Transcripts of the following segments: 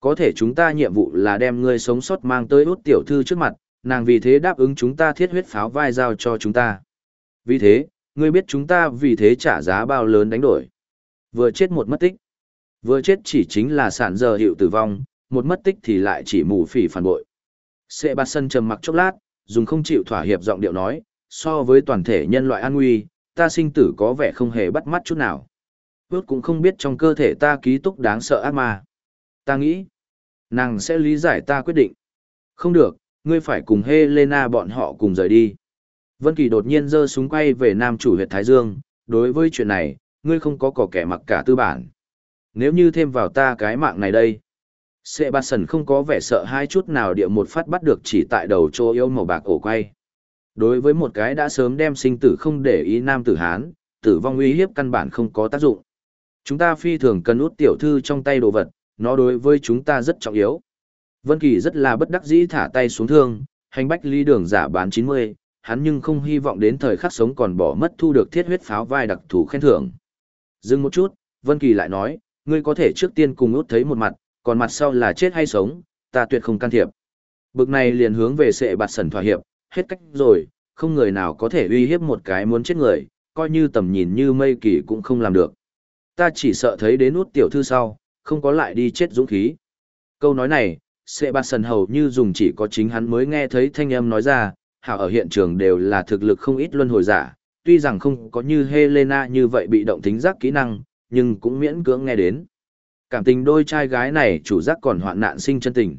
Có thể chúng ta nhiệm vụ là đem ngươi sống sót mang tới út tiểu thư trước mặt, nàng vì thế đáp ứng chúng ta thiết huyết pháo vai giao cho chúng ta. Vì thế, ngươi biết chúng ta vì thế trả giá bao lớn đánh đổi. Vừa chết một mất tích. Vừa chết chỉ chính là sản giờ hiệu tử vong, một mất tích thì lại chỉ mù phỉ phản bội. Sệ bạt sân trầm mặc chốc lát, dùng không chịu thỏa hiệp giọng điệu nói, so với toàn thể nhân loại an nguy, ta sinh tử có vẻ không hề bắt mắt chút nào. Vốt cũng không biết trong cơ thể ta ký túc đáng sợ ác ma. Ta nghĩ, nàng sẽ lý giải ta quyết định. Không được, ngươi phải cùng Helena bọn họ cùng rời đi. Vân Kỳ đột nhiên giơ súng quay về nam chủ huyệt Thái Dương, đối với chuyện này, ngươi không có cỏ kẻ mặc cả tư bản. Nếu như thêm vào ta cái mạng này đây. Sệ bạt sần không có vẻ sợ hai chút nào địa một phát bắt được chỉ tại đầu chỗ yêu màu bạc ổ quay. Đối với một cái đã sớm đem sinh tử không để ý nam tử Hán, tử vong uy hiếp căn bản không có tác dụng. Chúng ta phi thường cần út tiểu thư trong tay đồ vật, nó đối với chúng ta rất trọng yếu. Vân Kỳ rất là bất đắc dĩ thả tay xuống thương, hành bách ly đường giả bán 90, hắn nhưng không hy vọng đến thời khắc sống còn bỏ mất thu được thiết huyết pháo vai đặc thù khen thưởng. Dừng một chút, Vân Kỳ lại nói, ngươi có thể trước tiên cùng út thấy một mặt, còn mặt sau là chết hay sống, ta tuyệt không can thiệp. Bực này liền hướng về sệ bạt sần thỏa hiệp, hết cách rồi, không người nào có thể uy hiếp một cái muốn chết người, coi như tầm nhìn như mây kỳ cũng không làm được. Ta chỉ sợ thấy đến út tiểu thư sau, không có lại đi chết dũng khí. Câu nói này, sệ bạt sần hầu như dùng chỉ có chính hắn mới nghe thấy thanh âm nói ra, hảo ở hiện trường đều là thực lực không ít luân hồi giả, tuy rằng không có như Helena như vậy bị động tính giác kỹ năng, nhưng cũng miễn cưỡng nghe đến. Cảm tình đôi trai gái này chủ giác còn hoạn nạn sinh chân tình.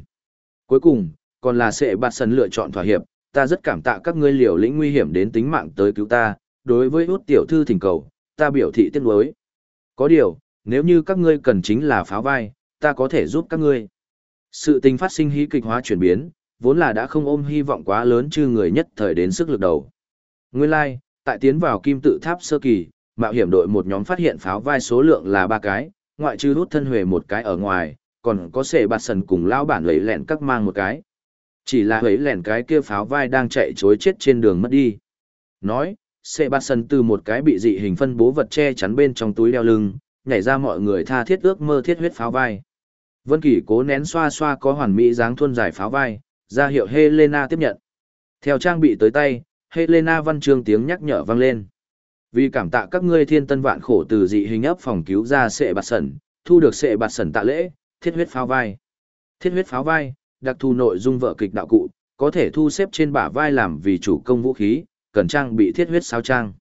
Cuối cùng, còn là Sệ bạt Sần lựa chọn thỏa hiệp, ta rất cảm tạ các ngươi liều lĩnh nguy hiểm đến tính mạng tới cứu ta, đối với út tiểu thư thỉnh cầu, ta biểu thị tiếc nuối. Có điều, nếu như các ngươi cần chính là pháo vai, ta có thể giúp các ngươi. Sự tình phát sinh hí kịch hóa chuyển biến, vốn là đã không ôm hy vọng quá lớn chư người nhất thời đến sức lực đầu. Nguyên lai, like, tại tiến vào kim tự tháp sơ kỳ, mạo hiểm đội một nhóm phát hiện pháo vai số lượng là ba cái, ngoại trừ hút thân huề một cái ở ngoài, còn có sệ bạt sần cùng lão bản lấy lẹn các mang một cái. Chỉ là lấy lẹn cái kia pháo vai đang chạy chối chết trên đường mất đi. Nói, sệ bạt sần từ một cái bị dị hình phân bố vật che chắn bên trong túi đeo lưng, nhảy ra mọi người tha thiết ước mơ thiết huyết pháo vai. Vân Kỳ cố nén xoa xoa có hoàn mỹ dáng thuần dài pháo vai, ra hiệu Helena tiếp nhận. Theo trang bị tới tay, Helena văn chương tiếng nhắc nhở vang lên. Vì cảm tạ các ngươi thiên tân vạn khổ từ dị hình ấp phòng cứu ra sệ bạt sẩn, thu được sệ bạt sẩn tạ lễ, thiết huyết pháo vai. Thiết huyết pháo vai, đặc thù nội dung vợ kịch đạo cụ, có thể thu xếp trên bả vai làm vì chủ công vũ khí, cần trang bị thiết huyết sao trang.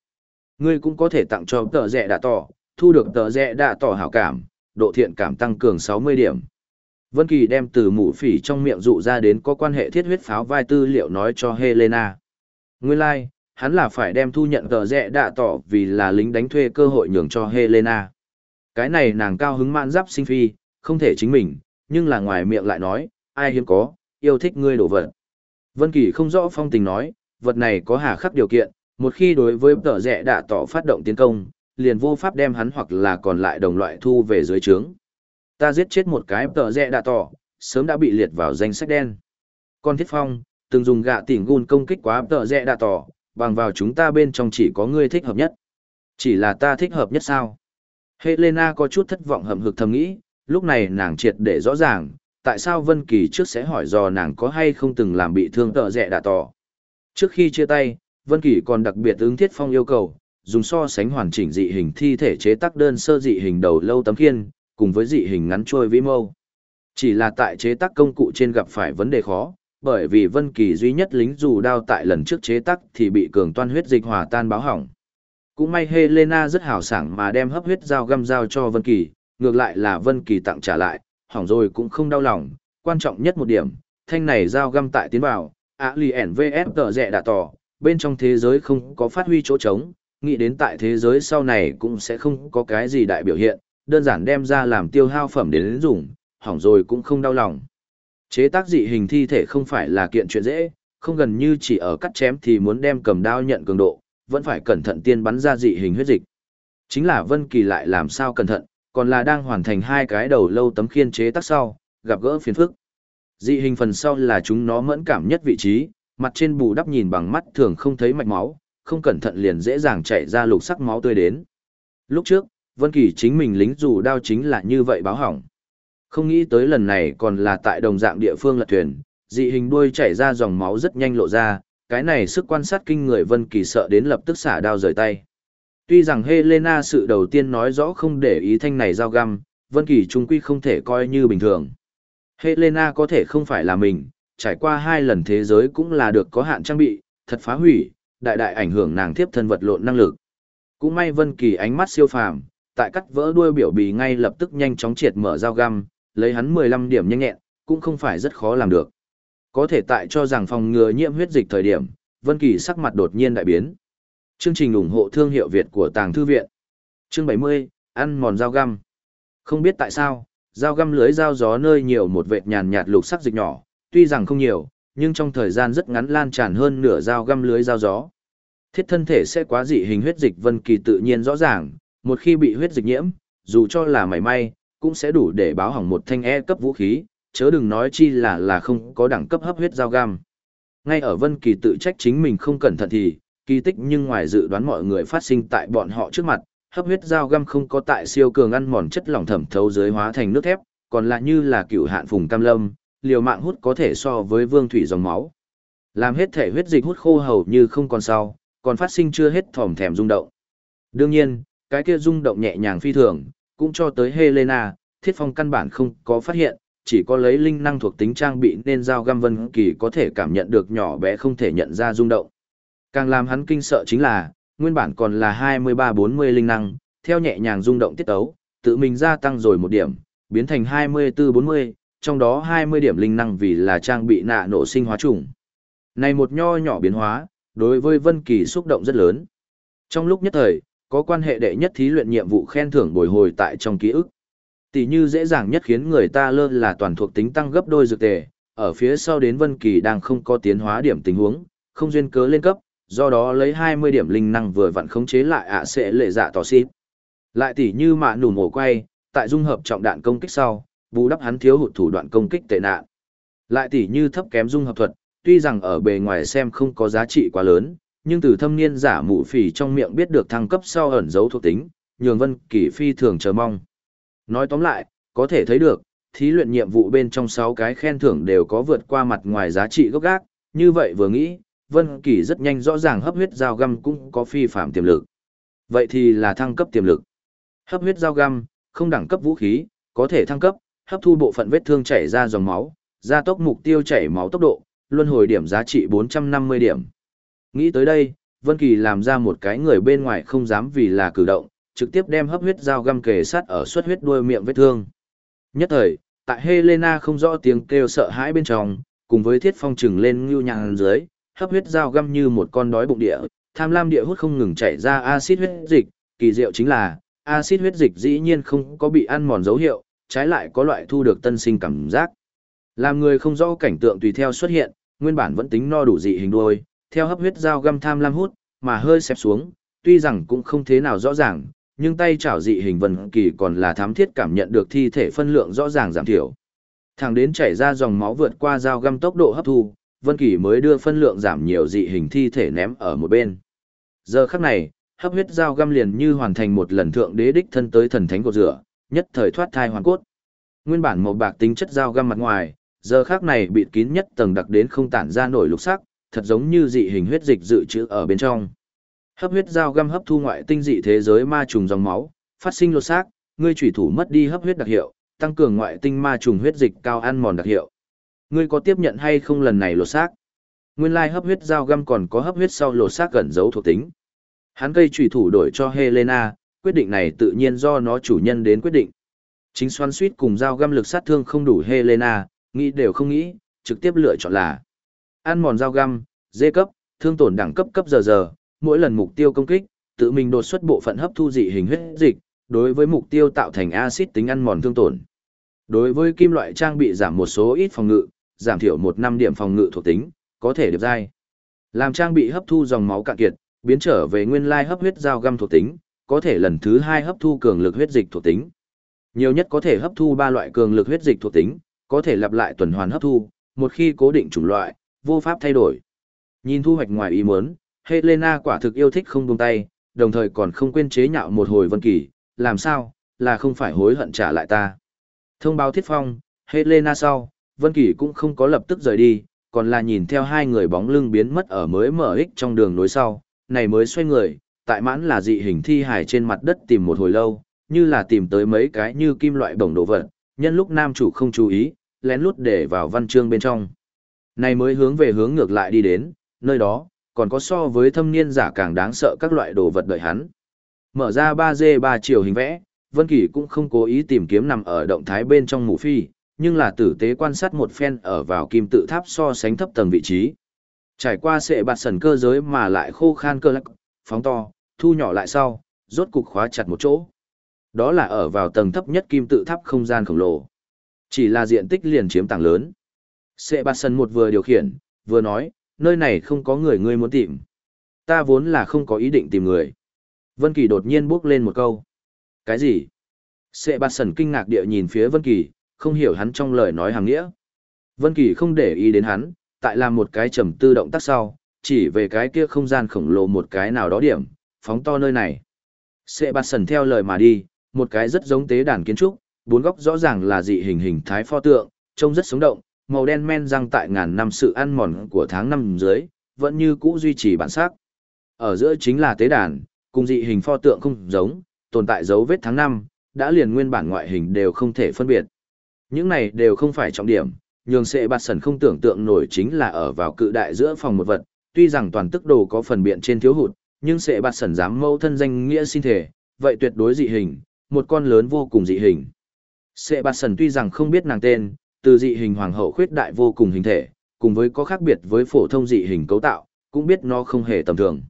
Ngươi cũng có thể tặng cho tờ rẻ đã tỏ, thu được tờ rẻ đạ tỏ hảo cảm, độ thiện cảm tăng cường 60 điểm. Vân Kỳ đem từ mũ phỉ trong miệng dụ ra đến có quan hệ thiết huyết pháo vai tư liệu nói cho Helena. Nguyên lai, like, hắn là phải đem thu nhận tờ rẽ đạ tỏ vì là lính đánh thuê cơ hội nhường cho Helena. Cái này nàng cao hứng mạn giáp sinh phi, không thể chính mình, nhưng là ngoài miệng lại nói, ai hiếm có, yêu thích ngươi đổ vật. Vân Kỳ không rõ phong tình nói, vật này có hà khắc điều kiện, một khi đối với tờ rẽ đạ tỏ phát động tiến công, liền vô pháp đem hắn hoặc là còn lại đồng loại thu về dưới trướng. Ta giết chết một cái tờ rẽ đạ tỏ, sớm đã bị liệt vào danh sách đen. Con Thiết Phong, từng dùng gạ tỉnh gùn công kích quá tờ rẽ đạ tỏ, bằng vào chúng ta bên trong chỉ có ngươi thích hợp nhất. Chỉ là ta thích hợp nhất sao? Helena có chút thất vọng hầm hực thầm nghĩ, lúc này nàng triệt để rõ ràng, tại sao Vân Kỳ trước sẽ hỏi dò nàng có hay không từng làm bị thương tợ rẻ đã tỏ. Trước khi chia tay, Vân Kỳ còn đặc biệt ứng thiết phong yêu cầu, dùng so sánh hoàn chỉnh dị hình thi thể chế tác đơn sơ dị hình đầu lâu tấm khiên, cùng với dị hình ngắn trôi vĩ mâu. Chỉ là tại chế tác công cụ trên gặp phải vấn đề khó, bởi vì Vân Kỳ duy nhất lính dù đao tại lần trước chế tác thì bị cường toan huyết dịch hòa tan báo hỏng. Cũng may Helena rất hào sảng mà đem hấp huyết dao găm dao cho Vân Kỳ, ngược lại là Vân Kỳ tặng trả lại, hỏng rồi cũng không đau lòng, quan trọng nhất một điểm, thanh này dao găm tại tiến vào, Alien VS tở rẻ đã tỏ, bên trong thế giới không có phát huy chỗ trống, nghĩ đến tại thế giới sau này cũng sẽ không có cái gì đại biểu hiện, đơn giản đem ra làm tiêu hao phẩm đến dùng, hỏng rồi cũng không đau lòng. Chế tác dị hình thi thể không phải là kiện chuyện dễ, không gần như chỉ ở cắt chém thì muốn đem cầm đao nhận cường độ, vẫn phải cẩn thận tiên bắn ra dị hình huyết dịch. Chính là Vân Kỳ lại làm sao cẩn thận, còn là đang hoàn thành hai cái đầu lâu tấm khiên chế tác sau, gặp gỡ phiền phức. Dị hình phần sau là chúng nó mẫn cảm nhất vị trí, mặt trên bù đắp nhìn bằng mắt thường không thấy mạch máu, không cẩn thận liền dễ dàng chảy ra lục sắc máu tươi đến. Lúc trước, Vân Kỳ chính mình lính dù đao chính là như vậy báo hỏng. Không nghĩ tới lần này còn là tại đồng dạng địa phương lật thuyền, dị hình đuôi chảy ra dòng máu rất nhanh lộ ra, cái này sức quan sát kinh người Vân Kỳ sợ đến lập tức xả đao rời tay. Tuy rằng Helena sự đầu tiên nói rõ không để ý thanh này dao găm, Vân Kỳ trung quy không thể coi như bình thường. Helena có thể không phải là mình, trải qua hai lần thế giới cũng là được có hạn trang bị, thật phá hủy, đại đại ảnh hưởng nàng tiếp thân vật lộn năng lực. Cũng may Vân Kỳ ánh mắt siêu phàm, tại cắt vỡ đuôi biểu bì ngay lập tức nhanh chóng triệt mở dao găm, lấy hắn 15 điểm nhanh nhẹn, cũng không phải rất khó làm được. Có thể tại cho rằng phòng ngừa nhiễm huyết dịch thời điểm, Vân Kỳ sắc mặt đột nhiên đại biến. Chương trình ủng hộ thương hiệu Việt của Tàng Thư Viện. Chương 70, ăn mòn dao găm. Không biết tại sao, dao găm lưới dao gió nơi nhiều một vệt nhàn nhạt lục sắc dịch nhỏ, tuy rằng không nhiều, nhưng trong thời gian rất ngắn lan tràn hơn nửa dao găm lưới dao gió. Thiết thân thể sẽ quá dị hình huyết dịch Vân Kỳ tự nhiên rõ ràng, một khi bị huyết dịch nhiễm, dù cho là mảy may, cũng sẽ đủ để báo hỏng một thanh E cấp vũ khí, chớ đừng nói chi là là không có đẳng cấp hấp huyết dao găm. Ngay ở Vân Kỳ tự trách chính mình không cẩn thận thì, kỳ tích nhưng ngoài dự đoán mọi người phát sinh tại bọn họ trước mặt, hấp huyết dao găm không có tại siêu cường ăn mòn chất lỏng thẩm thấu dưới hóa thành nước thép, còn là như là cựu hạn phùng cam lâm, liều mạng hút có thể so với vương thủy dòng máu. Làm hết thể huyết dịch hút khô hầu như không còn sau, còn phát sinh chưa hết thỏm thèm rung động. Đương nhiên, cái kia rung động nhẹ nhàng phi thường, cũng cho tới Helena, Thiết Phong căn bản không có phát hiện, chỉ có lấy linh năng thuộc tính trang bị nên giao găm vân kỳ có thể cảm nhận được nhỏ bé không thể nhận ra rung động. Càng làm hắn kinh sợ chính là, nguyên bản còn là 23-40 linh năng, theo nhẹ nhàng rung động tiết tấu, tự mình gia tăng rồi một điểm, biến thành 24-40, trong đó 20 điểm linh năng vì là trang bị nạ nổ sinh hóa trùng. Này một nho nhỏ biến hóa, đối với Vân Kỳ xúc động rất lớn. Trong lúc nhất thời, có quan hệ đệ nhất thí luyện nhiệm vụ khen thưởng bồi hồi tại trong ký ức. Tỷ như dễ dàng nhất khiến người ta lơ là toàn thuộc tính tăng gấp đôi dược tề, ở phía sau đến Vân Kỳ đang không có tiến hóa điểm tình huống, không duyên cớ lên cấp, do đó lấy 20 điểm linh năng vừa vặn khống chế lại ạ sẽ lệ dạ tỏ xịp. Lại tỷ như mạ nủ mổ quay, tại dung hợp trọng đạn công kích sau, bù đắp hắn thiếu hụt thủ đoạn công kích tệ nạn. Lại tỷ như thấp kém dung hợp thuật, tuy rằng ở bề ngoài xem không có giá trị quá lớn, nhưng từ thâm niên giả mụ phỉ trong miệng biết được thăng cấp sau ẩn dấu thuộc tính, nhường Vân Kỳ phi thường chờ mong. Nói tóm lại, có thể thấy được, thí luyện nhiệm vụ bên trong 6 cái khen thưởng đều có vượt qua mặt ngoài giá trị gốc gác, như vậy vừa nghĩ, Vân Kỳ rất nhanh rõ ràng hấp huyết dao găm cũng có phi phạm tiềm lực. Vậy thì là thăng cấp tiềm lực. Hấp huyết dao găm, không đẳng cấp vũ khí, có thể thăng cấp, hấp thu bộ phận vết thương chảy ra dòng máu, gia tốc mục tiêu chảy máu tốc độ, luân hồi điểm giá trị 450 điểm. Nghĩ tới đây, Vân Kỳ làm ra một cái người bên ngoài không dám vì là cử động, trực tiếp đem hấp huyết dao găm kề sát ở suất huyết đuôi miệng vết thương. Nhất thời, tại Helena không rõ tiếng kêu sợ hãi bên trong, cùng với Thiết Phong trừng lên nhu nhàng dưới, hấp huyết dao găm như một con đói bụng địa, tham lam địa hút không ngừng chảy ra axit huyết dịch, kỳ diệu chính là, axit huyết dịch dĩ nhiên không có bị ăn mòn dấu hiệu, trái lại có loại thu được tân sinh cảm giác. Làm người không rõ cảnh tượng tùy theo xuất hiện, nguyên bản vẫn tính no đủ dị hình đuôi, theo hấp huyết dao găm tham lam hút, mà hơi xẹp xuống, tuy rằng cũng không thế nào rõ ràng, nhưng tay chảo dị hình vân kỳ còn là thám thiết cảm nhận được thi thể phân lượng rõ ràng giảm thiểu. Thẳng đến chảy ra dòng máu vượt qua dao găm tốc độ hấp thu, Vân Kỳ mới đưa phân lượng giảm nhiều dị hình thi thể ném ở một bên. Giờ khắc này, hấp huyết dao găm liền như hoàn thành một lần thượng đế đích thân tới thần thánh cột rửa, nhất thời thoát thai hoàn cốt. Nguyên bản màu bạc tính chất dao găm mặt ngoài, giờ khác này bị kín nhất tầng đặc đến không tản ra nổi lục sắc, thật giống như dị hình huyết dịch dự trữ ở bên trong. Hấp huyết dao găm hấp thu ngoại tinh dị thế giới ma trùng dòng máu, phát sinh lột xác, ngươi chủy thủ mất đi hấp huyết đặc hiệu, tăng cường ngoại tinh ma trùng huyết dịch cao ăn mòn đặc hiệu. Ngươi có tiếp nhận hay không lần này lột xác? Nguyên lai hấp huyết dao găm còn có hấp huyết sau lột xác gần giấu thuộc tính. Hắn cây chủy thủ đổi cho Helena, quyết định này tự nhiên do nó chủ nhân đến quyết định. Chính xoắn suýt cùng dao găm lực sát thương không đủ Helena, nghĩ đều không nghĩ, trực tiếp lựa chọn là ăn mòn dao găm, dê cấp, thương tổn đẳng cấp cấp giờ giờ, mỗi lần mục tiêu công kích, tự mình đột xuất bộ phận hấp thu dị hình huyết dịch, đối với mục tiêu tạo thành axit tính ăn mòn thương tổn. Đối với kim loại trang bị giảm một số ít phòng ngự, giảm thiểu một năm điểm phòng ngự thuộc tính, có thể được dai. Làm trang bị hấp thu dòng máu cạn kiệt, biến trở về nguyên lai hấp huyết dao găm thuộc tính, có thể lần thứ hai hấp thu cường lực huyết dịch thuộc tính. Nhiều nhất có thể hấp thu ba loại cường lực huyết dịch thuộc tính, có thể lặp lại tuần hoàn hấp thu, một khi cố định chủng loại, vô pháp thay đổi. Nhìn thu hoạch ngoài ý muốn, Helena quả thực yêu thích không buông tay, đồng thời còn không quên chế nhạo một hồi Vân Kỳ, làm sao, là không phải hối hận trả lại ta. Thông báo thiết phong, Helena sau, Vân Kỳ cũng không có lập tức rời đi, còn là nhìn theo hai người bóng lưng biến mất ở mới mở ích trong đường nối sau, này mới xoay người, tại mãn là dị hình thi hài trên mặt đất tìm một hồi lâu, như là tìm tới mấy cái như kim loại bổng đồ vật, nhân lúc nam chủ không chú ý, lén lút để vào văn chương bên trong. Này mới hướng về hướng ngược lại đi đến, nơi đó, còn có so với thâm niên giả càng đáng sợ các loại đồ vật đợi hắn. Mở ra 3D 3 chiều hình vẽ, Vân Kỳ cũng không cố ý tìm kiếm nằm ở động thái bên trong mù phi, nhưng là tử tế quan sát một phen ở vào kim tự tháp so sánh thấp tầng vị trí. Trải qua sệ bạt sần cơ giới mà lại khô khan cơ lắc, phóng to, thu nhỏ lại sau, rốt cục khóa chặt một chỗ. Đó là ở vào tầng thấp nhất kim tự tháp không gian khổng lồ. Chỉ là diện tích liền chiếm tảng lớn. Sệ bạt Sân một vừa điều khiển, vừa nói, nơi này không có người ngươi muốn tìm. Ta vốn là không có ý định tìm người. Vân Kỳ đột nhiên bước lên một câu. Cái gì? Sệ bạt Sân kinh ngạc địa nhìn phía Vân Kỳ, không hiểu hắn trong lời nói hàng nghĩa. Vân Kỳ không để ý đến hắn, tại làm một cái trầm tư động tác sau, chỉ về cái kia không gian khổng lồ một cái nào đó điểm, phóng to nơi này. Sệ bạt sần theo lời mà đi, một cái rất giống tế đàn kiến trúc, bốn góc rõ ràng là dị hình hình thái pho tượng, trông rất sống động, màu đen men răng tại ngàn năm sự ăn mòn của tháng năm dưới, vẫn như cũ duy trì bản sắc. Ở giữa chính là tế đàn, cùng dị hình pho tượng không giống, tồn tại dấu vết tháng năm, đã liền nguyên bản ngoại hình đều không thể phân biệt. Những này đều không phải trọng điểm, nhường sệ bạt sần không tưởng tượng nổi chính là ở vào cự đại giữa phòng một vật, tuy rằng toàn tức đồ có phần biện trên thiếu hụt, nhưng sệ bạt sần dám mâu thân danh nghĩa xin thể, vậy tuyệt đối dị hình, một con lớn vô cùng dị hình. Sệ bạt sần tuy rằng không biết nàng tên, từ dị hình hoàng hậu khuyết đại vô cùng hình thể, cùng với có khác biệt với phổ thông dị hình cấu tạo, cũng biết nó không hề tầm thường.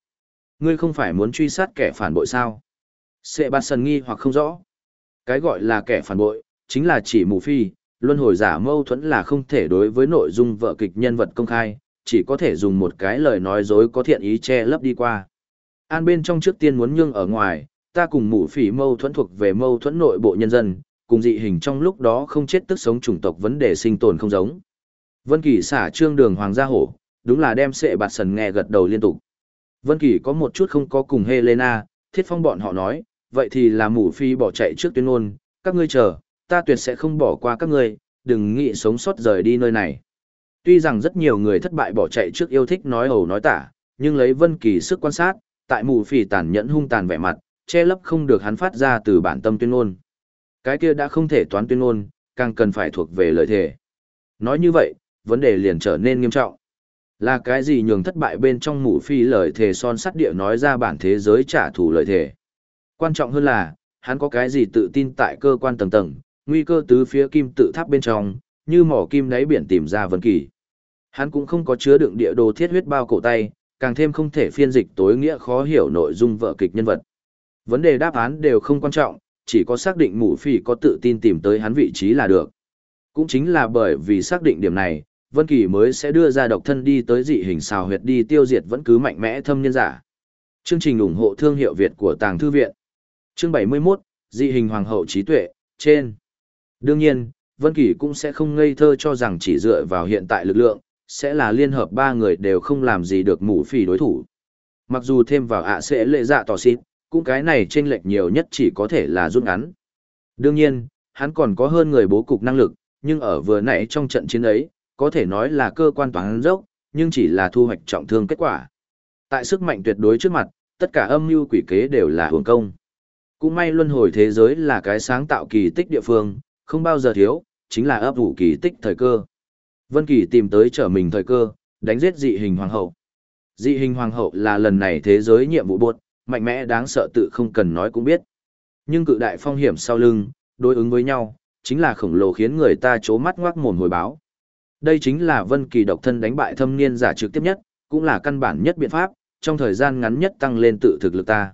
Ngươi không phải muốn truy sát kẻ phản bội sao? Sệ bạt sần nghi hoặc không rõ. Cái gọi là kẻ phản bội, chính là chỉ mù phi, luân hồi giả mâu thuẫn là không thể đối với nội dung vợ kịch nhân vật công khai, chỉ có thể dùng một cái lời nói dối có thiện ý che lấp đi qua. An bên trong trước tiên muốn nhương ở ngoài, ta cùng mù phỉ mâu thuẫn thuộc về mâu thuẫn nội bộ nhân dân, cùng dị hình trong lúc đó không chết tức sống chủng tộc vấn đề sinh tồn không giống. Vân Kỳ xả trương đường hoàng gia hổ, đúng là đem sệ bạt sần nghe gật đầu liên tục. Vân Kỳ có một chút không có cùng Helena, thiết phong bọn họ nói, vậy thì là mù phi bỏ chạy trước tuyên ngôn, các ngươi chờ, ta tuyệt sẽ không bỏ qua các ngươi, đừng nghĩ sống sót rời đi nơi này. Tuy rằng rất nhiều người thất bại bỏ chạy trước yêu thích nói ẩu nói tả, nhưng lấy Vân Kỳ sức quan sát, tại mù phỉ tàn nhẫn hung tàn vẻ mặt, che lấp không được hắn phát ra từ bản tâm tuyên ngôn. Cái kia đã không thể toán tuyên ngôn, càng cần phải thuộc về lợi thể. Nói như vậy, vấn đề liền trở nên nghiêm trọng. Là cái gì nhường thất bại bên trong mũ phi lời thể son sắt địa nói ra bản thế giới trả thù lợi thể. Quan trọng hơn là, hắn có cái gì tự tin tại cơ quan tầng tầng, nguy cơ tứ phía kim tự tháp bên trong, như mỏ kim đáy biển tìm ra vấn kỳ. Hắn cũng không có chứa đựng địa đồ thiết huyết bao cổ tay, càng thêm không thể phiên dịch tối nghĩa khó hiểu nội dung vở kịch nhân vật. Vấn đề đáp án đều không quan trọng, chỉ có xác định mũ phỉ có tự tin tìm tới hắn vị trí là được. Cũng chính là bởi vì xác định điểm này, Vân Kỳ mới sẽ đưa ra độc thân đi tới dị hình xào huyệt đi tiêu diệt vẫn cứ mạnh mẽ thâm nhân giả. Chương trình ủng hộ thương hiệu Việt của Tàng Thư Viện. Chương 71, dị hình hoàng hậu trí tuệ, trên. Đương nhiên, Vân Kỳ cũng sẽ không ngây thơ cho rằng chỉ dựa vào hiện tại lực lượng, sẽ là liên hợp ba người đều không làm gì được mũ phỉ đối thủ. Mặc dù thêm vào ạ sẽ lệ dạ tỏ xịt, cũng cái này chênh lệch nhiều nhất chỉ có thể là rút ngắn. Đương nhiên, hắn còn có hơn người bố cục năng lực, nhưng ở vừa nãy trong trận chiến ấy, có thể nói là cơ quan toán dốc, nhưng chỉ là thu hoạch trọng thương kết quả. Tại sức mạnh tuyệt đối trước mặt, tất cả âm mưu quỷ kế đều là hưởng công. Cũng may luân hồi thế giới là cái sáng tạo kỳ tích địa phương, không bao giờ thiếu, chính là ấp ủ kỳ tích thời cơ. Vân Kỳ tìm tới trở mình thời cơ, đánh giết dị hình hoàng hậu. Dị hình hoàng hậu là lần này thế giới nhiệm vụ buộc, mạnh mẽ đáng sợ tự không cần nói cũng biết. Nhưng cự đại phong hiểm sau lưng, đối ứng với nhau, chính là khổng lồ khiến người ta chố mắt ngoác mồm hồi báo. Đây chính là Vân Kỳ độc thân đánh bại thâm niên giả trực tiếp nhất, cũng là căn bản nhất biện pháp, trong thời gian ngắn nhất tăng lên tự thực lực ta.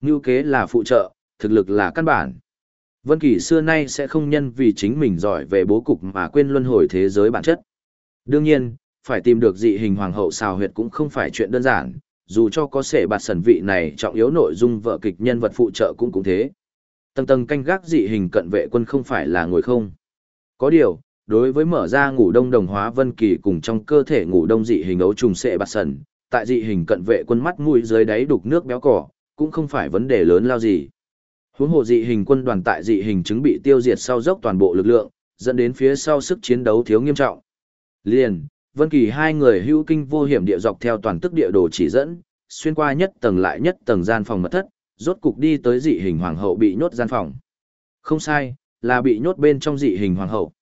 Ngưu kế là phụ trợ, thực lực là căn bản. Vân Kỳ xưa nay sẽ không nhân vì chính mình giỏi về bố cục mà quên luân hồi thế giới bản chất. Đương nhiên, phải tìm được dị hình hoàng hậu xào huyệt cũng không phải chuyện đơn giản, dù cho có sẽ bạt sần vị này trọng yếu nội dung vợ kịch nhân vật phụ trợ cũng cũng thế. Tầng tầng canh gác dị hình cận vệ quân không phải là ngồi không. Có điều, đối với mở ra ngủ đông đồng hóa Vân Kỳ cùng trong cơ thể ngủ đông dị hình ấu trùng sẽ bạt sần, tại dị hình cận vệ quân mắt mũi dưới đáy đục nước béo cỏ, cũng không phải vấn đề lớn lao gì. Huống hồ dị hình quân đoàn tại dị hình chứng bị tiêu diệt sau dốc toàn bộ lực lượng, dẫn đến phía sau sức chiến đấu thiếu nghiêm trọng. Liền, Vân Kỳ hai người hữu kinh vô hiểm địa dọc theo toàn tức địa đồ chỉ dẫn, xuyên qua nhất tầng lại nhất tầng gian phòng mật thất, rốt cục đi tới dị hình hoàng hậu bị nhốt gian phòng. Không sai, là bị nhốt bên trong dị hình hoàng hậu.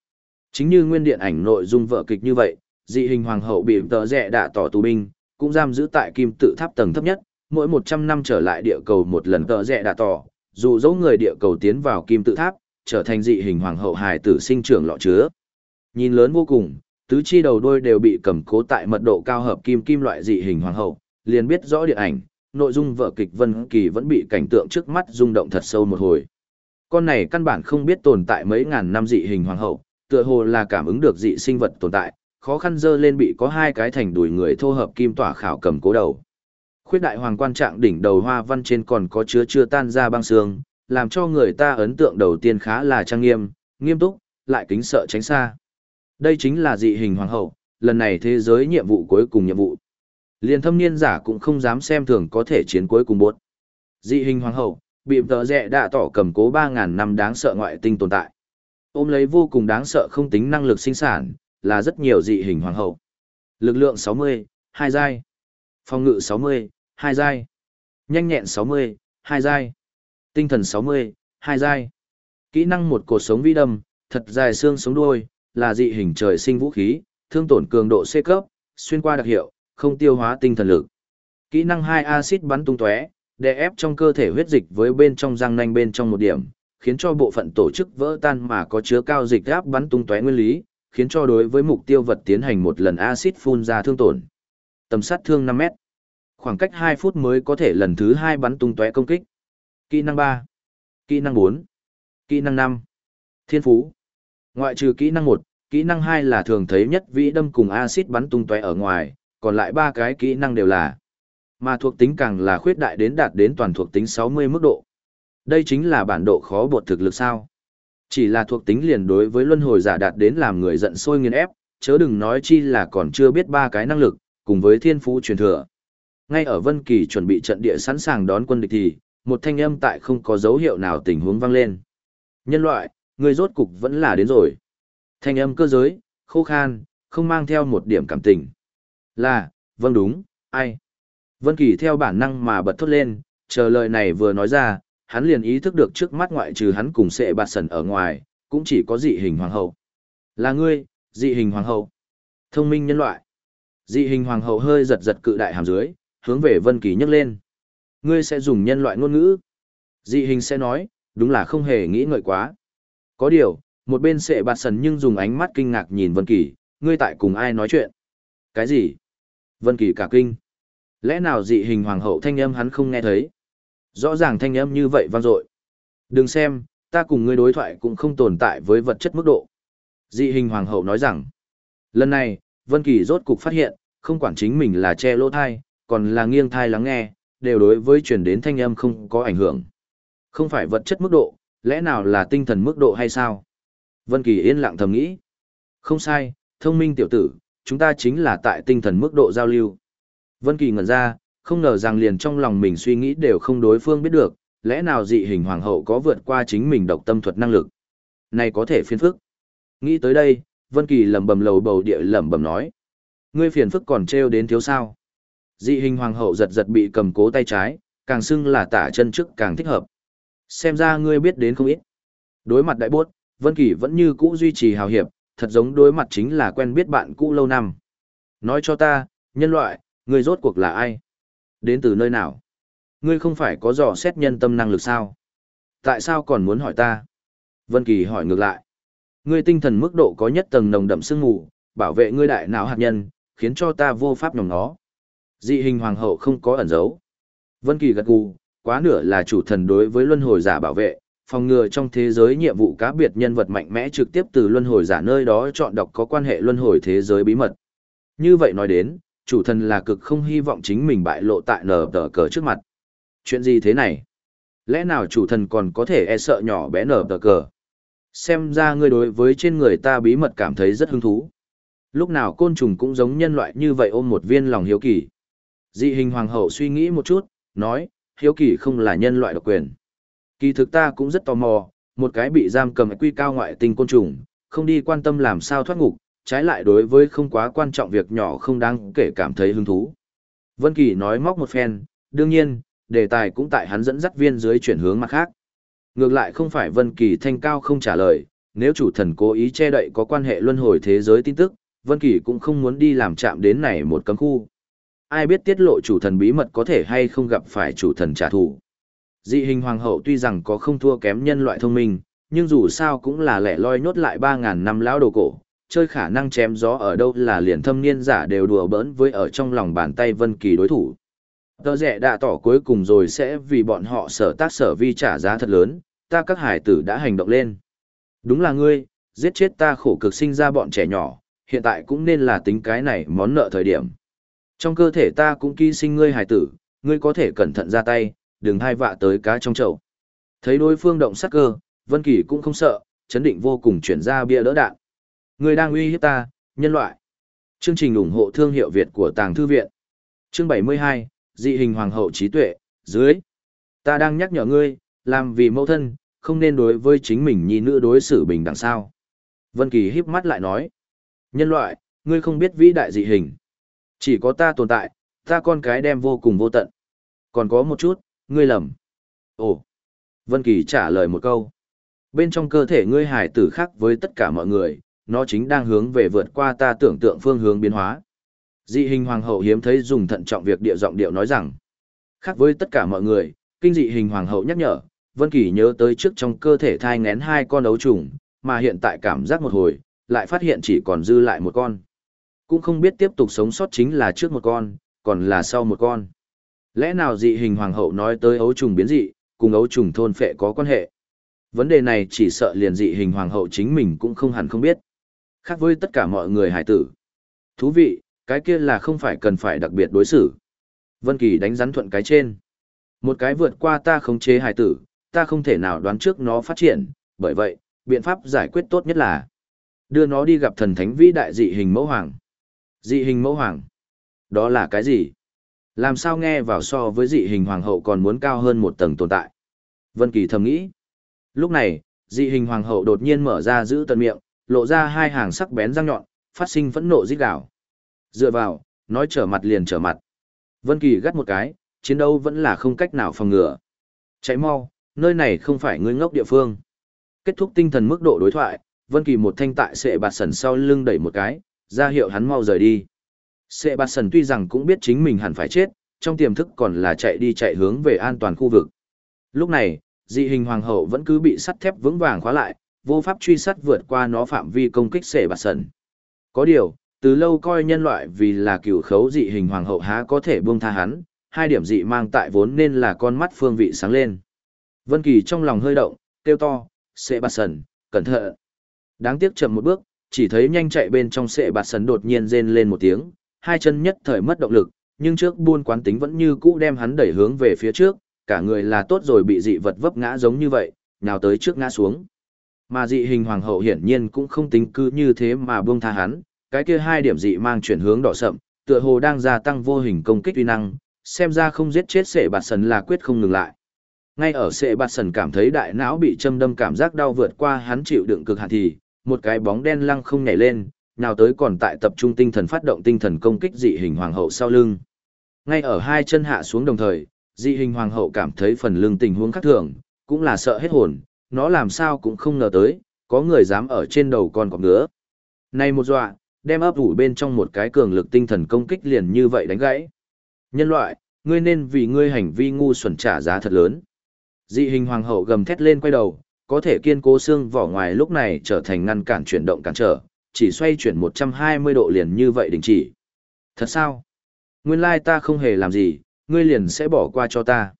Chính như nguyên điện ảnh nội dung vở kịch như vậy, dị hình hoàng hậu bị tờ rẻ đạ tỏ tù binh, cũng giam giữ tại kim tự tháp tầng thấp nhất, mỗi 100 năm trở lại địa cầu một lần tờ rẻ đạ tỏ, dù dấu người địa cầu tiến vào kim tự tháp, trở thành dị hình hoàng hậu hài tử sinh trưởng lọ chứa. Nhìn lớn vô cùng, tứ chi đầu đôi đều bị cầm cố tại mật độ cao hợp kim kim loại dị hình hoàng hậu, liền biết rõ điện ảnh, nội dung vở kịch Vân Kỳ vẫn bị cảnh tượng trước mắt rung động thật sâu một hồi. Con này căn bản không biết tồn tại mấy ngàn năm dị hình hoàng hậu, tựa hồ là cảm ứng được dị sinh vật tồn tại, khó khăn dơ lên bị có hai cái thành đùi người thô hợp kim tỏa khảo cầm cố đầu. Khuyết đại hoàng quan trạng đỉnh đầu hoa văn trên còn có chứa chưa tan ra băng xương, làm cho người ta ấn tượng đầu tiên khá là trang nghiêm, nghiêm túc, lại kính sợ tránh xa. Đây chính là dị hình hoàng hậu, lần này thế giới nhiệm vụ cuối cùng nhiệm vụ. Liên thâm niên giả cũng không dám xem thường có thể chiến cuối cùng bốt. Dị hình hoàng hậu, bị tờ rẽ đã tỏ cầm cố 3.000 năm đáng sợ ngoại tinh tồn tại. Ôm lấy vô cùng đáng sợ không tính năng lực sinh sản, là rất nhiều dị hình hoàng hậu. Lực lượng 60, hai giai. Phòng ngự 60, hai giai. Nhanh nhẹn 60, hai giai. Tinh thần 60, hai giai. Kỹ năng một cột sống vi đâm, thật dài xương sống đuôi, là dị hình trời sinh vũ khí, thương tổn cường độ C cấp, xuyên qua đặc hiệu, không tiêu hóa tinh thần lực. Kỹ năng 2 axit bắn tung tóe, đè ép trong cơ thể huyết dịch với bên trong răng nanh bên trong một điểm, khiến cho bộ phận tổ chức vỡ tan mà có chứa cao dịch áp bắn tung tóe nguyên lý, khiến cho đối với mục tiêu vật tiến hành một lần axit phun ra thương tổn. Tầm sát thương 5 mét. Khoảng cách 2 phút mới có thể lần thứ 2 bắn tung tóe công kích. Kỹ năng 3. Kỹ năng 4. Kỹ năng 5. Thiên phú. Ngoại trừ kỹ năng 1, kỹ năng 2 là thường thấy nhất vĩ đâm cùng axit bắn tung tóe ở ngoài, còn lại ba cái kỹ năng đều là. Mà thuộc tính càng là khuyết đại đến đạt đến toàn thuộc tính 60 mức độ. Đây chính là bản độ khó bột thực lực sao. Chỉ là thuộc tính liền đối với luân hồi giả đạt đến làm người giận sôi nghiền ép, chớ đừng nói chi là còn chưa biết ba cái năng lực, cùng với thiên phú truyền thừa. Ngay ở Vân Kỳ chuẩn bị trận địa sẵn sàng đón quân địch thì, một thanh âm tại không có dấu hiệu nào tình huống vang lên. Nhân loại, Ngươi rốt cục vẫn là đến rồi. Thanh âm cơ giới, khô khan, không mang theo một điểm cảm tình. Là, vâng đúng, ai? Vân Kỳ theo bản năng mà bật thốt lên, chờ lời này vừa nói ra, hắn liền ý thức được trước mắt ngoại trừ hắn cùng sệ bạt sần ở ngoài, cũng chỉ có dị hình hoàng hậu. Là ngươi, dị hình hoàng hậu. Thông minh nhân loại. Dị hình hoàng hậu hơi giật giật cự đại hàm dưới, hướng về Vân Kỳ nhấc lên. Ngươi sẽ dùng nhân loại ngôn ngữ. Dị hình sẽ nói, đúng là không hề nghĩ ngợi quá. Có điều, một bên sệ bạt sần nhưng dùng ánh mắt kinh ngạc nhìn Vân Kỳ, ngươi tại cùng ai nói chuyện? Cái gì? Vân Kỳ cả kinh. Lẽ nào dị hình hoàng hậu thanh âm hắn không nghe thấy? Rõ ràng thanh âm như vậy vang dội. Đừng xem, ta cùng ngươi đối thoại cũng không tồn tại với vật chất mức độ. Dị hình hoàng hậu nói rằng, lần này, Vân Kỳ rốt cục phát hiện, không quản chính mình là che lỗ thai, còn là nghiêng thai lắng nghe, đều đối với truyền đến thanh âm không có ảnh hưởng. Không phải vật chất mức độ, lẽ nào là tinh thần mức độ hay sao? Vân Kỳ yên lặng thầm nghĩ. Không sai, thông minh tiểu tử, chúng ta chính là tại tinh thần mức độ giao lưu. Vân Kỳ ngẩn ra, không ngờ rằng liền trong lòng mình suy nghĩ đều không đối phương biết được, lẽ nào dị hình hoàng hậu có vượt qua chính mình độc tâm thuật năng lực. Này có thể phiền phức. Nghĩ tới đây, Vân Kỳ lẩm bẩm lầu bầu địa lẩm bẩm nói: "Ngươi phiền phức còn trêu đến thiếu sao?" Dị hình hoàng hậu giật giật bị cầm cố tay trái, càng xưng là tả chân trước càng thích hợp. Xem ra ngươi biết đến không ít. Đối mặt đại bốt, Vân Kỳ vẫn như cũ duy trì hào hiệp, thật giống đối mặt chính là quen biết bạn cũ lâu năm. Nói cho ta, nhân loại, ngươi rốt cuộc là ai? Đến từ nơi nào? Ngươi không phải có dò xét nhân tâm năng lực sao? Tại sao còn muốn hỏi ta? Vân Kỳ hỏi ngược lại. Ngươi tinh thần mức độ có nhất tầng nồng đậm sương mù, bảo vệ ngươi đại não hạt nhân, khiến cho ta vô pháp nhòm nó. Dị hình hoàng hậu không có ẩn giấu. Vân Kỳ gật gù, quá nửa là chủ thần đối với luân hồi giả bảo vệ, phòng ngừa trong thế giới nhiệm vụ cá biệt nhân vật mạnh mẽ trực tiếp từ luân hồi giả nơi đó chọn đọc có quan hệ luân hồi thế giới bí mật. Như vậy nói đến, chủ thần là cực không hy vọng chính mình bại lộ tại nở tờ cờ trước mặt. Chuyện gì thế này? Lẽ nào chủ thần còn có thể e sợ nhỏ bé nở tờ cờ? Xem ra ngươi đối với trên người ta bí mật cảm thấy rất hứng thú. Lúc nào côn trùng cũng giống nhân loại như vậy ôm một viên lòng hiếu kỳ. Dị hình hoàng hậu suy nghĩ một chút, nói, hiếu kỳ không là nhân loại độc quyền. Kỳ thực ta cũng rất tò mò, một cái bị giam cầm quy cao ngoại tình côn trùng, không đi quan tâm làm sao thoát ngục, trái lại đối với không quá quan trọng việc nhỏ không đáng kể cảm thấy hứng thú. Vân Kỳ nói móc một phen, đương nhiên, đề tài cũng tại hắn dẫn dắt viên dưới chuyển hướng mặt khác. Ngược lại không phải Vân Kỳ thanh cao không trả lời, nếu chủ thần cố ý che đậy có quan hệ luân hồi thế giới tin tức, Vân Kỳ cũng không muốn đi làm chạm đến này một cấm khu. Ai biết tiết lộ chủ thần bí mật có thể hay không gặp phải chủ thần trả thù. Dị hình hoàng hậu tuy rằng có không thua kém nhân loại thông minh, nhưng dù sao cũng là lẻ loi nhốt lại 3.000 năm lão đồ cổ, chơi khả năng chém gió ở đâu là liền thâm niên giả đều đùa bỡn với ở trong lòng bàn tay Vân Kỳ đối thủ. Tờ rẻ đã tỏ cuối cùng rồi sẽ vì bọn họ sở tác sở vi trả giá thật lớn, ta các hải tử đã hành động lên. Đúng là ngươi, giết chết ta khổ cực sinh ra bọn trẻ nhỏ, hiện tại cũng nên là tính cái này món nợ thời điểm. Trong cơ thể ta cũng ký sinh ngươi hải tử, ngươi có thể cẩn thận ra tay, đừng hai vạ tới cá trong chậu. Thấy đối phương động sát cơ, Vân Kỳ cũng không sợ, chấn định vô cùng chuyển ra bia đỡ đạn. Ngươi đang uy hiếp ta, nhân loại. Chương trình ủng hộ thương hiệu Việt của Tàng Thư Viện. Chương 72, dị hình hoàng hậu trí tuệ, dưới. Ta đang nhắc nhở ngươi, làm vì mẫu thân, không nên đối với chính mình nhi nữ đối xử bình đẳng sao. Vân Kỳ híp mắt lại nói. Nhân loại, ngươi không biết vĩ đại dị hình. Chỉ có ta tồn tại, ta con cái đem vô cùng vô tận. Còn có một chút, ngươi lầm. Ồ. Vân Kỳ trả lời một câu. Bên trong cơ thể ngươi hải tử khác với tất cả mọi người, nó chính đang hướng về vượt qua ta tưởng tượng phương hướng biến hóa. Dị hình hoàng hậu hiếm thấy dùng thận trọng việc địa giọng điệu nói rằng, khác với tất cả mọi người, kinh dị hình hoàng hậu nhắc nhở, Vân Kỳ nhớ tới trước trong cơ thể thai ngén hai con ấu trùng, mà hiện tại cảm giác một hồi, lại phát hiện chỉ còn dư lại một con. Cũng không biết tiếp tục sống sót chính là trước một con, còn là sau một con. Lẽ nào dị hình hoàng hậu nói tới ấu trùng biến dị, cùng ấu trùng thôn phệ có quan hệ? Vấn đề này chỉ sợ liền dị hình hoàng hậu chính mình cũng không hẳn không biết. Khác với tất cả mọi người hải tử. Thú vị, cái kia là không phải cần phải đặc biệt đối xử. Vân Kỳ đánh rắn thuận cái trên. Một cái vượt qua ta khống chế hải tử, ta không thể nào đoán trước nó phát triển, bởi vậy, biện pháp giải quyết tốt nhất là đưa nó đi gặp thần thánh vĩ đại dị hình mẫu hoàng. Dị hình mẫu hoàng? Đó là cái gì? Làm sao nghe vào so với dị hình hoàng hậu còn muốn cao hơn một tầng tồn tại? Vân Kỳ thầm nghĩ. Lúc này, dị hình hoàng hậu đột nhiên mở ra giữ tận miệng, lộ ra hai hàng sắc bén răng nhọn, phát sinh phẫn nộ rít gào. Dựa vào, nói trở mặt liền trở mặt. Vân Kỳ gắt một cái, chiến đấu vẫn là không cách nào phòng ngừa. Chạy mau, nơi này không phải ngươi ngốc địa phương. Kết thúc tinh thần mức độ đối thoại, Vân Kỳ một thanh tại sệ bạt sần sau lưng đẩy một cái, ra hiệu hắn mau rời đi. Sệ bạt sần tuy rằng cũng biết chính mình hẳn phải chết, trong tiềm thức còn là chạy đi chạy hướng về an toàn khu vực. Lúc này, dị hình hoàng hậu vẫn cứ bị sắt thép vững vàng khóa lại, vô pháp truy sát vượt qua nó phạm vi công kích sệ bạt sần. Có điều, từ lâu coi nhân loại vì là cửu khấu dị hình hoàng hậu há có thể buông tha hắn, hai điểm dị mang tại vốn nên là con mắt phương vị sáng lên. Vân Kỳ trong lòng hơi động, kêu to, "Sệ Bạt Sần, cẩn thận!" Đáng tiếc chậm một bước, chỉ thấy nhanh chạy bên trong Sệ Bạt Sần đột nhiên rên lên một tiếng, hai chân nhất thời mất động lực, nhưng trước buôn quán tính vẫn như cũ đem hắn đẩy hướng về phía trước, cả người là tốt rồi bị dị vật vấp ngã giống như vậy, nào tới trước ngã xuống. Mà dị hình hoàng hậu hiển nhiên cũng không tính cứ như thế mà buông tha hắn, cái kia hai điểm dị mang chuyển hướng đỏ sậm, tựa hồ đang gia tăng vô hình công kích uy năng, xem ra không giết chết Sệ Bạt Sần là quyết không ngừng lại. Ngay ở Sệ Bạt Sần cảm thấy đại não bị châm đâm cảm giác đau vượt qua hắn chịu đựng cực hạn thì, một cái bóng đen lăng không nhảy lên, nào tới còn tại tập trung tinh thần phát động tinh thần công kích dị hình hoàng hậu sau lưng. Ngay ở hai chân hạ xuống đồng thời, dị hình hoàng hậu cảm thấy phần lưng tình huống khác thường, cũng là sợ hết hồn, nó làm sao cũng không ngờ tới, có người dám ở trên đầu con cọp nữa. Này một dọa, đem ấp ủ bên trong một cái cường lực tinh thần công kích liền như vậy đánh gãy. Nhân loại, ngươi nên vì ngươi hành vi ngu xuẩn trả giá thật lớn. Dị hình hoàng hậu gầm thét lên quay đầu, có thể kiên cố xương vỏ ngoài lúc này trở thành ngăn cản chuyển động cản trở, chỉ xoay chuyển 120 độ liền như vậy đình chỉ. Thật sao? Nguyên lai ta không hề làm gì, ngươi liền sẽ bỏ qua cho ta.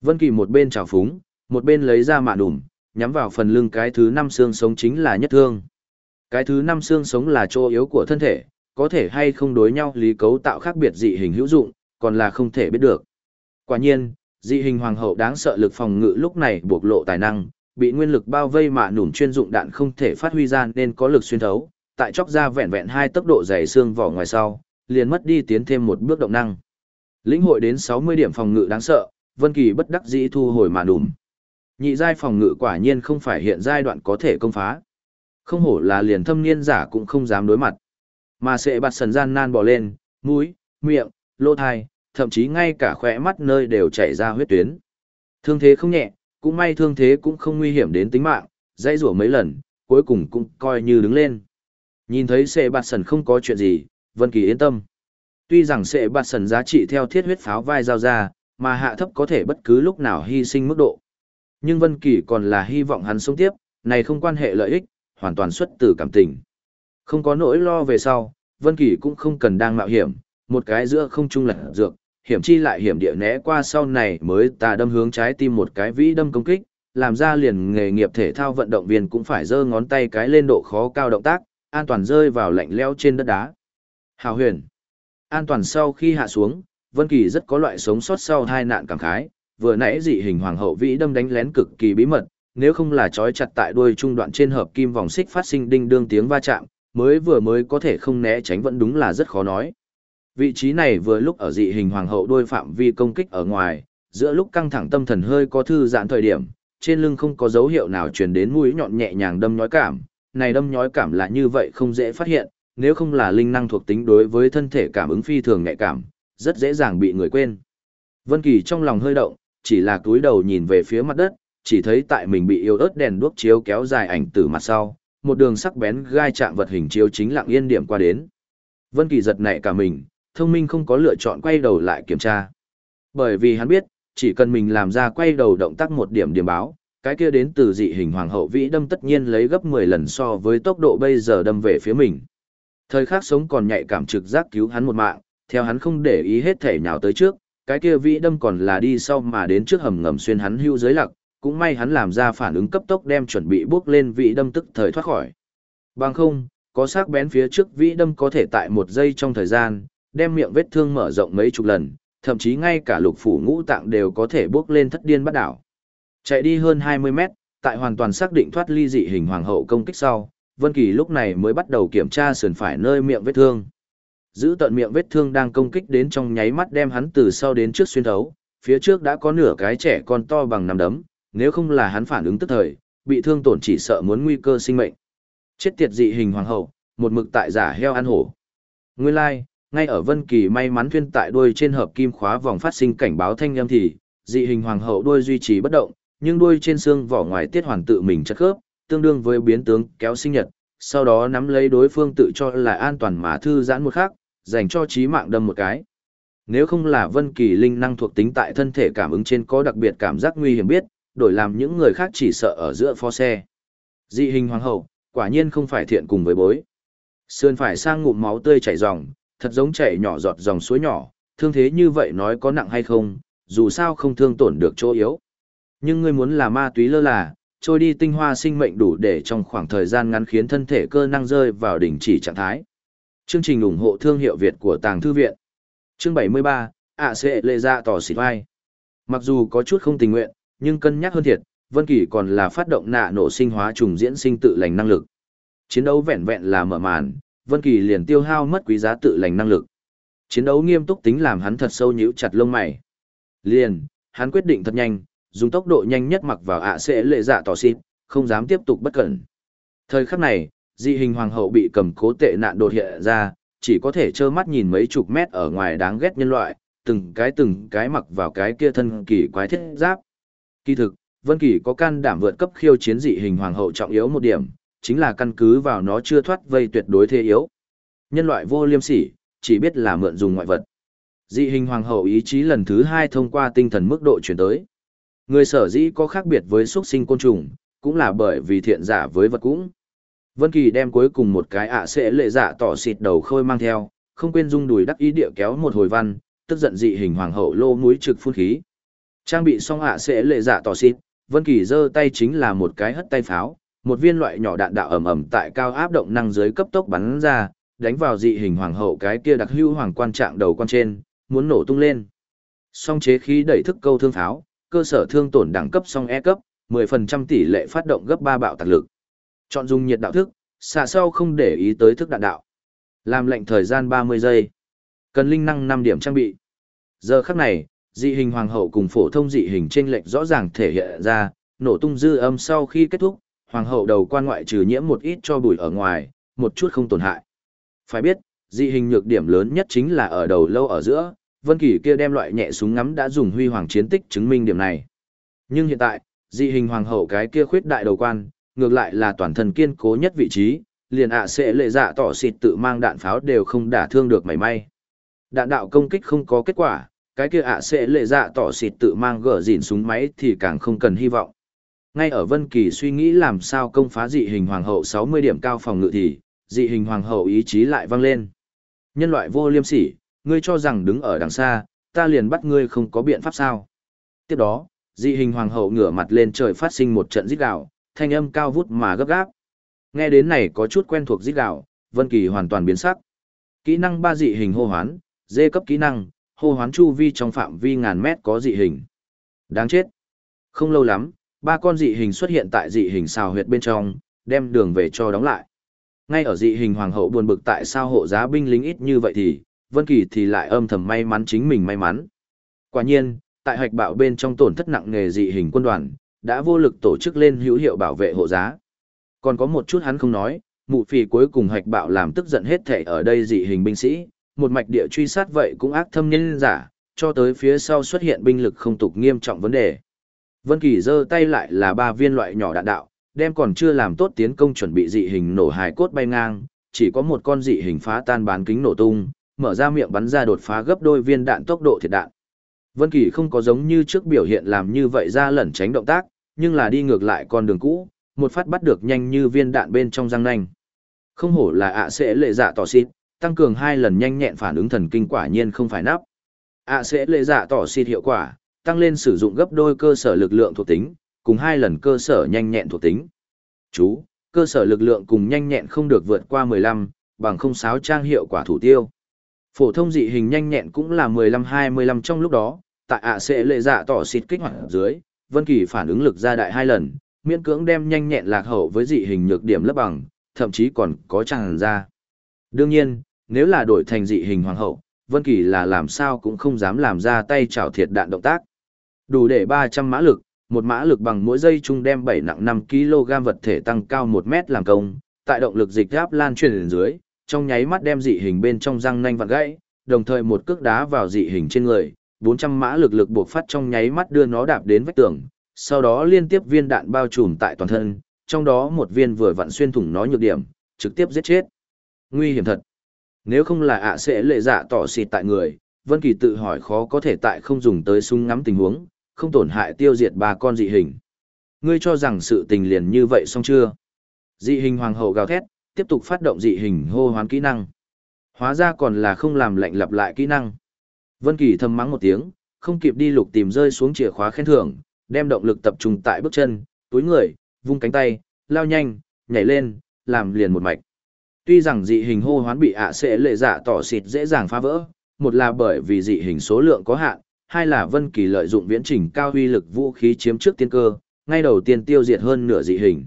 Vân Kỳ một bên trào phúng, một bên lấy ra mạ đùm, nhắm vào phần lưng cái thứ năm xương sống chính là nhất thương. Cái thứ năm xương sống là chỗ yếu của thân thể, có thể hay không đối nhau lý cấu tạo khác biệt dị hình hữu dụng, còn là không thể biết được. Quả nhiên, dị hình hoàng hậu đáng sợ lực phòng ngự lúc này bộc lộ tài năng, bị nguyên lực bao vây mà nủm chuyên dụng đạn không thể phát huy ra nên có lực xuyên thấu, tại chóc ra vẹn vẹn hai tốc độ dày xương vỏ ngoài sau, liền mất đi tiến thêm một bước động năng. Lĩnh hội đến 60 điểm phòng ngự đáng sợ, Vân Kỳ bất đắc dĩ thu hồi mà nủm. Nhị giai phòng ngự quả nhiên không phải hiện giai đoạn có thể công phá. Không hổ là liền thâm niên giả cũng không dám đối mặt. Mà sẽ bạt sần gian nan bỏ lên, mũi, miệng, lỗ tai thậm chí ngay cả khóe mắt nơi đều chảy ra huyết tuyến. Thương thế không nhẹ, cũng may thương thế cũng không nguy hiểm đến tính mạng, dãy rủa mấy lần, cuối cùng cũng coi như đứng lên. Nhìn thấy sệ bạt sần không có chuyện gì, Vân Kỳ yên tâm. Tuy rằng sệ bạt sần giá trị theo thiết huyết pháo vai giao ra, mà hạ thấp có thể bất cứ lúc nào hy sinh mức độ. Nhưng Vân Kỳ còn là hy vọng hắn sống tiếp, này không quan hệ lợi ích, hoàn toàn xuất từ cảm tình. Không có nỗi lo về sau, Vân Kỳ cũng không cần đang mạo hiểm, một cái giữa không trung lật dược, hiểm chi lại hiểm địa né qua sau này mới tà đâm hướng trái tim một cái vĩ đâm công kích, làm ra liền nghề nghiệp thể thao vận động viên cũng phải giơ ngón tay cái lên độ khó cao động tác, an toàn rơi vào lạnh leo trên đất đá. Hào huyền. An toàn sau khi hạ xuống, Vân Kỳ rất có loại sống sót sau hai nạn cảm khái, vừa nãy dị hình hoàng hậu vĩ đâm đánh lén cực kỳ bí mật, nếu không là trói chặt tại đuôi trung đoạn trên hợp kim vòng xích phát sinh đinh đương tiếng va chạm, mới vừa mới có thể không né tránh vẫn đúng là rất khó nói. Vị trí này vừa lúc ở dị hình hoàng hậu đôi phạm vi công kích ở ngoài, giữa lúc căng thẳng tâm thần hơi có thư giãn thời điểm, trên lưng không có dấu hiệu nào truyền đến mũi nhọn nhẹ nhàng đâm nhói cảm, này đâm nhói cảm là như vậy không dễ phát hiện, nếu không là linh năng thuộc tính đối với thân thể cảm ứng phi thường nhạy cảm, rất dễ dàng bị người quên. Vân Kỳ trong lòng hơi động, chỉ là cúi đầu nhìn về phía mặt đất, chỉ thấy tại mình bị yêu ớt đèn đuốc chiếu kéo dài ảnh từ mặt sau, một đường sắc bén gai chạm vật hình chiếu chính lặng yên điểm qua đến. Vân Kỳ giật nảy cả mình, thông minh không có lựa chọn quay đầu lại kiểm tra. Bởi vì hắn biết, chỉ cần mình làm ra quay đầu động tác một điểm điểm báo, cái kia đến từ dị hình hoàng hậu vĩ đâm tất nhiên lấy gấp 10 lần so với tốc độ bây giờ đâm về phía mình. Thời khắc sống còn nhạy cảm trực giác cứu hắn một mạng, theo hắn không để ý hết thể nhào tới trước, cái kia vĩ đâm còn là đi sau mà đến trước hầm ngầm xuyên hắn hưu dưới lặc, cũng may hắn làm ra phản ứng cấp tốc đem chuẩn bị bước lên vĩ đâm tức thời thoát khỏi. Bằng không, có sắc bén phía trước vĩ đâm có thể tại một giây trong thời gian, đem miệng vết thương mở rộng mấy chục lần, thậm chí ngay cả lục phủ ngũ tạng đều có thể bước lên thất điên bắt đảo. Chạy đi hơn 20 mét, tại hoàn toàn xác định thoát ly dị hình hoàng hậu công kích sau, Vân Kỳ lúc này mới bắt đầu kiểm tra sườn phải nơi miệng vết thương. Giữ tận miệng vết thương đang công kích đến trong nháy mắt đem hắn từ sau đến trước xuyên thấu, phía trước đã có nửa cái trẻ con to bằng nắm đấm, nếu không là hắn phản ứng tức thời, bị thương tổn chỉ sợ muốn nguy cơ sinh mệnh. Chết tiệt dị hình hoàng hậu, một mực tại giả heo ăn hổ. Nguyên lai, like, ngay ở Vân Kỳ may mắn thuyên tại đuôi trên hợp kim khóa vòng phát sinh cảnh báo thanh âm thì, dị hình hoàng hậu đuôi duy trì bất động, nhưng đuôi trên xương vỏ ngoài tiết hoàn tự mình chất khớp, tương đương với biến tướng kéo sinh nhật, sau đó nắm lấy đối phương tự cho là an toàn mà thư giãn một khắc, dành cho chí mạng đâm một cái. Nếu không là Vân Kỳ linh năng thuộc tính tại thân thể cảm ứng trên có đặc biệt cảm giác nguy hiểm biết, đổi làm những người khác chỉ sợ ở giữa pho xe. Dị hình hoàng hậu, quả nhiên không phải thiện cùng với bối. Sườn phải sang ngụm máu tươi chảy ròng, thật giống chảy nhỏ giọt dòng suối nhỏ, thương thế như vậy nói có nặng hay không, dù sao không thương tổn được chỗ yếu. Nhưng ngươi muốn là ma túy lơ là, trôi đi tinh hoa sinh mệnh đủ để trong khoảng thời gian ngắn khiến thân thể cơ năng rơi vào đỉnh chỉ trạng thái. Chương trình ủng hộ thương hiệu Việt của Tàng Thư Viện. Chương 73, ạ sẽ lệ ra tỏ xịt vai. Mặc dù có chút không tình nguyện, nhưng cân nhắc hơn thiệt, Vân Kỳ còn là phát động nạ nổ sinh hóa trùng diễn sinh tự lành năng lực. Chiến đấu vẹn vẹn là mở màn, Vân Kỳ liền tiêu hao mất quý giá tự lành năng lực. Chiến đấu nghiêm túc tính làm hắn thật sâu nhíu chặt lông mày. Liền, hắn quyết định thật nhanh, dùng tốc độ nhanh nhất mặc vào ạ sẽ lệ dạ tỏ xin, không dám tiếp tục bất cẩn. Thời khắc này, dị hình hoàng hậu bị cầm cố tệ nạn đột hiện ra, chỉ có thể trơ mắt nhìn mấy chục mét ở ngoài đáng ghét nhân loại, từng cái từng cái mặc vào cái kia thân kỳ quái thiết giáp. Kỳ thực, Vân Kỳ có can đảm vượt cấp khiêu chiến dị hình hoàng hậu trọng yếu một điểm, chính là căn cứ vào nó chưa thoát vây tuyệt đối thế yếu. Nhân loại vô liêm sỉ, chỉ biết là mượn dùng ngoại vật. Dị hình hoàng hậu ý chí lần thứ hai thông qua tinh thần mức độ chuyển tới. Người sở dĩ có khác biệt với xuất sinh côn trùng, cũng là bởi vì thiện giả với vật cũng. Vân Kỳ đem cuối cùng một cái ạ sẽ lệ dạ tỏ xịt đầu khôi mang theo, không quên dung đùi đắc ý địa kéo một hồi văn, tức giận dị hình hoàng hậu lô mũi trực phun khí. Trang bị xong ạ sẽ lệ dạ tỏ xịt, Vân Kỳ giơ tay chính là một cái hất tay pháo, một viên loại nhỏ đạn đạo ầm ầm tại cao áp động năng dưới cấp tốc bắn ra, đánh vào dị hình hoàng hậu cái kia đặc hữu hoàng quan trạng đầu quan trên, muốn nổ tung lên. Song chế khí đẩy thức câu thương pháo, cơ sở thương tổn đẳng cấp song E cấp, 10% tỷ lệ phát động gấp 3 bạo tạc lực. Chọn dùng nhiệt đạo thức, xạ sau không để ý tới thức đạn đạo. Làm lệnh thời gian 30 giây. Cần linh năng 5 điểm trang bị. Giờ khắc này, dị hình hoàng hậu cùng phổ thông dị hình chênh lệch rõ ràng thể hiện ra, nổ tung dư âm sau khi kết thúc, hoàng hậu đầu quan ngoại trừ nhiễm một ít cho bụi ở ngoài, một chút không tổn hại. Phải biết, dị hình nhược điểm lớn nhất chính là ở đầu lâu ở giữa, Vân Kỳ kia đem loại nhẹ súng ngắm đã dùng huy hoàng chiến tích chứng minh điểm này. Nhưng hiện tại, dị hình hoàng hậu cái kia khuyết đại đầu quan, ngược lại là toàn thân kiên cố nhất vị trí, liền ạ sẽ lệ dạ tỏ xịt tự mang đạn pháo đều không đả thương được mảy may. Đạn đạo công kích không có kết quả, cái kia ạ sẽ lệ dạ tỏ xịt tự mang gỡ dỉn súng máy thì càng không cần hy vọng. Ngay ở Vân Kỳ suy nghĩ làm sao công phá dị hình hoàng hậu 60 điểm cao phòng ngự thì, dị hình hoàng hậu ý chí lại vang lên. Nhân loại vô liêm sỉ, ngươi cho rằng đứng ở đằng xa, ta liền bắt ngươi không có biện pháp sao. Tiếp đó, dị hình hoàng hậu ngửa mặt lên trời phát sinh một trận rít gào, thanh âm cao vút mà gấp gáp. Nghe đến này có chút quen thuộc rít gào, Vân Kỳ hoàn toàn biến sắc. Kỹ năng ba dị hình hô hoán, dê cấp kỹ năng, hô hoán chu vi trong phạm vi ngàn mét có dị hình. Đáng chết. Không lâu lắm, ba con dị hình xuất hiện tại dị hình xào huyệt bên trong, đem đường về cho đóng lại. Ngay ở dị hình hoàng hậu buồn bực tại sao hộ giá binh lính ít như vậy thì, Vân Kỳ thì lại âm thầm may mắn chính mình may mắn. Quả nhiên, tại hạch bạo bên trong tổn thất nặng nề dị hình quân đoàn, đã vô lực tổ chức lên hữu hiệu bảo vệ hộ giá. Còn có một chút hắn không nói, mụ phì cuối cùng hạch bạo làm tức giận hết thể ở đây dị hình binh sĩ, một mạch địa truy sát vậy cũng ác thâm nhân giả, cho tới phía sau xuất hiện binh lực không tục nghiêm trọng vấn đề. Vân Kỳ giơ tay lại là ba viên loại nhỏ đạn đạo, đem còn chưa làm tốt tiến công chuẩn bị dị hình nổ hài cốt bay ngang, chỉ có một con dị hình phá tan bán kính nổ tung, mở ra miệng bắn ra đột phá gấp đôi viên đạn tốc độ thiệt đạn. Vân Kỳ không có giống như trước biểu hiện làm như vậy ra lẩn tránh động tác, nhưng là đi ngược lại con đường cũ, một phát bắt được nhanh như viên đạn bên trong răng nanh. Không hổ là ạ sẽ lệ dạ tỏ xịt, tăng cường hai lần nhanh nhẹn phản ứng thần kinh quả nhiên không phải nắp. ạ sẽ lệ dạ tỏ xịt hiệu quả, tăng lên sử dụng gấp đôi cơ sở lực lượng thuộc tính, cùng hai lần cơ sở nhanh nhẹn thuộc tính. Chú, cơ sở lực lượng cùng nhanh nhẹn không được vượt qua 15, bằng không sáo trang hiệu quả thủ tiêu. Phổ thông dị hình nhanh nhẹn cũng là 15-25 trong lúc đó, tại ạ sẽ lệ dạ tỏ xịt kích hoạt dưới, Vân Kỳ phản ứng lực ra đại hai lần, miễn cưỡng đem nhanh nhẹn lạc hậu với dị hình nhược điểm lấp bằng, thậm chí còn có tràn ra. Đương nhiên, nếu là đổi thành dị hình hoàng hậu, Vân Kỳ là làm sao cũng không dám làm ra tay chảo thiệt đạn động tác. Đủ để 300 mã lực, một mã lực bằng mỗi giây chung đem 7 nặng 5 kg vật thể tăng cao 1 mét làm công, tại động lực dịch áp lan truyền dưới, trong nháy mắt đem dị hình bên trong răng nanh vặn gãy, đồng thời một cước đá vào dị hình trên người, 400 mã lực lực buộc phát trong nháy mắt đưa nó đạp đến vách tường, sau đó liên tiếp viên đạn bao trùm tại toàn thân, trong đó một viên vừa vặn xuyên thủng nó nhược điểm, trực tiếp giết chết. Nguy hiểm thật. Nếu không là ạ sẽ lệ dạ tỏ xịt tại người, Vân Kỳ tự hỏi khó có thể tại không dùng tới súng ngắm tình huống, không tổn hại tiêu diệt ba con dị hình. Ngươi cho rằng sự tình liền như vậy xong chưa? Dị hình hoàng hậu gào thét, tiếp tục phát động dị hình hô hoán kỹ năng. Hóa ra còn là không làm lệnh lặp lại kỹ năng. Vân Kỳ thầm mắng một tiếng, không kịp đi lục tìm rơi xuống chìa khóa khen thưởng, đem động lực tập trung tại bước chân, túi người, vung cánh tay, lao nhanh, nhảy lên, làm liền một mạch. Tuy rằng dị hình hô hoán bị ạ sẽ lệ dạ tỏ xịt dễ dàng phá vỡ, một là bởi vì dị hình số lượng có hạn, hai là Vân Kỳ lợi dụng viễn trình cao uy lực vũ khí chiếm trước tiên cơ, ngay đầu tiên tiêu diệt hơn nửa dị hình.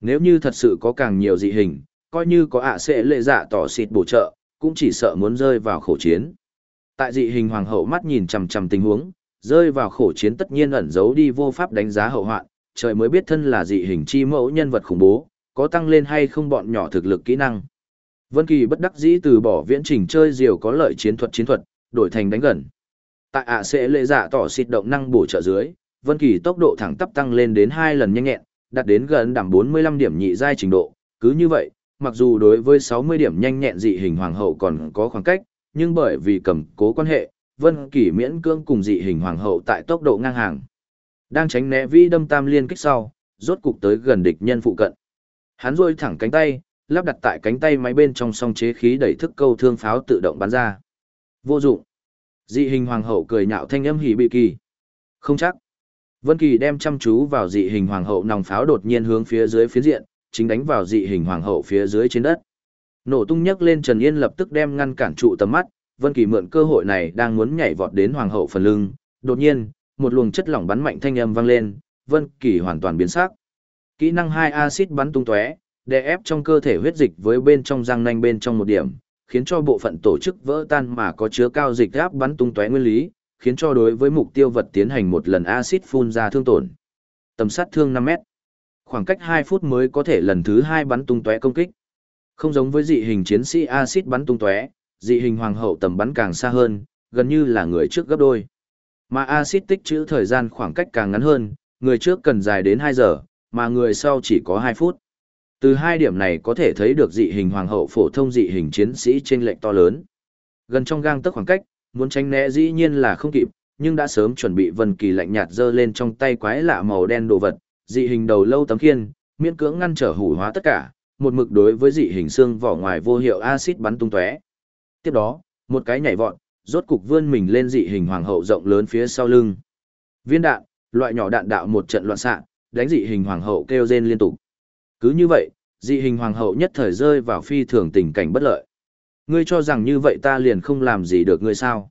Nếu như thật sự có càng nhiều dị hình, coi như có ạ sẽ lệ dạ tỏ xịt bổ trợ, cũng chỉ sợ muốn rơi vào khổ chiến. Tại dị hình hoàng hậu mắt nhìn chằm chằm tình huống, rơi vào khổ chiến tất nhiên ẩn giấu đi vô pháp đánh giá hậu hoạn, trời mới biết thân là dị hình chi mẫu nhân vật khủng bố, có tăng lên hay không bọn nhỏ thực lực kỹ năng. Vân Kỳ bất đắc dĩ từ bỏ viễn trình chơi diều có lợi chiến thuật chiến thuật, đổi thành đánh gần. Tại ạ sẽ lệ dạ tỏ xịt động năng bổ trợ dưới, Vân Kỳ tốc độ thẳng tắp tăng lên đến hai lần nhanh nhẹn, đạt đến gần đảm 45 điểm nhị giai trình độ. Cứ như vậy, mặc dù đối với 60 điểm nhanh nhẹn dị hình hoàng hậu còn có khoảng cách, nhưng bởi vì cầm cố quan hệ, Vân Kỳ miễn cưỡng cùng dị hình hoàng hậu tại tốc độ ngang hàng. Đang tránh né vi đâm tam liên kích sau, rốt cục tới gần địch nhân phụ cận. Hắn duỗi thẳng cánh tay, lắp đặt tại cánh tay máy bên trong song chế khí đẩy thức câu thương pháo tự động bắn ra. Vô dụng. Dị hình hoàng hậu cười nhạo thanh âm hỉ bị kỳ. Không chắc. Vân Kỳ đem chăm chú vào dị hình hoàng hậu nòng pháo đột nhiên hướng phía dưới phía diện, chính đánh vào dị hình hoàng hậu phía dưới trên đất. Nổ tung nhấc lên Trần Yên lập tức đem ngăn cản trụ tầm mắt, Vân Kỳ mượn cơ hội này đang muốn nhảy vọt đến hoàng hậu phần lưng, đột nhiên, một luồng chất lỏng bắn mạnh thanh âm vang lên, Vân Kỳ hoàn toàn biến sắc. Kỹ năng hai axit bắn tung tóe, đè ép trong cơ thể huyết dịch với bên trong răng nanh bên trong một điểm, khiến cho bộ phận tổ chức vỡ tan mà có chứa cao dịch áp bắn tung tóe nguyên lý, khiến cho đối với mục tiêu vật tiến hành một lần axit phun ra thương tổn. tầm sát thương 5 mét. Khoảng cách 2 phút mới có thể lần thứ 2 bắn tung tóe công kích. Không giống với dị hình chiến sĩ axit bắn tung tóe, dị hình hoàng hậu tầm bắn càng xa hơn, gần như là người trước gấp đôi. Mà axit tích trữ thời gian khoảng cách càng ngắn hơn, người trước cần dài đến 2 giờ, mà người sau chỉ có 2 phút. Từ hai điểm này có thể thấy được dị hình hoàng hậu phổ thông dị hình chiến sĩ trên lệnh to lớn. Gần trong gang tấc khoảng cách, muốn tránh né dĩ nhiên là không kịp, nhưng đã sớm chuẩn bị Vân Kỳ lạnh nhạt giơ lên trong tay quái lạ màu đen đồ vật, dị hình đầu lâu tấm khiên, miễn cưỡng ngăn trở hủ hóa tất cả, một mực đối với dị hình xương vỏ ngoài vô hiệu axit bắn tung tóe. Tiếp đó, một cái nhảy vọt, rốt cục vươn mình lên dị hình hoàng hậu rộng lớn phía sau lưng. Viên đạn, loại nhỏ đạn đạo một trận loạn xạ, đánh dị hình hoàng hậu kêu rên liên tục. Cứ như vậy, dị hình hoàng hậu nhất thời rơi vào phi thường tình cảnh bất lợi. Ngươi cho rằng như vậy ta liền không làm gì được ngươi sao?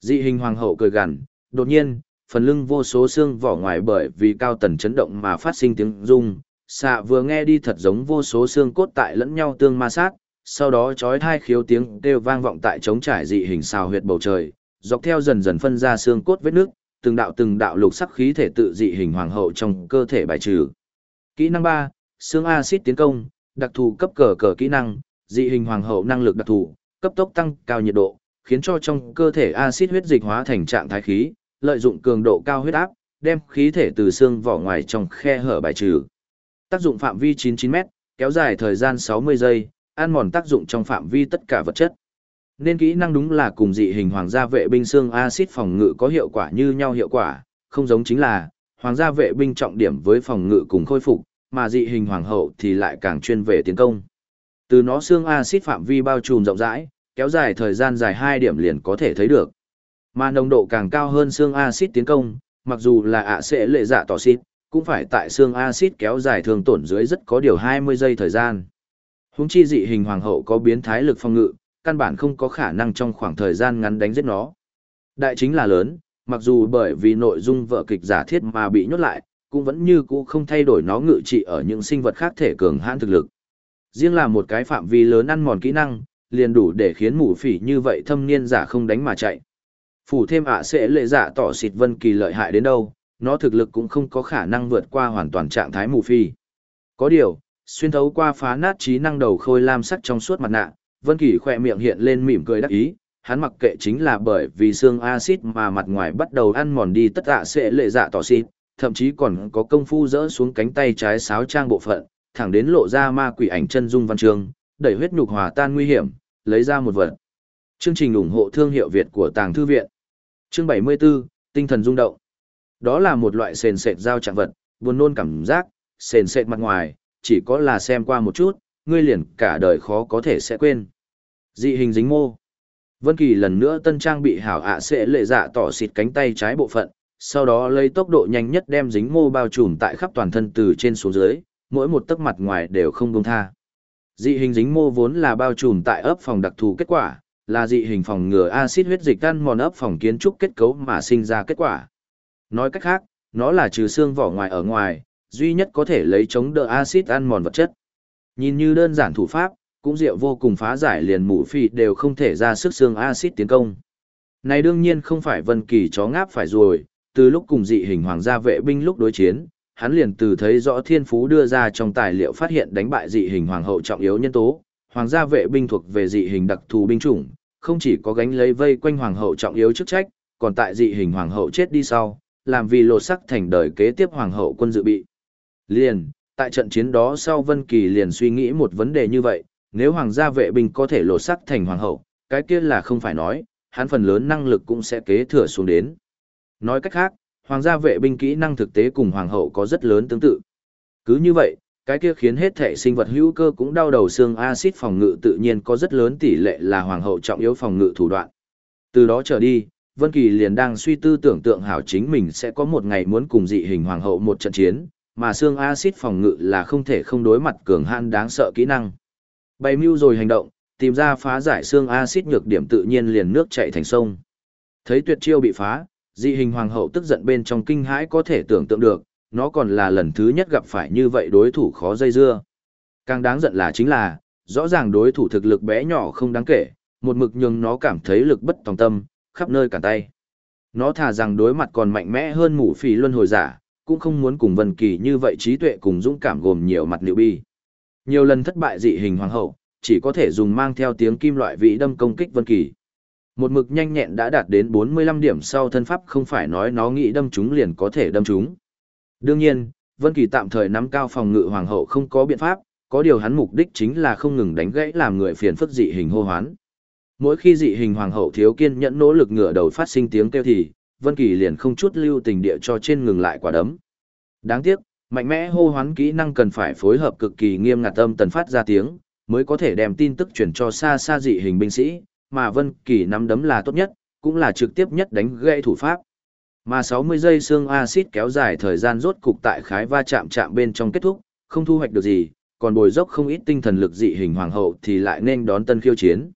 Dị hình hoàng hậu cười gằn, đột nhiên, phần lưng vô số xương vỏ ngoài bởi vì cao tần chấn động mà phát sinh tiếng rung, xạ vừa nghe đi thật giống vô số xương cốt tại lẫn nhau tương ma sát, sau đó chói thai khiếu tiếng đều vang vọng tại trống trải dị hình xào huyệt bầu trời, dọc theo dần dần phân ra xương cốt vết nước, từng đạo từng đạo lục sắc khí thể tự dị hình hoàng hậu trong cơ thể bài trừ. Kỹ năng ba xương axit tiến công, đặc thù cấp cờ cờ kỹ năng, dị hình hoàng hậu năng lực đặc thù, cấp tốc tăng cao nhiệt độ, khiến cho trong cơ thể axit huyết dịch hóa thành trạng thái khí, lợi dụng cường độ cao huyết áp, đem khí thể từ xương vỏ ngoài trong khe hở bài trừ. Tác dụng phạm vi 99m, kéo dài thời gian 60 giây, ăn mòn tác dụng trong phạm vi tất cả vật chất. Nên kỹ năng đúng là cùng dị hình hoàng gia vệ binh xương axit phòng ngự có hiệu quả như nhau hiệu quả, không giống chính là hoàng gia vệ binh trọng điểm với phòng ngự cùng khôi phục, mà dị hình hoàng hậu thì lại càng chuyên về tiến công. Từ nó xương axit phạm vi bao trùm rộng rãi, kéo dài thời gian dài 2 điểm liền có thể thấy được. Mà nồng độ càng cao hơn xương axit tiến công, mặc dù là ạ sẽ lệ dạ tỏ xít, cũng phải tại xương axit kéo dài thường tổn dưới rất có điều 20 giây thời gian. Húng chi dị hình hoàng hậu có biến thái lực phòng ngự, căn bản không có khả năng trong khoảng thời gian ngắn đánh giết nó. Đại chính là lớn, mặc dù bởi vì nội dung vợ kịch giả thiết mà bị nhốt lại, cũng vẫn như cũ không thay đổi nó ngự trị ở những sinh vật khác thể cường hãn thực lực. Riêng là một cái phạm vi lớn ăn mòn kỹ năng, liền đủ để khiến mù phỉ như vậy thâm niên giả không đánh mà chạy. Phủ thêm ạ sẽ lệ giả tỏ xịt vân kỳ lợi hại đến đâu, nó thực lực cũng không có khả năng vượt qua hoàn toàn trạng thái mù phi. Có điều, xuyên thấu qua phá nát trí năng đầu khôi lam sắc trong suốt mặt nạ, Vân Kỳ khỏe miệng hiện lên mỉm cười đắc ý, hắn mặc kệ chính là bởi vì xương axit mà mặt ngoài bắt đầu ăn mòn đi tất cả sẽ lệ dạ tỏ xịt, thậm chí còn có công phu rỡ xuống cánh tay trái sáo trang bộ phận, thẳng đến lộ ra ma quỷ ảnh chân dung văn chương, đẩy huyết nhục hòa tan nguy hiểm, lấy ra một vật. Chương trình ủng hộ thương hiệu Việt của Tàng Thư Viện. Chương 74, Tinh thần rung động. Đó là một loại sền sệt dao trạng vật, buồn nôn cảm giác, sền sệt mặt ngoài, chỉ có là xem qua một chút, ngươi liền cả đời khó có thể sẽ quên. Dị hình dính mô. Vân Kỳ lần nữa tân trang bị hảo ạ sẽ lệ dạ tỏ xịt cánh tay trái bộ phận, sau đó lấy tốc độ nhanh nhất đem dính mô bao trùm tại khắp toàn thân từ trên xuống dưới, mỗi một tấc mặt ngoài đều không buông tha. Dị hình dính mô vốn là bao trùm tại ấp phòng đặc thù kết quả, là dị hình phòng ngừa axit huyết dịch tan mòn ấp phòng kiến trúc kết cấu mà sinh ra kết quả. Nói cách khác, nó là trừ xương vỏ ngoài ở ngoài, duy nhất có thể lấy chống đỡ axit ăn mòn vật chất. Nhìn như đơn giản thủ pháp, cũng diệu vô cùng phá giải liền mũ phi đều không thể ra sức xương axit tiến công. Này đương nhiên không phải Vân Kỳ chó ngáp phải rồi, từ lúc cùng dị hình hoàng gia vệ binh lúc đối chiến, hắn liền từ thấy rõ thiên phú đưa ra trong tài liệu phát hiện đánh bại dị hình hoàng hậu trọng yếu nhân tố, hoàng gia vệ binh thuộc về dị hình đặc thù binh chủng, không chỉ có gánh lấy vây quanh hoàng hậu trọng yếu chức trách, còn tại dị hình hoàng hậu chết đi sau, làm vì lột sắc thành đời kế tiếp hoàng hậu quân dự bị. Liền, tại trận chiến đó sau Vân Kỳ liền suy nghĩ một vấn đề như vậy, nếu hoàng gia vệ binh có thể lột sắc thành hoàng hậu, cái kia là không phải nói, hắn phần lớn năng lực cũng sẽ kế thừa xuống đến. Nói cách khác, hoàng gia vệ binh kỹ năng thực tế cùng hoàng hậu có rất lớn tương tự. Cứ như vậy, cái kia khiến hết thể sinh vật hữu cơ cũng đau đầu xương axit phòng ngự tự nhiên có rất lớn tỷ lệ là hoàng hậu trọng yếu phòng ngự thủ đoạn. Từ đó trở đi, Vân Kỳ liền đang suy tư tưởng tượng hảo chính mình sẽ có một ngày muốn cùng dị hình hoàng hậu một trận chiến, mà xương axit phòng ngự là không thể không đối mặt cường hãn đáng sợ kỹ năng. Bày mưu rồi hành động, tìm ra phá giải xương axit nhược điểm tự nhiên liền nước chảy thành sông. Thấy tuyệt chiêu bị phá, dị hình hoàng hậu tức giận bên trong kinh hãi có thể tưởng tượng được, nó còn là lần thứ nhất gặp phải như vậy đối thủ khó dây dưa. Càng đáng giận là chính là, rõ ràng đối thủ thực lực bé nhỏ không đáng kể, một mực nhường nó cảm thấy lực bất tòng tâm, khắp nơi cả tay. Nó thà rằng đối mặt còn mạnh mẽ hơn mũ phỉ luân hồi giả, cũng không muốn cùng Vân Kỳ như vậy trí tuệ cùng dũng cảm gồm nhiều mặt liệu bi. Nhiều lần thất bại dị hình hoàng hậu, chỉ có thể dùng mang theo tiếng kim loại vị đâm công kích Vân Kỳ. Một mực nhanh nhẹn đã đạt đến 45 điểm sau thân pháp không phải nói nó nghĩ đâm chúng liền có thể đâm chúng. Đương nhiên, Vân Kỳ tạm thời nắm cao phòng ngự hoàng hậu không có biện pháp, có điều hắn mục đích chính là không ngừng đánh gãy làm người phiền phức dị hình hô hoán. Mỗi khi dị hình hoàng hậu thiếu kiên nhẫn nỗ lực ngửa đầu phát sinh tiếng kêu thì, Vân Kỳ liền không chút lưu tình địa cho trên ngừng lại quả đấm. Đáng tiếc, mạnh mẽ hô hoán kỹ năng cần phải phối hợp cực kỳ nghiêm ngặt âm tần phát ra tiếng, mới có thể đem tin tức truyền cho xa xa dị hình binh sĩ, mà Vân Kỳ nắm đấm là tốt nhất, cũng là trực tiếp nhất đánh gãy thủ pháp. Mà 60 giây xương axit kéo dài thời gian rốt cục tại khái va chạm chạm bên trong kết thúc, không thu hoạch được gì, còn bồi dốc không ít tinh thần lực dị hình hoàng hậu thì lại nên đón tân khiêu chiến.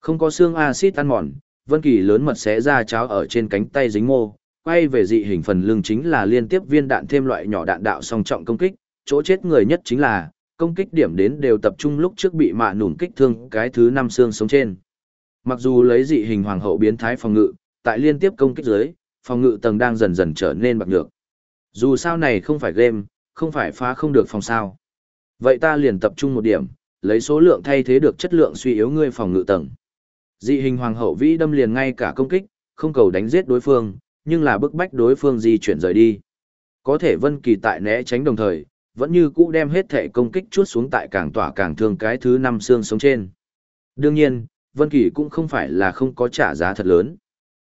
Không có xương axit ăn mòn, Vân Kỳ lớn mật xé ra cháo ở trên cánh tay dính mô, quay về dị hình phần lưng chính là liên tiếp viên đạn thêm loại nhỏ đạn đạo song trọng công kích, chỗ chết người nhất chính là công kích điểm đến đều tập trung lúc trước bị mạ nổn kích thương cái thứ năm xương sống trên. Mặc dù lấy dị hình hoàng hậu biến thái phòng ngự, tại liên tiếp công kích dưới, phòng ngự tầng đang dần dần trở nên bạc nhược. Dù sao này không phải game, không phải phá không được phòng sao. Vậy ta liền tập trung một điểm, lấy số lượng thay thế được chất lượng suy yếu ngươi phòng ngự tầng. Dị hình hoàng hậu vĩ đâm liền ngay cả công kích, không cầu đánh giết đối phương, nhưng là bức bách đối phương di chuyển rời đi. Có thể Vân Kỳ tại né tránh đồng thời, vẫn như cũ đem hết thể công kích chuốt xuống tại càng tỏa càng thương cái thứ năm xương sống trên. Đương nhiên, Vân Kỳ cũng không phải là không có trả giá thật lớn.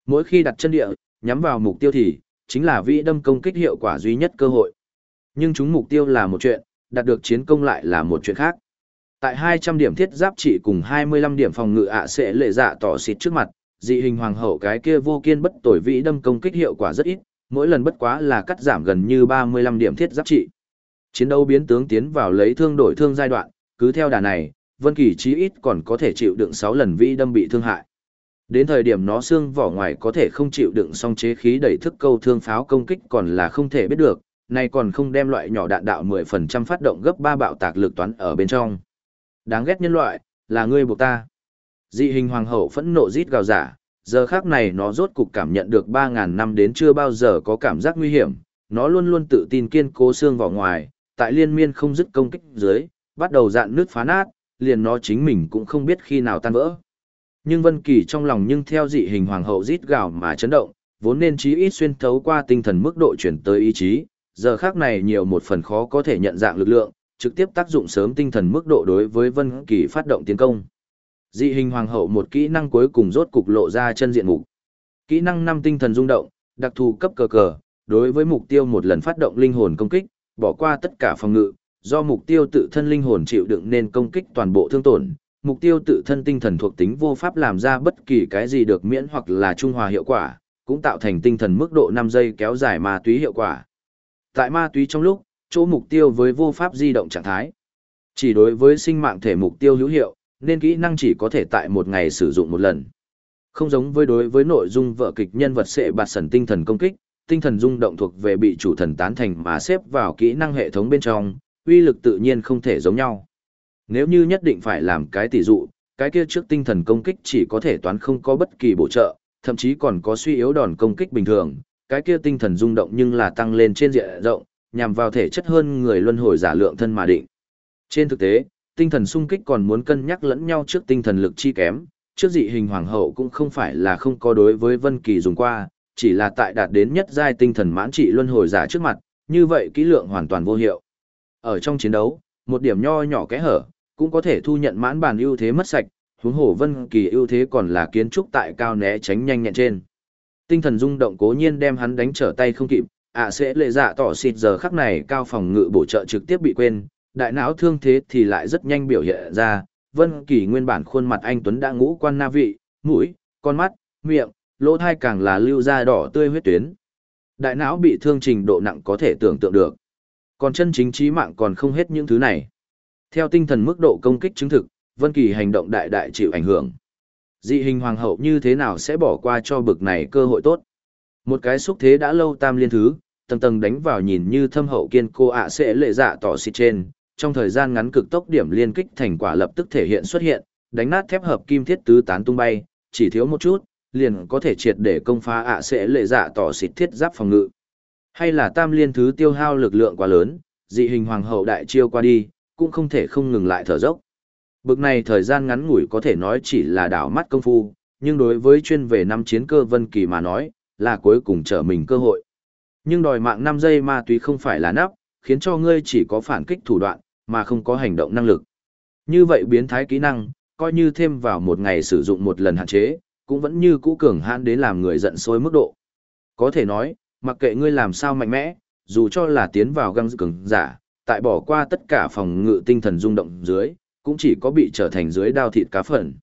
Mỗi khi đặt chân địa, nhắm vào mục tiêu thì, chính là vĩ đâm công kích hiệu quả duy nhất cơ hội. Nhưng chúng mục tiêu là một chuyện, đạt được chiến công lại là một chuyện khác. Tại 200 điểm thiết giáp trị cùng 25 điểm phòng ngự ạ sẽ lệ dạ tỏ xịt trước mặt, dị hình hoàng hậu cái kia vô kiên bất tồi vĩ đâm công kích hiệu quả rất ít, mỗi lần bất quá là cắt giảm gần như 35 điểm thiết giáp trị. Chiến đấu biến tướng tiến vào lấy thương đổi thương giai đoạn, cứ theo đà này, Vân Kỳ chí ít còn có thể chịu đựng 6 lần vi đâm bị thương hại. Đến thời điểm nó xương vỏ ngoài có thể không chịu đựng song chế khí đẩy thức câu thương pháo công kích còn là không thể biết được, này còn không đem loại nhỏ đạn đạo 10% phát động gấp 3 bạo tạc lực toán ở bên trong. Đáng ghét nhân loại, là ngươi buộc ta. Dị hình hoàng hậu phẫn nộ rít gào giả, giờ khác này nó rốt cục cảm nhận được 3.000 năm đến chưa bao giờ có cảm giác nguy hiểm, nó luôn luôn tự tin kiên cố xương vỏ ngoài, tại liên miên không dứt công kích dưới, bắt đầu dạn nước phá nát, liền nó chính mình cũng không biết khi nào tan vỡ. Nhưng Vân Kỳ trong lòng nhưng theo dị hình hoàng hậu rít gào mà chấn động, vốn nên chí ít xuyên thấu qua tinh thần mức độ chuyển tới ý chí, giờ khác này nhiều một phần khó có thể nhận dạng lực lượng, trực tiếp tác dụng sớm tinh thần mức độ đối với Vân Kỳ phát động tiến công. Dị hình hoàng hậu một kỹ năng cuối cùng rốt cục lộ ra chân diện mục. Kỹ năng năm tinh thần rung động, đặc thù cấp cờ cờ, đối với mục tiêu một lần phát động linh hồn công kích, bỏ qua tất cả phòng ngự, do mục tiêu tự thân linh hồn chịu đựng nên công kích toàn bộ thương tổn, mục tiêu tự thân tinh thần thuộc tính vô pháp làm ra bất kỳ cái gì được miễn hoặc là trung hòa hiệu quả, cũng tạo thành tinh thần mức độ 5 giây kéo dài ma túy hiệu quả. Tại ma túy trong lúc, chỗ mục tiêu với vô pháp di động trạng thái. Chỉ đối với sinh mạng thể mục tiêu hữu hiệu, nên kỹ năng chỉ có thể tại một ngày sử dụng một lần. Không giống với đối với nội dung vợ kịch nhân vật sẽ bạt sần tinh thần công kích, tinh thần rung động thuộc về bị chủ thần tán thành mà xếp vào kỹ năng hệ thống bên trong, uy lực tự nhiên không thể giống nhau. Nếu như nhất định phải làm cái tỷ dụ, cái kia trước tinh thần công kích chỉ có thể toán không có bất kỳ bổ trợ, thậm chí còn có suy yếu đòn công kích bình thường, cái kia tinh thần rung động nhưng là tăng lên trên diện rộng, nhằm vào thể chất hơn người luân hồi giả lượng thân mà định. Trên thực tế, tinh thần sung kích còn muốn cân nhắc lẫn nhau trước tinh thần lực chi kém, trước dị hình hoàng hậu cũng không phải là không có đối với Vân Kỳ dùng qua, chỉ là tại đạt đến nhất giai tinh thần mãn trị luân hồi giả trước mặt, như vậy kỹ lượng hoàn toàn vô hiệu. Ở trong chiến đấu, một điểm nho nhỏ kẽ hở, cũng có thể thu nhận mãn bàn ưu thế mất sạch, huống hồ Vân Kỳ ưu thế còn là kiến trúc tại cao né tránh nhanh nhẹn trên. Tinh thần rung động cố nhiên đem hắn đánh trở tay không kịp, ạ sẽ lệ dạ tỏ xịt giờ khắc này cao phòng ngự bổ trợ trực tiếp bị quên, đại não thương thế thì lại rất nhanh biểu hiện ra, Vân Kỳ nguyên bản khuôn mặt anh tuấn đã ngũ quan na vị, mũi, con mắt, miệng, lỗ tai càng là lưu ra đỏ tươi huyết tuyến. Đại não bị thương trình độ nặng có thể tưởng tượng được. Còn chân chính trí mạng còn không hết những thứ này. Theo tinh thần mức độ công kích chứng thực, Vân Kỳ hành động đại đại chịu ảnh hưởng. Dị hình hoàng hậu như thế nào sẽ bỏ qua cho bực này cơ hội tốt? Một cái xúc thế đã lâu tam liên thứ, tầng tầng đánh vào nhìn như thâm hậu kiên cô ạ sẽ lệ dạ tỏ xịt trên, trong thời gian ngắn cực tốc điểm liên kích thành quả lập tức thể hiện xuất hiện, đánh nát thép hợp kim thiết tứ tán tung bay, chỉ thiếu một chút, liền có thể triệt để công phá ạ sẽ lệ dạ tỏ xịt thiết giáp phòng ngự. Hay là tam liên thứ tiêu hao lực lượng quá lớn, dị hình hoàng hậu đại chiêu qua đi, cũng không thể không ngừng lại thở dốc. Bực này thời gian ngắn ngủi có thể nói chỉ là đảo mắt công phu, nhưng đối với chuyên về năm chiến cơ Vân Kỳ mà nói, là cuối cùng trở mình cơ hội. Nhưng đòi mạng 5 giây ma túy không phải là nắp, khiến cho ngươi chỉ có phản kích thủ đoạn, mà không có hành động năng lực. Như vậy biến thái kỹ năng, coi như thêm vào một ngày sử dụng một lần hạn chế, cũng vẫn như cũ cường hãn đến làm người giận sôi mức độ. Có thể nói, mặc kệ ngươi làm sao mạnh mẽ, dù cho là tiến vào găng cứng giả, tại bỏ qua tất cả phòng ngự tinh thần rung động dưới, cũng chỉ có bị trở thành dưới đao thịt cá phần.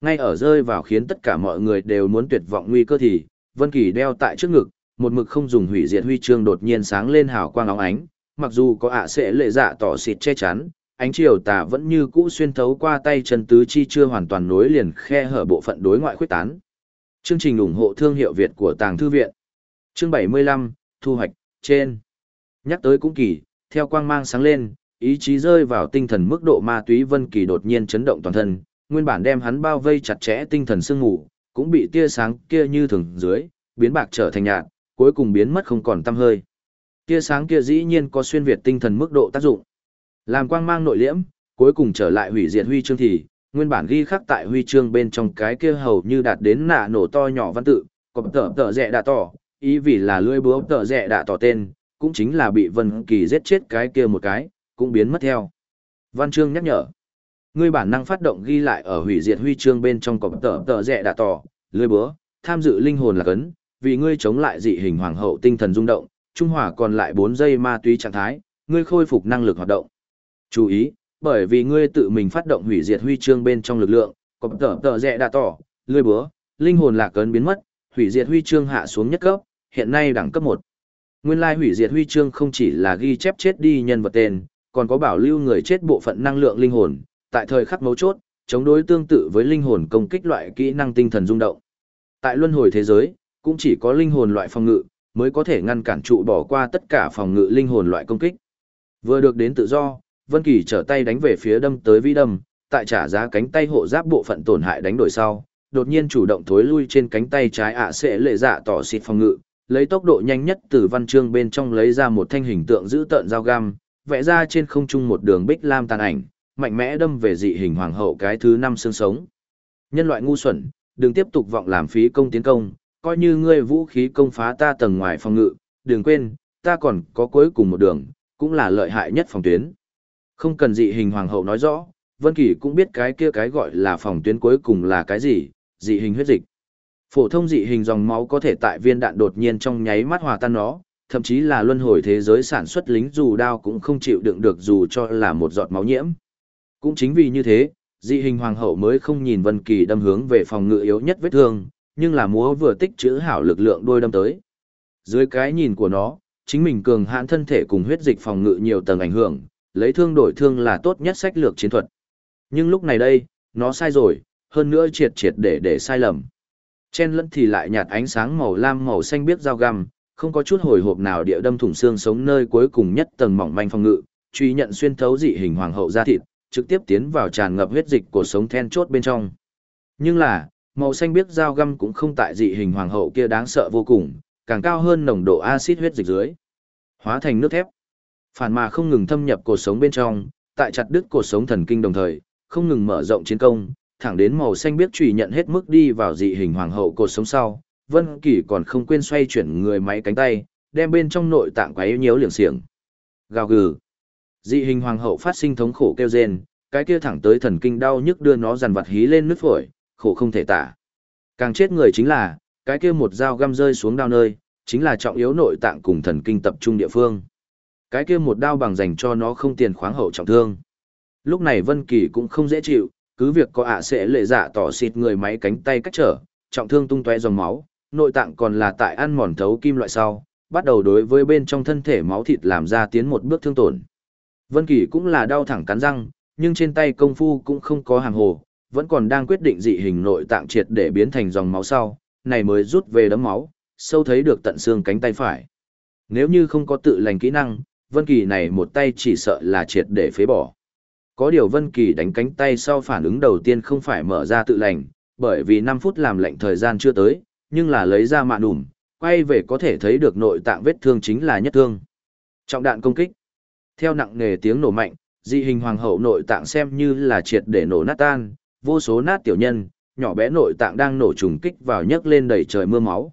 Ngay ở rơi vào khiến tất cả mọi người đều muốn tuyệt vọng nguy cơ thì, Vân Kỳ đeo tại trước ngực, một mực không dùng hủy diệt huy chương đột nhiên sáng lên hào quang óng ánh, mặc dù có ạ sẽ lệ dạ tỏ xịt che chắn, ánh chiều tà vẫn như cũ xuyên thấu qua tay chân tứ chi chưa hoàn toàn nối liền khe hở bộ phận đối ngoại khuyết tán. Chương trình ủng hộ thương hiệu Việt của Tàng Thư Viện. Chương 75, Thu hoạch, trên. Nhắc tới cũng kỳ, theo quang mang sáng lên, ý chí rơi vào tinh thần mức độ ma túy Vân Kỳ đột nhiên chấn động toàn thân, nguyên bản đem hắn bao vây chặt chẽ tinh thần sương ngủ, cũng bị tia sáng kia như thường dưới, biến bạc trở thành nhạt, cuối cùng biến mất không còn tăm hơi. Tia sáng kia dĩ nhiên có xuyên việt tinh thần mức độ tác dụng. Làm quang mang nội liễm, cuối cùng trở lại hủy diệt huy chương thì, nguyên bản ghi khắc tại huy chương bên trong cái kia hầu như đạt đến nạ nổ to nhỏ văn tự, có tờ tờ rẻ đã tỏ, ý vì là lưỡi búa tợ rẻ đã tỏ tên, cũng chính là bị Vân Kỳ giết chết cái kia một cái, cũng biến mất theo. Văn chương nhắc nhở. Ngươi bản năng phát động ghi lại ở hủy diệt huy chương bên trong cột tợ tợ rẻ đã tỏ, lưỡi búa, tham dự linh hồn là cấn, vì ngươi chống lại dị hình hoàng hậu tinh thần rung động, trung hỏa còn lại 4 giây ma túy trạng thái, ngươi khôi phục năng lực hoạt động. Chú ý, bởi vì ngươi tự mình phát động hủy diệt huy chương bên trong lực lượng, cọp tở tở rẻ đã tỏ, lưỡi búa, linh hồn lạc cấn biến mất, hủy diệt huy chương hạ xuống nhất cấp, hiện nay đẳng cấp 1. Nguyên lai hủy diệt huy chương không chỉ là ghi chép chết đi nhân vật tên, còn có bảo lưu người chết bộ phận năng lượng linh hồn, tại thời khắc mấu chốt, chống đối tương tự với linh hồn công kích loại kỹ năng tinh thần rung động. Tại luân hồi thế giới, cũng chỉ có linh hồn loại phòng ngự mới có thể ngăn cản trụ bỏ qua tất cả phòng ngự linh hồn loại công kích. Vừa được đến tự do, Vân Kỳ trở tay đánh về phía đâm tới vi đâm, tại trả giá cánh tay hộ giáp bộ phận tổn hại đánh đổi sau, đột nhiên chủ động thối lui trên cánh tay trái ạ sẽ lệ dạ tỏ xịt phòng ngự, lấy tốc độ nhanh nhất từ văn chương bên trong lấy ra một thanh hình tượng giữ tợn dao găm, vẽ ra trên không trung một đường bích lam tàn ảnh, mạnh mẽ đâm về dị hình hoàng hậu cái thứ năm xương sống. Nhân loại ngu xuẩn, đừng tiếp tục vọng làm phí công tiến công, coi như ngươi vũ khí công phá ta tầng ngoài phòng ngự, đừng quên, ta còn có cuối cùng một đường, cũng là lợi hại nhất phòng tuyến. Không cần dị hình hoàng hậu nói rõ, Vân Kỳ cũng biết cái kia cái gọi là phòng tuyến cuối cùng là cái gì, dị hình huyết dịch. Phổ thông dị hình dòng máu có thể tại viên đạn đột nhiên trong nháy mắt hòa tan nó, thậm chí là luân hồi thế giới sản xuất lính dù đao cũng không chịu đựng được dù cho là một giọt máu nhiễm. Cũng chính vì như thế, dị hình hoàng hậu mới không nhìn Vân Kỳ đâm hướng về phòng ngự yếu nhất vết thương, nhưng là múa vừa tích trữ hảo lực lượng đôi đâm tới. Dưới cái nhìn của nó, chính mình cường hãn thân thể cùng huyết dịch phòng ngự nhiều tầng ảnh hưởng, lấy thương đổi thương là tốt nhất sách lược chiến thuật. Nhưng lúc này đây, nó sai rồi, hơn nữa triệt triệt để để sai lầm. Chen lẫn thì lại nhạt ánh sáng màu lam màu xanh biếc dao găm, không có chút hồi hộp nào địa đâm thủng xương sống nơi cuối cùng nhất tầng mỏng manh phòng ngự, truy nhận xuyên thấu dị hình hoàng hậu da thịt, trực tiếp tiến vào tràn ngập huyết dịch của sống then chốt bên trong. Nhưng là, màu xanh biếc dao găm cũng không tại dị hình hoàng hậu kia đáng sợ vô cùng, càng cao hơn nồng độ axit huyết dịch dưới. Hóa thành nước thép. Phản mà không ngừng thâm nhập cuộc sống bên trong, tại chặt đứt cuộc sống thần kinh đồng thời, không ngừng mở rộng chiến công, thẳng đến màu xanh biếc chủy nhận hết mức đi vào dị hình hoàng hậu cột sống sau, Vân Kỳ còn không quên xoay chuyển người máy cánh tay, đem bên trong nội tạng quấy nhiễu liệng xiềng. Gào gừ. Dị hình hoàng hậu phát sinh thống khổ kêu rên, cái kia thẳng tới thần kinh đau nhức đưa nó dằn vặt hí lên nứt phổi, khổ không thể tả. Càng chết người chính là, cái kia một dao găm rơi xuống đau nơi, chính là trọng yếu nội tạng cùng thần kinh tập trung địa phương. Cái kia một đao bằng dành cho nó không tiền khoáng hậu trọng thương. Lúc này Vân Kỳ cũng không dễ chịu, cứ việc có ạ sẽ lệ dạ tỏ xịt người máy cánh tay cách trở, trọng thương tung tóe dòng máu, nội tạng còn là tại ăn mòn thấu kim loại sau, bắt đầu đối với bên trong thân thể máu thịt làm ra tiến một bước thương tổn. Vân Kỳ cũng là đau thẳng cắn răng, nhưng trên tay công phu cũng không có hàng hồ, vẫn còn đang quyết định dị hình nội tạng triệt để biến thành dòng máu sau, này mới rút về đấm máu, sâu thấy được tận xương cánh tay phải. Nếu như không có tự lành kỹ năng, Vân Kỳ này một tay chỉ sợ là triệt để phế bỏ. Có điều Vân Kỳ đánh cánh tay sau phản ứng đầu tiên không phải mở ra tự lành, bởi vì 5 phút làm lệnh thời gian chưa tới, nhưng là lấy ra mạ nủm, quay về có thể thấy được nội tạng vết thương chính là nhất thương. Trọng đạn công kích. Theo nặng nề tiếng nổ mạnh, dị hình hoàng hậu nội tạng xem như là triệt để nổ nát tan, vô số nát tiểu nhân, nhỏ bé nội tạng đang nổ trùng kích vào nhấc lên đầy trời mưa máu.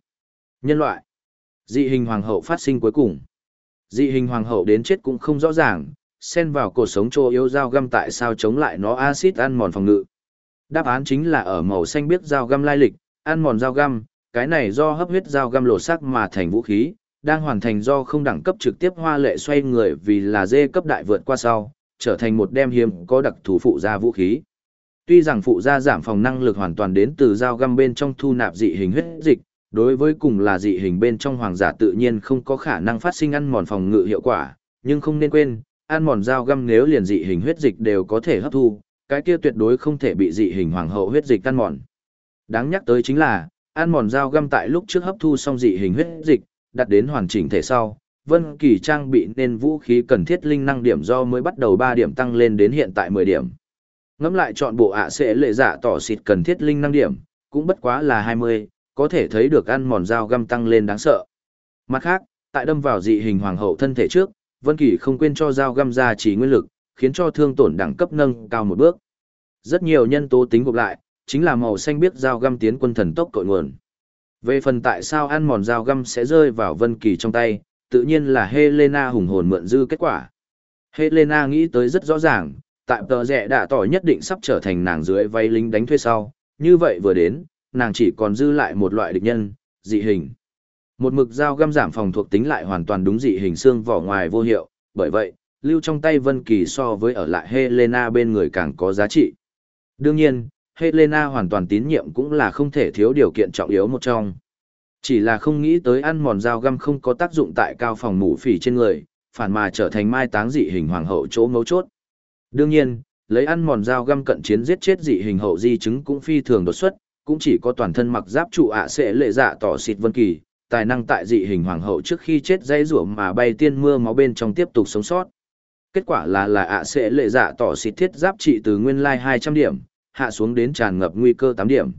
Nhân loại. Dị hình hoàng hậu phát sinh cuối cùng. Dị hình hoàng hậu đến chết cũng không rõ ràng, xen vào cuộc sống chỗ yếu dao găm tại sao chống lại nó axit ăn mòn phòng ngự. Đáp án chính là ở màu xanh biết dao găm lai lịch, ăn mòn dao găm, cái này do hấp huyết dao găm lột sắc mà thành vũ khí, đang hoàn thành do không đẳng cấp trực tiếp hoa lệ xoay người vì là dê cấp đại vượt qua sau, trở thành một đem hiếm có đặc thù phụ gia vũ khí. Tuy rằng phụ gia giảm phòng năng lực hoàn toàn đến từ dao găm bên trong thu nạp dị hình huyết dịch, đối với cùng là dị hình bên trong hoàng giả tự nhiên không có khả năng phát sinh ăn mòn phòng ngự hiệu quả, nhưng không nên quên, ăn mòn dao găm nếu liền dị hình huyết dịch đều có thể hấp thu, cái kia tuyệt đối không thể bị dị hình hoàng hậu huyết dịch ăn mòn. Đáng nhắc tới chính là, ăn mòn dao găm tại lúc trước hấp thu xong dị hình huyết dịch, đặt đến hoàn chỉnh thể sau, Vân Kỳ trang bị nên vũ khí cần thiết linh năng điểm do mới bắt đầu 3 điểm tăng lên đến hiện tại 10 điểm. Ngẫm lại chọn bộ ạ sẽ lệ dạ tỏ xịt cần thiết linh năng điểm, cũng bất quá là 20, có thể thấy được ăn mòn dao găm tăng lên đáng sợ. Mặt khác, tại đâm vào dị hình hoàng hậu thân thể trước, Vân Kỳ không quên cho dao găm ra chỉ nguyên lực, khiến cho thương tổn đẳng cấp nâng cao một bước. Rất nhiều nhân tố tính gộp lại, chính là màu xanh biết dao găm tiến quân thần tốc cội nguồn. Về phần tại sao ăn mòn dao găm sẽ rơi vào Vân Kỳ trong tay, tự nhiên là Helena hùng hồn mượn dư kết quả. Helena nghĩ tới rất rõ ràng, tại tờ rẻ đã tỏ nhất định sắp trở thành nàng dưới vay lính đánh thuê sau, như vậy vừa đến, nàng chỉ còn dư lại một loại địch nhân, dị hình. Một mực dao găm giảm phòng thuộc tính lại hoàn toàn đúng dị hình xương vỏ ngoài vô hiệu, bởi vậy, lưu trong tay Vân Kỳ so với ở lại Helena bên người càng có giá trị. Đương nhiên, Helena hoàn toàn tín nhiệm cũng là không thể thiếu điều kiện trọng yếu một trong. Chỉ là không nghĩ tới ăn mòn dao găm không có tác dụng tại cao phòng mũ phỉ trên người, phản mà trở thành mai táng dị hình hoàng hậu chỗ mấu chốt. Đương nhiên, lấy ăn mòn dao găm cận chiến giết chết dị hình hậu di chứng cũng phi thường đột xuất, cũng chỉ có toàn thân mặc giáp trụ ạ sẽ lệ dạ tỏ xịt vân kỳ, tài năng tại dị hình hoàng hậu trước khi chết dây rủa mà bay tiên mưa máu bên trong tiếp tục sống sót. Kết quả là là ạ sẽ lệ dạ tỏ xịt thiết giáp trị từ nguyên lai 200 điểm, hạ xuống đến tràn ngập nguy cơ 8 điểm.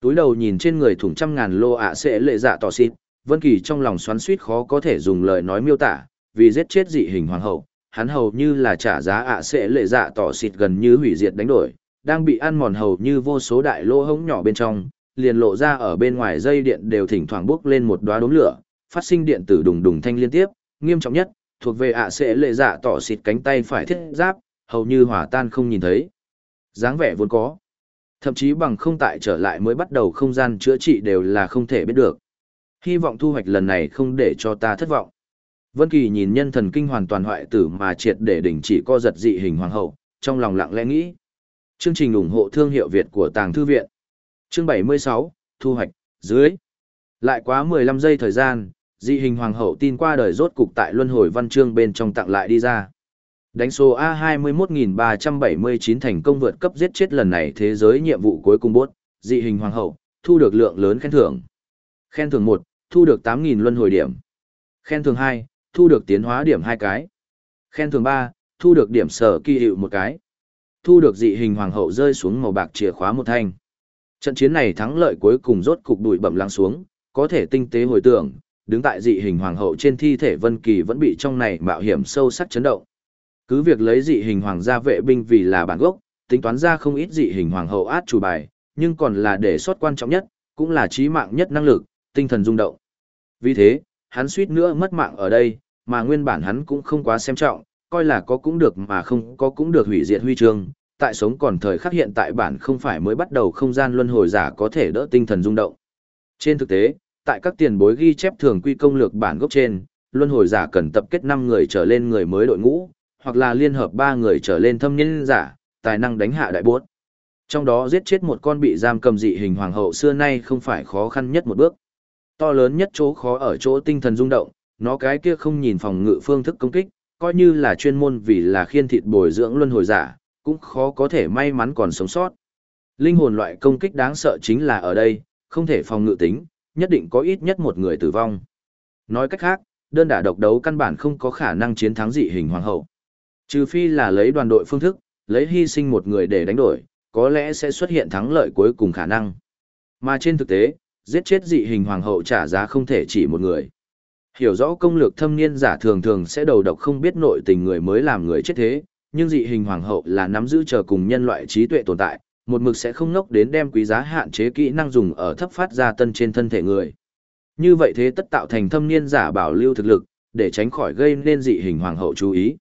Túi đầu nhìn trên người thủng trăm ngàn lô ạ sẽ lệ dạ tỏ xịt, Vân Kỳ trong lòng xoắn xuýt khó có thể dùng lời nói miêu tả, vì giết chết dị hình hoàng hậu, hắn hầu như là trả giá ạ sẽ lệ dạ tỏ xịt gần như hủy diệt đánh đổi, đang bị ăn mòn hầu như vô số đại lô hống nhỏ bên trong, liền lộ ra ở bên ngoài dây điện đều thỉnh thoảng bốc lên một đóa đốm lửa, phát sinh điện tử đùng đùng thanh liên tiếp, nghiêm trọng nhất, thuộc về ạ sẽ lệ dạ tỏ xịt cánh tay phải thiết giáp, hầu như hỏa tan không nhìn thấy. dáng vẻ vốn có. Thậm chí bằng không tại trở lại mới bắt đầu không gian chữa trị đều là không thể biết được. Hy vọng thu hoạch lần này không để cho ta thất vọng. Vân Kỳ nhìn nhân thần kinh hoàn toàn hoại tử mà triệt để đình chỉ co giật dị hình hoàng hậu, trong lòng lặng lẽ nghĩ. Chương trình ủng hộ thương hiệu Việt của Tàng Thư Viện. Chương 76, Thu hoạch, dưới. Lại quá 15 giây thời gian, dị hình hoàng hậu tin qua đời rốt cục tại luân hồi văn chương bên trong tặng lại đi ra. Đánh số A21379 thành công vượt cấp giết chết lần này thế giới nhiệm vụ cuối cùng bốt, dị hình hoàng hậu, thu được lượng lớn khen thưởng. Khen thưởng 1, thu được 8.000 luân hồi điểm. Khen thưởng 2, thu được tiến hóa điểm 2 cái. Khen thưởng 3, thu được điểm sở kỳ hiệu một cái. Thu được dị hình hoàng hậu rơi xuống màu bạc chìa khóa một thanh. Trận chiến này thắng lợi cuối cùng rốt cục đuổi bẩm lắng xuống, có thể tinh tế hồi tưởng, đứng tại dị hình hoàng hậu trên thi thể Vân Kỳ vẫn bị trong này mạo hiểm sâu sắc chấn động. Cứ việc lấy dị hình hoàng gia vệ binh vì là bản gốc, tính toán ra không ít dị hình hoàng hậu át chủ bài, nhưng còn là để sót quan trọng nhất, cũng là chí mạng nhất năng lực, tinh thần rung động. Vì thế, hắn suýt nữa mất mạng ở đây, mà nguyên bản hắn cũng không quá xem trọng, coi là có cũng được mà không có cũng được hủy diệt huy chương. Tại sống còn thời khắc hiện tại bản không phải mới bắt đầu không gian luân hồi giả có thể đỡ tinh thần rung động. Trên thực tế, tại các tiền bối ghi chép thường quy công lược bản gốc trên, luân hồi giả cần tập kết 5 người trở lên người mới đội ngũ, hoặc là liên hợp ba người trở lên thâm nhân giả, tài năng đánh hạ đại bốt. Trong đó giết chết một con bị giam cầm dị hình hoàng hậu xưa nay không phải khó khăn nhất một bước. To lớn nhất chỗ khó ở chỗ tinh thần rung động, nó cái kia không nhìn phòng ngự phương thức công kích, coi như là chuyên môn vì là khiên thịt bồi dưỡng luân hồi giả, cũng khó có thể may mắn còn sống sót. Linh hồn loại công kích đáng sợ chính là ở đây, không thể phòng ngự tính, nhất định có ít nhất một người tử vong. Nói cách khác, đơn đả độc đấu căn bản không có khả năng chiến thắng dị hình hoàng hậu. Trừ phi là lấy đoàn đội phương thức, lấy hy sinh một người để đánh đổi, có lẽ sẽ xuất hiện thắng lợi cuối cùng khả năng. Mà trên thực tế, Giết chết dị hình hoàng hậu trả giá không thể chỉ một người. Hiểu rõ công lược thâm niên giả thường thường sẽ đầu độc không biết nội tình người mới làm người chết thế, nhưng dị hình hoàng hậu là nắm giữ chờ cùng nhân loại trí tuệ tồn tại, một mực sẽ không ngốc đến đem quý giá hạn chế kỹ năng dùng ở thấp phát ra tân trên thân thể người. Như vậy thế tất tạo thành thâm niên giả bảo lưu thực lực, để tránh khỏi gây nên dị hình hoàng hậu chú ý.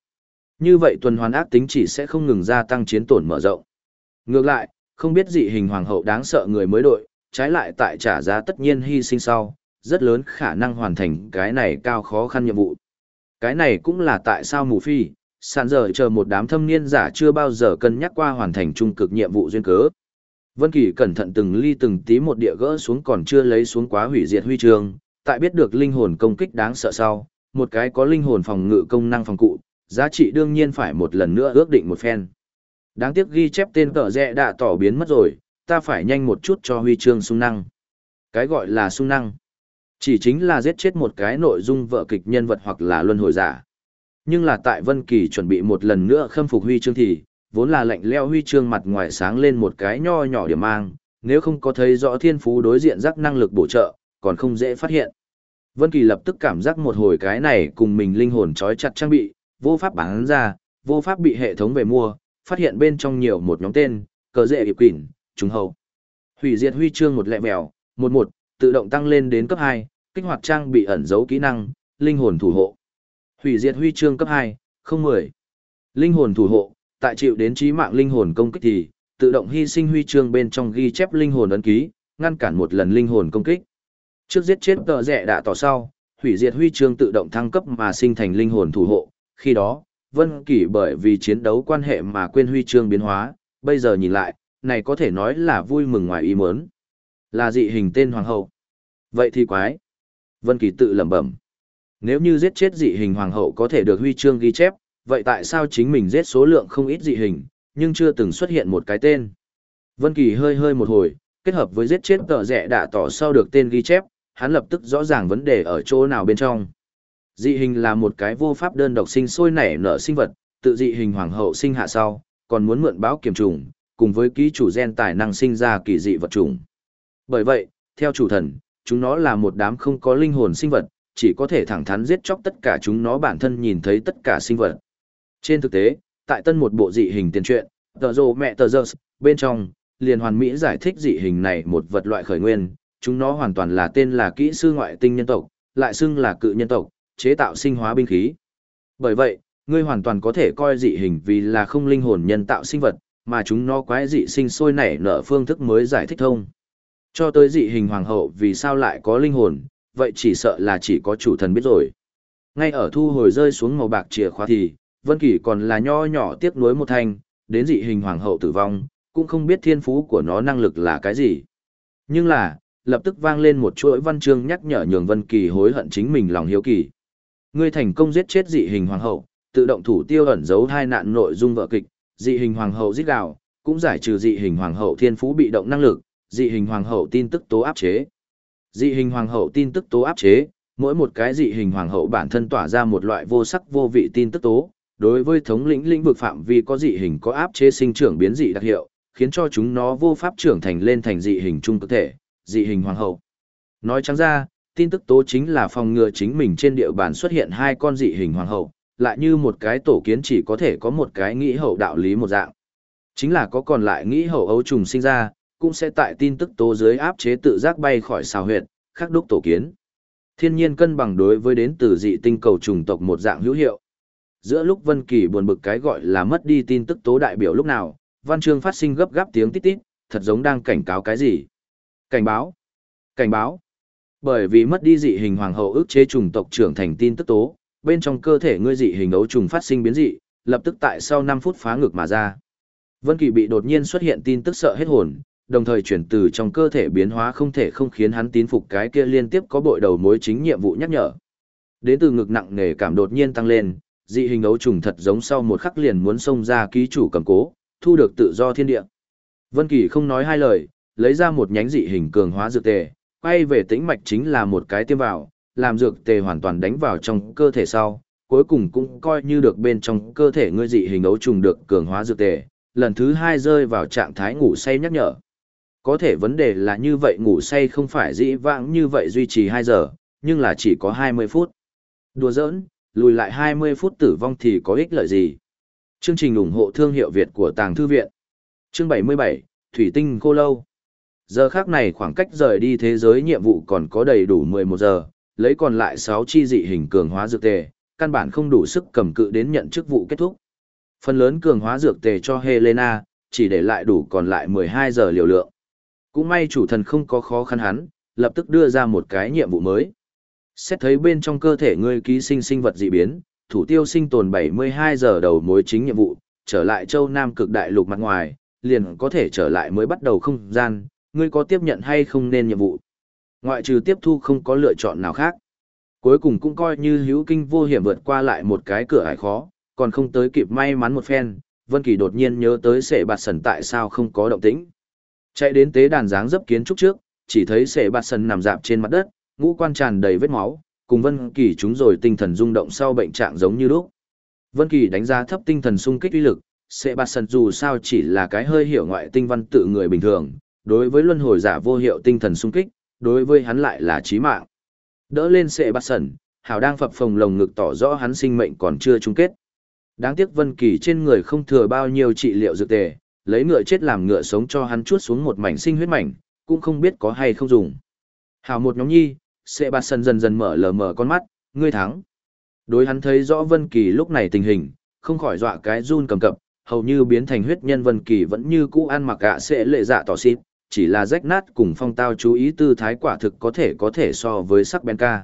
Như vậy tuần hoàn ác tính chỉ sẽ không ngừng gia tăng chiến tổn mở rộng. Ngược lại, không biết dị hình hoàng hậu đáng sợ người mới đội, trái lại tại trả giá tất nhiên hy sinh sau, rất lớn khả năng hoàn thành cái này cao khó khăn nhiệm vụ. Cái này cũng là tại sao mù phi, sàn dở chờ một đám thâm niên giả chưa bao giờ cân nhắc qua hoàn thành trung cực nhiệm vụ duyên cớ. Vân Kỳ cẩn thận từng ly từng tí một địa gỡ xuống còn chưa lấy xuống quá hủy diệt huy chương, tại biết được linh hồn công kích đáng sợ sau, một cái có linh hồn phòng ngự công năng phòng cụ, giá trị đương nhiên phải một lần nữa ước định một phen. Đáng tiếc ghi chép tên cỡ rẽ đã tỏ biến mất rồi, ta phải nhanh một chút cho huy chương sung năng. Cái gọi là sung năng, chỉ chính là giết chết một cái nội dung vợ kịch nhân vật hoặc là luân hồi giả. Nhưng là tại Vân Kỳ chuẩn bị một lần nữa khâm phục huy chương thì, vốn là lạnh leo huy chương mặt ngoài sáng lên một cái nho nhỏ điểm mang, nếu không có thấy rõ thiên phú đối diện giác năng lực bổ trợ, còn không dễ phát hiện. Vân Kỳ lập tức cảm giác một hồi cái này cùng mình linh hồn trói chặt trang bị, vô pháp bán ra, vô pháp bị hệ thống về mua, phát hiện bên trong nhiều một nhóm tên, cờ dễ hiệp quỷ, trùng hậu. Hủy diệt huy chương một lẹ mèo, một một, tự động tăng lên đến cấp 2, kích hoạt trang bị ẩn dấu kỹ năng, linh hồn thủ hộ. Hủy diệt huy chương cấp 2, không 10. Linh hồn thủ hộ, tại chịu đến trí mạng linh hồn công kích thì, tự động hy sinh huy chương bên trong ghi chép linh hồn ấn ký, ngăn cản một lần linh hồn công kích. Trước giết chết tờ rẻ đã tỏ sau, hủy diệt huy chương tự động thăng cấp mà sinh thành linh hồn thủ hộ. Khi đó, Vân Kỷ bởi vì chiến đấu quan hệ mà quên huy chương biến hóa, bây giờ nhìn lại, này có thể nói là vui mừng ngoài ý muốn. Là dị hình tên hoàng hậu. Vậy thì quái. Vân Kỳ tự lẩm bẩm. Nếu như giết chết dị hình hoàng hậu có thể được huy chương ghi chép, vậy tại sao chính mình giết số lượng không ít dị hình, nhưng chưa từng xuất hiện một cái tên? Vân Kỳ hơi hơi một hồi, kết hợp với giết chết tợ rẻ đã tỏ sau được tên ghi chép, hắn lập tức rõ ràng vấn đề ở chỗ nào bên trong. Dị hình là một cái vô pháp đơn độc sinh sôi nảy nở sinh vật, tự dị hình hoàng hậu sinh hạ sau, còn muốn mượn báo kiểm trùng, cùng với ký chủ gen tài năng sinh ra kỳ dị vật trùng. Bởi vậy, theo chủ thần, chúng nó là một đám không có linh hồn sinh vật, chỉ có thể thẳng thắn giết chóc tất cả chúng nó bản thân nhìn thấy tất cả sinh vật. Trên thực tế, tại tân một bộ dị hình tiền truyện, tờ rồ mẹ tờ giờ bên trong, liền hoàn mỹ giải thích dị hình này một vật loại khởi nguyên, chúng nó hoàn toàn là tên là kỹ sư ngoại tinh nhân tộc, lại xưng là cự nhân tộc, chế tạo sinh hóa binh khí. Bởi vậy, ngươi hoàn toàn có thể coi dị hình vì là không linh hồn nhân tạo sinh vật, mà chúng nó quái dị sinh sôi nảy nở phương thức mới giải thích thông. Cho tới dị hình hoàng hậu vì sao lại có linh hồn, vậy chỉ sợ là chỉ có chủ thần biết rồi. Ngay ở thu hồi rơi xuống màu bạc chìa khóa thì, Vân Kỳ còn là nho nhỏ tiếc nuối một thanh, đến dị hình hoàng hậu tử vong, cũng không biết thiên phú của nó năng lực là cái gì. Nhưng là, lập tức vang lên một chuỗi văn chương nhắc nhở nhường Vân Kỳ hối hận chính mình lòng hiếu kỳ. Ngươi thành công giết chết dị hình hoàng hậu, tự động thủ tiêu ẩn giấu hai nạn nội dung vợ kịch, dị hình hoàng hậu giết gào, cũng giải trừ dị hình hoàng hậu thiên phú bị động năng lực, dị hình hoàng hậu tin tức tố áp chế. Dị hình hoàng hậu tin tức tố áp chế, mỗi một cái dị hình hoàng hậu bản thân tỏa ra một loại vô sắc vô vị tin tức tố, đối với thống lĩnh lĩnh vực phạm vi có dị hình có áp chế sinh trưởng biến dị đặc hiệu, khiến cho chúng nó vô pháp trưởng thành lên thành dị hình trung cơ thể, dị hình hoàng hậu. Nói trắng ra, tin tức tố chính là phòng ngừa chính mình trên địa bàn xuất hiện hai con dị hình hoàng hậu, lại như một cái tổ kiến chỉ có thể có một cái nghĩ hậu đạo lý một dạng. Chính là có còn lại nghĩ hậu ấu trùng sinh ra, cũng sẽ tại tin tức tố dưới áp chế tự giác bay khỏi xào huyệt, khắc đúc tổ kiến. Thiên nhiên cân bằng đối với đến từ dị tinh cầu trùng tộc một dạng hữu hiệu. Giữa lúc Vân Kỳ buồn bực cái gọi là mất đi tin tức tố đại biểu lúc nào, văn chương phát sinh gấp gáp tiếng tít tít, thật giống đang cảnh cáo cái gì. Cảnh báo! Cảnh báo! Bởi vì mất đi dị hình hoàng hậu ức chế trùng tộc trưởng thành tin tức tố, bên trong cơ thể ngươi dị hình ấu trùng phát sinh biến dị, lập tức tại sau 5 phút phá ngực mà ra. Vân Kỳ bị đột nhiên xuất hiện tin tức sợ hết hồn, đồng thời chuyển từ trong cơ thể biến hóa không thể không khiến hắn tín phục cái kia liên tiếp có bội đầu mối chính nhiệm vụ nhắc nhở. Đến từ ngực nặng nề cảm đột nhiên tăng lên, dị hình ấu trùng thật giống sau một khắc liền muốn xông ra ký chủ cầm cố, thu được tự do thiên địa. Vân Kỳ không nói hai lời, lấy ra một nhánh dị hình cường hóa dược tề, quay về tĩnh mạch chính là một cái tiêm vào, làm dược tề hoàn toàn đánh vào trong cơ thể sau, cuối cùng cũng coi như được bên trong cơ thể ngươi dị hình ấu trùng được cường hóa dược tề, lần thứ hai rơi vào trạng thái ngủ say nhắc nhở có thể vấn đề là như vậy ngủ say không phải dĩ vãng như vậy duy trì 2 giờ, nhưng là chỉ có 20 phút. Đùa giỡn, lùi lại 20 phút tử vong thì có ích lợi gì? Chương trình ủng hộ thương hiệu Việt của Tàng Thư Viện. Chương 77, Thủy tinh cô lâu. Giờ khác này khoảng cách rời đi thế giới nhiệm vụ còn có đầy đủ 11 giờ, lấy còn lại 6 chi dị hình cường hóa dược tề, căn bản không đủ sức cầm cự đến nhận chức vụ kết thúc. Phần lớn cường hóa dược tề cho Helena, chỉ để lại đủ còn lại 12 giờ liều lượng. Cũng may chủ thần không có khó khăn hắn, lập tức đưa ra một cái nhiệm vụ mới. Xét thấy bên trong cơ thể ngươi ký sinh sinh vật dị biến, thủ tiêu sinh tồn 72 giờ đầu mối chính nhiệm vụ, trở lại châu Nam cực đại lục mặt ngoài, liền có thể trở lại mới bắt đầu không gian, ngươi có tiếp nhận hay không nên nhiệm vụ. Ngoại trừ tiếp thu không có lựa chọn nào khác. Cuối cùng cũng coi như hữu kinh vô hiểm vượt qua lại một cái cửa ải khó, còn không tới kịp may mắn một phen, Vân Kỳ đột nhiên nhớ tới sệ bạt sần tại sao không có động tĩnh. Chạy đến tế đàn dáng dấp kiến trúc trước, chỉ thấy sệ bạt sần nằm dạp trên mặt đất, ngũ quan tràn đầy vết máu, cùng Vân Kỳ chúng rồi tinh thần rung động sau bệnh trạng giống như lúc. Vân Kỳ đánh giá thấp tinh thần sung kích uy lực, sệ bạt sần dù sao chỉ là cái hơi hiểu ngoại tinh văn tự người bình thường, đối với luân hồi giả vô hiệu tinh thần sung kích, đối với hắn lại là chí mạng. Đỡ lên sệ bạt sần, hào đang phập phồng lồng ngực tỏ rõ hắn sinh mệnh còn chưa chung kết. Đáng tiếc Vân Kỳ trên người không thừa bao nhiêu trị liệu dược tề, lấy ngựa chết làm ngựa sống cho hắn chuốt xuống một mảnh sinh huyết mảnh, cũng không biết có hay không dùng. Hào một nhóm nhi, sẽ bạt sân dần dần mở lờ mở con mắt, ngươi thắng. Đối hắn thấy rõ Vân Kỳ lúc này tình hình, không khỏi dọa cái run cầm cập, hầu như biến thành huyết nhân Vân Kỳ vẫn như cũ ăn mặc gạ sẽ lệ dạ tỏ xịt, chỉ là rách nát cùng phong tao chú ý tư thái quả thực có thể có thể so với sắc bén ca.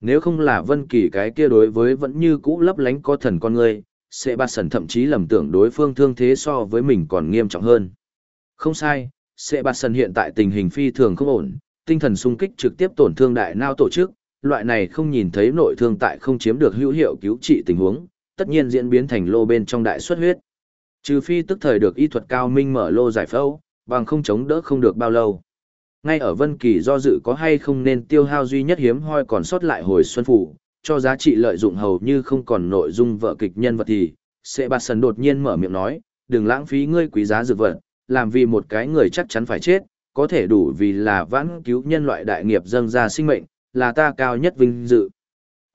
Nếu không là Vân Kỳ cái kia đối với vẫn như cũ lấp lánh có thần con người sẽ bạt sần thậm chí lầm tưởng đối phương thương thế so với mình còn nghiêm trọng hơn. Không sai, sẽ bạt sần hiện tại tình hình phi thường không ổn, tinh thần sung kích trực tiếp tổn thương đại não tổ chức, loại này không nhìn thấy nội thương tại không chiếm được hữu hiệu cứu trị tình huống, tất nhiên diễn biến thành lô bên trong đại xuất huyết. Trừ phi tức thời được y thuật cao minh mở lô giải phẫu, bằng không chống đỡ không được bao lâu. Ngay ở Vân Kỳ do dự có hay không nên tiêu hao duy nhất hiếm hoi còn sót lại hồi xuân phủ, cho giá trị lợi dụng hầu như không còn nội dung vợ kịch nhân vật thì, sẽ bạt sần đột nhiên mở miệng nói, đừng lãng phí ngươi quý giá dược vật, làm vì một cái người chắc chắn phải chết, có thể đủ vì là vãn cứu nhân loại đại nghiệp dâng ra sinh mệnh, là ta cao nhất vinh dự.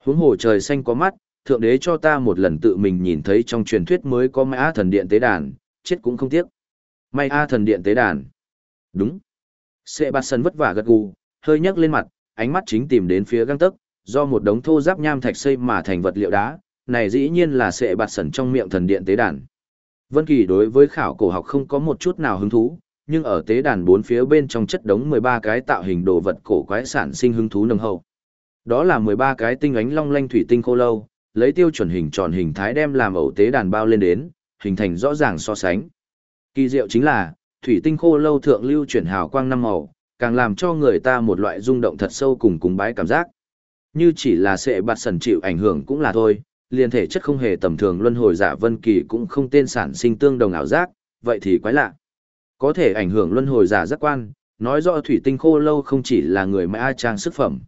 Huống hồ trời xanh có mắt, thượng đế cho ta một lần tự mình nhìn thấy trong truyền thuyết mới có mã thần điện tế đàn, chết cũng không tiếc. May A thần điện tế đàn. Đúng. Sệ bạt sần vất vả gật gù, hơi nhấc lên mặt, ánh mắt chính tìm đến phía găng tấc, do một đống thô giáp nham thạch xây mà thành vật liệu đá, này dĩ nhiên là sệ bạt sẩn trong miệng thần điện tế đàn. Vân Kỳ đối với khảo cổ học không có một chút nào hứng thú, nhưng ở tế đàn bốn phía bên trong chất đống 13 cái tạo hình đồ vật cổ quái sản sinh hứng thú nồng hậu. Đó là 13 cái tinh ánh long lanh thủy tinh khô lâu, lấy tiêu chuẩn hình tròn hình thái đem làm ẩu tế đàn bao lên đến, hình thành rõ ràng so sánh. Kỳ diệu chính là, thủy tinh khô lâu thượng lưu chuyển hào quang năm màu, càng làm cho người ta một loại rung động thật sâu cùng cúng bái cảm giác. Như chỉ là sẽ bạt sần chịu ảnh hưởng cũng là thôi, liền thể chất không hề tầm thường luân hồi giả vân kỳ cũng không tên sản sinh tương đồng ảo giác, vậy thì quái lạ. Có thể ảnh hưởng luân hồi giả giác quan, nói rõ thủy tinh khô lâu không chỉ là người mà ai trang sức phẩm.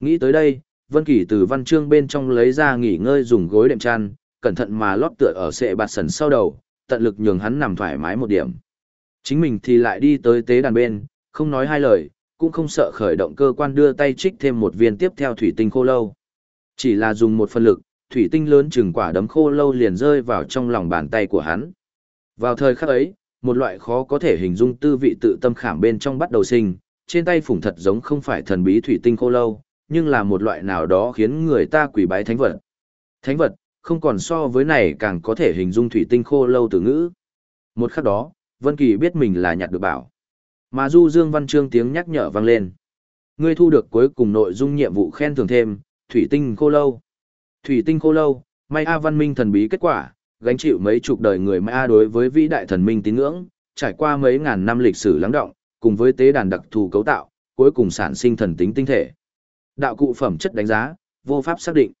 Nghĩ tới đây, Vân Kỳ từ văn chương bên trong lấy ra nghỉ ngơi dùng gối đệm chăn, cẩn thận mà lót tựa ở sệ bạt sần sau đầu, tận lực nhường hắn nằm thoải mái một điểm. Chính mình thì lại đi tới tế đàn bên, không nói hai lời, cũng không sợ khởi động cơ quan đưa tay trích thêm một viên tiếp theo thủy tinh khô lâu. Chỉ là dùng một phần lực, thủy tinh lớn chừng quả đấm khô lâu liền rơi vào trong lòng bàn tay của hắn. Vào thời khắc ấy, một loại khó có thể hình dung tư vị tự tâm khảm bên trong bắt đầu sinh, trên tay phủng thật giống không phải thần bí thủy tinh khô lâu, nhưng là một loại nào đó khiến người ta quỷ bái thánh vật. Thánh vật, không còn so với này càng có thể hình dung thủy tinh khô lâu từ ngữ. Một khắc đó, Vân Kỳ biết mình là nhặt được bảo. Mà Du Dương Văn Trương tiếng nhắc nhở vang lên. Ngươi thu được cuối cùng nội dung nhiệm vụ khen thưởng thêm, Thủy Tinh Khô Lâu. Thủy Tinh Khô Lâu, May A Văn Minh thần bí kết quả, gánh chịu mấy chục đời người May A đối với vĩ đại thần minh tín ngưỡng, trải qua mấy ngàn năm lịch sử lắng động, cùng với tế đàn đặc thù cấu tạo, cuối cùng sản sinh thần tính tinh thể. Đạo cụ phẩm chất đánh giá, vô pháp xác định.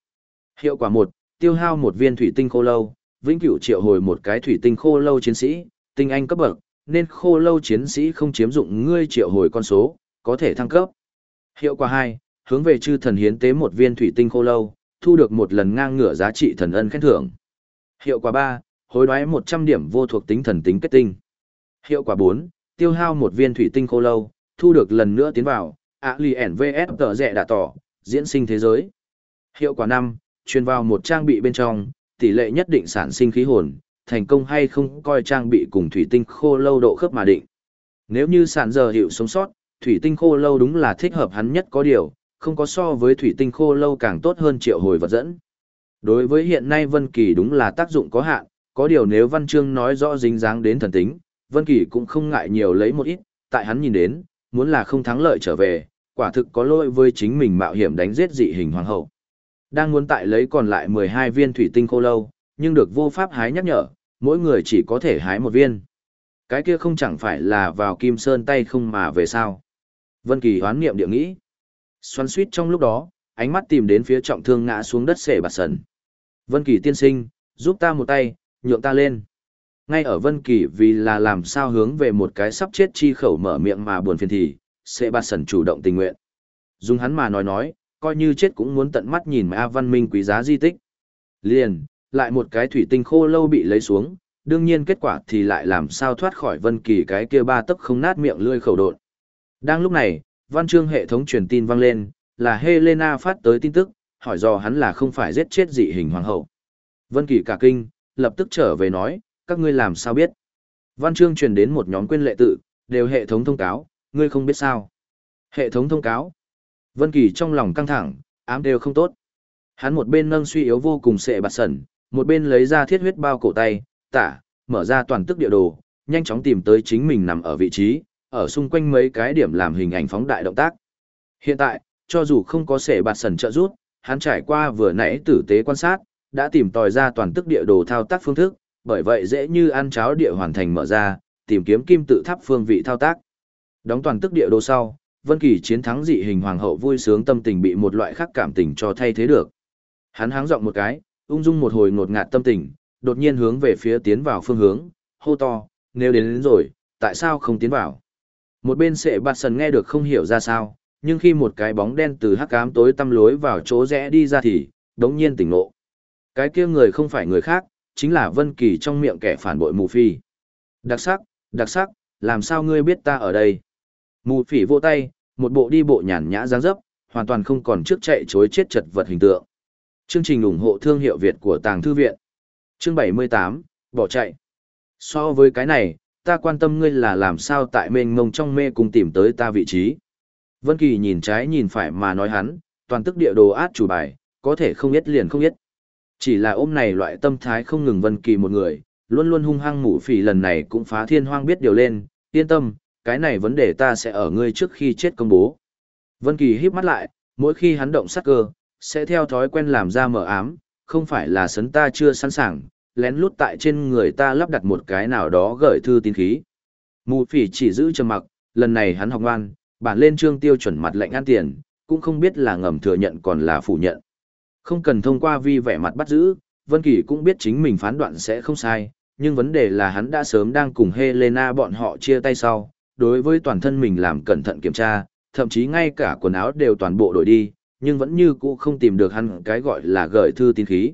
Hiệu quả một, tiêu hao một viên thủy tinh khô lâu, vĩnh cửu triệu hồi một cái thủy tinh khô lâu chiến sĩ, tinh anh cấp bậc, nên khô lâu chiến sĩ không chiếm dụng ngươi triệu hồi con số, có thể thăng cấp. Hiệu quả 2, hướng về chư thần hiến tế một viên thủy tinh khô lâu, thu được một lần ngang ngửa giá trị thần ân khen thưởng. Hiệu quả 3, hối đoái 100 điểm vô thuộc tính thần tính kết tinh. Hiệu quả 4, tiêu hao một viên thủy tinh khô lâu, thu được lần nữa tiến vào, ạ lì ẻn vs tờ rẻ đã tỏ, diễn sinh thế giới. Hiệu quả năm, truyền vào một trang bị bên trong, tỷ lệ nhất định sản sinh khí hồn, thành công hay không coi trang bị cùng thủy tinh khô lâu độ khớp mà định. Nếu như sản giờ hiệu sống sót, thủy tinh khô lâu đúng là thích hợp hắn nhất có điều, không có so với thủy tinh khô lâu càng tốt hơn triệu hồi vật dẫn. Đối với hiện nay Vân Kỳ đúng là tác dụng có hạn, có điều nếu Văn Chương nói rõ dính dáng đến thần tính, Vân Kỳ cũng không ngại nhiều lấy một ít, tại hắn nhìn đến, muốn là không thắng lợi trở về, quả thực có lỗi với chính mình mạo hiểm đánh giết dị hình hoàng hậu. Đang muốn tại lấy còn lại 12 viên thủy tinh khô lâu, nhưng được vô pháp hái nhắc nhở, mỗi người chỉ có thể hái một viên. Cái kia không chẳng phải là vào kim sơn tay không mà về sao. Vân Kỳ hoán niệm địa nghĩ. Xoắn suýt trong lúc đó, ánh mắt tìm đến phía trọng thương ngã xuống đất xệ bạt sần. Vân Kỳ tiên sinh, giúp ta một tay, nhượng ta lên. Ngay ở Vân Kỳ vì là làm sao hướng về một cái sắp chết chi khẩu mở miệng mà buồn phiền thì, xệ bạt sần chủ động tình nguyện. Dùng hắn mà nói nói, coi như chết cũng muốn tận mắt nhìn A Văn Minh quý giá di tích. Liền, lại một cái thủy tinh khô lâu bị lấy xuống, đương nhiên kết quả thì lại làm sao thoát khỏi Vân Kỳ cái kia ba tấc không nát miệng lưỡi khẩu độn. Đang lúc này, văn chương hệ thống truyền tin vang lên, là Helena phát tới tin tức, hỏi dò hắn là không phải giết chết dị hình hoàng hậu. Vân Kỳ cả kinh, lập tức trở về nói, các ngươi làm sao biết? Văn chương truyền đến một nhóm quyên lệ tự, đều hệ thống thông cáo, ngươi không biết sao? Hệ thống thông cáo. Vân Kỳ trong lòng căng thẳng, ám đều không tốt. Hắn một bên nâng suy yếu vô cùng sệ bạt sẩn, một bên lấy ra thiết huyết bao cổ tay, tả, mở ra toàn tức địa đồ, nhanh chóng tìm tới chính mình nằm ở vị trí, ở xung quanh mấy cái điểm làm hình ảnh phóng đại động tác. Hiện tại, cho dù không có sẻ bạt sẩn trợ rút hắn trải qua vừa nãy tử tế quan sát, đã tìm tòi ra toàn tức địa đồ thao tác phương thức, bởi vậy dễ như ăn cháo địa hoàn thành mở ra, tìm kiếm kim tự tháp phương vị thao tác. Đóng toàn tức địa đồ sau, Vân Kỳ chiến thắng dị hình hoàng hậu vui sướng tâm tình bị một loại khác cảm tình cho thay thế được. Hắn háng giọng một cái, ung dung một hồi ngột ngạt tâm tình, đột nhiên hướng về phía tiến vào phương hướng, hô to, nếu đến, đến rồi, tại sao không tiến vào? Một bên sệ bạt sần nghe được không hiểu ra sao, nhưng khi một cái bóng đen từ hắc ám tối tăm lối vào chỗ rẽ đi ra thì, đống nhiên tỉnh ngộ. Cái kia người không phải người khác, chính là Vân Kỳ trong miệng kẻ phản bội mù phi. Đặc sắc, đặc sắc, làm sao ngươi biết ta ở đây? Mù phi vỗ tay, một bộ đi bộ nhàn nhã dáng dấp, hoàn toàn không còn trước chạy chối chết chật vật hình tượng. Chương trình ủng hộ thương hiệu Việt của Tàng Thư Viện. Chương 78, bỏ chạy. So với cái này, ta quan tâm ngươi là làm sao tại mênh mông trong mê cùng tìm tới ta vị trí. Vân Kỳ nhìn trái nhìn phải mà nói hắn, toàn tức địa đồ át chủ bài, có thể không biết liền không biết. Chỉ là ôm này loại tâm thái không ngừng Vân Kỳ một người, luôn luôn hung hăng mụ phỉ lần này cũng phá thiên hoang biết điều lên, yên tâm, cái này vấn đề ta sẽ ở ngươi trước khi chết công bố. Vân Kỳ híp mắt lại, mỗi khi hắn động sát cơ, sẽ theo thói quen làm ra mở ám, không phải là sấn ta chưa sẵn sàng, lén lút tại trên người ta lắp đặt một cái nào đó gửi thư tín khí. Mù phỉ chỉ giữ trầm mặc, lần này hắn học ngoan, bản lên trương tiêu chuẩn mặt lệnh ăn tiền, cũng không biết là ngầm thừa nhận còn là phủ nhận. Không cần thông qua vi vẻ mặt bắt giữ, Vân Kỳ cũng biết chính mình phán đoạn sẽ không sai, nhưng vấn đề là hắn đã sớm đang cùng Helena bọn họ chia tay sau, đối với toàn thân mình làm cẩn thận kiểm tra, thậm chí ngay cả quần áo đều toàn bộ đổi đi, nhưng vẫn như cũ không tìm được hắn cái gọi là gửi thư tín khí.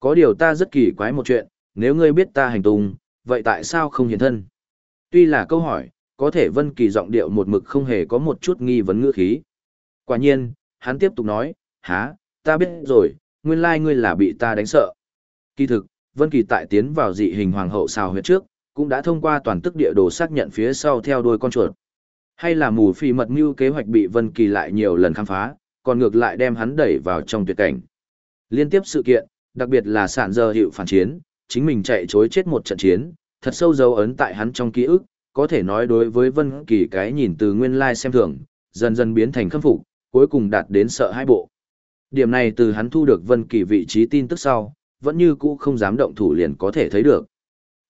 Có điều ta rất kỳ quái một chuyện, nếu ngươi biết ta hành tung, vậy tại sao không hiện thân? Tuy là câu hỏi, có thể Vân Kỳ giọng điệu một mực không hề có một chút nghi vấn ngữ khí. Quả nhiên, hắn tiếp tục nói, hả ta biết rồi, nguyên lai ngươi là bị ta đánh sợ. Kỳ thực, Vân Kỳ tại tiến vào dị hình hoàng hậu xào huyết trước, cũng đã thông qua toàn tức địa đồ xác nhận phía sau theo đuôi con chuột. Hay là mù phi mật mưu kế hoạch bị Vân Kỳ lại nhiều lần khám phá, còn ngược lại đem hắn đẩy vào trong tuyệt cảnh. Liên tiếp sự kiện, đặc biệt là sản giờ hiệu phản chiến, chính mình chạy chối chết một trận chiến, thật sâu dấu ấn tại hắn trong ký ức, có thể nói đối với Vân Kỳ cái nhìn từ nguyên lai xem thường, dần dần biến thành khâm phục, cuối cùng đạt đến sợ hai bộ. Điểm này từ hắn thu được Vân Kỳ vị trí tin tức sau, vẫn như cũ không dám động thủ liền có thể thấy được.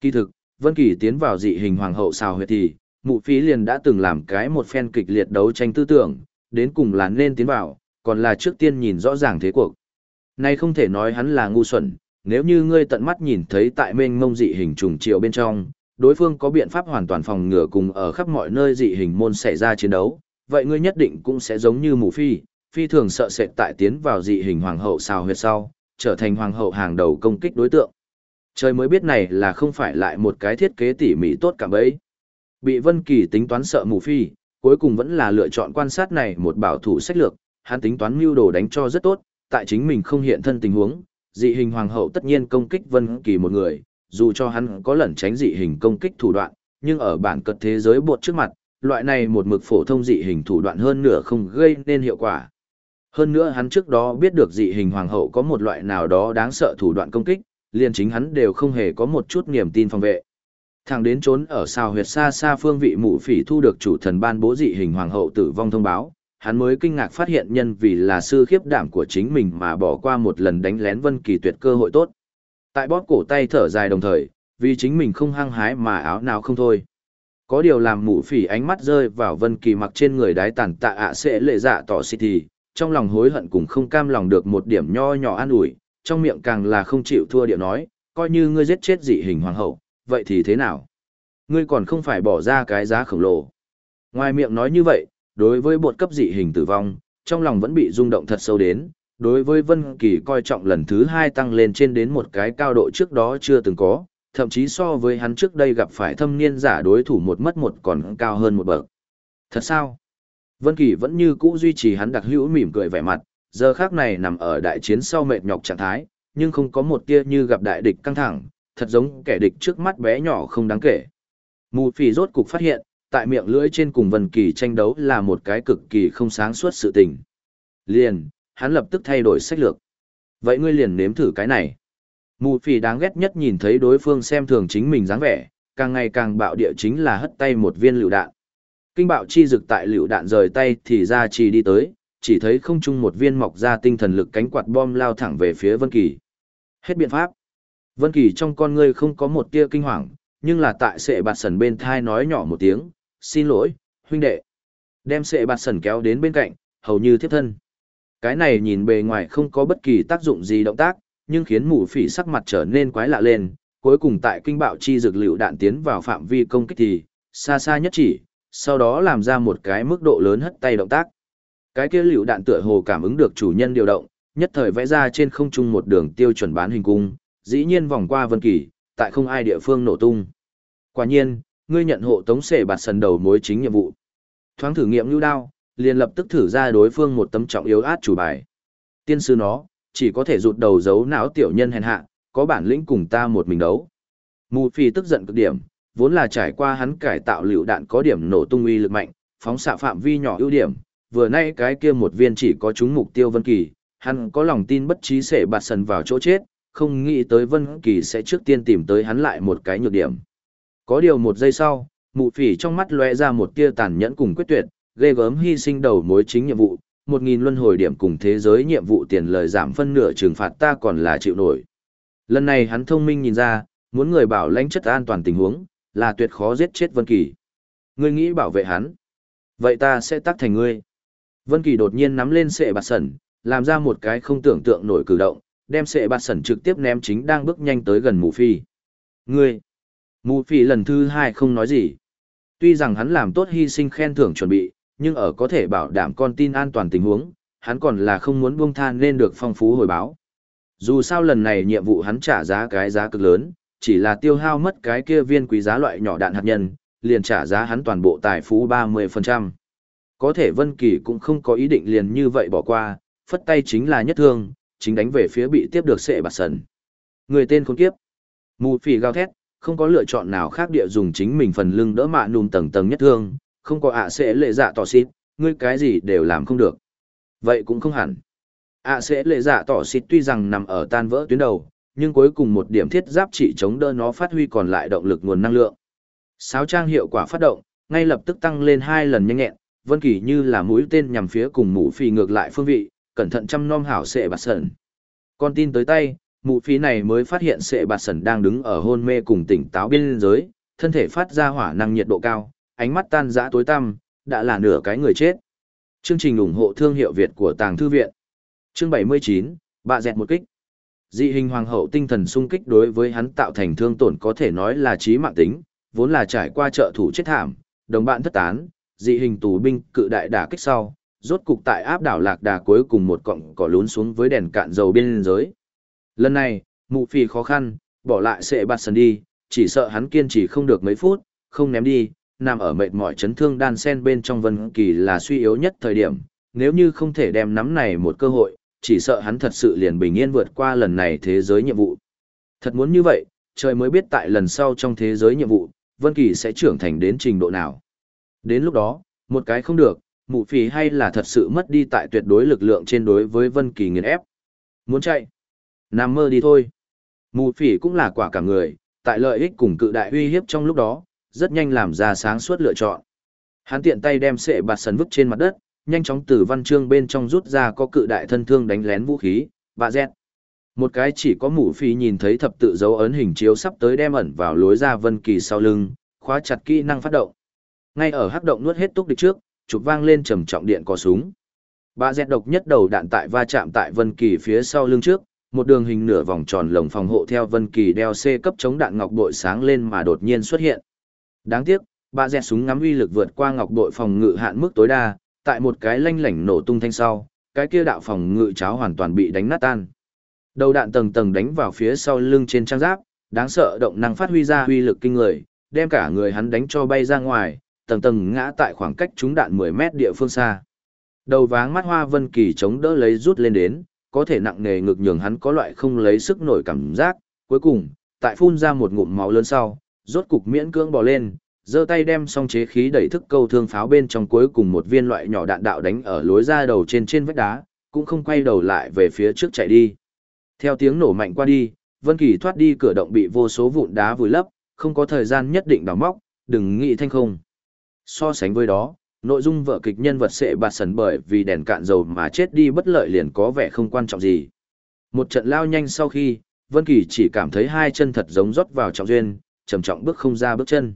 Kỳ thực, Vân Kỳ tiến vào dị hình hoàng hậu xào huyết thì, mụ phí liền đã từng làm cái một phen kịch liệt đấu tranh tư tưởng, đến cùng là nên tiến vào, còn là trước tiên nhìn rõ ràng thế cuộc. Nay không thể nói hắn là ngu xuẩn, nếu như ngươi tận mắt nhìn thấy tại mênh mông dị hình trùng triệu bên trong, đối phương có biện pháp hoàn toàn phòng ngừa cùng ở khắp mọi nơi dị hình môn xảy ra chiến đấu, vậy ngươi nhất định cũng sẽ giống như mù phi, phi thường sợ sệt tại tiến vào dị hình hoàng hậu xào huyệt sau, trở thành hoàng hậu hàng đầu công kích đối tượng. Trời mới biết này là không phải lại một cái thiết kế tỉ mỉ tốt cả bấy. Bị Vân Kỳ tính toán sợ mù phi, cuối cùng vẫn là lựa chọn quan sát này một bảo thủ sách lược, hắn tính toán mưu đồ đánh cho rất tốt, tại chính mình không hiện thân tình huống, dị hình hoàng hậu tất nhiên công kích Vân Kỳ một người, dù cho hắn có lẩn tránh dị hình công kích thủ đoạn, nhưng ở bản cật thế giới bột trước mặt, loại này một mực phổ thông dị hình thủ đoạn hơn nửa không gây nên hiệu quả. Hơn nữa hắn trước đó biết được dị hình hoàng hậu có một loại nào đó đáng sợ thủ đoạn công kích, liền chính hắn đều không hề có một chút niềm tin phòng vệ. Thằng đến trốn ở sao huyệt xa xa phương vị mụ phỉ thu được chủ thần ban bố dị hình hoàng hậu tử vong thông báo, hắn mới kinh ngạc phát hiện nhân vì là sư khiếp đảm của chính mình mà bỏ qua một lần đánh lén Vân Kỳ tuyệt cơ hội tốt. Tại bóp cổ tay thở dài đồng thời, vì chính mình không hăng hái mà áo nào không thôi. Có điều làm mụ phỉ ánh mắt rơi vào Vân Kỳ mặc trên người đái tản tạ ạ sẽ lệ dạ tỏ xì thì, trong lòng hối hận cùng không cam lòng được một điểm nho nhỏ an ủi, trong miệng càng là không chịu thua điệu nói, coi như ngươi giết chết dị hình hoàng hậu, vậy thì thế nào? Ngươi còn không phải bỏ ra cái giá khổng lồ. Ngoài miệng nói như vậy, đối với bột cấp dị hình tử vong, trong lòng vẫn bị rung động thật sâu đến, đối với Vân Kỳ coi trọng lần thứ hai tăng lên trên đến một cái cao độ trước đó chưa từng có, thậm chí so với hắn trước đây gặp phải thâm niên giả đối thủ một mất một còn cao hơn một bậc. Thật sao? Vân Kỳ vẫn như cũ duy trì hắn đặc hữu mỉm cười vẻ mặt, giờ khắc này nằm ở đại chiến sau mệt nhọc trạng thái, nhưng không có một tia như gặp đại địch căng thẳng, thật giống kẻ địch trước mắt bé nhỏ không đáng kể. Mù phỉ rốt cục phát hiện, tại miệng lưỡi trên cùng Vân Kỳ tranh đấu là một cái cực kỳ không sáng suốt sự tình. Liền, hắn lập tức thay đổi sách lược. Vậy ngươi liền nếm thử cái này. Mù phì đáng ghét nhất nhìn thấy đối phương xem thường chính mình dáng vẻ, càng ngày càng bạo địa chính là hất tay một viên lựu đạn. Kinh bạo chi dực tại lựu đạn rời tay thì ra chỉ đi tới, chỉ thấy không trung một viên mọc ra tinh thần lực cánh quạt bom lao thẳng về phía Vân Kỳ. Hết biện pháp. Vân Kỳ trong con ngươi không có một tia kinh hoàng, nhưng là tại sệ bạt sần bên thai nói nhỏ một tiếng, xin lỗi, huynh đệ. Đem sệ bạt sần kéo đến bên cạnh, hầu như thiếp thân. Cái này nhìn bề ngoài không có bất kỳ tác dụng gì động tác, nhưng khiến mù phỉ sắc mặt trở nên quái lạ lên, cuối cùng tại kinh bạo chi dược liệu đạn tiến vào phạm vi công kích thì, xa xa nhất chỉ, sau đó làm ra một cái mức độ lớn hất tay động tác. Cái kia liệu đạn tựa hồ cảm ứng được chủ nhân điều động, nhất thời vẽ ra trên không trung một đường tiêu chuẩn bán hình cung, dĩ nhiên vòng qua Vân Kỳ, tại không ai địa phương nổ tung. Quả nhiên, ngươi nhận hộ tống sể bạt sần đầu mối chính nhiệm vụ. Thoáng thử nghiệm lưu đao, liền lập tức thử ra đối phương một tấm trọng yếu át chủ bài. Tiên sư nó, chỉ có thể rụt đầu giấu não tiểu nhân hèn hạ, có bản lĩnh cùng ta một mình đấu. Mù phi tức giận cực điểm, vốn là trải qua hắn cải tạo liệu đạn có điểm nổ tung uy lực mạnh, phóng xạ phạm vi nhỏ ưu điểm, vừa nay cái kia một viên chỉ có trúng mục tiêu Vân Kỳ, hắn có lòng tin bất trí sẽ bạt sần vào chỗ chết, không nghĩ tới Vân Kỳ sẽ trước tiên tìm tới hắn lại một cái nhược điểm. Có điều một giây sau, mụ phỉ trong mắt lóe ra một tia tàn nhẫn cùng quyết tuyệt, ghê gớm hy sinh đầu mối chính nhiệm vụ, một nghìn luân hồi điểm cùng thế giới nhiệm vụ tiền lời giảm phân nửa trừng phạt ta còn là chịu nổi. Lần này hắn thông minh nhìn ra, muốn người bảo lãnh chất an toàn tình huống, là tuyệt khó giết chết Vân Kỳ. Ngươi nghĩ bảo vệ hắn, vậy ta sẽ tác thành ngươi. Vân Kỳ đột nhiên nắm lên sệ bạt sẩn, làm ra một cái không tưởng tượng nổi cử động, đem sệ bạt sẩn trực tiếp ném chính đang bước nhanh tới gần mù phi. Ngươi! Mù phi lần thứ hai không nói gì. Tuy rằng hắn làm tốt hy sinh khen thưởng chuẩn bị, nhưng ở có thể bảo đảm con tin an toàn tình huống, hắn còn là không muốn buông than nên được phong phú hồi báo. Dù sao lần này nhiệm vụ hắn trả giá cái giá cực lớn, chỉ là tiêu hao mất cái kia viên quý giá loại nhỏ đạn hạt nhân, liền trả giá hắn toàn bộ tài phú 30%. Có thể Vân Kỳ cũng không có ý định liền như vậy bỏ qua, phất tay chính là nhất thương, chính đánh về phía bị tiếp được sệ bạt sần. Người tên khốn kiếp. Mù phỉ gào thét, không có lựa chọn nào khác địa dùng chính mình phần lưng đỡ mạ nùm tầng tầng nhất thương, không có ạ sẽ lệ dạ tỏ xít, ngươi cái gì đều làm không được. Vậy cũng không hẳn. ạ sẽ lệ dạ tỏ xít tuy rằng nằm ở tan vỡ tuyến đầu, nhưng cuối cùng một điểm thiết giáp trị chống đỡ nó phát huy còn lại động lực nguồn năng lượng. Sáo trang hiệu quả phát động, ngay lập tức tăng lên hai lần nhanh nhẹn, Vân Kỳ như là mũi tên nhằm phía cùng mũ phi ngược lại phương vị, cẩn thận chăm nom hảo sệ bạt sẩn. Con tin tới tay, mũ phi này mới phát hiện sệ bạt sần đang đứng ở hôn mê cùng tỉnh táo biên giới, thân thể phát ra hỏa năng nhiệt độ cao, ánh mắt tan rã tối tăm, đã là nửa cái người chết. Chương trình ủng hộ thương hiệu Việt của Tàng Thư Viện. Chương 79, bạ dẹt một kích. Dị hình hoàng hậu tinh thần sung kích đối với hắn tạo thành thương tổn có thể nói là trí mạng tính, vốn là trải qua trợ thủ chết thảm, đồng bạn thất tán, dị hình tù binh cự đại đả kích sau, rốt cục tại áp đảo lạc đà cuối cùng một cọng cỏ lún xuống với đèn cạn dầu biên giới. Lần này, mụ phì khó khăn, bỏ lại sệ bạt sần đi, chỉ sợ hắn kiên trì không được mấy phút, không ném đi, nằm ở mệt mỏi chấn thương đan sen bên trong Vân Kỳ là suy yếu nhất thời điểm, nếu như không thể đem nắm này một cơ hội, chỉ sợ hắn thật sự liền bình yên vượt qua lần này thế giới nhiệm vụ. Thật muốn như vậy, trời mới biết tại lần sau trong thế giới nhiệm vụ, Vân Kỳ sẽ trưởng thành đến trình độ nào. Đến lúc đó, một cái không được, mụ phì hay là thật sự mất đi tại tuyệt đối lực lượng trên đối với Vân Kỳ nghiền ép. Muốn chạy? Nằm mơ đi thôi. Mù phỉ cũng là quả cả người, tại lợi ích cùng cự đại uy hiếp trong lúc đó, rất nhanh làm ra sáng suốt lựa chọn. Hắn tiện tay đem sệ bạt sần vứt trên mặt đất, nhanh chóng từ văn chương bên trong rút ra có cự đại thân thương đánh lén vũ khí, bạ dẹt. Một cái chỉ có mũ phỉ nhìn thấy thập tự dấu ấn hình chiếu sắp tới đem ẩn vào lối ra vân kỳ sau lưng, khóa chặt kỹ năng phát động. Ngay ở hắc động nuốt hết túc địch trước, chụp vang lên trầm trọng điện có súng. Bạ dẹt độc nhất đầu đạn tại va chạm tại vân kỳ phía sau lưng trước, một đường hình nửa vòng tròn lồng phòng hộ theo vân kỳ đeo C cấp chống đạn ngọc bội sáng lên mà đột nhiên xuất hiện. Đáng tiếc, ba dẹt súng ngắm uy lực vượt qua ngọc bội phòng ngự hạn mức tối đa, tại một cái lanh lảnh nổ tung thanh sau, cái kia đạo phòng ngự cháo hoàn toàn bị đánh nát tan. Đầu đạn tầng tầng đánh vào phía sau lưng trên trang giáp, đáng sợ động năng phát huy ra uy lực kinh người, đem cả người hắn đánh cho bay ra ngoài, tầng tầng ngã tại khoảng cách trúng đạn 10 mét địa phương xa. Đầu váng mắt hoa Vân Kỳ chống đỡ lấy rút lên đến, có thể nặng nề ngực nhường hắn có loại không lấy sức nổi cảm giác, cuối cùng, tại phun ra một ngụm máu lớn sau, rốt cục miễn cưỡng bò lên, giơ tay đem song chế khí đẩy thức câu thương pháo bên trong cuối cùng một viên loại nhỏ đạn đạo đánh ở lối ra đầu trên trên vách đá, cũng không quay đầu lại về phía trước chạy đi. Theo tiếng nổ mạnh qua đi, Vân Kỳ thoát đi cửa động bị vô số vụn đá vùi lấp, không có thời gian nhất định đào móc, đừng nghĩ thanh không. So sánh với đó, nội dung vở kịch nhân vật sẽ bạt sần bởi vì đèn cạn dầu mà chết đi bất lợi liền có vẻ không quan trọng gì. Một trận lao nhanh sau khi, Vân Kỳ chỉ cảm thấy hai chân thật giống rót vào trọng duyên, trầm trọng bước không ra bước chân.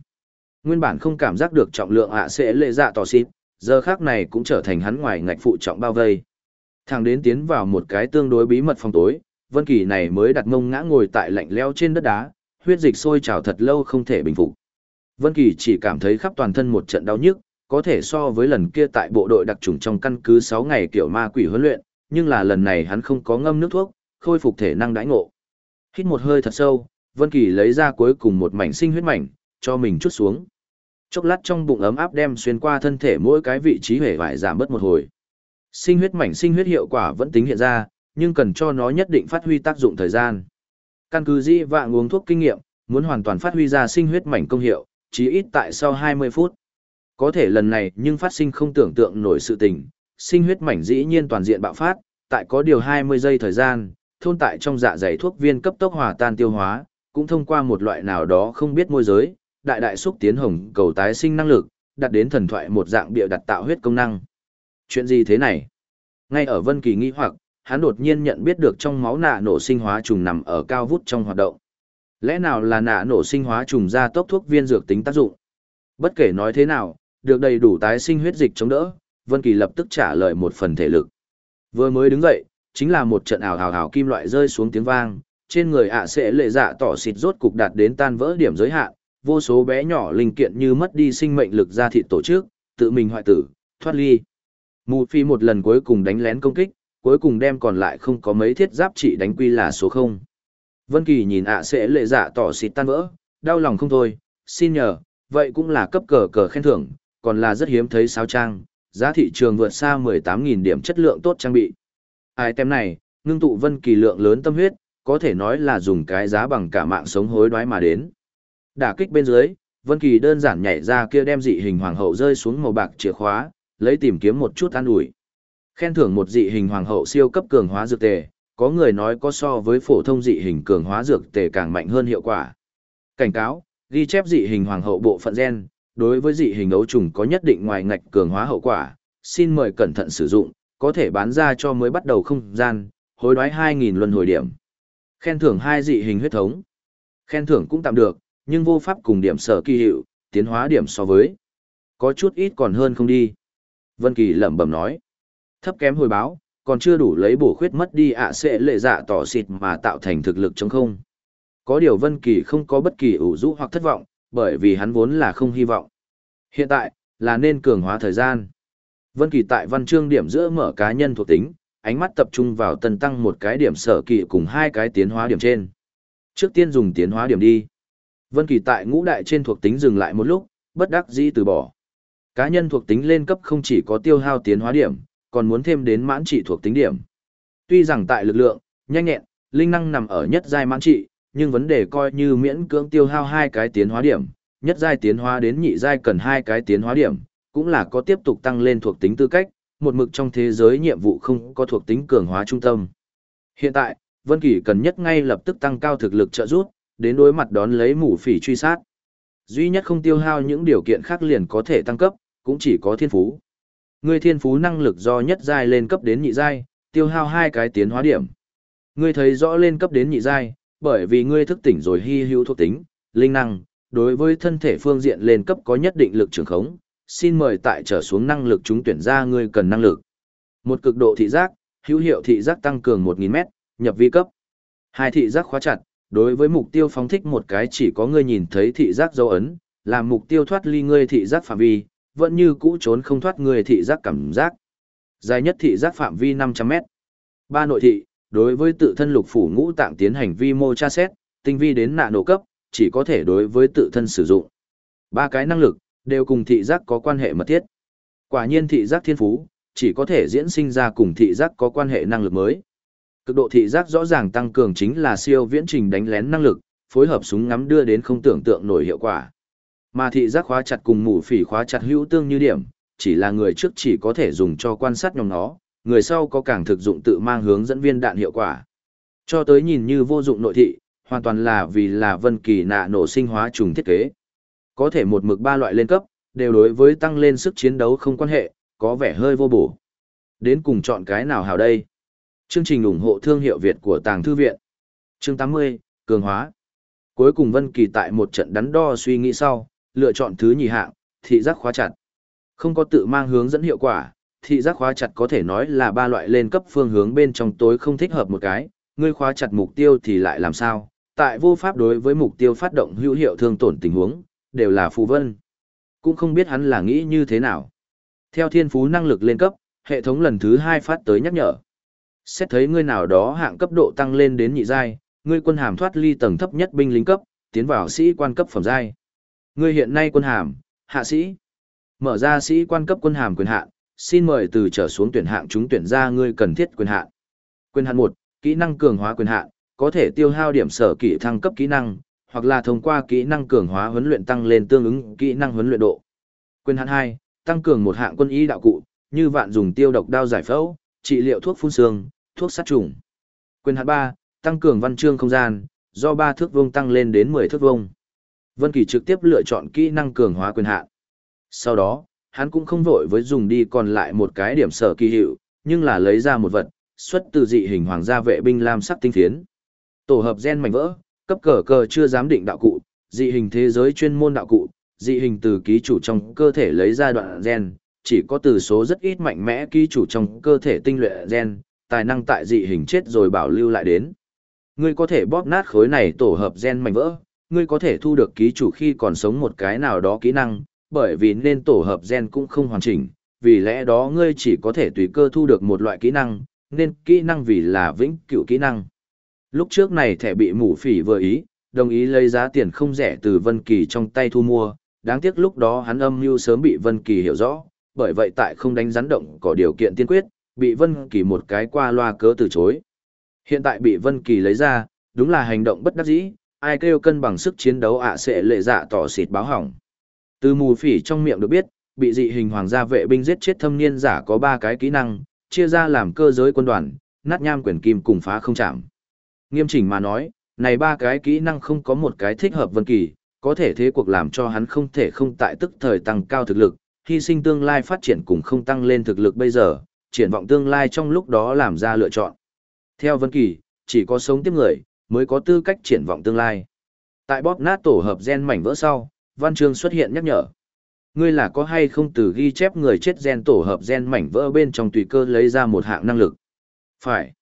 Nguyên bản không cảm giác được trọng lượng ạ sẽ lệ dạ tỏ xịt, giờ khác này cũng trở thành hắn ngoài ngạch phụ trọng bao vây. Thằng đến tiến vào một cái tương đối bí mật phòng tối, Vân Kỳ này mới đặt mông ngã ngồi tại lạnh lẽo trên đất đá, huyết dịch sôi trào thật lâu không thể bình phục. Vân Kỳ chỉ cảm thấy khắp toàn thân một trận đau nhức, có thể so với lần kia tại bộ đội đặc trùng trong căn cứ 6 ngày kiểu ma quỷ huấn luyện, nhưng là lần này hắn không có ngâm nước thuốc, khôi phục thể năng đãi ngộ. Hít một hơi thật sâu, Vân Kỳ lấy ra cuối cùng một mảnh sinh huyết mảnh, cho mình chút xuống. Chốc lát trong bụng ấm áp đem xuyên qua thân thể mỗi cái vị trí hề vải giảm bớt một hồi. Sinh huyết mảnh sinh huyết hiệu quả vẫn tính hiện ra, nhưng cần cho nó nhất định phát huy tác dụng thời gian. Căn cứ di vạng uống thuốc kinh nghiệm, muốn hoàn toàn phát huy ra sinh huyết mảnh công hiệu, chỉ ít tại sau 20 phút. Có thể lần này nhưng phát sinh không tưởng tượng nổi sự tình, sinh huyết mảnh dĩ nhiên toàn diện bạo phát, tại có điều 20 giây thời gian, thôn tại trong dạ dày thuốc viên cấp tốc hòa tan tiêu hóa, cũng thông qua một loại nào đó không biết môi giới, đại đại xúc tiến hồng cầu tái sinh năng lực, đạt đến thần thoại một dạng bịa đặt tạo huyết công năng. Chuyện gì thế này? Ngay ở Vân Kỳ nghi hoặc, hắn đột nhiên nhận biết được trong máu nạ nổ sinh hóa trùng nằm ở cao vút trong hoạt động. Lẽ nào là nạ nổ sinh hóa trùng ra tốc thuốc viên dược tính tác dụng? Bất kể nói thế nào, được đầy đủ tái sinh huyết dịch chống đỡ, Vân Kỳ lập tức trả lời một phần thể lực. Vừa mới đứng dậy, chính là một trận ảo ảo ảo kim loại rơi xuống tiếng vang, trên người ạ sẽ lệ dạ tỏ xịt rốt cục đạt đến tan vỡ điểm giới hạn, vô số bé nhỏ linh kiện như mất đi sinh mệnh lực ra thịt tổ chức, tự mình hoại tử, thoát ly. Mù phi một lần cuối cùng đánh lén công kích, cuối cùng đem còn lại không có mấy thiết giáp trị đánh quy là số 0. Vân Kỳ nhìn ạ sẽ lệ dạ tỏ xịt tan vỡ, đau lòng không thôi, xin nhờ, vậy cũng là cấp cờ cờ khen thưởng, còn là rất hiếm thấy sao trang, giá thị trường vượt xa 18.000 điểm chất lượng tốt trang bị. Ai tem này, ngưng tụ Vân Kỳ lượng lớn tâm huyết, có thể nói là dùng cái giá bằng cả mạng sống hối đoái mà đến. Đả kích bên dưới, Vân Kỳ đơn giản nhảy ra kia đem dị hình hoàng hậu rơi xuống màu bạc chìa khóa, lấy tìm kiếm một chút an ủi. Khen thưởng một dị hình hoàng hậu siêu cấp cường hóa dược tề, có người nói có so với phổ thông dị hình cường hóa dược tề càng mạnh hơn hiệu quả. Cảnh cáo, ghi chép dị hình hoàng hậu bộ phận gen, đối với dị hình ấu trùng có nhất định ngoài ngạch cường hóa hậu quả, xin mời cẩn thận sử dụng, có thể bán ra cho mới bắt đầu không gian, hối đoái 2000 luân hồi điểm. Khen thưởng hai dị hình huyết thống. Khen thưởng cũng tạm được, nhưng vô pháp cùng điểm sở kỳ hiệu, tiến hóa điểm so với. Có chút ít còn hơn không đi. Vân Kỳ lẩm bẩm nói. Thấp kém hồi báo, còn chưa đủ lấy bổ khuyết mất đi ạ sẽ lệ dạ tỏ xịt mà tạo thành thực lực chống không. Có điều Vân Kỳ không có bất kỳ ủ rũ hoặc thất vọng, bởi vì hắn vốn là không hy vọng. Hiện tại, là nên cường hóa thời gian. Vân Kỳ tại văn chương điểm giữa mở cá nhân thuộc tính, ánh mắt tập trung vào tân tăng một cái điểm sở kỳ cùng hai cái tiến hóa điểm trên. Trước tiên dùng tiến hóa điểm đi. Vân Kỳ tại ngũ đại trên thuộc tính dừng lại một lúc, bất đắc dĩ từ bỏ. Cá nhân thuộc tính lên cấp không chỉ có tiêu hao tiến hóa điểm, còn muốn thêm đến mãn trị thuộc tính điểm. Tuy rằng tại lực lượng, nhanh nhẹn, linh năng nằm ở nhất giai mãn trị, nhưng vấn đề coi như miễn cưỡng tiêu hao hai cái tiến hóa điểm, nhất giai tiến hóa đến nhị giai cần hai cái tiến hóa điểm, cũng là có tiếp tục tăng lên thuộc tính tư cách, một mực trong thế giới nhiệm vụ không có thuộc tính cường hóa trung tâm. Hiện tại, Vân Kỳ cần nhất ngay lập tức tăng cao thực lực trợ giúp, đến đối mặt đón lấy mù phỉ truy sát. Duy nhất không tiêu hao những điều kiện khác liền có thể tăng cấp, cũng chỉ có thiên phú. Ngươi thiên phú năng lực do nhất giai lên cấp đến nhị giai, tiêu hao hai cái tiến hóa điểm. Ngươi thấy rõ lên cấp đến nhị giai, bởi vì ngươi thức tỉnh rồi hy hữu thuộc tính, linh năng, đối với thân thể phương diện lên cấp có nhất định lực trường khống, xin mời tại trở xuống năng lực chúng tuyển ra ngươi cần năng lực. Một cực độ thị giác, hữu hiệu thị giác tăng cường 1000m, nhập vi cấp. Hai thị giác khóa chặt, đối với mục tiêu phóng thích một cái chỉ có ngươi nhìn thấy thị giác dấu ấn, làm mục tiêu thoát ly ngươi thị giác phạm vi, vẫn như cũ trốn không thoát ngươi thị giác cảm giác. Dài nhất thị giác phạm vi 500m. Ba nội thị, đối với tự thân lục phủ ngũ tạng tiến hành vi mô tra xét, tinh vi đến nạ nổ cấp, chỉ có thể đối với tự thân sử dụng. Ba cái năng lực, đều cùng thị giác có quan hệ mật thiết. Quả nhiên thị giác thiên phú, chỉ có thể diễn sinh ra cùng thị giác có quan hệ năng lực mới. Cực độ thị giác rõ ràng tăng cường chính là siêu viễn trình đánh lén năng lực, phối hợp súng ngắm đưa đến không tưởng tượng nổi hiệu quả. Mà thị giác khóa chặt cùng mũ phỉ khóa chặt hữu tương như điểm, chỉ là người trước chỉ có thể dùng cho quan sát nhóm nó, người sau có càng thực dụng tự mang hướng dẫn viên đạn hiệu quả. Cho tới nhìn như vô dụng nội thị, hoàn toàn là vì là vân kỳ nạ nổ sinh hóa trùng thiết kế. Có thể một mực ba loại lên cấp, đều đối với tăng lên sức chiến đấu không quan hệ, có vẻ hơi vô bổ. Đến cùng chọn cái nào hào đây? Chương trình ủng hộ thương hiệu Việt của Tàng Thư Viện. Chương 80, Cường Hóa. Cuối cùng Vân Kỳ tại một trận đắn đo suy nghĩ sau, lựa chọn thứ nhì hạng, thị giác khóa chặt. Không có tự mang hướng dẫn hiệu quả, thị giác khóa chặt có thể nói là ba loại lên cấp phương hướng bên trong tối không thích hợp một cái, ngươi khóa chặt mục tiêu thì lại làm sao? Tại vô pháp đối với mục tiêu phát động hữu hiệu thương tổn tình huống, đều là phù vân. Cũng không biết hắn là nghĩ như thế nào. Theo thiên phú năng lực lên cấp, hệ thống lần thứ hai phát tới nhắc nhở. Xét thấy ngươi nào đó hạng cấp độ tăng lên đến nhị giai, ngươi quân hàm thoát ly tầng thấp nhất binh lính cấp, tiến vào sĩ quan cấp phẩm giai. Ngươi hiện nay quân hàm, hạ sĩ. Mở ra sĩ quan cấp quân hàm quyền hạn, xin mời từ trở xuống tuyển hạng chúng tuyển ra ngươi cần thiết quyền hạn. Quyền hạn một, kỹ năng cường hóa quyền hạn, có thể tiêu hao điểm sở kỹ thăng cấp kỹ năng, hoặc là thông qua kỹ năng cường hóa huấn luyện tăng lên tương ứng kỹ năng huấn luyện độ. Quyền hạn hai, tăng cường một hạng quân y đạo cụ, như vạn dùng tiêu độc đao giải phẫu, trị liệu thuốc phun xương, thuốc sát trùng. Quyền hạn ba, tăng cường văn chương không gian, do ba thước vuông tăng lên đến 10 thước vuông. Vân Kỳ trực tiếp lựa chọn kỹ năng cường hóa quyền hạn. Sau đó, hắn cũng không vội với dùng đi còn lại một cái điểm sở kỳ hiệu, nhưng là lấy ra một vật, xuất từ dị hình hoàng gia vệ binh lam sắc tinh thiến, Tổ hợp gen mảnh vỡ, cấp cờ cờ chưa dám định đạo cụ, dị hình thế giới chuyên môn đạo cụ, dị hình từ ký chủ trong cơ thể lấy ra đoạn gen, chỉ có từ số rất ít mạnh mẽ ký chủ trong cơ thể tinh luyện gen, tài năng tại dị hình chết rồi bảo lưu lại đến. Ngươi có thể bóp nát khối này tổ hợp gen mảnh vỡ, ngươi có thể thu được ký chủ khi còn sống một cái nào đó kỹ năng, bởi vì nên tổ hợp gen cũng không hoàn chỉnh, vì lẽ đó ngươi chỉ có thể tùy cơ thu được một loại kỹ năng, nên kỹ năng vì là vĩnh cửu kỹ năng. Lúc trước này thẻ bị mủ phỉ vừa ý, đồng ý lấy giá tiền không rẻ từ Vân Kỳ trong tay thu mua, đáng tiếc lúc đó hắn âm mưu sớm bị Vân Kỳ hiểu rõ, bởi vậy tại không đánh rắn động có điều kiện tiên quyết, bị Vân Kỳ một cái qua loa cớ từ chối. Hiện tại bị Vân Kỳ lấy ra, đúng là hành động bất đắc dĩ, ai kêu cân bằng sức chiến đấu ạ sẽ lệ dạ tỏ xịt báo hỏng. Từ mù phỉ trong miệng được biết, bị dị hình hoàng gia vệ binh giết chết thâm niên giả có 3 cái kỹ năng, chia ra làm cơ giới quân đoàn, nát nham quyền kim cùng phá không chạm. Nghiêm chỉnh mà nói, này ba cái kỹ năng không có một cái thích hợp Vân Kỳ, có thể thế cuộc làm cho hắn không thể không tại tức thời tăng cao thực lực, hy sinh tương lai phát triển cùng không tăng lên thực lực bây giờ, triển vọng tương lai trong lúc đó làm ra lựa chọn. Theo Vân Kỳ, chỉ có sống tiếp người, mới có tư cách triển vọng tương lai. Tại bóp nát tổ hợp gen mảnh vỡ sau, Văn Chương xuất hiện nhắc nhở. Ngươi là có hay không từ ghi chép người chết gen tổ hợp gen mảnh vỡ bên trong tùy cơ lấy ra một hạng năng lực? Phải.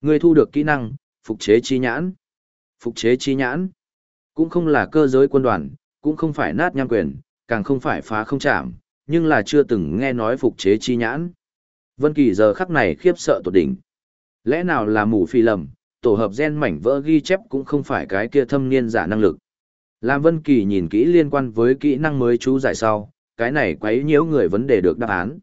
Ngươi thu được kỹ năng, phục chế chi nhãn. Phục chế chi nhãn. Cũng không là cơ giới quân đoàn, cũng không phải nát nham quyền, càng không phải phá không chạm, nhưng là chưa từng nghe nói phục chế chi nhãn. Vân Kỳ giờ khắc này khiếp sợ tột đỉnh. Lẽ nào là mù phi lầm, tổ hợp gen mảnh vỡ ghi chép cũng không phải cái kia thâm niên giả năng lực. Lam Vân Kỳ nhìn kỹ liên quan với kỹ năng mới chú giải sau, cái này quấy nhiễu người vấn đề được đáp án.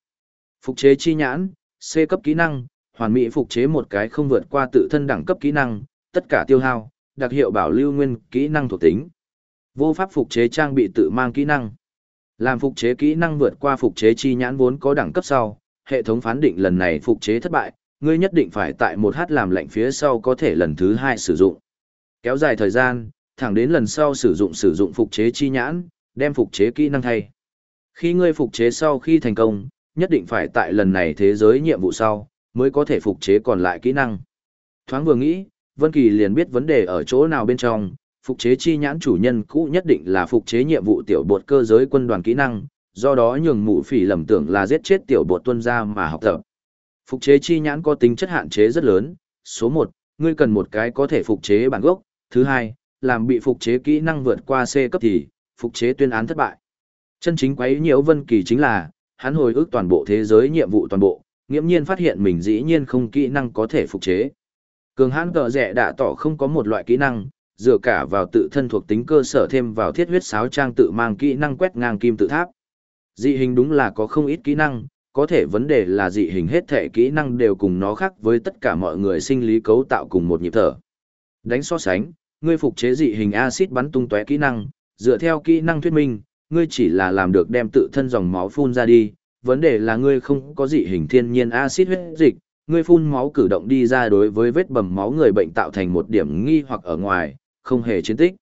Phục chế chi nhãn, C cấp kỹ năng, hoàn mỹ phục chế một cái không vượt qua tự thân đẳng cấp kỹ năng, tất cả tiêu hao, đặc hiệu bảo lưu nguyên kỹ năng thuộc tính. Vô pháp phục chế trang bị tự mang kỹ năng. Làm phục chế kỹ năng vượt qua phục chế chi nhãn vốn có đẳng cấp sau, hệ thống phán định lần này phục chế thất bại, ngươi nhất định phải tại một h làm lạnh phía sau có thể lần thứ hai sử dụng. Kéo dài thời gian, thẳng đến lần sau sử dụng sử dụng phục chế chi nhãn, đem phục chế kỹ năng thay. Khi ngươi phục chế sau khi thành công, nhất định phải tại lần này thế giới nhiệm vụ sau, mới có thể phục chế còn lại kỹ năng. Thoáng vừa nghĩ, Vân Kỳ liền biết vấn đề ở chỗ nào bên trong, phục chế chi nhãn chủ nhân cũ nhất định là phục chế nhiệm vụ tiểu bột cơ giới quân đoàn kỹ năng, do đó nhường mụ phỉ lầm tưởng là giết chết tiểu bột tuân ra mà học tập. Phục chế chi nhãn có tính chất hạn chế rất lớn, số 1, ngươi cần một cái có thể phục chế bản gốc, thứ hai, làm bị phục chế kỹ năng vượt qua C cấp thì, phục chế tuyên án thất bại. Chân chính quấy nhiễu Vân Kỳ chính là, hắn hồi ức toàn bộ thế giới nhiệm vụ toàn bộ, nghiễm nhiên phát hiện mình dĩ nhiên không kỹ năng có thể phục chế. Cường hãn cờ rẻ đã tỏ không có một loại kỹ năng, dựa cả vào tự thân thuộc tính cơ sở thêm vào thiết huyết sáo trang tự mang kỹ năng quét ngang kim tự tháp. Dị hình đúng là có không ít kỹ năng, có thể vấn đề là dị hình hết thể kỹ năng đều cùng nó khác với tất cả mọi người sinh lý cấu tạo cùng một nhịp thở. Đánh so sánh, ngươi phục chế dị hình axit bắn tung tóe kỹ năng, dựa theo kỹ năng thuyết minh, ngươi chỉ là làm được đem tự thân dòng máu phun ra đi, vấn đề là ngươi không có dị hình thiên nhiên axit huyết dịch, ngươi phun máu cử động đi ra đối với vết bầm máu người bệnh tạo thành một điểm nghi hoặc ở ngoài, không hề chiến tích.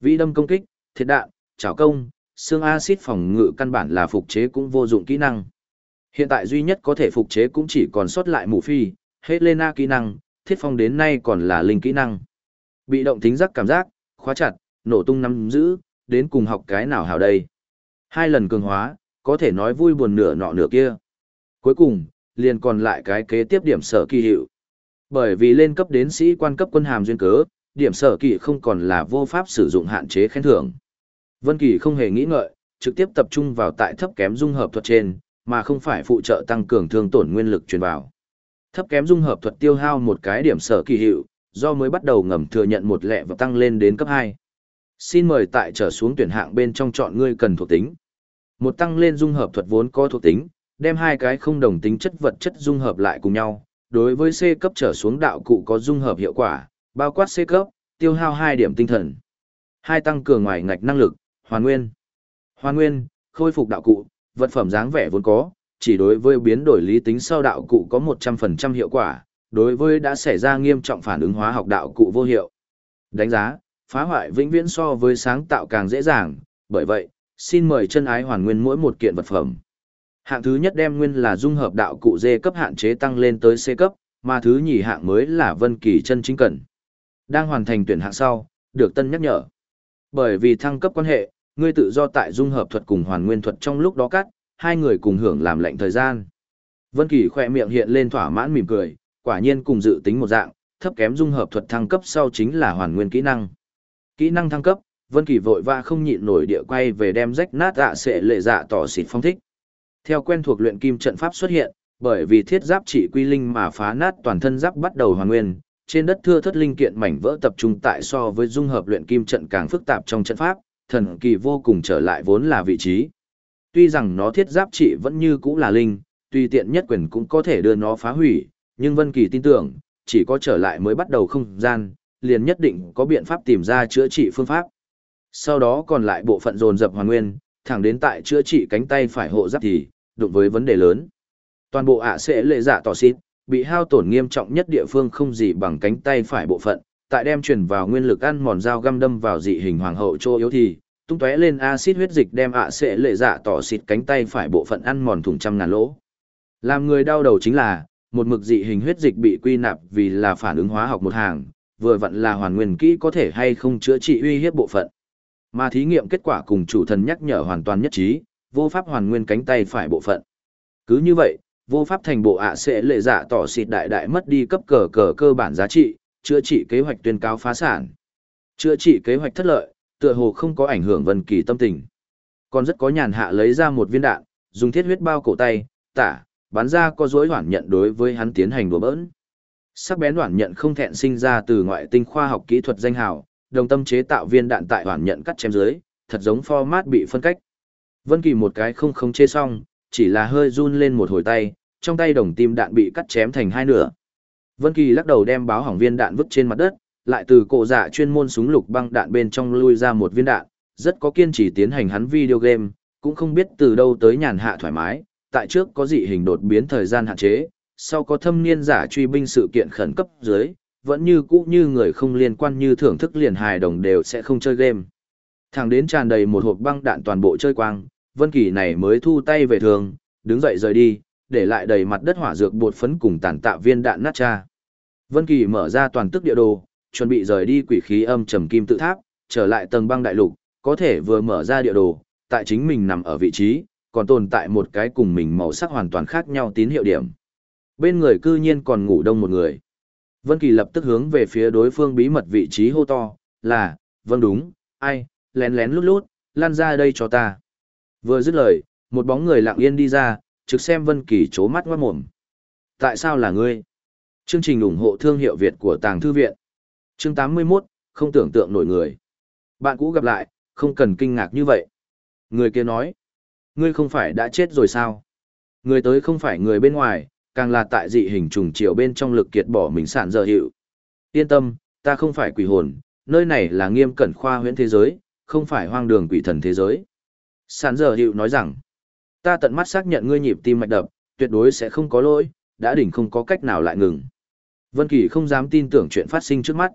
Vĩ đâm công kích, thiệt đạn, trảo công, xương axit phòng ngự căn bản là phục chế cũng vô dụng kỹ năng. Hiện tại duy nhất có thể phục chế cũng chỉ còn sót lại mù phi, Helena kỹ năng, thiết phong đến nay còn là linh kỹ năng. Bị động tính giác cảm giác, khóa chặt, nổ tung nắm giữ, đến cùng học cái nào hảo đây. Hai lần cường hóa, có thể nói vui buồn nửa nọ nửa kia. Cuối cùng, liền còn lại cái kế tiếp điểm sở kỳ hiệu. Bởi vì lên cấp đến sĩ quan cấp quân hàm duyên cớ, điểm sở kỳ không còn là vô pháp sử dụng hạn chế khen thưởng. Vân Kỳ không hề nghĩ ngợi, trực tiếp tập trung vào tại thấp kém dung hợp thuật trên, mà không phải phụ trợ tăng cường thương tổn nguyên lực truyền vào. Thấp kém dung hợp thuật tiêu hao một cái điểm sở kỳ hiệu, do mới bắt đầu ngầm thừa nhận một lệ và tăng lên đến cấp 2. Xin mời tại trở xuống tuyển hạng bên trong chọn ngươi cần thuộc tính. Một tăng lên dung hợp thuật vốn có thuộc tính, đem hai cái không đồng tính chất vật chất dung hợp lại cùng nhau. Đối với C cấp trở xuống đạo cụ có dung hợp hiệu quả, bao quát C cấp, tiêu hao 2 điểm tinh thần. Hai tăng cường ngoài ngạch năng lực, hoàn nguyên. Hoàn nguyên, khôi phục đạo cụ, vật phẩm dáng vẻ vốn có, chỉ đối với biến đổi lý tính sau đạo cụ có 100% hiệu quả, đối với đã xảy ra nghiêm trọng phản ứng hóa học đạo cụ vô hiệu. Đánh giá, phá hoại vĩnh viễn so với sáng tạo càng dễ dàng, bởi vậy, xin mời chân ái hoàn nguyên mỗi một kiện vật phẩm. Hạng thứ nhất đem nguyên là dung hợp đạo cụ D cấp hạn chế tăng lên tới C cấp, mà thứ nhì hạng mới là vân kỳ chân chính cần. Đang hoàn thành tuyển hạng sau, được tân nhắc nhở. Bởi vì thăng cấp quan hệ, ngươi tự do tại dung hợp thuật cùng hoàn nguyên thuật trong lúc đó cắt, hai người cùng hưởng làm lệnh thời gian. Vân Kỳ khẽ miệng hiện lên thỏa mãn mỉm cười, quả nhiên cùng dự tính một dạng, thấp kém dung hợp thuật thăng cấp sau chính là hoàn nguyên kỹ năng. Kỹ năng thăng cấp, Vân Kỳ vội vã không nhịn nổi địa quay về đem rách nát dạ sẽ lệ dạ tỏ xịt phong thích. Theo quen thuộc luyện kim trận pháp xuất hiện, bởi vì thiết giáp trị quy linh mà phá nát toàn thân giáp bắt đầu hoàn nguyên, trên đất thưa thất linh kiện mảnh vỡ tập trung tại so với dung hợp luyện kim trận càng phức tạp trong trận pháp, thần kỳ vô cùng trở lại vốn là vị trí. Tuy rằng nó thiết giáp trị vẫn như cũ là linh, tùy tiện nhất quyền cũng có thể đưa nó phá hủy, nhưng Vân Kỳ tin tưởng, chỉ có trở lại mới bắt đầu không gian, liền nhất định có biện pháp tìm ra chữa trị phương pháp. Sau đó còn lại bộ phận dồn dập hoàn nguyên, thẳng đến tại chữa trị cánh tay phải hộ giáp thì, đụng với vấn đề lớn. Toàn bộ ạ sẽ lệ dạ tỏ xít, bị hao tổn nghiêm trọng nhất địa phương không gì bằng cánh tay phải bộ phận, tại đem truyền vào nguyên lực ăn mòn dao găm đâm vào dị hình hoàng hậu chỗ yếu thì, tung tóe lên axit huyết dịch đem ạ sẽ lệ dạ tỏ xịt cánh tay phải bộ phận ăn mòn thủng trăm ngàn lỗ. Làm người đau đầu chính là, một mực dị hình huyết dịch bị quy nạp vì là phản ứng hóa học một hàng, vừa vặn là hoàn nguyên kỹ có thể hay không chữa trị uy hiếp bộ phận. Mà thí nghiệm kết quả cùng chủ thần nhắc nhở hoàn toàn nhất trí, vô pháp hoàn nguyên cánh tay phải bộ phận. Cứ như vậy, vô pháp thành bộ ạ sẽ lệ dạ tỏ xịt đại đại mất đi cấp cờ cờ cơ bản giá trị, chữa trị kế hoạch tuyên cáo phá sản. Chữa trị kế hoạch thất lợi, tựa hồ không có ảnh hưởng Vân Kỳ tâm tình. Còn rất có nhàn hạ lấy ra một viên đạn, dùng thiết huyết bao cổ tay, tả, bắn ra có dối hoản nhận đối với hắn tiến hành đùa bỡn. Sắc bén hoản nhận không thẹn sinh ra từ ngoại tinh khoa học kỹ thuật danh hào, đồng tâm chế tạo viên đạn tại hoàn nhận cắt chém dưới, thật giống format bị phân cách. Vân Kỳ một cái không khống chế xong, chỉ là hơi run lên một hồi tay, trong tay đồng tim đạn bị cắt chém thành hai nửa. Vân Kỳ lắc đầu đem báo hỏng viên đạn vứt trên mặt đất, lại từ cổ dạ chuyên môn súng lục băng đạn bên trong lui ra một viên đạn, rất có kiên trì tiến hành hắn video game, cũng không biết từ đâu tới nhàn hạ thoải mái, tại trước có dị hình đột biến thời gian hạn chế, sau có thâm niên giả truy binh sự kiện khẩn cấp dưới, vẫn như cũ như người không liên quan như thưởng thức liền hài đồng đều sẽ không chơi game. Thẳng đến tràn đầy một hộp băng đạn toàn bộ chơi quang, Vân Kỳ này mới thu tay về thường, đứng dậy rời đi, để lại đầy mặt đất hỏa dược bột phấn cùng tàn tạ viên đạn nát cha. Vân Kỳ mở ra toàn tức địa đồ, chuẩn bị rời đi quỷ khí âm trầm kim tự tháp, trở lại tầng băng đại lục, có thể vừa mở ra địa đồ, tại chính mình nằm ở vị trí, còn tồn tại một cái cùng mình màu sắc hoàn toàn khác nhau tín hiệu điểm. Bên người cư nhiên còn ngủ đông một người. Vân Kỳ lập tức hướng về phía đối phương bí mật vị trí hô to, là, vâng đúng, ai, lén lén lút lút, lan ra đây cho ta. Vừa dứt lời, một bóng người lặng yên đi ra, trực xem Vân Kỳ chố mắt ngoát mồm. Tại sao là ngươi? Chương trình ủng hộ thương hiệu Việt của Tàng Thư Viện. Chương 81, không tưởng tượng nổi người. Bạn cũ gặp lại, không cần kinh ngạc như vậy. Người kia nói, ngươi không phải đã chết rồi sao? Người tới không phải người bên ngoài, càng là tại dị hình trùng chiều bên trong lực kiệt bỏ mình sản giờ hiệu. Yên tâm, ta không phải quỷ hồn, nơi này là nghiêm cẩn khoa huyễn thế giới, không phải hoang đường quỷ thần thế giới. Sản giờ hiệu nói rằng, ta tận mắt xác nhận ngươi nhịp tim mạch đập, tuyệt đối sẽ không có lỗi, đã đỉnh không có cách nào lại ngừng. Vân Kỳ không dám tin tưởng chuyện phát sinh trước mắt.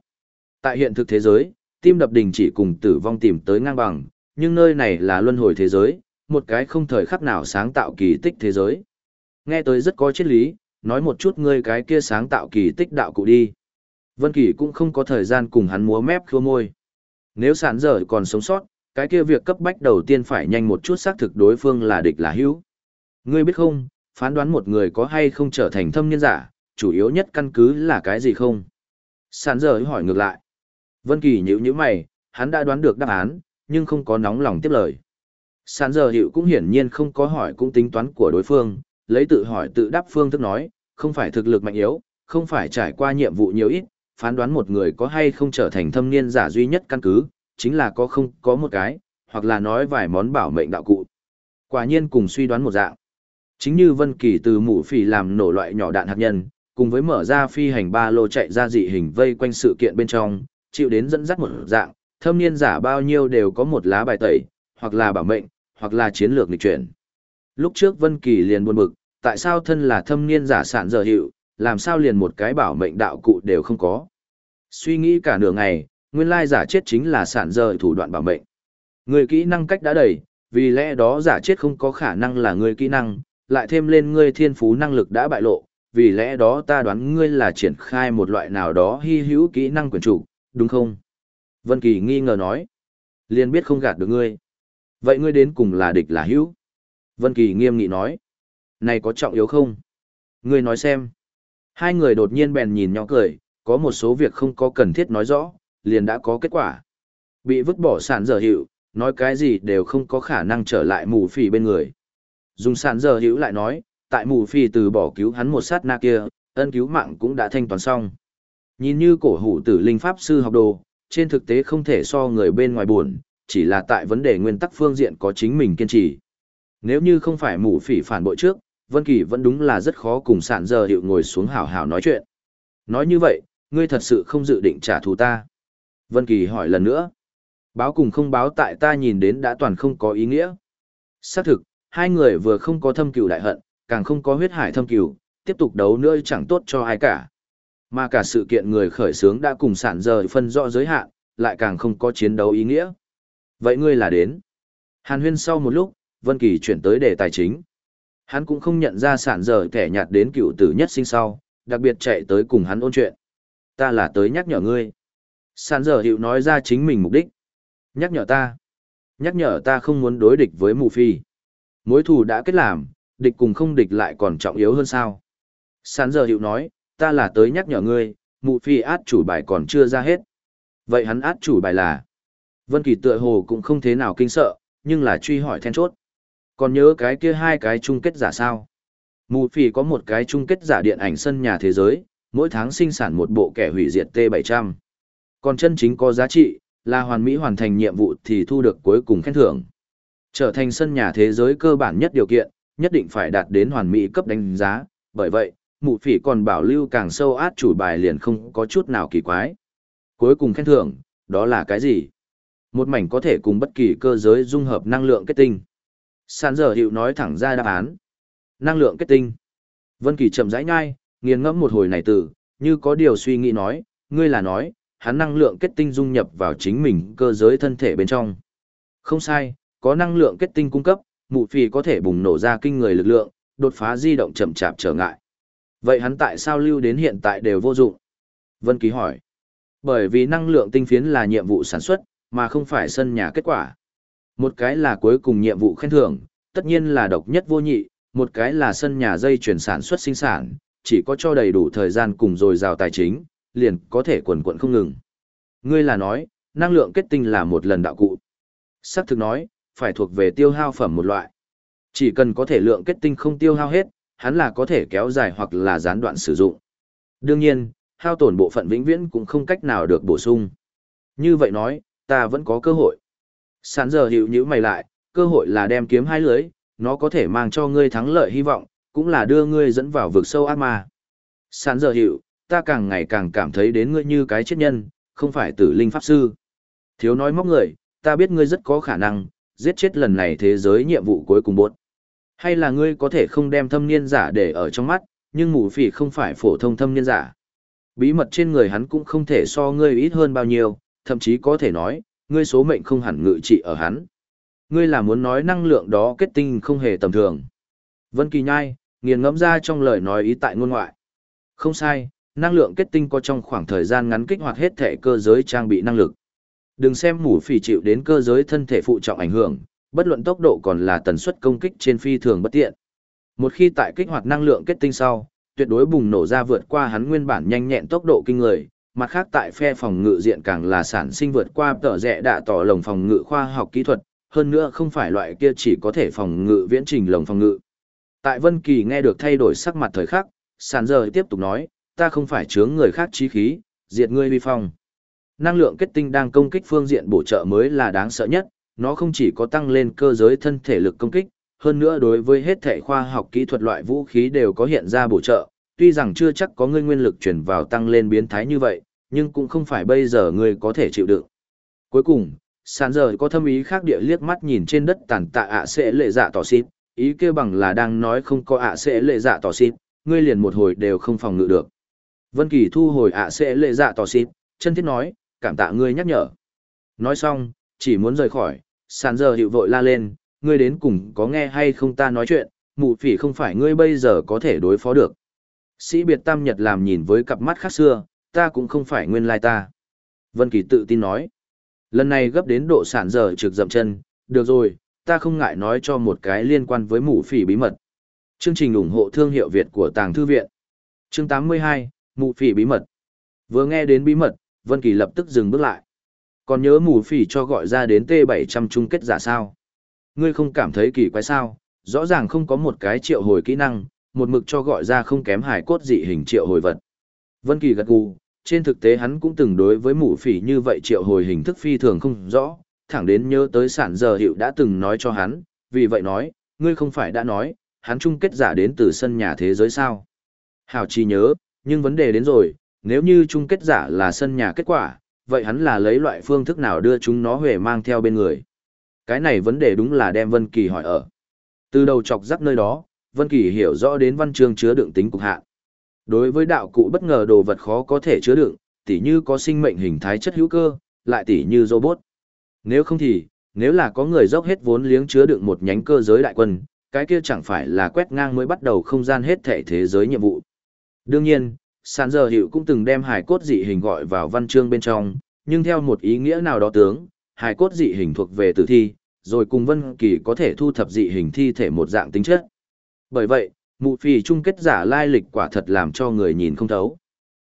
Tại hiện thực thế giới, tim đập đình chỉ cùng tử vong tìm tới ngang bằng, nhưng nơi này là luân hồi thế giới, một cái không thời khắc nào sáng tạo kỳ tích thế giới. Nghe tới rất có triết lý, nói một chút ngươi cái kia sáng tạo kỳ tích đạo cụ đi. Vân Kỳ cũng không có thời gian cùng hắn múa mép khua môi. Nếu sản dở còn sống sót, cái kia việc cấp bách đầu tiên phải nhanh một chút xác thực đối phương là địch là hữu. Ngươi biết không, phán đoán một người có hay không trở thành thâm niên giả, chủ yếu nhất căn cứ là cái gì không? Sản dở hỏi ngược lại. Vân Kỳ nhíu nhíu mày, hắn đã đoán được đáp án, nhưng không có nóng lòng tiếp lời. Sàn giờ hiệu cũng hiển nhiên không có hỏi cũng tính toán của đối phương, lấy tự hỏi tự đáp phương thức nói, không phải thực lực mạnh yếu, không phải trải qua nhiệm vụ nhiều ít, phán đoán một người có hay không trở thành thâm niên giả duy nhất căn cứ, chính là có không có một cái, hoặc là nói vài món bảo mệnh đạo cụ. Quả nhiên cùng suy đoán một dạng. Chính như Vân Kỳ từ mũ phỉ làm nổ loại nhỏ đạn hạt nhân, cùng với mở ra phi hành ba lô chạy ra dị hình vây quanh sự kiện bên trong, chịu đến dẫn dắt một dạng, thâm niên giả bao nhiêu đều có một lá bài tẩy, hoặc là bảo mệnh, hoặc là chiến lược lịch chuyển. Lúc trước Vân Kỳ liền buồn bực, tại sao thân là thâm niên giả sản giờ hiệu, làm sao liền một cái bảo mệnh đạo cụ đều không có. Suy nghĩ cả nửa ngày, nguyên lai giả chết chính là sản giờ thủ đoạn bảo mệnh. Người kỹ năng cách đã đầy, vì lẽ đó giả chết không có khả năng là người kỹ năng, lại thêm lên ngươi thiên phú năng lực đã bại lộ, vì lẽ đó ta đoán ngươi là triển khai một loại nào đó hy hữu kỹ năng quyền chủ, đúng không? Vân Kỳ nghi ngờ nói. Liền biết không gạt được ngươi. Vậy ngươi đến cùng là địch là hữu? Vân Kỳ nghiêm nghị nói. Này có trọng yếu không? Ngươi nói xem. Hai người đột nhiên bèn nhìn nhau cười, có một số việc không có cần thiết nói rõ, liền đã có kết quả. Bị vứt bỏ sản dở hiệu, nói cái gì đều không có khả năng trở lại mù phỉ bên người. Dùng sản dở hữu lại nói, tại mù phỉ từ bỏ cứu hắn một sát na kia, ân cứu mạng cũng đã thanh toán xong. Nhìn như cổ hủ tử linh pháp sư học đồ, trên thực tế không thể so người bên ngoài buồn, chỉ là tại vấn đề nguyên tắc phương diện có chính mình kiên trì. Nếu như không phải mù phỉ phản bội trước, Vân Kỳ vẫn đúng là rất khó cùng sạn giờ hiệu ngồi xuống hảo hảo nói chuyện. Nói như vậy, ngươi thật sự không dự định trả thù ta. Vân Kỳ hỏi lần nữa. Báo cùng không báo tại ta nhìn đến đã toàn không có ý nghĩa. Xác thực, hai người vừa không có thâm cừu đại hận, càng không có huyết hải thâm cừu, tiếp tục đấu nữa chẳng tốt cho ai cả. Mà cả sự kiện người khởi xướng đã cùng sản giờ phân rõ giới hạn, lại càng không có chiến đấu ý nghĩa. Vậy ngươi là đến. Hàn huyên sau một lúc, Vân Kỳ chuyển tới đề tài chính. Hắn cũng không nhận ra sản giờ kẻ nhạt đến cựu tử nhất sinh sau, đặc biệt chạy tới cùng hắn ôn chuyện. Ta là tới nhắc nhở ngươi. Sản giờ hiệu nói ra chính mình mục đích. Nhắc nhở ta. Nhắc nhở ta không muốn đối địch với mù phi. Mối thù đã kết làm, địch cùng không địch lại còn trọng yếu hơn sao. Sản giờ hiệu nói, ta là tới nhắc nhở ngươi, mù phi át chủ bài còn chưa ra hết. Vậy hắn át chủ bài là? Vân Kỳ tựa hồ cũng không thế nào kinh sợ, nhưng là truy hỏi then chốt. Còn nhớ cái kia hai cái chung kết giả sao? Mù phỉ có một cái chung kết giả điện ảnh sân nhà thế giới, mỗi tháng sinh sản một bộ kẻ hủy diệt T700. Còn chân chính có giá trị, là hoàn mỹ hoàn thành nhiệm vụ thì thu được cuối cùng khen thưởng. Trở thành sân nhà thế giới cơ bản nhất điều kiện, nhất định phải đạt đến hoàn mỹ cấp đánh giá, bởi vậy, mụ phỉ còn bảo lưu càng sâu át chủ bài liền không có chút nào kỳ quái. Cuối cùng khen thưởng, đó là cái gì? Một mảnh có thể cùng bất kỳ cơ giới dung hợp năng lượng kết tinh. Sàn giờ hiệu nói thẳng ra đáp án. Năng lượng kết tinh. Vân Kỳ chậm rãi nhai, nghiền ngẫm một hồi này từ, như có điều suy nghĩ nói, ngươi là nói, hắn năng lượng kết tinh dung nhập vào chính mình cơ giới thân thể bên trong. Không sai, có năng lượng kết tinh cung cấp, mụ phì có thể bùng nổ ra kinh người lực lượng, đột phá di động chậm chạp trở ngại. Vậy hắn tại sao lưu đến hiện tại đều vô dụng? Vân Kỳ hỏi. Bởi vì năng lượng tinh phiến là nhiệm vụ sản xuất, mà không phải sân nhà kết quả. Một cái là cuối cùng nhiệm vụ khen thưởng, tất nhiên là độc nhất vô nhị, một cái là sân nhà dây chuyển sản xuất sinh sản, chỉ có cho đầy đủ thời gian cùng dồi dào tài chính, liền có thể quần quận không ngừng. Ngươi là nói, năng lượng kết tinh là một lần đạo cụ. Sắc thực nói, phải thuộc về tiêu hao phẩm một loại. Chỉ cần có thể lượng kết tinh không tiêu hao hết, hắn là có thể kéo dài hoặc là gián đoạn sử dụng. Đương nhiên, hao tổn bộ phận vĩnh viễn cũng không cách nào được bổ sung. Như vậy nói, ta vẫn có cơ hội. Sán giờ hiểu như mày lại, cơ hội là đem kiếm hai lưới, nó có thể mang cho ngươi thắng lợi hy vọng, cũng là đưa ngươi dẫn vào vực sâu ác ma. Sán giờ hiểu, ta càng ngày càng cảm thấy đến ngươi như cái chết nhân, không phải tử linh pháp sư. Thiếu nói móc người, ta biết ngươi rất có khả năng, giết chết lần này thế giới nhiệm vụ cuối cùng bốt. Hay là ngươi có thể không đem thâm niên giả để ở trong mắt, nhưng mù phỉ không phải phổ thông thâm niên giả. Bí mật trên người hắn cũng không thể so ngươi ít hơn bao nhiêu, thậm chí có thể nói, ngươi số mệnh không hẳn ngự trị ở hắn. Ngươi là muốn nói năng lượng đó kết tinh không hề tầm thường. Vân Kỳ nhai, nghiền ngẫm ra trong lời nói ý tại ngôn ngoại. Không sai, năng lượng kết tinh có trong khoảng thời gian ngắn kích hoạt hết thể cơ giới trang bị năng lực. Đừng xem mủ phỉ chịu đến cơ giới thân thể phụ trọng ảnh hưởng, bất luận tốc độ còn là tần suất công kích trên phi thường bất tiện. Một khi tại kích hoạt năng lượng kết tinh sau, tuyệt đối bùng nổ ra vượt qua hắn nguyên bản nhanh nhẹn tốc độ kinh người, mặt khác tại phe phòng ngự diện càng là sản sinh vượt qua tờ rẽ đạ tỏ lồng phòng ngự khoa học kỹ thuật, hơn nữa không phải loại kia chỉ có thể phòng ngự viễn trình lồng phòng ngự. Tại Vân Kỳ nghe được thay đổi sắc mặt thời khắc, sàn giờ tiếp tục nói, ta không phải chướng người khác trí khí, diệt ngươi vi phong. Năng lượng kết tinh đang công kích phương diện bổ trợ mới là đáng sợ nhất, nó không chỉ có tăng lên cơ giới thân thể lực công kích, hơn nữa đối với hết thể khoa học kỹ thuật loại vũ khí đều có hiện ra bổ trợ, tuy rằng chưa chắc có ngươi nguyên lực chuyển vào tăng lên biến thái như vậy, nhưng cũng không phải bây giờ ngươi có thể chịu đựng. Cuối cùng, sàn giờ có thâm ý khác địa liếc mắt nhìn trên đất tàn tạ ạ sẽ lệ dạ tỏ xịt, ý kêu bằng là đang nói không có ạ sẽ lệ dạ tỏ xịt, ngươi liền một hồi đều không phòng ngự được. Vân Kỳ thu hồi ạ sẽ lệ dạ tỏ xịt, chân thiết nói, cảm tạ ngươi nhắc nhở. Nói xong, chỉ muốn rời khỏi, sàn giờ hiệu vội la lên, ngươi đến cùng có nghe hay không ta nói chuyện, mụ phỉ không phải ngươi bây giờ có thể đối phó được. Sĩ biệt tam nhật làm nhìn với cặp mắt khác xưa, ta cũng không phải nguyên lai ta. Vân Kỳ tự tin nói. Lần này gấp đến độ sản giờ trực dậm chân, được rồi, ta không ngại nói cho một cái liên quan với mù phỉ bí mật. Chương trình ủng hộ thương hiệu Việt của Tàng Thư Viện. Chương 82, mù phỉ bí mật. Vừa nghe đến bí mật, Vân Kỳ lập tức dừng bước lại. Còn nhớ mù phỉ cho gọi ra đến T700 chung kết giả sao? Ngươi không cảm thấy kỳ quái sao? Rõ ràng không có một cái triệu hồi kỹ năng, một mực cho gọi ra không kém hải cốt dị hình triệu hồi vật. Vân Kỳ gật gù, trên thực tế hắn cũng từng đối với mụ phỉ như vậy triệu hồi hình thức phi thường không rõ, thẳng đến nhớ tới sản giờ hiệu đã từng nói cho hắn, vì vậy nói, ngươi không phải đã nói, hắn chung kết giả đến từ sân nhà thế giới sao? Hảo chi nhớ, nhưng vấn đề đến rồi, nếu như chung kết giả là sân nhà kết quả, vậy hắn là lấy loại phương thức nào đưa chúng nó về mang theo bên người. Cái này vấn đề đúng là đem Vân Kỳ hỏi ở. Từ đầu chọc rắc nơi đó, Vân Kỳ hiểu rõ đến văn chương chứa đựng tính cục hạn. Đối với đạo cụ bất ngờ đồ vật khó có thể chứa đựng, tỉ như có sinh mệnh hình thái chất hữu cơ, lại tỉ như robot. Nếu không thì, nếu là có người dốc hết vốn liếng chứa đựng một nhánh cơ giới đại quân, cái kia chẳng phải là quét ngang mới bắt đầu không gian hết thể thế giới nhiệm vụ. Đương nhiên, sàn giờ hiệu cũng từng đem hài cốt dị hình gọi vào văn chương bên trong, nhưng theo một ý nghĩa nào đó tướng, hài cốt dị hình thuộc về tử thi, rồi cùng Vân Kỳ có thể thu thập dị hình thi thể một dạng tính chất. Bởi vậy, mụ phì chung kết giả lai lịch quả thật làm cho người nhìn không thấu.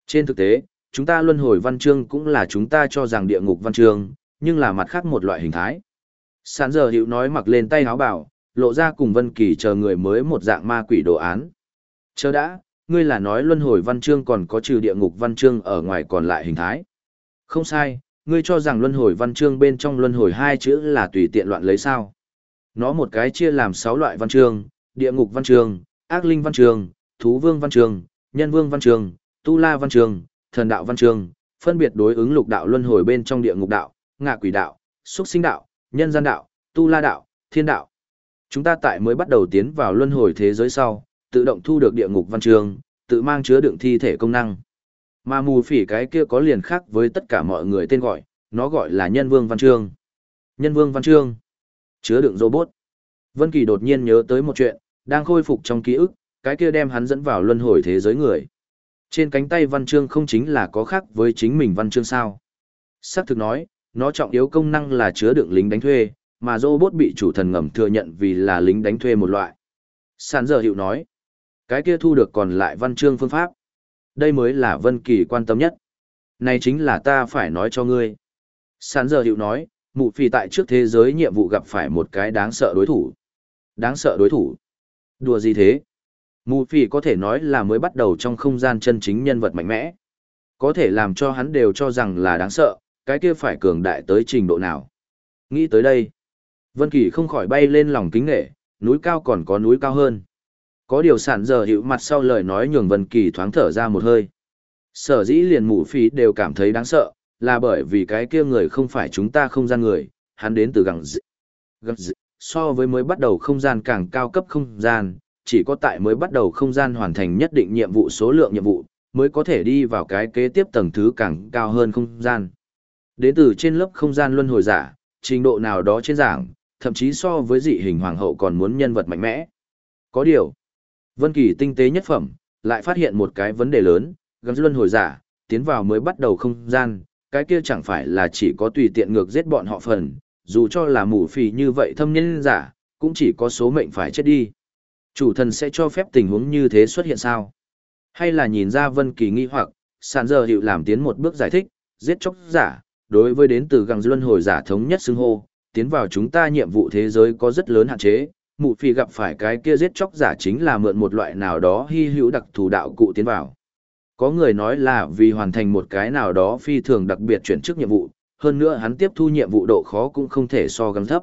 Trên thực tế, chúng ta luân hồi văn chương cũng là chúng ta cho rằng địa ngục văn chương, nhưng là mặt khác một loại hình thái. Sán giờ hiệu nói mặc lên tay áo bảo, lộ ra cùng Vân Kỳ chờ người mới một dạng ma quỷ đồ án. Chờ đã, ngươi là nói luân hồi văn chương còn có trừ địa ngục văn chương ở ngoài còn lại hình thái. Không sai, Ngươi cho rằng luân hồi văn chương bên trong luân hồi hai chữ là tùy tiện loạn lấy sao? Nó một cái chia làm sáu loại văn chương, địa ngục văn trường, ác linh văn trường, thú vương văn trường, nhân vương văn trường, tu la văn trường, thần đạo văn trường, phân biệt đối ứng lục đạo luân hồi bên trong địa ngục đạo, ngạ quỷ đạo, xuất sinh đạo, nhân gian đạo, tu la đạo, thiên đạo. Chúng ta tại mới bắt đầu tiến vào luân hồi thế giới sau, tự động thu được địa ngục văn trường, tự mang chứa đựng thi thể công năng. Mà mù phỉ cái kia có liền khác với tất cả mọi người tên gọi, nó gọi là nhân vương văn chương. Nhân vương văn chương, chứa đựng robot. Vân Kỳ đột nhiên nhớ tới một chuyện, đang khôi phục trong ký ức, cái kia đem hắn dẫn vào luân hồi thế giới người. Trên cánh tay văn chương không chính là có khác với chính mình văn chương sao. Sắc thực nói, nó trọng yếu công năng là chứa đựng lính đánh thuê, mà robot bị chủ thần ngầm thừa nhận vì là lính đánh thuê một loại. Sản giờ hiệu nói, cái kia thu được còn lại văn chương phương pháp. Đây mới là Vân Kỳ quan tâm nhất. Này chính là ta phải nói cho ngươi. Sản giờ hiệu nói, mụ phi tại trước thế giới nhiệm vụ gặp phải một cái đáng sợ đối thủ. Đáng sợ đối thủ. Đùa gì thế? Mù phỉ có thể nói là mới bắt đầu trong không gian chân chính nhân vật mạnh mẽ. Có thể làm cho hắn đều cho rằng là đáng sợ, cái kia phải cường đại tới trình độ nào. Nghĩ tới đây, Vân Kỳ không khỏi bay lên lòng kính nghệ, núi cao còn có núi cao hơn. Có điều sản giờ hiệu mặt sau lời nói nhường Vân Kỳ thoáng thở ra một hơi. Sở dĩ liền mù phỉ đều cảm thấy đáng sợ, là bởi vì cái kia người không phải chúng ta không gian người, hắn đến từ gẳng dị. Gẳng dị, so với mới bắt đầu không gian càng cao cấp không gian, chỉ có tại mới bắt đầu không gian hoàn thành nhất định nhiệm vụ số lượng nhiệm vụ, mới có thể đi vào cái kế tiếp tầng thứ càng cao hơn không gian. Đến từ trên lớp không gian luân hồi giả, trình độ nào đó trên giảng, thậm chí so với dị hình hoàng hậu còn muốn nhân vật mạnh mẽ. Có điều, Vân Kỳ tinh tế nhất phẩm, lại phát hiện một cái vấn đề lớn, gắn luân hồi giả, tiến vào mới bắt đầu không gian, cái kia chẳng phải là chỉ có tùy tiện ngược giết bọn họ phần, dù cho là mù phì như vậy thâm nhân giả, cũng chỉ có số mệnh phải chết đi. Chủ thần sẽ cho phép tình huống như thế xuất hiện sao? Hay là nhìn ra Vân Kỳ nghi hoặc, sàn giờ hiệu làm tiến một bước giải thích, giết chóc giả, đối với đến từ găng luân hồi giả thống nhất xưng hô, tiến vào chúng ta nhiệm vụ thế giới có rất lớn hạn chế, mụ phi gặp phải cái kia giết chóc giả chính là mượn một loại nào đó hy hữu đặc thù đạo cụ tiến vào. Có người nói là vì hoàn thành một cái nào đó phi thường đặc biệt chuyển chức nhiệm vụ, hơn nữa hắn tiếp thu nhiệm vụ độ khó cũng không thể so gắng thấp.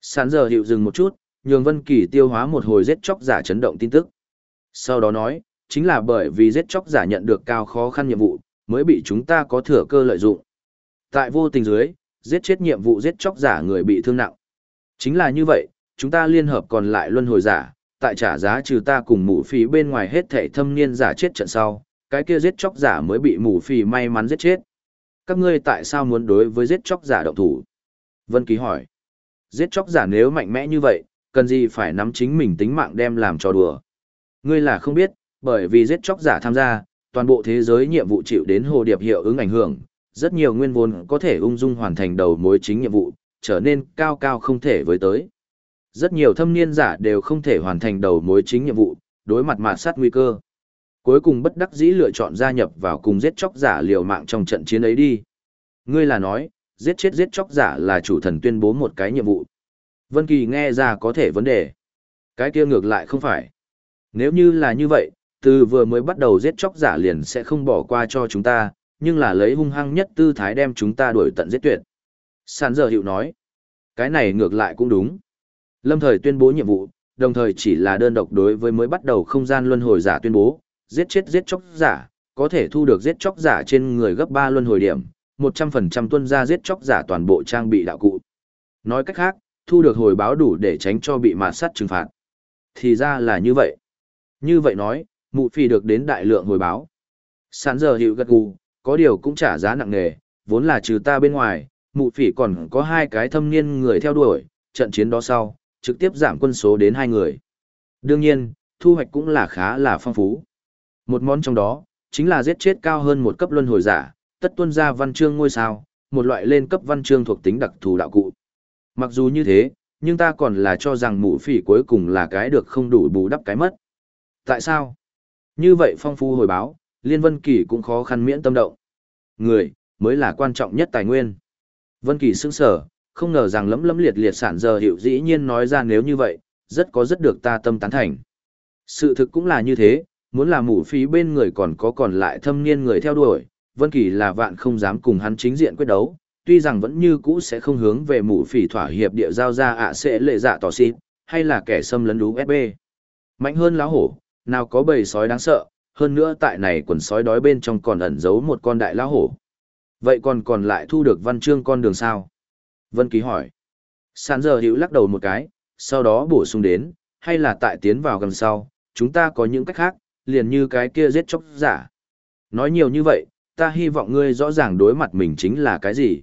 Sán giờ hiệu dừng một chút, nhường Vân Kỳ tiêu hóa một hồi giết chóc giả chấn động tin tức. Sau đó nói, chính là bởi vì giết chóc giả nhận được cao khó khăn nhiệm vụ, mới bị chúng ta có thừa cơ lợi dụng. Tại vô tình dưới, giết chết nhiệm vụ giết chóc giả người bị thương nặng. Chính là như vậy, chúng ta liên hợp còn lại luân hồi giả, tại trả giá trừ ta cùng mụ phí bên ngoài hết thảy thâm niên giả chết trận sau, cái kia giết chóc giả mới bị mù phí may mắn giết chết. Các ngươi tại sao muốn đối với giết chóc giả động thủ? Vân Ký hỏi. Giết chóc giả nếu mạnh mẽ như vậy, cần gì phải nắm chính mình tính mạng đem làm trò đùa? Ngươi là không biết, bởi vì giết chóc giả tham gia, toàn bộ thế giới nhiệm vụ chịu đến hồ điệp hiệu ứng ảnh hưởng, rất nhiều nguyên vốn có thể ung dung hoàn thành đầu mối chính nhiệm vụ, trở nên cao cao không thể với tới. Rất nhiều thâm niên giả đều không thể hoàn thành đầu mối chính nhiệm vụ, đối mặt mạt sát nguy cơ. Cuối cùng bất đắc dĩ lựa chọn gia nhập vào cùng giết chóc giả liều mạng trong trận chiến ấy đi. Ngươi là nói, giết chết giết chóc giả là chủ thần tuyên bố một cái nhiệm vụ. Vân Kỳ nghe ra có thể vấn đề. Cái kia ngược lại không phải. Nếu như là như vậy, từ vừa mới bắt đầu giết chóc giả liền sẽ không bỏ qua cho chúng ta, nhưng là lấy hung hăng nhất tư thái đem chúng ta đuổi tận giết tuyệt. Sàn giờ hiệu nói. Cái này ngược lại cũng đúng. Lâm thời tuyên bố nhiệm vụ, đồng thời chỉ là đơn độc đối với mới bắt đầu không gian luân hồi giả tuyên bố, giết chết giết chóc giả, có thể thu được giết chóc giả trên người gấp 3 luân hồi điểm, 100% tuân ra giết chóc giả toàn bộ trang bị đạo cụ. Nói cách khác, thu được hồi báo đủ để tránh cho bị mạt sát trừng phạt. Thì ra là như vậy. Như vậy nói, mụ phi được đến đại lượng hồi báo. Sán giờ hiệu gật gù, có điều cũng trả giá nặng nề, vốn là trừ ta bên ngoài, mụ phỉ còn có hai cái thâm niên người theo đuổi, trận chiến đó sau, trực tiếp giảm quân số đến hai người. Đương nhiên, thu hoạch cũng là khá là phong phú. Một món trong đó, chính là giết chết cao hơn một cấp luân hồi giả, tất tuân ra văn chương ngôi sao, một loại lên cấp văn chương thuộc tính đặc thù đạo cụ. Mặc dù như thế, nhưng ta còn là cho rằng mũ phỉ cuối cùng là cái được không đủ bù đắp cái mất. Tại sao? Như vậy phong phú hồi báo, Liên Vân Kỳ cũng khó khăn miễn tâm động. Người, mới là quan trọng nhất tài nguyên. Vân Kỳ sững sờ, không ngờ rằng lấm lấm liệt liệt sản giờ hiệu dĩ nhiên nói ra nếu như vậy, rất có rất được ta tâm tán thành. Sự thực cũng là như thế, muốn làm mũ phí bên người còn có còn lại thâm niên người theo đuổi, Vân Kỳ là vạn không dám cùng hắn chính diện quyết đấu, tuy rằng vẫn như cũ sẽ không hướng về mụ phỉ thỏa hiệp địa giao ra ạ sẽ lệ dạ tỏ xin, hay là kẻ xâm lấn lú SB. Mạnh hơn lá hổ, nào có bầy sói đáng sợ, hơn nữa tại này quần sói đói bên trong còn ẩn giấu một con đại lá hổ. Vậy còn còn lại thu được văn chương con đường sao? Vân kỳ hỏi. Sán giờ hữu lắc đầu một cái, sau đó bổ sung đến, hay là tại tiến vào gần sau, chúng ta có những cách khác, liền như cái kia giết chóc giả. Nói nhiều như vậy, ta hy vọng ngươi rõ ràng đối mặt mình chính là cái gì.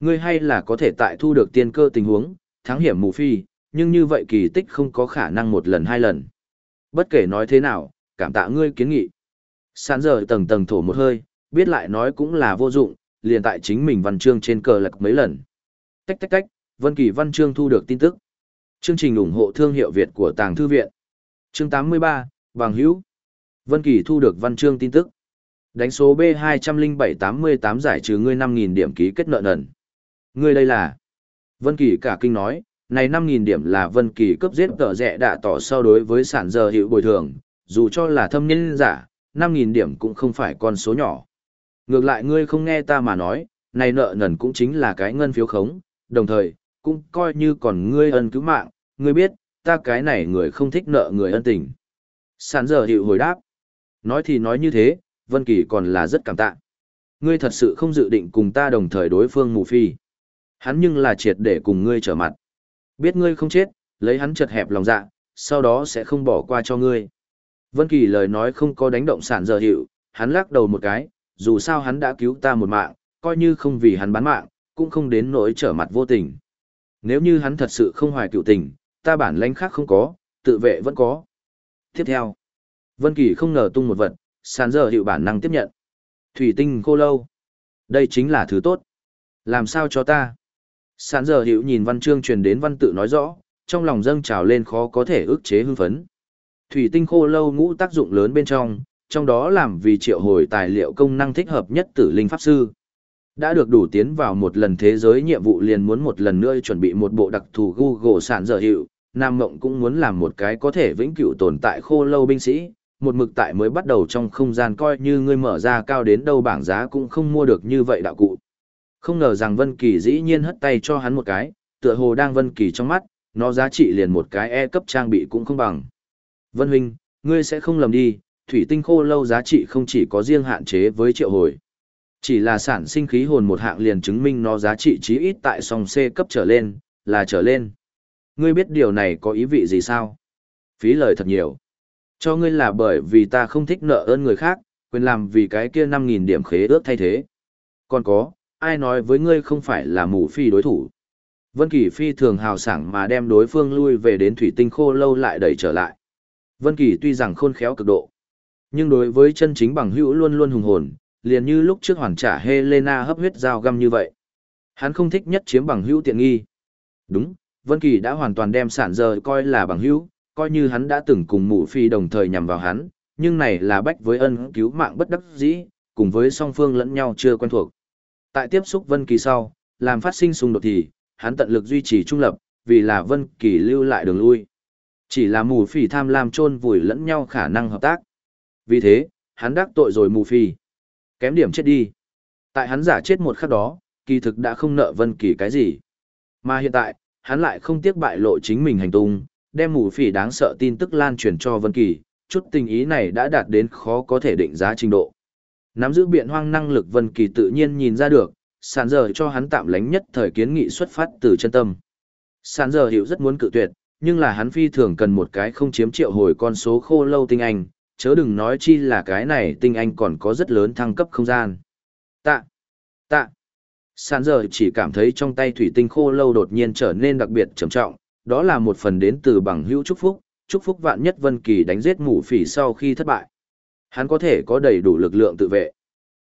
Ngươi hay là có thể tại thu được tiên cơ tình huống, thắng hiểm mù phi, nhưng như vậy kỳ tích không có khả năng một lần hai lần. Bất kể nói thế nào, cảm tạ ngươi kiến nghị. Sán giờ tầng tầng thổ một hơi, biết lại nói cũng là vô dụng, liền tại chính mình văn chương trên cờ lật mấy lần. Tách tách tách, Vân Kỳ văn chương thu được tin tức. Chương trình ủng hộ thương hiệu Việt của Tàng Thư Viện. Chương 83, Bằng Hữu. Vân Kỳ thu được văn chương tin tức. Đánh số B20788 giải trừ ngươi 5.000 điểm ký kết nợ nần. Ngươi đây là. Vân Kỳ cả kinh nói, này 5.000 điểm là Vân Kỳ cấp giết tợ rẻ đã tỏ so đối với sản giờ hiệu bồi thường, dù cho là thâm nhân giả, 5.000 điểm cũng không phải con số nhỏ. Ngược lại ngươi không nghe ta mà nói, này nợ nần cũng chính là cái ngân phiếu khống, đồng thời, cũng coi như còn ngươi ân cứu mạng, ngươi biết, ta cái này người không thích nợ người ân tình. Sản giờ hiệu hồi đáp. Nói thì nói như thế, Vân Kỳ còn là rất cảm tạ. Ngươi thật sự không dự định cùng ta đồng thời đối phương mù phi. Hắn nhưng là triệt để cùng ngươi trở mặt. Biết ngươi không chết, lấy hắn chật hẹp lòng dạ, sau đó sẽ không bỏ qua cho ngươi. Vân Kỳ lời nói không có đánh động sản giờ hiệu, hắn lắc đầu một cái, dù sao hắn đã cứu ta một mạng, coi như không vì hắn bán mạng, cũng không đến nỗi trở mặt vô tình. Nếu như hắn thật sự không hoài cựu tình, ta bản lãnh khác không có, tự vệ vẫn có. Tiếp theo, Vân Kỳ không ngờ tung một vật, sàn giờ hiệu bản năng tiếp nhận. Thủy tinh khô lâu. Đây chính là thứ tốt. Làm sao cho ta? Sàn giờ hiệu nhìn văn chương truyền đến văn tự nói rõ, trong lòng dâng trào lên khó có thể ức chế hưng phấn. Thủy tinh khô lâu ngũ tác dụng lớn bên trong, trong đó làm vì triệu hồi tài liệu công năng thích hợp nhất tử linh pháp sư. Đã được đủ tiến vào một lần thế giới nhiệm vụ liền muốn một lần nữa chuẩn bị một bộ đặc thù Google sản dở hiệu, Nam Mộng cũng muốn làm một cái có thể vĩnh cửu tồn tại khô lâu binh sĩ, một mực tại mới bắt đầu trong không gian coi như ngươi mở ra cao đến đâu bảng giá cũng không mua được như vậy đạo cụ. Không ngờ rằng Vân Kỳ dĩ nhiên hất tay cho hắn một cái, tựa hồ đang Vân Kỳ trong mắt, nó giá trị liền một cái E cấp trang bị cũng không bằng. Vân huynh, ngươi sẽ không lầm đi, thủy tinh khô lâu giá trị không chỉ có riêng hạn chế với triệu hồi. Chỉ là sản sinh khí hồn một hạng liền chứng minh nó giá trị chí ít tại song C cấp trở lên, là trở lên. Ngươi biết điều này có ý vị gì sao? Phí lời thật nhiều. Cho ngươi là bởi vì ta không thích nợ ơn người khác, quyền làm vì cái kia 5.000 điểm khế ước thay thế. Còn có, ai nói với ngươi không phải là mù phi đối thủ. Vân Kỳ phi thường hào sảng mà đem đối phương lui về đến thủy tinh khô lâu lại đẩy trở lại. Vân Kỳ tuy rằng khôn khéo cực độ, nhưng đối với chân chính bằng hữu luôn luôn hùng hồn, liền như lúc trước hoàn trả Helena hấp huyết dao găm như vậy. Hắn không thích nhất chiếm bằng hữu tiện nghi. Đúng, Vân Kỳ đã hoàn toàn đem sản giờ coi là bằng hữu, coi như hắn đã từng cùng mụ phi đồng thời nhằm vào hắn, nhưng này là bách với ân cứu mạng bất đắc dĩ, cùng với song phương lẫn nhau chưa quen thuộc. Tại tiếp xúc Vân Kỳ sau, làm phát sinh xung đột thì, hắn tận lực duy trì trung lập, vì là Vân Kỳ lưu lại đường lui. Chỉ là mù phỉ tham lam chôn vùi lẫn nhau khả năng hợp tác. Vì thế, hắn đắc tội rồi mù phỉ. Kém điểm chết đi. Tại hắn giả chết một khắc đó, kỳ thực đã không nợ Vân Kỳ cái gì. Mà hiện tại, hắn lại không tiếc bại lộ chính mình hành tung, đem mù phỉ đáng sợ tin tức lan truyền cho Vân Kỳ, chút tình ý này đã đạt đến khó có thể định giá trình độ. Nắm giữ biện hoang năng lực Vân Kỳ tự nhiên nhìn ra được, sàn giờ cho hắn tạm lánh nhất thời kiến nghị xuất phát từ chân tâm. Sàn giờ hiểu rất muốn cự tuyệt, nhưng là hắn phi thường cần một cái không chiếm triệu hồi con số khô lâu tinh anh, chớ đừng nói chi là cái này tinh anh còn có rất lớn thăng cấp không gian. Tạ, tạ. Sàn giờ chỉ cảm thấy trong tay thủy tinh khô lâu đột nhiên trở nên đặc biệt trầm trọng, đó là một phần đến từ bằng hữu chúc phúc, chúc phúc vạn nhất Vân Kỳ đánh giết mụ phỉ sau khi thất bại. Hắn có thể có đầy đủ lực lượng tự vệ.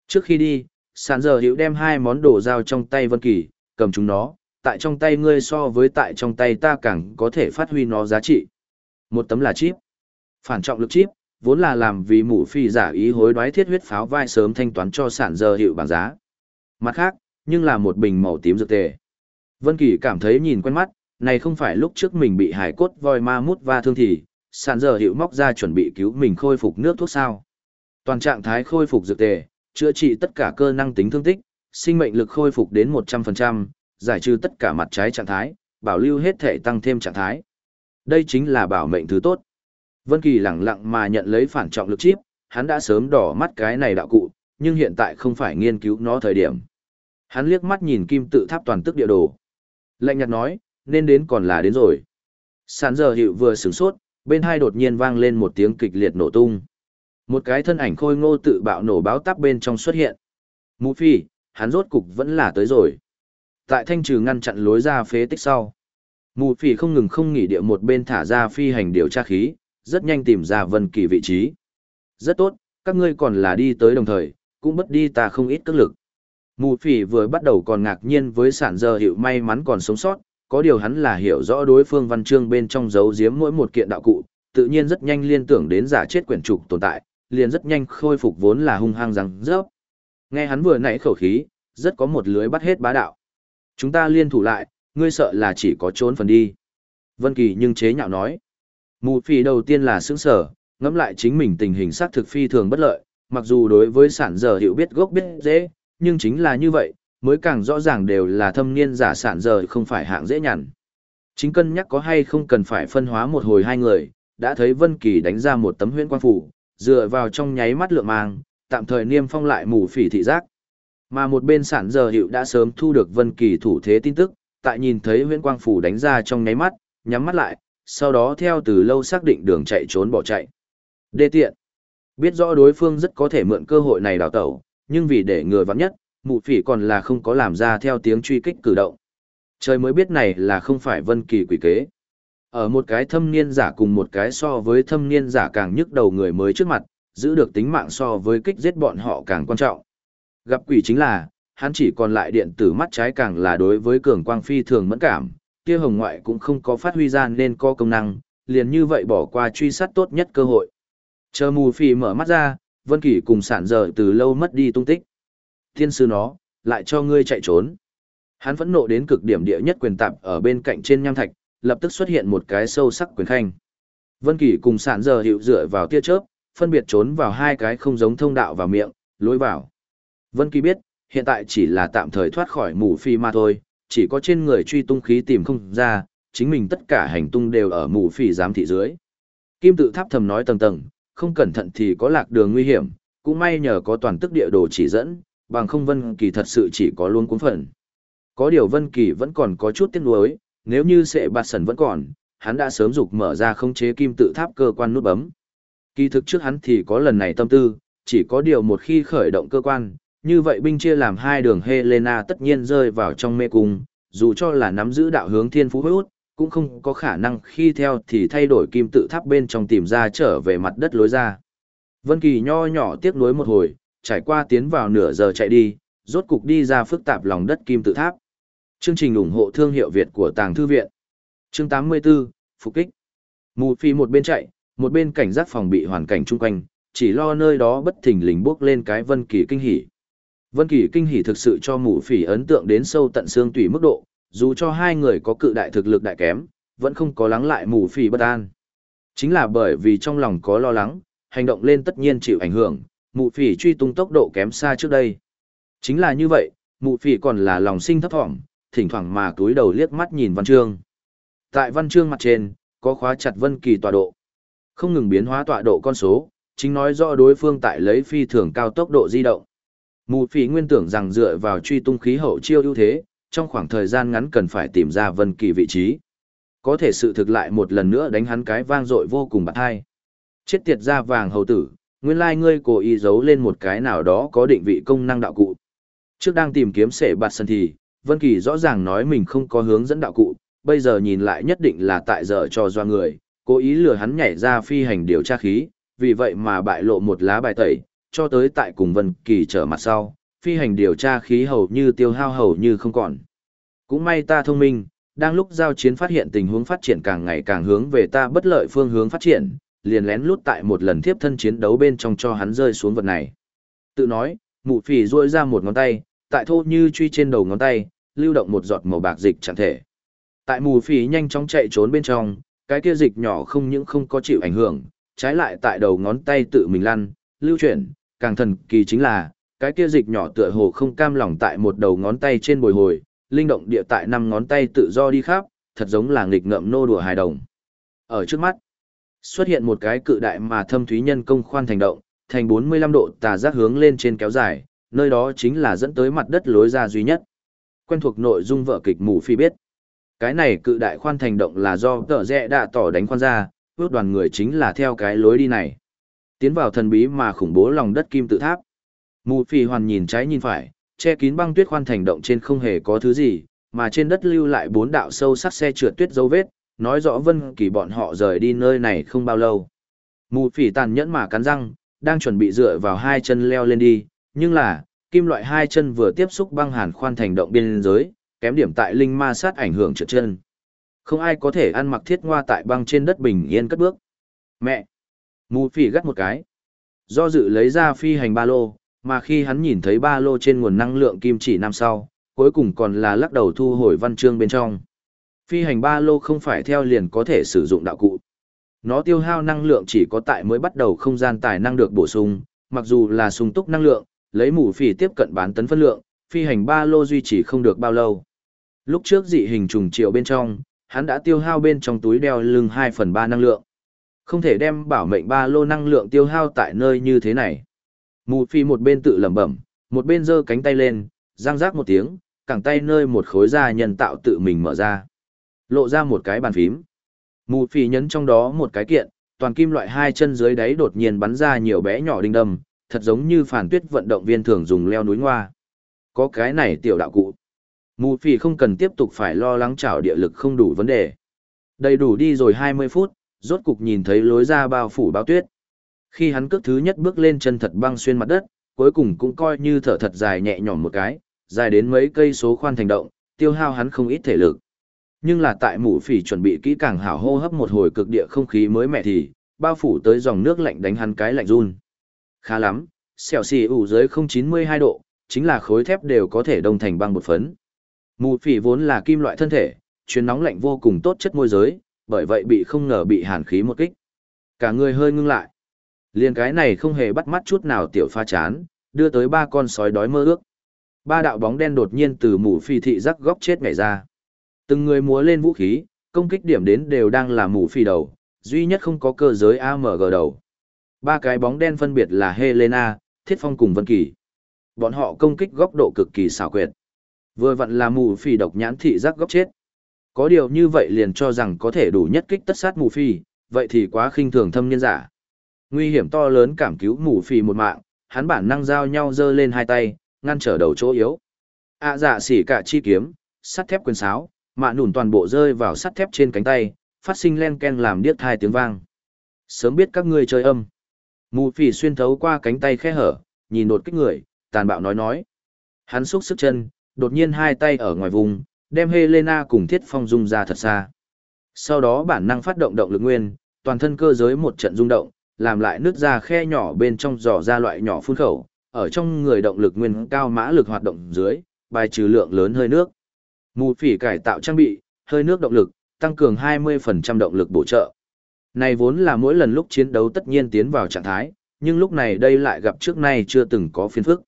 Trước khi đi, sàn giờ hữu đem hai món đồ giao trong tay Vân Kỳ, cầm chúng nó, tại trong tay ngươi so với tại trong tay ta càng có thể phát huy nó giá trị. Một tấm là chip. Phản trọng lực chip, vốn là làm vì mụ phi giả ý hối đoái thiết huyết pháo vai sớm thanh toán cho sản giờ hiệu bảng giá. Mặt khác, nhưng là một bình màu tím dược tề. Vân Kỳ cảm thấy nhìn quen mắt, này không phải lúc trước mình bị hải cốt voi ma mút va thương thì, sàn giờ hiệu móc ra chuẩn bị cứu mình khôi phục nước thuốc sao. Toàn trạng thái khôi phục dược tề, chữa trị tất cả cơ năng tính thương tích, sinh mệnh lực khôi phục đến 100%, giải trừ tất cả mặt trái trạng thái, bảo lưu hết thể tăng thêm trạng thái. Đây chính là bảo mệnh thứ tốt. Vân Kỳ lẳng lặng mà nhận lấy phản trọng lực chip, hắn đã sớm đỏ mắt cái này đạo cụ, nhưng hiện tại không phải nghiên cứu nó thời điểm. Hắn liếc mắt nhìn kim tự tháp toàn tức địa đồ. Lạnh nhạt nói, nên đến còn là đến rồi. Sản giờ hiệu vừa sửng sốt, bên hai đột nhiên vang lên một tiếng kịch liệt nổ tung. Một cái thân ảnh khôi ngô tự bạo nổ báo táp bên trong xuất hiện. Mũ phi, hắn rốt cục vẫn là tới rồi. Tại thanh trừ ngăn chặn lối ra phế tích sau. Mù phỉ không ngừng không nghỉ địa một bên thả ra phi hành điều tra khí, rất nhanh tìm ra Vân Kỳ vị trí. Rất tốt, các ngươi còn là đi tới đồng thời, cũng bất đi ta không ít cước lực. Mù phỉ vừa bắt đầu còn ngạc nhiên với sản giờ hiệu may mắn còn sống sót, có điều hắn là hiểu rõ đối phương văn chương bên trong giấu giếm mỗi một kiện đạo cụ, tự nhiên rất nhanh liên tưởng đến giả chết quyển trục tồn tại, liền rất nhanh khôi phục vốn là hung hăng răng rớp. Nghe hắn vừa nãy khẩu khí, rất có một lưới bắt hết bá đạo. Chúng ta liên thủ lại, ngươi sợ là chỉ có trốn phần đi. Vân Kỳ nhưng chế nhạo nói. Mù phì đầu tiên là sững sở, ngẫm lại chính mình tình hình xác thực phi thường bất lợi, mặc dù đối với sản giờ hiểu biết gốc biết dễ, nhưng chính là như vậy, mới càng rõ ràng đều là thâm niên giả sản giờ không phải hạng dễ nhằn. Chính cân nhắc có hay không cần phải phân hóa một hồi hai người, đã thấy Vân Kỳ đánh ra một tấm huyễn quang phủ, dựa vào trong nháy mắt lượng mang, tạm thời niêm phong lại mù phỉ thị giác. Mà một bên sản giờ hiệu đã sớm thu được Vân Kỳ thủ thế tin tức, tại nhìn thấy huyễn quang phủ đánh ra trong nháy mắt, nhắm mắt lại, sau đó theo từ lâu xác định đường chạy trốn bỏ chạy. Đê tiện. Biết rõ đối phương rất có thể mượn cơ hội này đào tẩu, nhưng vì để ngừa vắng nhất, mụ phỉ còn là không có làm ra theo tiếng truy kích cử động. Trời mới biết này là không phải vân kỳ quỷ kế. Ở một cái thâm niên giả cùng một cái so với thâm niên giả càng nhức đầu người mới trước mặt, giữ được tính mạng so với kích giết bọn họ càng quan trọng. Gặp quỷ chính là, hắn chỉ còn lại điện tử mắt trái càng là đối với cường quang phi thường mẫn cảm, kia hồng ngoại cũng không có phát huy ra nên có công năng, liền như vậy bỏ qua truy sát tốt nhất cơ hội. Chờ mù phì mở mắt ra, Vân Kỳ cùng sản dở từ lâu mất đi tung tích. Thiên sư nó, lại cho ngươi chạy trốn. Hắn phẫn nộ đến cực điểm địa nhất quyền tạp ở bên cạnh trên nham thạch, lập tức xuất hiện một cái sâu sắc quyền khanh. Vân Kỳ cùng sản giờ hiệu dựa vào tia chớp, phân biệt trốn vào hai cái không giống thông đạo vào miệng, lối vào. Vân Kỳ biết, hiện tại chỉ là tạm thời thoát khỏi mù phi mà thôi, chỉ có trên người truy tung khí tìm không ra, chính mình tất cả hành tung đều ở mù phi giám thị dưới. Kim tự tháp thầm nói tầng tầng, không cẩn thận thì có lạc đường nguy hiểm, cũng may nhờ có toàn tức địa đồ chỉ dẫn, bằng không Vân Kỳ thật sự chỉ có luôn cuốn phần. Có điều Vân Kỳ vẫn còn có chút tiếc nuối, nếu như sẽ bạt sần vẫn còn, hắn đã sớm dục mở ra khống chế kim tự tháp cơ quan nút bấm. Kỳ thực trước hắn thì có lần này tâm tư, chỉ có điều một khi khởi động cơ quan, như vậy binh chia làm hai đường Helena tất nhiên rơi vào trong mê cung, dù cho là nắm giữ đạo hướng thiên phú hút, cũng không có khả năng khi theo thì thay đổi kim tự tháp bên trong tìm ra trở về mặt đất lối ra. Vân Kỳ nho nhỏ tiếc nuối một hồi, trải qua tiến vào nửa giờ chạy đi, rốt cục đi ra phức tạp lòng đất kim tự tháp. Chương trình ủng hộ thương hiệu Việt của Tàng Thư Viện. Chương 84, Phục kích. Mù phi một bên chạy, một bên cảnh giác phòng bị hoàn cảnh chung quanh, chỉ lo nơi đó bất thình lình bước lên cái Vân Kỳ kinh hỉ. Vân Kỳ kinh hỉ thực sự cho mù phỉ ấn tượng đến sâu tận xương tủy mức độ, dù cho hai người có cự đại thực lực đại kém, vẫn không có lắng lại mù phỉ bất an. Chính là bởi vì trong lòng có lo lắng, hành động lên tất nhiên chịu ảnh hưởng, Mụ phỉ truy tung tốc độ kém xa trước đây. Chính là như vậy, Mụ phỉ còn là lòng sinh thấp thỏm, thỉnh thoảng mà túi đầu liếc mắt nhìn văn chương. Tại văn chương mặt trên, có khóa chặt vân kỳ tọa độ. Không ngừng biến hóa tọa độ con số, chính nói rõ đối phương tại lấy phi thường cao tốc độ di động. Mù phỉ nguyên tưởng rằng dựa vào truy tung khí hậu chiêu ưu thế, trong khoảng thời gian ngắn cần phải tìm ra Vân Kỳ vị trí. Có thể sự thực lại một lần nữa đánh hắn cái vang dội vô cùng bạc hai. Chết tiệt ra vàng hầu tử, nguyên lai ngươi cố ý giấu lên một cái nào đó có định vị công năng đạo cụ. Trước đang tìm kiếm sẻ bạt sân thì, Vân Kỳ rõ ràng nói mình không có hướng dẫn đạo cụ, bây giờ nhìn lại nhất định là tại giờ cho doa người, cố ý lừa hắn nhảy ra phi hành điều tra khí, vì vậy mà bại lộ một lá bài tẩy, cho tới tại cùng Vân Kỳ trở mặt sau, phi hành điều tra khí hầu như tiêu hao hầu như không còn. Cũng may ta thông minh, đang lúc giao chiến phát hiện tình huống phát triển càng ngày càng hướng về ta bất lợi phương hướng phát triển, liền lén lút tại một lần tiếp thân chiến đấu bên trong cho hắn rơi xuống vật này. Tự nói, mụ phỉ duỗi ra một ngón tay, tại thô như truy trên đầu ngón tay, lưu động một giọt màu bạc dịch chẳng thể. Tại mù phỉ nhanh chóng chạy trốn bên trong, cái kia dịch nhỏ không những không có chịu ảnh hưởng, trái lại tại đầu ngón tay tự mình lăn, lưu chuyển, càng thần kỳ chính là, cái kia dịch nhỏ tựa hồ không cam lòng tại một đầu ngón tay trên bồi hồi, linh động địa tại năm ngón tay tự do đi khắp, thật giống là nghịch ngợm nô đùa hài đồng. Ở trước mắt, xuất hiện một cái cự đại mà thâm thúy nhân công khoan thành động, thành 45 độ tà giác hướng lên trên kéo dài, nơi đó chính là dẫn tới mặt đất lối ra duy nhất. Quen thuộc nội dung vở kịch mù phi biết. Cái này cự đại khoan thành động là do tờ rẽ đã tỏ đánh khoan ra, ước đoàn người chính là theo cái lối đi này. Tiến vào thần bí mà khủng bố lòng đất kim tự tháp. Mù phi hoàn nhìn trái nhìn phải, che kín băng tuyết khoan thành động trên không hề có thứ gì, mà trên đất lưu lại bốn đạo sâu sắc xe trượt tuyết dấu vết, nói rõ Vân Kỳ bọn họ rời đi nơi này không bao lâu. Mù phỉ tàn nhẫn mà cắn răng, đang chuẩn bị dựa vào hai chân leo lên đi, nhưng là, kim loại hai chân vừa tiếp xúc băng hàn khoan thành động biên giới, kém điểm tại linh ma sát ảnh hưởng trượt chân. Không ai có thể ăn mặc thiết ngoa tại băng trên đất bình yên cất bước. Mẹ! Mù phỉ gắt một cái. Do dự lấy ra phi hành ba lô, mà khi hắn nhìn thấy ba lô trên nguồn năng lượng kim chỉ năm sau, cuối cùng còn là lắc đầu thu hồi văn chương bên trong. Phi hành ba lô không phải theo liền có thể sử dụng đạo cụ. Nó tiêu hao năng lượng chỉ có tại mới bắt đầu không gian tài năng được bổ sung, mặc dù là sung túc năng lượng, lấy mù phỉ tiếp cận bán tấn phân lượng, phi hành ba lô duy trì không được bao lâu. Lúc trước dị hình trùng triệu bên trong, hắn đã tiêu hao bên trong túi đeo lưng 2 phần 3 năng lượng. Không thể đem bảo mệnh ba lô năng lượng tiêu hao tại nơi như thế này. Mù phi một bên tự lẩm bẩm, một bên giơ cánh tay lên, răng rác một tiếng, cẳng tay nơi một khối da nhân tạo tự mình mở ra. Lộ ra một cái bàn phím. Mù phi nhấn trong đó một cái kiện, toàn kim loại hai chân dưới đáy đột nhiên bắn ra nhiều bé nhỏ đinh đâm, thật giống như phản tuyết vận động viên thường dùng leo núi ngoa. Có cái này tiểu đạo cụ. Mù phi không cần tiếp tục phải lo lắng chảo địa lực không đủ vấn đề. Đầy đủ đi rồi 20 phút, rốt cục nhìn thấy lối ra bao phủ bao tuyết. Khi hắn cước thứ nhất bước lên chân thật băng xuyên mặt đất, cuối cùng cũng coi như thở thật dài nhẹ nhõm một cái, dài đến mấy cây số khoan thành động, tiêu hao hắn không ít thể lực. Nhưng là tại mũ phỉ chuẩn bị kỹ càng hảo hô hấp một hồi cực địa không khí mới mẻ thì, bao phủ tới dòng nước lạnh đánh hắn cái lạnh run. Khá lắm, xẻo xì ủ dưới 092 độ, chính là khối thép đều có thể đông thành băng một phấn. Mù phỉ vốn là kim loại thân thể, chuyến nóng lạnh vô cùng tốt chất môi giới, bởi vậy bị không ngờ bị hàn khí một kích. Cả người hơi ngưng lại. Liên cái này không hề bắt mắt chút nào tiểu pha chán, đưa tới ba con sói đói mơ ước. Ba đạo bóng đen đột nhiên từ mũ phi thị rắc góc chết nhảy ra. Từng người múa lên vũ khí, công kích điểm đến đều đang là mù phi đầu, duy nhất không có cơ giới AMG đầu. Ba cái bóng đen phân biệt là Helena, Thiết Phong cùng Vân Kỳ. Bọn họ công kích góc độ cực kỳ xảo quyệt. Vừa vặn là mù phi độc nhãn thị giác góc chết. Có điều như vậy liền cho rằng có thể đủ nhất kích tất sát mù phi, vậy thì quá khinh thường thâm nhân giả. Nguy hiểm to lớn cảm cứu mù phi một mạng, hắn bản năng giao nhau giơ lên hai tay, ngăn trở đầu chỗ yếu. ạ à dạ xỉ cả chi kiếm, sắt thép quyền sáo, mạ nủn toàn bộ rơi vào sắt thép trên cánh tay, phát sinh len ken làm điếc thai tiếng vang. Sớm biết các ngươi chơi âm. Mù phỉ xuyên thấu qua cánh tay khe hở, nhìn đột kích người, tàn bạo nói nói. Hắn xúc sức chân, đột nhiên hai tay ở ngoài vùng, đem Helena cùng Thiết Phong dung ra thật xa. Sau đó bản năng phát động động lực nguyên, toàn thân cơ giới một trận rung động, làm lại nước ra khe nhỏ bên trong giỏ ra loại nhỏ phun khẩu, ở trong người động lực nguyên cao mã lực hoạt động dưới, bài trừ lượng lớn hơi nước. Mù phỉ cải tạo trang bị, hơi nước động lực, tăng cường 20% động lực bổ trợ. Này vốn là mỗi lần lúc chiến đấu tất nhiên tiến vào trạng thái, nhưng lúc này đây lại gặp trước nay chưa từng có phiên phức.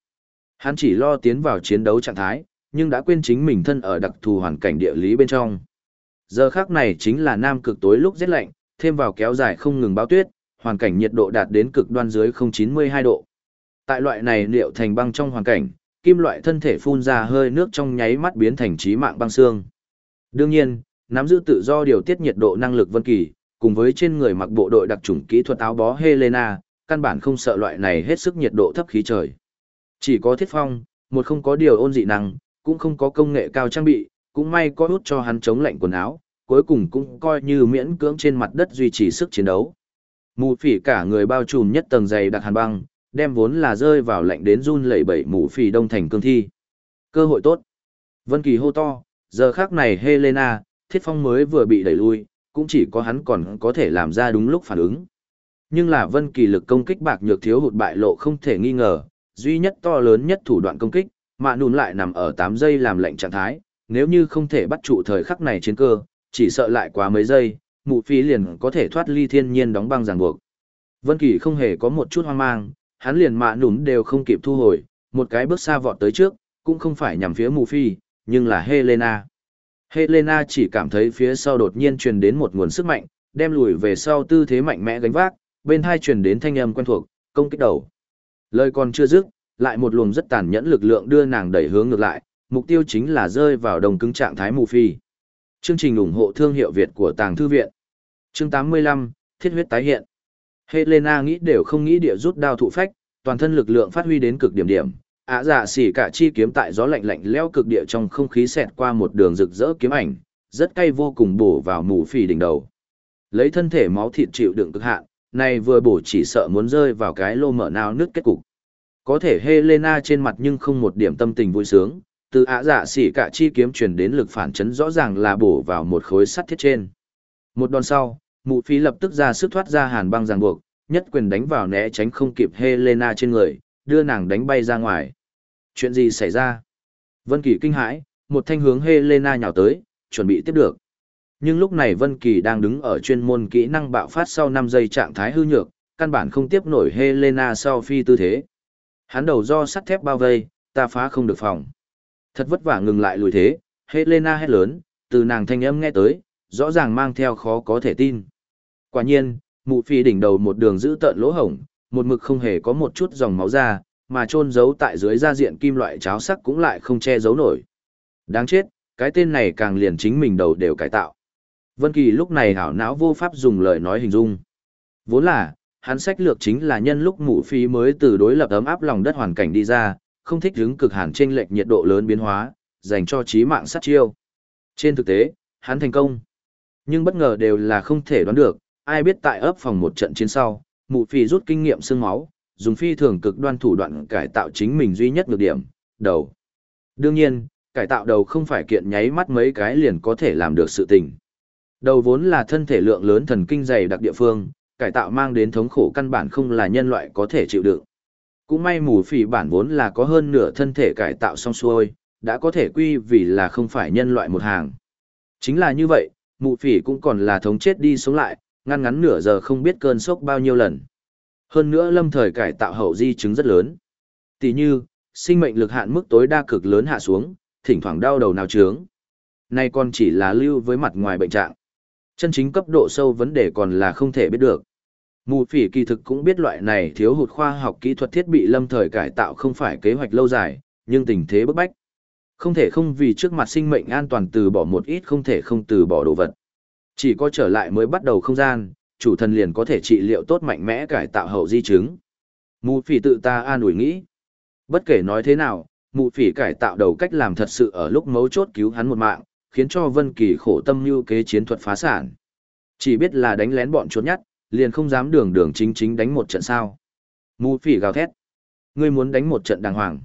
Hắn chỉ lo tiến vào chiến đấu trạng thái, nhưng đã quên chính mình thân ở đặc thù hoàn cảnh địa lý bên trong. Giờ khác này chính là nam cực tối lúc rét lạnh, thêm vào kéo dài không ngừng báo tuyết, hoàn cảnh nhiệt độ đạt đến cực đoan dưới 092 độ. Tại loại này liệu thành băng trong hoàn cảnh, kim loại thân thể phun ra hơi nước trong nháy mắt biến thành trí mạng băng xương. Đương nhiên, nắm giữ tự do điều tiết nhiệt độ năng lực vân kỳ, cùng với trên người mặc bộ đội đặc trùng kỹ thuật áo bó Helena, căn bản không sợ loại này hết sức nhiệt độ thấp khí trời. Chỉ có thiết phong, một không có điều ôn dị năng, cũng không có công nghệ cao trang bị, cũng may có hút cho hắn chống lạnh quần áo, cuối cùng cũng coi như miễn cưỡng trên mặt đất duy trì sức chiến đấu. Mù phỉ cả người bao trùm nhất tầng dày đặc hàn băng, đem vốn là rơi vào lạnh đến run lẩy bẩy mũ phì đông thành cương thi. Cơ hội tốt. Vân Kỳ hô to, giờ khắc này Helena, Thiết Phong mới vừa bị đẩy lui, cũng chỉ có hắn còn có thể làm ra đúng lúc phản ứng. Nhưng là Vân Kỳ lực công kích bạc nhược thiếu hụt bại lộ không thể nghi ngờ, duy nhất to lớn nhất thủ đoạn công kích, mạ nùn lại nằm ở 8 giây làm lệnh trạng thái, nếu như không thể bắt trụ thời khắc này chiến cơ, chỉ sợ lại quá mấy giây, mụ phí liền có thể thoát ly thiên nhiên đóng băng ràng buộc. Vân Kỳ không hề có một chút hoang mang, hắn liền mạ nùn đều không kịp thu hồi, một cái bước xa vọt tới trước, cũng không phải nhằm phía mù phi, nhưng là Helena. Helena chỉ cảm thấy phía sau đột nhiên truyền đến một nguồn sức mạnh, đem lùi về sau tư thế mạnh mẽ gánh vác, bên hai truyền đến thanh âm quen thuộc, công kích đầu. Lời còn chưa dứt, lại một luồng rất tàn nhẫn lực lượng đưa nàng đẩy hướng ngược lại, mục tiêu chính là rơi vào đồng cứng trạng thái mù phi. Chương trình ủng hộ thương hiệu Việt của Tàng Thư Viện. Chương 85, Thiết huyết tái hiện. Helena nghĩ đều không nghĩ địa rút đao thụ phách, toàn thân lực lượng phát huy đến cực điểm điểm. Ả dạ xỉ cả chi kiếm tại gió lạnh lạnh leo cực địa trong không khí xẹt qua một đường rực rỡ kiếm ảnh, rất cay vô cùng bổ vào mù phì đỉnh đầu. Lấy thân thể máu thịt chịu đựng cực hạn, này vừa bổ chỉ sợ muốn rơi vào cái lô mở nào nước kết cục. Có thể Helena trên mặt nhưng không một điểm tâm tình vui sướng, từ ạ dạ xỉ cả chi kiếm truyền đến lực phản chấn rõ ràng là bổ vào một khối sắt thiết trên. Một đòn sau, mụ phí lập tức ra sức thoát ra hàn băng ràng buộc, nhất quyền đánh vào né tránh không kịp Helena trên người, đưa nàng đánh bay ra ngoài. Chuyện gì xảy ra? Vân Kỳ kinh hãi, một thanh hướng Helena nhào tới, chuẩn bị tiếp được. Nhưng lúc này Vân Kỳ đang đứng ở chuyên môn kỹ năng bạo phát sau năm giây trạng thái hư nhược, căn bản không tiếp nổi Helena sau phi tư thế. Hắn đầu do sắt thép bao vây, ta phá không được phòng. Thật vất vả ngừng lại lùi thế, Helena hét lớn, từ nàng thanh âm nghe tới, rõ ràng mang theo khó có thể tin. Quả nhiên, mụ phi đỉnh đầu một đường giữ tợn lỗ hổng, một mực không hề có một chút dòng máu ra, mà trôn giấu tại dưới da diện kim loại cháo sắc cũng lại không che giấu nổi. Đáng chết, cái tên này càng liền chính mình đầu đều cải tạo. Vân Kỳ lúc này hảo não vô pháp dùng lời nói hình dung. Vốn là, hắn sách lược chính là nhân lúc mụ phi mới từ đối lập ấm áp lòng đất hoàn cảnh đi ra, không thích hứng cực hàn chênh lệch nhiệt độ lớn biến hóa, dành cho chí mạng sát chiêu. Trên thực tế, hắn thành công. Nhưng bất ngờ đều là không thể đoán được, ai biết tại ấp phòng một trận chiến sau, mụ phi rút kinh nghiệm xương máu, dùng phi thường cực đoan thủ đoạn cải tạo chính mình duy nhất nhược điểm, đầu. Đương nhiên, cải tạo đầu không phải kiện nháy mắt mấy cái liền có thể làm được sự tình. Đầu vốn là thân thể lượng lớn thần kinh dày đặc địa phương, cải tạo mang đến thống khổ căn bản không là nhân loại có thể chịu đựng. Cũng may mù phỉ bản vốn là có hơn nửa thân thể cải tạo xong xuôi, đã có thể quy vì là không phải nhân loại một hàng. Chính là như vậy, mụ phỉ cũng còn là thống chết đi sống lại, ngăn ngắn nửa giờ không biết cơn sốc bao nhiêu lần. Hơn nữa lâm thời cải tạo hậu di chứng rất lớn. Tỷ như, sinh mệnh lực hạn mức tối đa cực lớn hạ xuống, thỉnh thoảng đau đầu nào trướng. Nay còn chỉ là lưu với mặt ngoài bệnh trạng. Chân chính cấp độ sâu vấn đề còn là không thể biết được. Mù phỉ kỳ thực cũng biết loại này thiếu hụt khoa học kỹ thuật thiết bị lâm thời cải tạo không phải kế hoạch lâu dài, nhưng tình thế bức bách. Không thể không vì trước mặt sinh mệnh an toàn từ bỏ một ít không thể không từ bỏ đồ vật. Chỉ có trở lại mới bắt đầu không gian, chủ thần liền có thể trị liệu tốt mạnh mẽ cải tạo hậu di chứng. Mù phỉ tự ta an ủi nghĩ. Bất kể nói thế nào, mù phỉ cải tạo đầu cách làm thật sự ở lúc mấu chốt cứu hắn một mạng, khiến cho Vân Kỳ khổ tâm như kế chiến thuật phá sản. Chỉ biết là đánh lén bọn chuột nhắt, liền không dám đường đường chính chính đánh một trận sao. Mù phỉ gào thét. Ngươi muốn đánh một trận đàng hoàng.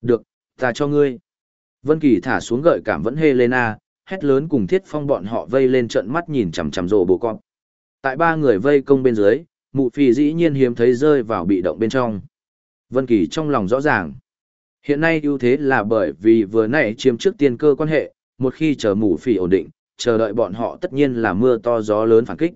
Được, ta cho ngươi. Vân Kỳ thả xuống gợi cảm vẫn Helena, hét lớn cùng thiết phong bọn họ vây lên trận mắt nhìn chằm chằm rồ bộ con. Tại ba người vây công bên dưới, mụ phỉ dĩ nhiên hiếm thấy rơi vào bị động bên trong. Vân Kỳ trong lòng rõ ràng. Hiện nay ưu thế là bởi vì vừa nãy chiếm trước tiên cơ quan hệ, một khi chờ Mụ phỉ ổn định, chờ đợi bọn họ tất nhiên là mưa to gió lớn phản kích.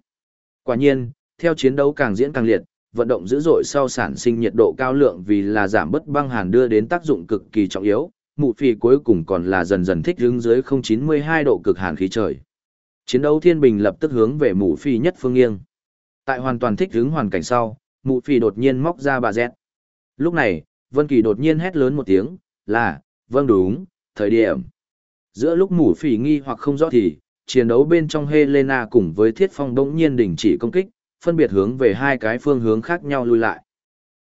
Quả nhiên, theo chiến đấu càng diễn càng liệt, vận động dữ dội sau sản sinh nhiệt độ cao lượng vì là giảm bớt băng hàn đưa đến tác dụng cực kỳ trọng yếu, mụ phì cuối cùng còn là dần dần thích hướng dưới 092 độ cực hàn khí trời. Chiến đấu thiên bình lập tức hướng về mụ phì nhất phương nghiêng. Tại hoàn toàn thích hướng hoàn cảnh sau, mụ phì đột nhiên móc ra bà dẹt. Lúc này, Vân Kỳ đột nhiên hét lớn một tiếng, là, vâng đúng, thời điểm. Giữa lúc mụ phì nghi hoặc không rõ thì, chiến đấu bên trong Helena cùng với Thiết Phong đống nhiên đình chỉ công kích, phân biệt hướng về hai cái phương hướng khác nhau lui lại.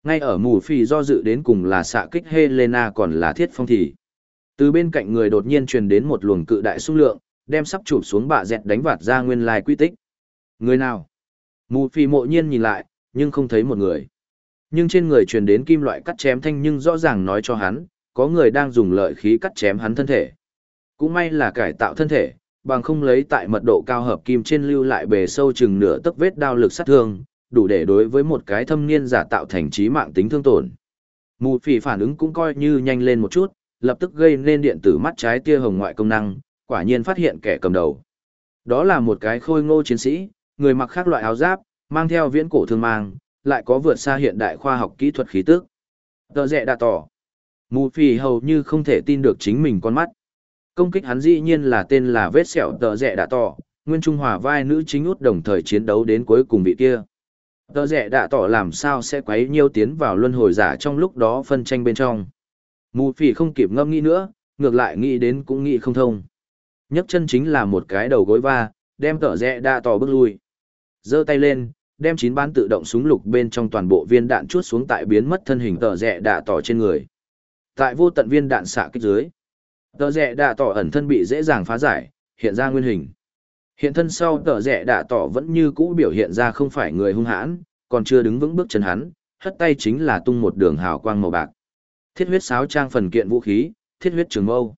Ngay ở mù phì do dự đến cùng là xạ kích Helena còn là Thiết Phong thì. Từ bên cạnh người đột nhiên truyền đến một luồng cự đại xung lượng, đem sắp chụp xuống bạ dẹt đánh vạt ra nguyên lai quy tích. Người nào? Mù Phi mộ nhiên nhìn lại, nhưng không thấy một người. Nhưng trên người truyền đến kim loại cắt chém thanh nhưng rõ ràng nói cho hắn, có người đang dùng lợi khí cắt chém hắn thân thể. Cũng may là cải tạo thân thể, bằng không lấy tại mật độ cao hợp kim trên lưu lại bề sâu chừng nửa tấc vết đao lực sát thương, đủ để đối với một cái thâm niên giả tạo thành trí mạng tính thương tổn. Mù phỉ phản ứng cũng coi như nhanh lên một chút, lập tức gây nên điện tử mắt trái tia hồng ngoại công năng, quả nhiên phát hiện kẻ cầm đầu. Đó là một cái khôi ngô chiến sĩ, người mặc khác loại áo giáp, mang theo viễn cổ thương mang, lại có vượt xa hiện đại khoa học kỹ thuật khí tức. Tờ rẻ đã tỏ. Mù phì hầu như không thể tin được chính mình con mắt. Công kích hắn dĩ nhiên là tên là vết sẹo tờ rẻ đã tỏ, nguyên trung hòa vai nữ chính út đồng thời chiến đấu đến cuối cùng vị kia. Tờ rẻ đã tỏ làm sao sẽ quấy nhiêu tiến vào luân hồi giả trong lúc đó phân tranh bên trong. Mù phỉ không kịp ngâm nghĩ nữa, ngược lại nghĩ đến cũng nghĩ không thông. nhấc chân chính là một cái đầu gối va, đem tở rẽ đa tỏ bước lui. giơ tay lên, đem chín bán tự động súng lục bên trong toàn bộ viên đạn chuốt xuống tại biến mất thân hình tở rẽ đa tỏ trên người. Tại vô tận viên đạn xạ kích dưới, tở rẽ đa tỏ ẩn thân bị dễ dàng phá giải, hiện ra nguyên hình. Hiện thân sau tở rẽ đa tỏ vẫn như cũ biểu hiện ra không phải người hung hãn, còn chưa đứng vững bước chân hắn, hất tay chính là tung một đường hào quang màu bạc. Thiết huyết sáo trang phần kiện vũ khí, thiết huyết trường mâu.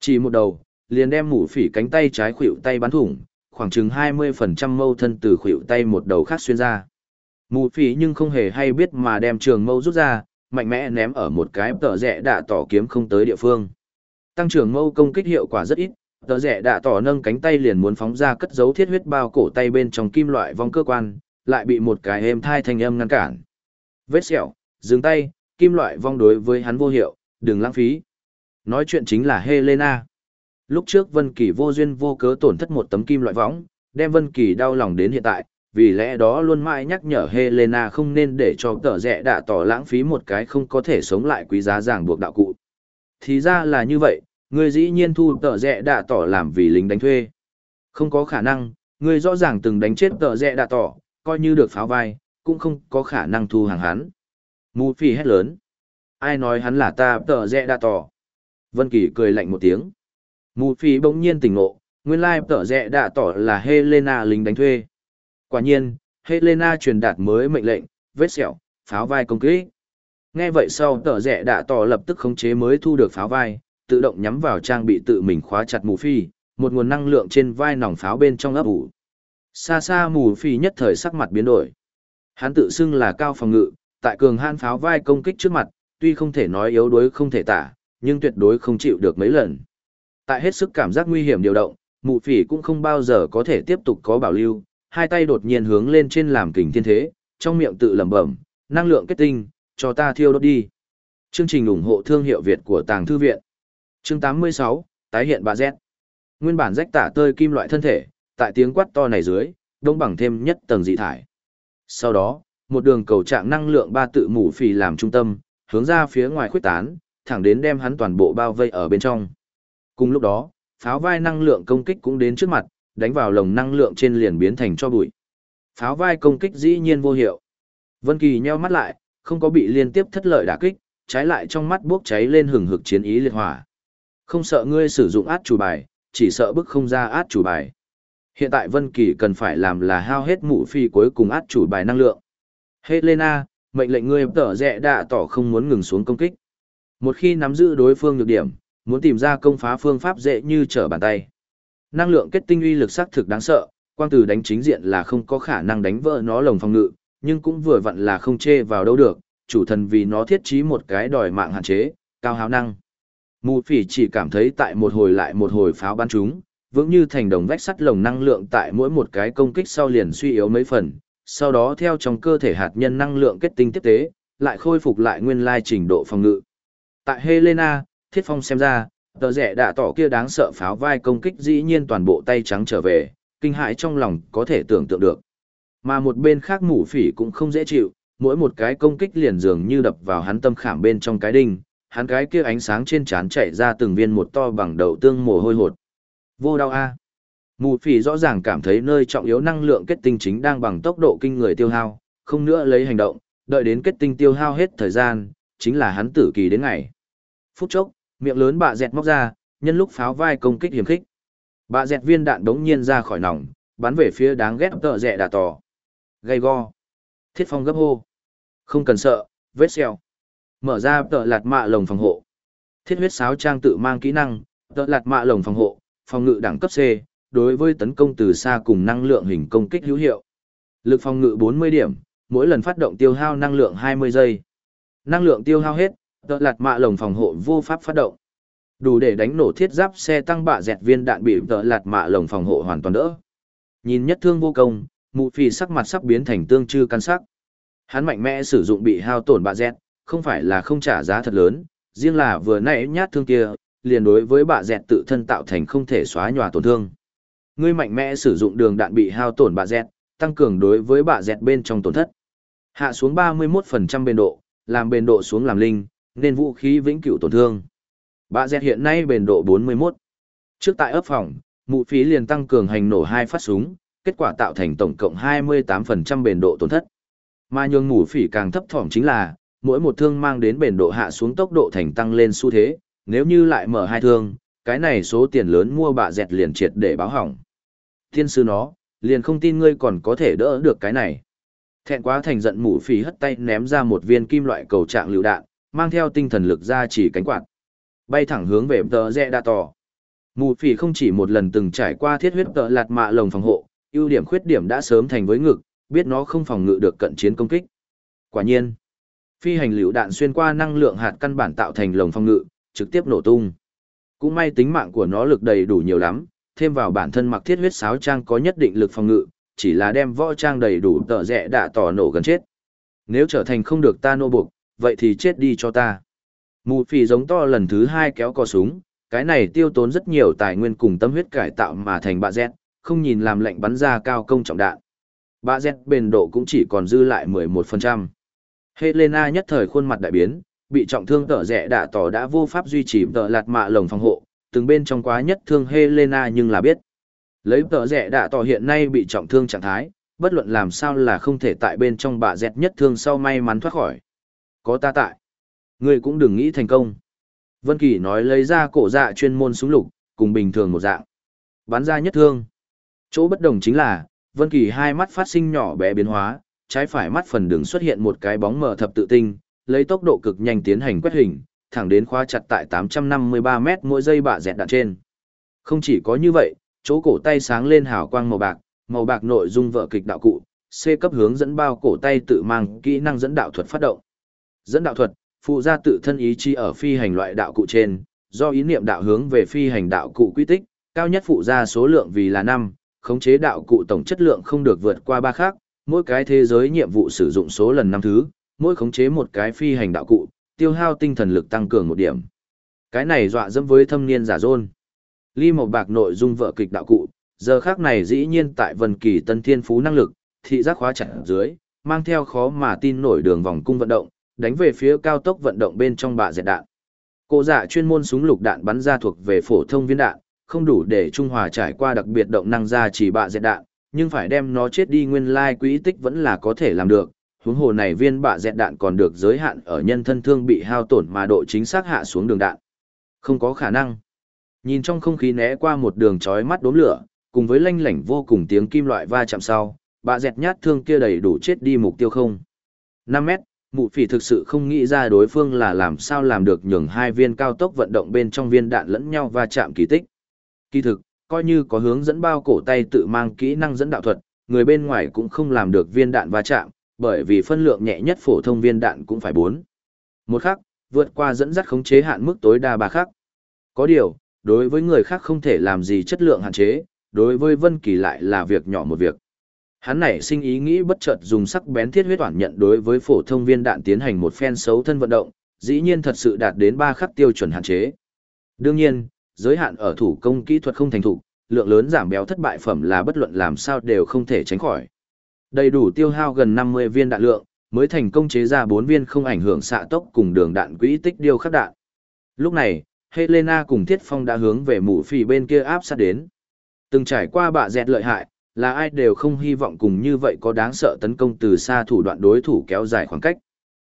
Chỉ một đầu, liền đem mũ phỉ cánh tay trái khuỵu tay bắn thủng, khoảng chừng 20% mâu thân từ khuỵu tay một đầu khác xuyên ra. Mũ phỉ nhưng không hề hay biết mà đem trường mâu rút ra, mạnh mẽ ném ở một cái tờ rẽ đạ tỏ kiếm không tới địa phương. Tăng trưởng mâu công kích hiệu quả rất ít, tờ rẽ đạ tỏ nâng cánh tay liền muốn phóng ra cất dấu thiết huyết bao cổ tay bên trong kim loại vong cơ quan, lại bị một cái êm thai thanh âm ngăn cản. Vết sẹo, dừng tay, kim loại vong đối với hắn vô hiệu, đừng lãng phí. Nói chuyện chính là Helena. Lúc trước Vân Kỳ vô duyên vô cớ tổn thất một tấm kim loại võng, đem Vân Kỳ đau lòng đến hiện tại, vì lẽ đó luôn mãi nhắc nhở Helena không nên để cho tở rẻ đạ tỏ lãng phí một cái không có thể sống lại quý giá ràng buộc đạo cụ. Thì ra là như vậy, người dĩ nhiên thu tở rẻ đạ tỏ làm vì lính đánh thuê. Không có khả năng, người rõ ràng từng đánh chết tở rẻ đạ tỏ, coi như được pháo vai, cũng không có khả năng thu hàng hắn. Mù phi hét lớn. Ai nói hắn là ta tờ rẽ đạ tỏ? Vân Kỳ cười lạnh một tiếng. Mù phi bỗng nhiên tỉnh ngộ, nguyên lai tờ rẽ đạ tỏ là Helena lính đánh thuê. Quả nhiên, Helena truyền đạt mới mệnh lệnh, vết sẹo, pháo vai công kích. Nghe vậy sau tờ rẽ đạ tỏ lập tức khống chế mới thu được pháo vai, tự động nhắm vào trang bị tự mình khóa chặt mù phi, một nguồn năng lượng trên vai nòng pháo bên trong ấp ủ. Xa xa mù phi nhất thời sắc mặt biến đổi. Hắn tự xưng là cao phòng ngự, tại cường han pháo vai công kích trước mặt, tuy không thể nói yếu đuối không thể tả, nhưng tuyệt đối không chịu được mấy lần. Tại hết sức cảm giác nguy hiểm điều động, mụ phỉ cũng không bao giờ có thể tiếp tục có bảo lưu, hai tay đột nhiên hướng lên trên làm kình thiên thế, trong miệng tự lẩm bẩm, năng lượng kết tinh, cho ta thiêu đốt đi. Chương trình ủng hộ thương hiệu Việt của Tàng Thư Viện. Chương 86, tái hiện bà Z. Nguyên bản rách tả tơi kim loại thân thể, tại tiếng quát to này dưới, đông bằng thêm nhất tầng dị thải. Sau đó, một đường cầu trạng năng lượng ba tự mũ phì làm trung tâm, hướng ra phía ngoài khuếch tán, thẳng đến đem hắn toàn bộ bao vây ở bên trong. Cùng lúc đó, pháo vai năng lượng công kích cũng đến trước mặt, đánh vào lồng năng lượng trên liền biến thành cho bụi. Pháo vai công kích dĩ nhiên vô hiệu. Vân Kỳ nheo mắt lại, không có bị liên tiếp thất lợi đả kích, trái lại trong mắt bốc cháy lên hừng hực chiến ý liệt hỏa. Không sợ ngươi sử dụng át chủ bài, chỉ sợ bức không ra át chủ bài. Hiện tại Vân Kỳ cần phải làm là hao hết mụ phi cuối cùng át chủ bài năng lượng. Helena, mệnh lệnh ngươi tở rẽ đã tỏ không muốn ngừng xuống công kích. Một khi nắm giữ đối phương nhược điểm, muốn tìm ra công phá phương pháp dễ như trở bàn tay. Năng lượng kết tinh uy lực sắc thực đáng sợ, quang tử đánh chính diện là không có khả năng đánh vỡ nó lồng phòng ngự, nhưng cũng vừa vặn là không chê vào đâu được, chủ thần vì nó thiết trí một cái đòi mạng hạn chế, cao hào năng. Mù phỉ chỉ cảm thấy tại một hồi lại một hồi pháo bắn chúng, vững như thành đồng vách sắt lồng năng lượng tại mỗi một cái công kích sau liền suy yếu mấy phần, sau đó theo trong cơ thể hạt nhân năng lượng kết tinh tiếp tế, lại khôi phục lại nguyên lai trình độ phòng ngự. Tại Helena, Thiết Phong xem ra, tờ rẻ đã tỏ kia đáng sợ pháo vai công kích dĩ nhiên toàn bộ tay trắng trở về, kinh hãi trong lòng có thể tưởng tượng được. Mà một bên khác mũ phỉ cũng không dễ chịu, mỗi một cái công kích liền dường như đập vào hắn tâm khảm bên trong cái đinh, hắn cái kia ánh sáng trên trán chạy ra từng viên một to bằng đầu tương mồ hôi hột. Vô đau a. Mù phỉ rõ ràng cảm thấy nơi trọng yếu năng lượng kết tinh chính đang bằng tốc độ kinh người tiêu hao, không nữa lấy hành động, đợi đến kết tinh tiêu hao hết thời gian, chính là hắn tử kỳ đến ngày. Phút chốc, miệng lớn bạ dẹt móc ra, nhân lúc pháo vai công kích hiểm khích. Bạ dẹt viên đạn đống nhiên ra khỏi nòng, bắn về phía đáng ghét tợ rẹ đà tò. Gây go. Thiết phong gấp hô. Không cần sợ, vết xeo. Mở ra tợ lạt mạ lồng phòng hộ. Thiết huyết sáo trang tự mang kỹ năng, tợ lạt mạ lồng phòng hộ, phòng ngự đẳng cấp C, đối với tấn công từ xa cùng năng lượng hình công kích hữu hiệu. Lực phòng ngự 40 điểm, mỗi lần phát động tiêu hao năng lượng 20 giây. Năng lượng tiêu hao hết, tợ lạt mạ lồng phòng hộ vô pháp phát động. Đủ để đánh nổ thiết giáp xe tăng bạ dẹt viên đạn bị tợ lạt mạ lồng phòng hộ hoàn toàn đỡ. Nhìn nhất thương vô công, mụ phì sắc mặt sắp biến thành tương chư căn sắc. Hắn mạnh mẽ sử dụng bị hao tổn bạ dẹt, không phải là không trả giá thật lớn, riêng là vừa nãy nhát thương kia, liền đối với bạ dẹt tự thân tạo thành không thể xóa nhòa tổn thương. Ngươi mạnh mẽ sử dụng đường đạn bị hao tổn bạ dẹt, tăng cường đối với bạ dẹt bên trong tổn thất. Hạ xuống 31% bền độ, làm bền độ xuống làm linh, nên vũ khí vĩnh cửu tổn thương. Bạ dẹt hiện nay bền độ 41. Trước tại ấp phòng, mụ phí liền tăng cường hành nổ hai phát súng, kết quả tạo thành tổng cộng 28% bền độ tổn thất. Mà nhường mụ phỉ càng thấp thỏm chính là, mỗi một thương mang đến bền độ hạ xuống tốc độ thành tăng lên xu thế, nếu như lại mở hai thương, cái này số tiền lớn mua bạ dẹt liền triệt để báo hỏng. Thiên sư nó, liền không tin ngươi còn có thể đỡ được cái này. Thẹn quá thành giận mụ phì hất tay ném ra một viên kim loại cầu trạng lựu đạn, mang theo tinh thần lực ra chỉ cánh quạt. Bay thẳng hướng về tờ rẽ đa tỏ. Mù phì không chỉ một lần từng trải qua thiết huyết tợ lạt mạ lồng phòng hộ, ưu điểm khuyết điểm đã sớm thành với ngực, biết nó không phòng ngự được cận chiến công kích. Quả nhiên, phi hành lựu đạn xuyên qua năng lượng hạt căn bản tạo thành lồng phòng ngự, trực tiếp nổ tung. Cũng may tính mạng của nó lực đầy đủ nhiều lắm, thêm vào bản thân mặc thiết huyết sáo trang có nhất định lực phòng ngự, chỉ là đem võ trang đầy đủ tợ rẽ đã tỏ nổ gần chết. Nếu trở thành không được ta nô buộc, vậy thì chết đi cho ta. Mù phì giống to lần thứ hai kéo cò súng, cái này tiêu tốn rất nhiều tài nguyên cùng tâm huyết cải tạo mà thành bạ dẹt, không nhìn làm lệnh bắn ra cao công trọng đạn. Bạ dẹt bền độ cũng chỉ còn dư lại 11%. Helena nhất thời khuôn mặt đại biến, bị trọng thương tở rẻ đã tỏ đã vô pháp duy trì tở lạt mạ lồng phòng hộ, từng bên trong quá nhất thương Helena nhưng là biết. Lấy tờ rẻ đã tỏ hiện nay bị trọng thương trạng thái, bất luận làm sao là không thể tại bên trong bà dẹt nhất thương sau may mắn thoát khỏi. Có ta tại. Ngươi cũng đừng nghĩ thành công. Vân Kỳ nói lấy ra cổ dạ chuyên môn súng lục, cùng bình thường một dạng. Bắn ra nhất thương. Chỗ bất đồng chính là, Vân Kỳ hai mắt phát sinh nhỏ bé biến hóa, trái phải mắt phần đường xuất hiện một cái bóng mờ thập tự tinh, lấy tốc độ cực nhanh tiến hành quét hình, thẳng đến khóa chặt tại 853 mét mỗi giây bạ dẹt đạn trên. Không chỉ có như vậy, chỗ cổ tay sáng lên hào quang màu bạc, màu bạc nội dung vợ kịch đạo cụ, C cấp hướng dẫn bao cổ tay tự mang kỹ năng dẫn đạo thuật phát động. Dẫn đạo thuật, phụ ra tự thân ý chí ở phi hành loại đạo cụ trên, do ý niệm đạo hướng về phi hành đạo cụ quy tích, cao nhất phụ ra số lượng vì là 5, khống chế đạo cụ tổng chất lượng không được vượt qua ba khác, mỗi cái thế giới nhiệm vụ sử dụng số lần năm thứ, mỗi khống chế một cái phi hành đạo cụ, tiêu hao tinh thần lực tăng cường một điểm. Cái này dọa dẫm với thâm niên giả dôn. Ly một bạc nội dung vợ kịch đạo cụ, giờ khác này dĩ nhiên tại vần kỳ tân thiên phú năng lực, thị giác khóa chặt dưới, mang theo khó mà tin nổi đường vòng cung vận động, đánh về phía cao tốc vận động bên trong bạ dẹt đạn. Cổ dạ chuyên môn súng lục đạn bắn ra thuộc về phổ thông viên đạn, không đủ để trung hòa trải qua đặc biệt động năng ra chỉ bạ dẹt đạn, nhưng phải đem nó chết đi nguyên lai quỹ tích vẫn là có thể làm được. Huống hồ này viên bạ dẹt đạn còn được giới hạn ở nhân thân thương bị hao tổn mà độ chính xác hạ xuống đường đạn. Không có khả năng. Nhìn trong không khí né qua một đường chói mắt đốm lửa, cùng với lanh lảnh vô cùng tiếng kim loại va chạm sau, bạ dẹt nhát thương kia đầy đủ chết đi mục tiêu không. 5 mét, Mụ phỉ thực sự không nghĩ ra đối phương là làm sao làm được nhường hai viên cao tốc vận động bên trong viên đạn lẫn nhau va chạm kỳ tích. Kỳ thực, coi như có hướng dẫn bao cổ tay tự mang kỹ năng dẫn đạo thuật, người bên ngoài cũng không làm được viên đạn va chạm, bởi vì phân lượng nhẹ nhất phổ thông viên đạn cũng phải 4. Một khắc, vượt qua dẫn dắt khống chế hạn mức tối đa ba khắc. Có điều, đối với người khác không thể làm gì chất lượng hạn chế, đối với Vân Kỳ lại là việc nhỏ một việc. Hắn nảy sinh ý nghĩ bất chợt dùng sắc bén thiết huyết toàn nhận đối với phổ thông viên đạn tiến hành một phen xấu thân vận động, dĩ nhiên thật sự đạt đến ba khắc tiêu chuẩn hạn chế. Đương nhiên, giới hạn ở thủ công kỹ thuật không thành thục, lượng lớn giảm béo thất bại phẩm là bất luận làm sao đều không thể tránh khỏi. Đầy đủ tiêu hao gần 50 viên đạn lượng, mới thành công chế ra 4 viên không ảnh hưởng xạ tốc cùng đường đạn quỹ tích điều khắc đạn. Lúc này, Helena cùng Thiết Phong đã hướng về mũ phì bên kia áp sát đến. Từng trải qua bạ dẹt lợi hại, là ai đều không hy vọng cùng như vậy có đáng sợ tấn công từ xa thủ đoạn đối thủ kéo dài khoảng cách.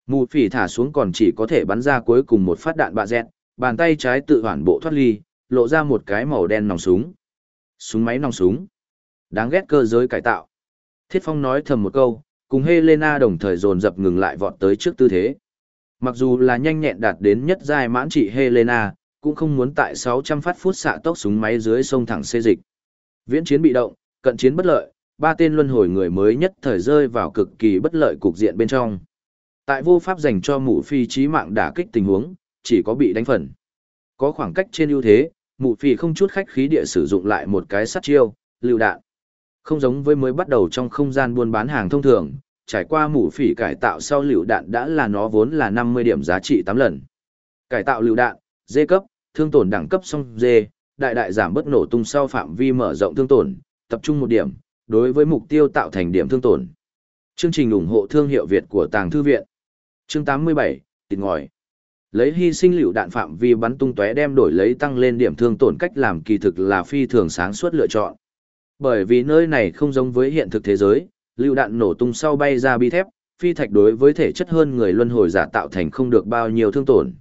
Mù phỉ thả xuống còn chỉ có thể bắn ra cuối cùng một phát đạn bạ dẹt, bàn tay trái tự hoàn bộ thoát ly, lộ ra một cái màu đen nòng súng. Súng máy nòng súng. Đáng ghét cơ giới cải tạo. Thiết Phong nói thầm một câu, cùng Helena đồng thời dồn dập ngừng lại vọt tới trước tư thế. Mặc dù là nhanh nhẹn đạt đến nhất giai mãn trị Helena, cũng không muốn tại 600 phát phút xạ tốc súng máy dưới sông thẳng xê dịch. Viễn chiến bị động, cận chiến bất lợi, ba tên luân hồi người mới nhất thời rơi vào cực kỳ bất lợi cục diện bên trong. Tại vô pháp dành cho mụ phi trí mạng đả kích tình huống, chỉ có bị đánh phần. Có khoảng cách trên ưu thế, mụ phi không chút khách khí địa sử dụng lại một cái sát chiêu, lưu đạn. Không giống với mới bắt đầu trong không gian buôn bán hàng thông thường, trải qua mũ phỉ cải tạo sau liều đạn đã là nó vốn là 50 điểm giá trị 8 lần. Cải tạo lựu đạn, dê cấp, thương tổn đẳng cấp song dê, đại đại giảm bất nổ tung sau phạm vi mở rộng thương tổn, tập trung một điểm, đối với mục tiêu tạo thành điểm thương tổn. Chương trình ủng hộ thương hiệu Việt của Tàng Thư Viện. Chương 87, tịt ngòi. Lấy hy sinh lựu đạn phạm vi bắn tung tóe đem đổi lấy tăng lên điểm thương tổn cách làm kỳ thực là phi thường sáng suốt lựa chọn. Bởi vì nơi này không giống với hiện thực thế giới, lựu đạn nổ tung sau bay ra bi thép, phi thạch đối với thể chất hơn người luân hồi giả tạo thành không được bao nhiêu thương tổn.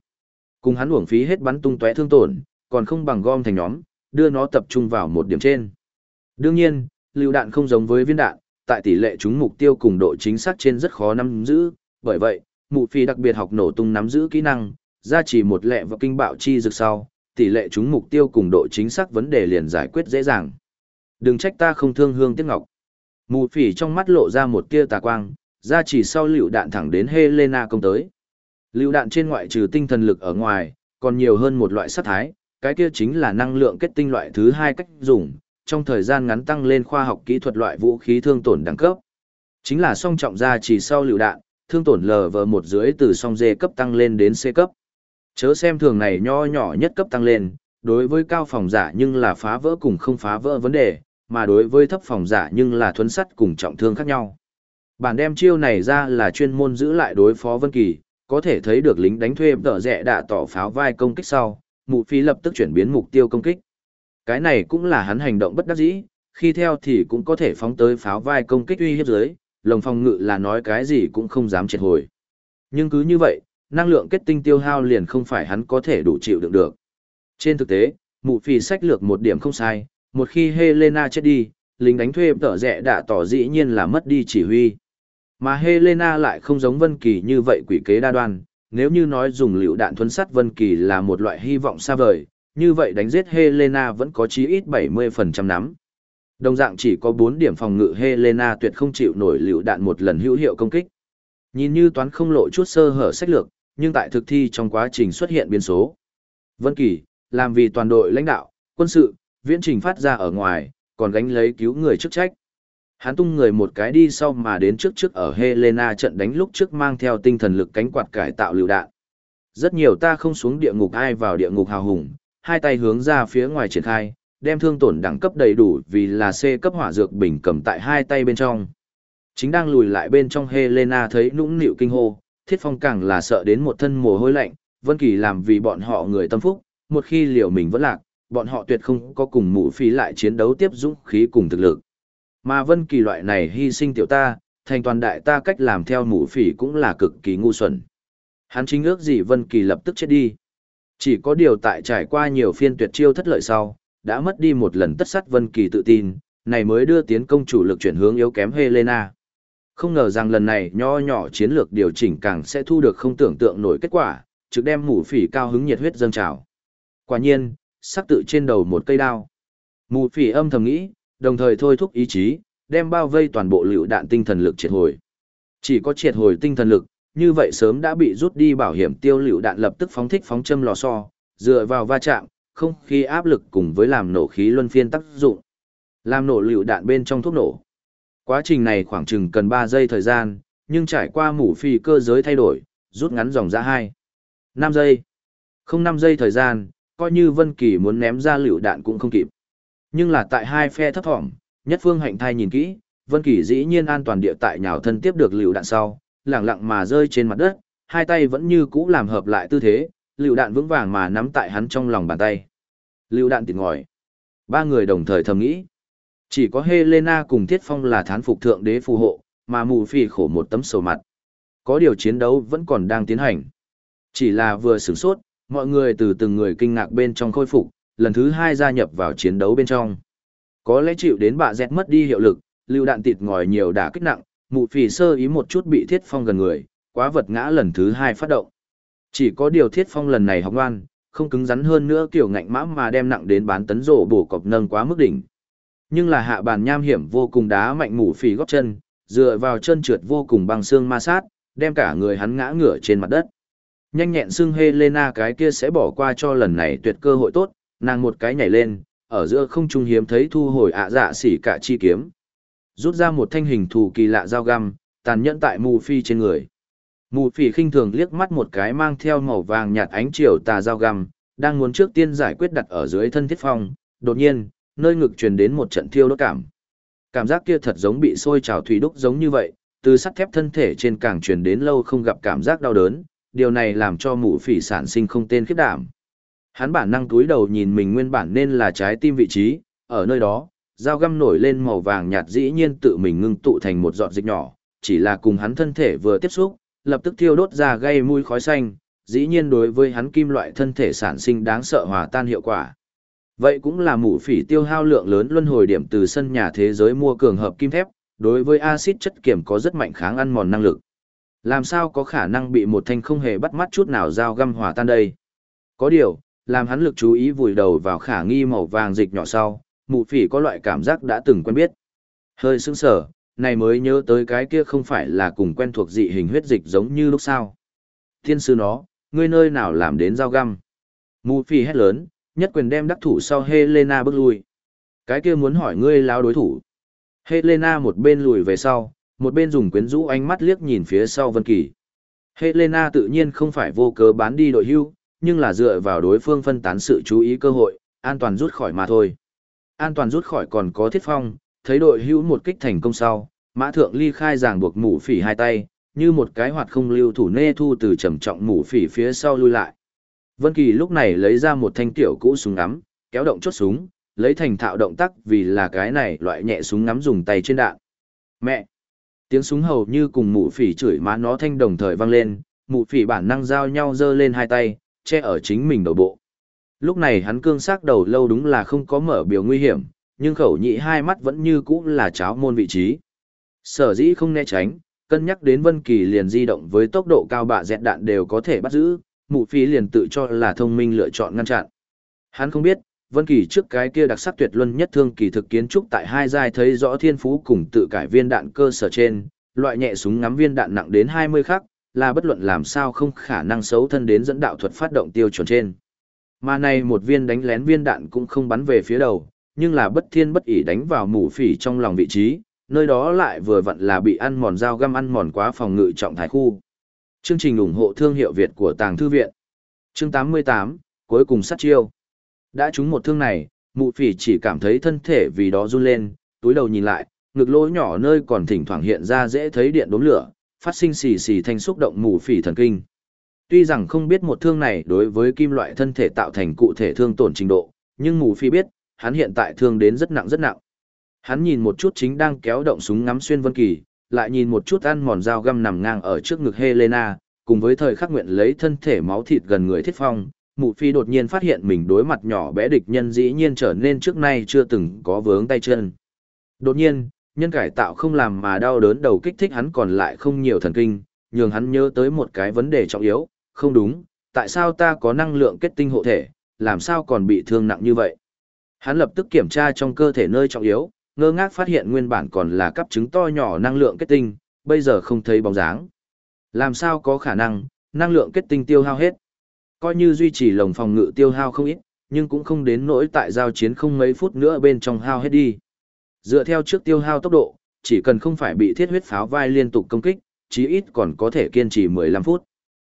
Cùng hắn uổng phí hết bắn tung tóe thương tổn, còn không bằng gom thành nhóm, đưa nó tập trung vào một điểm trên. Đương nhiên, lựu đạn không giống với viên đạn, tại tỷ lệ chúng mục tiêu cùng độ chính xác trên rất khó nắm giữ, bởi vậy, mụ phi đặc biệt học nổ tung nắm giữ kỹ năng, ra chỉ một lệ và kinh bạo chi rực sau, tỷ lệ chúng mục tiêu cùng độ chính xác vấn đề liền giải quyết dễ dàng. Đừng trách ta không thương hương tiếc ngọc. Mù phỉ trong mắt lộ ra một tia tà quang, ra chỉ sau lựu đạn thẳng đến Helena công tới. Lựu đạn trên ngoại trừ tinh thần lực ở ngoài, còn nhiều hơn một loại sát thái, cái kia chính là năng lượng kết tinh loại thứ hai cách dùng, trong thời gian ngắn tăng lên khoa học kỹ thuật loại vũ khí thương tổn đẳng cấp. Chính là song trọng ra chỉ sau lựu đạn, thương tổn lv một dưới từ song D cấp tăng lên đến C cấp. Chớ xem thường này nho nhỏ nhất cấp tăng lên, đối với cao phòng giả nhưng là phá vỡ cùng không phá vỡ vấn đề, mà đối với thấp phòng giả nhưng là thuấn sắt cùng trọng thương khác nhau. Bản đem chiêu này ra là chuyên môn giữ lại đối phó Vân Kỳ, có thể thấy được lính đánh thuê tở rẻ đã tỏ pháo vai công kích sau, mụ phi lập tức chuyển biến mục tiêu công kích. Cái này cũng là hắn hành động bất đắc dĩ, khi theo thì cũng có thể phóng tới pháo vai công kích uy hiếp dưới, lồng phòng ngự là nói cái gì cũng không dám triệt hồi. Nhưng cứ như vậy, năng lượng kết tinh tiêu hao liền không phải hắn có thể đủ chịu đựng được. Trên thực tế, mụ phi sách lược một điểm không sai, một khi Helena chết đi, lính đánh thuê tở rẻ đã tỏ dĩ nhiên là mất đi chỉ huy. Mà Helena lại không giống Vân Kỳ như vậy quỷ kế đa đoan, nếu như nói dùng liều đạn thuấn sắt Vân Kỳ là một loại hy vọng xa vời, như vậy đánh giết Helena vẫn có chí ít 70% nắm. Đồng dạng chỉ có 4 điểm phòng ngự Helena tuyệt không chịu nổi liều đạn một lần hữu hiệu công kích. Nhìn như toán không lộ chút sơ hở sách lược, nhưng tại thực thi trong quá trình xuất hiện biến số. Vân Kỳ, làm vì toàn đội lãnh đạo, quân sự, viễn trình phát ra ở ngoài, còn gánh lấy cứu người chức trách. Hắn tung người một cái đi sau mà đến trước trước ở Helena trận đánh lúc trước mang theo tinh thần lực cánh quạt cải tạo lựu đạn. Rất nhiều ta không xuống địa ngục ai vào địa ngục hào hùng, hai tay hướng ra phía ngoài triển khai, đem thương tổn đẳng cấp đầy đủ vì là C cấp hỏa dược bình cầm tại hai tay bên trong. Chính đang lùi lại bên trong Helena thấy nũng nịu kinh hô, Thiết Phong càng là sợ đến một thân mồ hôi lạnh, Vân Kỳ làm vì bọn họ người tâm phúc, một khi liều mình vẫn lạc, bọn họ tuyệt không có cùng mũ phí lại chiến đấu tiếp dũng khí cùng thực lực. Mà Vân Kỳ loại này hy sinh tiểu ta, thành toàn đại ta cách làm theo mũ phỉ cũng là cực kỳ ngu xuẩn. Hắn chính ước gì Vân Kỳ lập tức chết đi. Chỉ có điều tại trải qua nhiều phiên tuyệt chiêu thất lợi sau, đã mất đi một lần tất sát Vân Kỳ tự tin, này mới đưa tiến công chủ lực chuyển hướng yếu kém Helena. Không ngờ rằng lần này nho nhỏ chiến lược điều chỉnh càng sẽ thu được không tưởng tượng nổi kết quả, trực đem mũ phỉ cao hứng nhiệt huyết dâng trào. Quả nhiên, sắc tự trên đầu một cây đao. Mù phỉ âm thầm nghĩ, đồng thời thôi thúc ý chí, đem bao vây toàn bộ lựu đạn tinh thần lực triệt hồi. Chỉ có triệt hồi tinh thần lực, như vậy sớm đã bị rút đi bảo hiểm tiêu lựu đạn lập tức phóng thích phóng châm lò xo, dựa vào va chạm, không khí áp lực cùng với làm nổ khí luân phiên tác dụng. Làm nổ lựu đạn bên trong thuốc nổ. Quá trình này khoảng chừng cần 3 giây thời gian, nhưng trải qua mù phi cơ giới thay đổi, rút ngắn dòng ra 2. 5 giây. Không 5 giây thời gian, coi như Vân Kỳ muốn ném ra lựu đạn cũng không kịp. Nhưng là tại hai phe thấp thỏm, nhất phương hạnh thai nhìn kỹ, Vân Kỳ dĩ nhiên an toàn địa tại nhào thân tiếp được lựu đạn sau, lẳng lặng mà rơi trên mặt đất, hai tay vẫn như cũ làm hợp lại tư thế, lựu đạn vững vàng mà nắm tại hắn trong lòng bàn tay. Lựu đạn tỉnh ngòi. Ba người đồng thời thầm nghĩ. Chỉ có Helena cùng Thiết Phong là thán phục thượng đế phù hộ, mà mù phỉ khổ một tấm sầu mặt. Có điều chiến đấu vẫn còn đang tiến hành. Chỉ là vừa sửng sốt, mọi người từ từng người kinh ngạc bên trong khôi phục, lần thứ hai gia nhập vào chiến đấu bên trong. Có lẽ chịu đến bạ dẹt mất đi hiệu lực, lưu đạn tịt ngòi nhiều đả kích nặng, mụ phì sơ ý một chút bị thiết phong gần người, quá vật ngã lần thứ hai phát động. Chỉ có điều thiết phong lần này học ngoan, không cứng rắn hơn nữa kiểu ngạnh mã mà đem nặng đến bán tấn rổ bổ cọc nâng quá mức đỉnh. Nhưng là hạ bàn nham hiểm vô cùng đá mạnh mụ phì góp chân, dựa vào chân trượt vô cùng băng xương ma sát, đem cả người hắn ngã ngửa trên mặt đất. Nhanh nhẹn xưng Helena cái kia sẽ bỏ qua cho lần này tuyệt cơ hội tốt, nàng một cái nhảy lên, ở giữa không trung hiếm thấy thu hồi ạ dạ xỉ cả chi kiếm. Rút ra một thanh hình thù kỳ lạ dao găm, tàn nhẫn tại mù phi trên người. Mù phi khinh thường liếc mắt một cái mang theo màu vàng nhạt ánh chiều tà dao găm, đang muốn trước tiên giải quyết đặt ở dưới thân thiết phong, đột nhiên, nơi ngực truyền đến một trận thiêu đốt cảm. Cảm giác kia thật giống bị sôi trào thủy đúc giống như vậy, từ sắt thép thân thể trên càng truyền đến lâu không gặp cảm giác đau đớn, điều này làm cho mụ phỉ sản sinh không tên khiếp đảm. Hắn bản năng túi đầu nhìn mình nguyên bản nên là trái tim vị trí, ở nơi đó, dao găm nổi lên màu vàng nhạt dĩ nhiên tự mình ngưng tụ thành một giọt dịch nhỏ, chỉ là cùng hắn thân thể vừa tiếp xúc, lập tức thiêu đốt ra gây mùi khói xanh, dĩ nhiên đối với hắn kim loại thân thể sản sinh đáng sợ hòa tan hiệu quả. Vậy cũng là mụ phỉ tiêu hao lượng lớn luân hồi điểm từ sân nhà thế giới mua cường hợp kim thép, đối với axit chất kiểm có rất mạnh kháng ăn mòn năng lực. Làm sao có khả năng bị một thanh không hề bắt mắt chút nào dao găm hòa tan đây? Có điều, làm hắn lực chú ý vùi đầu vào khả nghi màu vàng dịch nhỏ sau, mụ phỉ có loại cảm giác đã từng quen biết. Hơi sững sờ, này mới nhớ tới cái kia không phải là cùng quen thuộc dị hình huyết dịch giống như lúc sau. Thiên sư nó, ngươi nơi nào làm đến dao găm? Mụ phỉ hét lớn, nhất quyền đem đắc thủ sau Helena bước lui. Cái kia muốn hỏi ngươi lao đối thủ. Helena một bên lùi về sau, một bên dùng quyến rũ ánh mắt liếc nhìn phía sau Vân Kỳ. Helena tự nhiên không phải vô cớ bán đi đội hưu, nhưng là dựa vào đối phương phân tán sự chú ý cơ hội, an toàn rút khỏi mà thôi. An toàn rút khỏi còn có thiết phong, thấy đội hưu một kích thành công sau, mã thượng ly khai ràng buộc mũ phỉ hai tay, như một cái hoạt không lưu thủ nê thu từ trầm trọng mũ phỉ phía sau lui lại. Vân Kỳ lúc này lấy ra một thanh tiểu cũ súng ngắm, kéo động chốt súng, lấy thành thạo động tác vì là cái này loại nhẹ súng ngắm dùng tay trên đạn. Mẹ! Tiếng súng hầu như cùng mụ phỉ chửi má nó thanh đồng thời vang lên, mụ phỉ bản năng giao nhau giơ lên hai tay, che ở chính mình đầu bộ. Lúc này hắn cương sắc đầu lâu đúng là không có mở biểu nguy hiểm, nhưng khẩu nhị hai mắt vẫn như cũ là cháo môn vị trí. Sở dĩ không né tránh, cân nhắc đến Vân Kỳ liền di động với tốc độ cao bạ dẹt đạn đều có thể bắt giữ, mụ phỉ liền tự cho là thông minh lựa chọn ngăn chặn. Hắn không biết, Vân Kỳ trước cái kia đặc sắc tuyệt luân nhất thương kỳ thực kiến trúc tại hai giai thấy rõ thiên phú cùng tự cải viên đạn cơ sở trên, loại nhẹ súng ngắm viên đạn nặng đến 20 khắc, là bất luận làm sao không khả năng xấu thân đến dẫn đạo thuật phát động tiêu chuẩn trên. Mà này một viên đánh lén viên đạn cũng không bắn về phía đầu, nhưng là bất thiên bất ỷ đánh vào mũ phỉ trong lòng vị trí, nơi đó lại vừa vặn là bị ăn mòn dao găm ăn mòn quá phòng ngự trọng thái khu. Chương trình ủng hộ thương hiệu Việt của Tàng Thư Viện. Chương 88, cuối cùng sát chiêu. Đã trúng một thương này, mụ phỉ chỉ cảm thấy thân thể vì đó run lên, túi đầu nhìn lại, ngực lỗ nhỏ nơi còn thỉnh thoảng hiện ra dễ thấy điện đốm lửa, phát sinh xì xì thanh xúc động mù phỉ thần kinh. Tuy rằng không biết một thương này đối với kim loại thân thể tạo thành cụ thể thương tổn trình độ, nhưng mù phi biết, hắn hiện tại thương đến rất nặng rất nặng. Hắn nhìn một chút chính đang kéo động súng ngắm xuyên vân kỳ, lại nhìn một chút ăn mòn dao găm nằm ngang ở trước ngực Helena, cùng với thời khắc nguyện lấy thân thể máu thịt gần người thiết phong, mụ phi đột nhiên phát hiện mình đối mặt nhỏ bé địch nhân dĩ nhiên trở nên trước nay chưa từng có vướng tay chân. Đột nhiên, nhân cải tạo không làm mà đau đớn đầu kích thích hắn còn lại không nhiều thần kinh, nhường hắn nhớ tới một cái vấn đề trọng yếu, không đúng, tại sao ta có năng lượng kết tinh hộ thể, làm sao còn bị thương nặng như vậy. Hắn lập tức kiểm tra trong cơ thể nơi trọng yếu, ngơ ngác phát hiện nguyên bản còn là cấp chứng to nhỏ năng lượng kết tinh, bây giờ không thấy bóng dáng. Làm sao có khả năng, năng lượng kết tinh tiêu hao hết. Coi như duy trì lồng phòng ngự tiêu hao không ít, nhưng cũng không đến nỗi tại giao chiến không mấy phút nữa bên trong hao hết đi. Dựa theo trước tiêu hao tốc độ, chỉ cần không phải bị thiết huyết pháo vai liên tục công kích, chí ít còn có thể kiên trì 15 phút.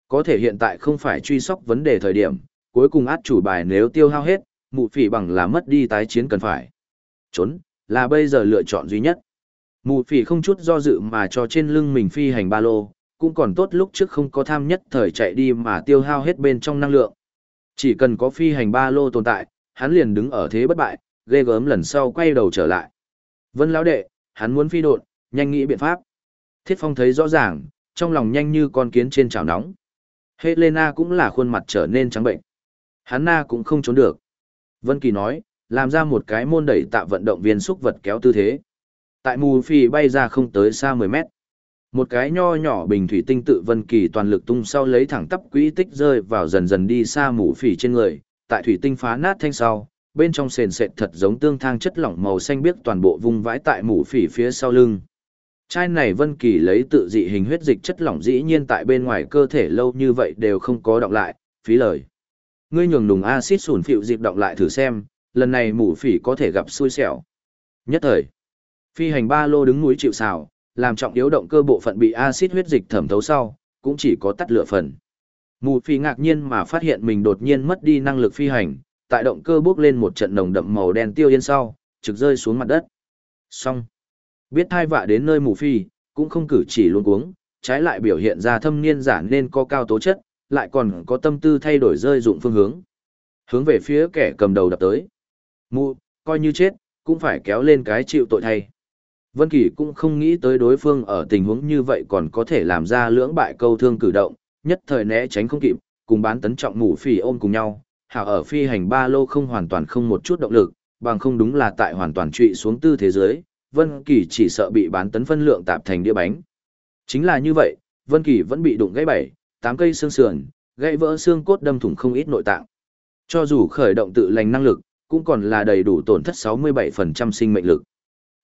Có thể hiện tại không phải truy sóc vấn đề thời điểm, cuối cùng át chủ bài nếu tiêu hao hết, mụ phỉ bằng là mất đi tái chiến cần phải. Trốn, là bây giờ lựa chọn duy nhất. Mụ phỉ không chút do dự mà cho trên lưng mình phi hành ba lô, cũng còn tốt lúc trước không có tham nhất thời chạy đi mà tiêu hao hết bên trong năng lượng. Chỉ cần có phi hành ba lô tồn tại, hắn liền đứng ở thế bất bại, ghê gớm lần sau quay đầu trở lại. Vân lão đệ, hắn muốn phi độn, nhanh nghĩ biện pháp. Thiết Phong thấy rõ ràng, trong lòng nhanh như con kiến trên chảo nóng. Helena cũng là khuôn mặt trở nên trắng bệnh. Hắn na cũng không trốn được. Vân Kỳ nói, làm ra một cái môn đẩy tạ vận động viên xúc vật kéo tư thế. Tại mù phi bay ra không tới xa 10 mét. Một cái nho nhỏ bình thủy tinh tự Vân Kỳ toàn lực tung sau lấy thẳng tắp quỹ tích rơi vào dần dần đi xa mù phỉ trên người, tại thủy tinh phá nát thanh sau, bên trong sền sệt thật giống tương thang chất lỏng màu xanh biếc toàn bộ vung vãi tại mù phỉ phía sau lưng. Chai này Vân Kỳ lấy tự dị hình huyết dịch chất lỏng dĩ nhiên tại bên ngoài cơ thể lâu như vậy đều không có động lại, phí lời. Ngươi nhường nùng axit sủn phịu dịp động lại thử xem, lần này mù phỉ có thể gặp xui xẻo. Nhất thời, phi hành ba lô đứng núi chịu sào, làm trọng yếu động cơ bộ phận bị axit huyết dịch thẩm thấu sau, cũng chỉ có tắt lửa phần. Mù phi ngạc nhiên mà phát hiện mình đột nhiên mất đi năng lực phi hành, tại động cơ bước lên một trận nồng đậm màu đen tiêu yên sau, trực rơi xuống mặt đất. Xong. Biết thai vạ đến nơi mù phi, cũng không cử chỉ luôn cuống, trái lại biểu hiện ra thâm niên giả nên có cao tố chất, lại còn có tâm tư thay đổi rơi dụng phương hướng. Hướng về phía kẻ cầm đầu đập tới. Mù, coi như chết, cũng phải kéo lên cái chịu tội thay. Vân Kỳ cũng không nghĩ tới đối phương ở tình huống như vậy còn có thể làm ra lưỡng bại câu thương cử động, nhất thời né tránh không kịp, cùng bán tấn trọng ngủ phỉ ôm cùng nhau, hảo ở phi hành ba lô không hoàn toàn không một chút động lực, bằng không đúng là tại hoàn toàn trụy xuống tư thế giới, Vân Kỳ chỉ sợ bị bán tấn phân lượng tạp thành đĩa bánh. Chính là như vậy, Vân Kỳ vẫn bị đụng gãy bảy, tám cây xương sườn, gãy vỡ xương cốt đâm thủng không ít nội tạng. Cho dù khởi động tự lành năng lực, cũng còn là đầy đủ tổn thất 67% sinh mệnh lực.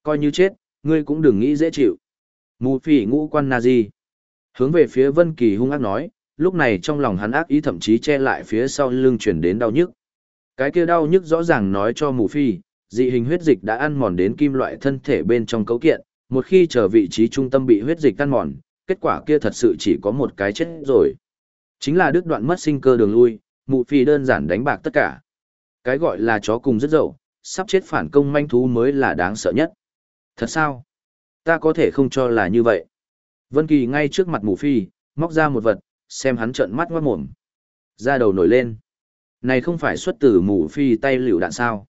Coi như chết, ngươi cũng đừng nghĩ dễ chịu. Mù phỉ ngũ quan Nazi. Hướng về phía Vân Kỳ hung ác nói, lúc này trong lòng hắn ác ý thậm chí che lại phía sau lưng chuyển đến đau nhức. Cái kia đau nhức rõ ràng nói cho mù phi, dị hình huyết dịch đã ăn mòn đến kim loại thân thể bên trong cấu kiện, một khi trở vị trí trung tâm bị huyết dịch ăn mòn, kết quả kia thật sự chỉ có một cái chết rồi. Chính là đứt đoạn mất sinh cơ đường lui, mù phi đơn giản đánh bạc tất cả. Cái gọi là chó cùng rất dậu, sắp chết phản công manh thú mới là đáng sợ nhất. Thật sao? Ta có thể không cho là như vậy. Vân Kỳ ngay trước mặt mù phi, móc ra một vật, xem hắn trợn mắt ngoát mồm. Da đầu nổi lên. Này không phải xuất từ mù phi tay liều đạn sao?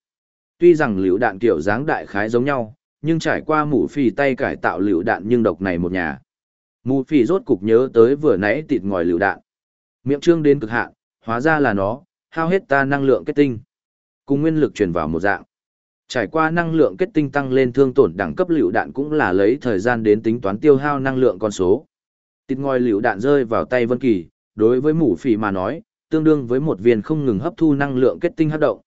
Tuy rằng liều đạn kiểu dáng đại khái giống nhau, nhưng trải qua mù phi tay cải tạo liều đạn nhưng độc này một nhà. Mù phi rốt cục nhớ tới vừa nãy tịt ngòi liều đạn. Miệng trương đến cực hạn, hóa ra là nó, hao hết ta năng lượng kết tinh. Cùng nguyên lực truyền vào một dạng. Trải qua năng lượng kết tinh tăng lên thương tổn đẳng cấp liều đạn cũng là lấy thời gian đến tính toán tiêu hao năng lượng con số. Tịt ngòi liều đạn rơi vào tay Vân Kỳ, đối với mũ phỉ mà nói, tương đương với một viên không ngừng hấp thu năng lượng kết tinh hấp động.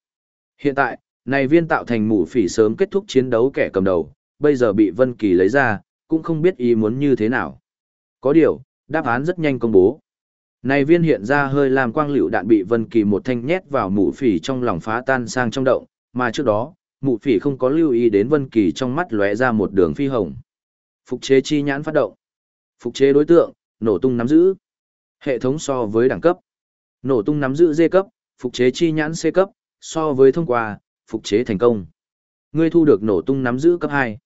Hiện tại, này viên tạo thành mũ phỉ sớm kết thúc chiến đấu kẻ cầm đầu, bây giờ bị Vân Kỳ lấy ra, cũng không biết ý muốn như thế nào. Có điều, đáp án rất nhanh công bố. Này viên hiện ra hơi làm quang liều đạn bị Vân Kỳ một thanh nhét vào mũ phỉ trong lòng phá tan sang trong động, mà trước đó, mụ phỉ không có lưu ý đến Vân Kỳ trong mắt lóe ra một đường phi hồng. Phục chế chi nhãn phát động. Phục chế đối tượng, nổ tung nắm giữ. Hệ thống so với đẳng cấp. Nổ tung nắm giữ D cấp, phục chế chi nhãn C cấp, so với thông qua, phục chế thành công. Ngươi thu được nổ tung nắm giữ cấp 2.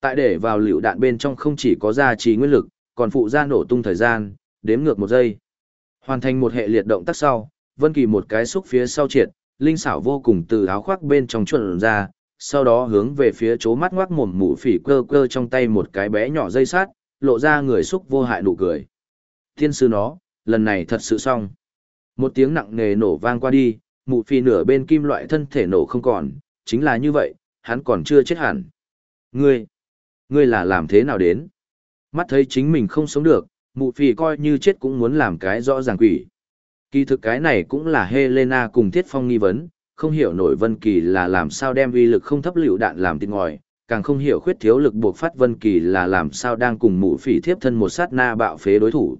Tại để vào liều đạn bên trong không chỉ có gia trì nguyên lực, còn phụ ra nổ tung thời gian, đếm ngược một giây. Hoàn thành một hệ liệt động tác sau, Vân Kỳ một cái xúc phía sau triệt, linh xảo vô cùng từ áo khoác bên trong chuẩn ra, sau đó hướng về phía chỗ mắt ngoác mồm mụ phỉ cơ cơ trong tay một cái bé nhỏ dây sát, lộ ra người xúc vô hại nụ cười. Thiên sư nó, lần này thật sự xong. Một tiếng nặng nề nổ vang qua đi, mụ phỉ nửa bên kim loại thân thể nổ không còn, chính là như vậy, hắn còn chưa chết hẳn. Ngươi, ngươi là làm thế nào đến? Mắt thấy chính mình không sống được, mụ phỉ coi như chết cũng muốn làm cái rõ ràng quỷ. Kỳ thực cái này cũng là Helena cùng Thiết Phong nghi vấn, không hiểu nổi Vân Kỳ là làm sao đem uy lực không thấp liều đạn làm tin ngòi, càng không hiểu khuyết thiếu lực buộc phát Vân Kỳ là làm sao đang cùng mụ phỉ thiếp thân một sát na bạo phế đối thủ.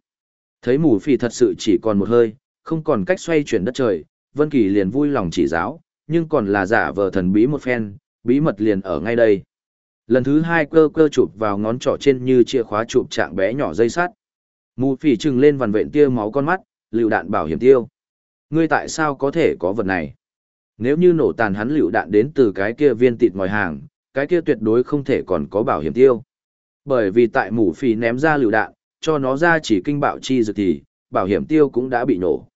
Thấy mụ phỉ thật sự chỉ còn một hơi, không còn cách xoay chuyển đất trời, Vân Kỳ liền vui lòng chỉ giáo, nhưng còn là giả vờ thần bí một phen, bí mật liền ở ngay đây. Lần thứ hai cơ cơ chụp vào ngón trỏ trên như chìa khóa chụp trạng bé nhỏ dây sắt. Mù phỉ trừng lên vằn vện tia máu con mắt, lựu đạn bảo hiểm tiêu. Ngươi tại sao có thể có vật này? Nếu như nổ tàn hắn lựu đạn đến từ cái kia viên tịt ngoài hàng, cái kia tuyệt đối không thể còn có bảo hiểm tiêu. Bởi vì tại mù phì ném ra lựu đạn, cho nó ra chỉ kinh bạo chi dược thì, bảo hiểm tiêu cũng đã bị nổ.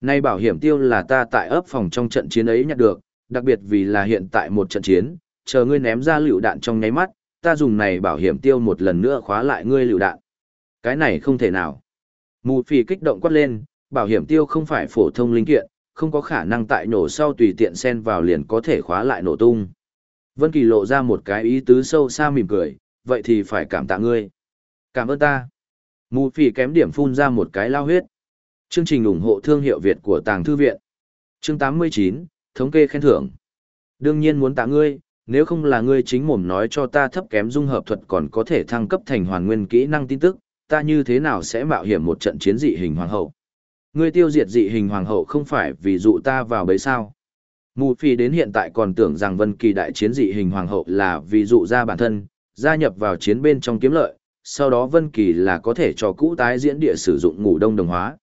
Nay bảo hiểm tiêu là ta tại ấp phòng trong trận chiến ấy nhặt được, đặc biệt vì là hiện tại một trận chiến, chờ ngươi ném ra lựu đạn trong nháy mắt, ta dùng này bảo hiểm tiêu một lần nữa khóa lại ngươi lựu đạn. Cái này không thể nào. Mù phì kích động quát lên, bảo hiểm tiêu không phải phổ thông linh kiện, không có khả năng tại nổ sau tùy tiện xen vào liền có thể khóa lại nổ tung. Vân Kỳ lộ ra một cái ý tứ sâu xa mỉm cười, vậy thì phải cảm tạ ngươi. Cảm ơn ta. Mù phỉ kém điểm phun ra một cái lao huyết. Chương trình ủng hộ thương hiệu Việt của Tàng Thư Viện. Chương 89, thống kê khen thưởng. Đương nhiên muốn tạ ngươi, nếu không là ngươi chính mồm nói cho ta thấp kém dung hợp thuật còn có thể thăng cấp thành hoàn nguyên kỹ năng tin tức, ta như thế nào sẽ mạo hiểm một trận chiến dị hình hoàng hậu. Ngươi tiêu diệt dị hình hoàng hậu không phải vì dụ ta vào bấy sao. Mù phi đến hiện tại còn tưởng rằng Vân Kỳ đại chiến dị hình hoàng hậu là vì dụ ra bản thân, gia nhập vào chiến bên trong kiếm lợi, sau đó Vân Kỳ là có thể cho cũ tái diễn địa sử dụng ngủ đông đồng hóa.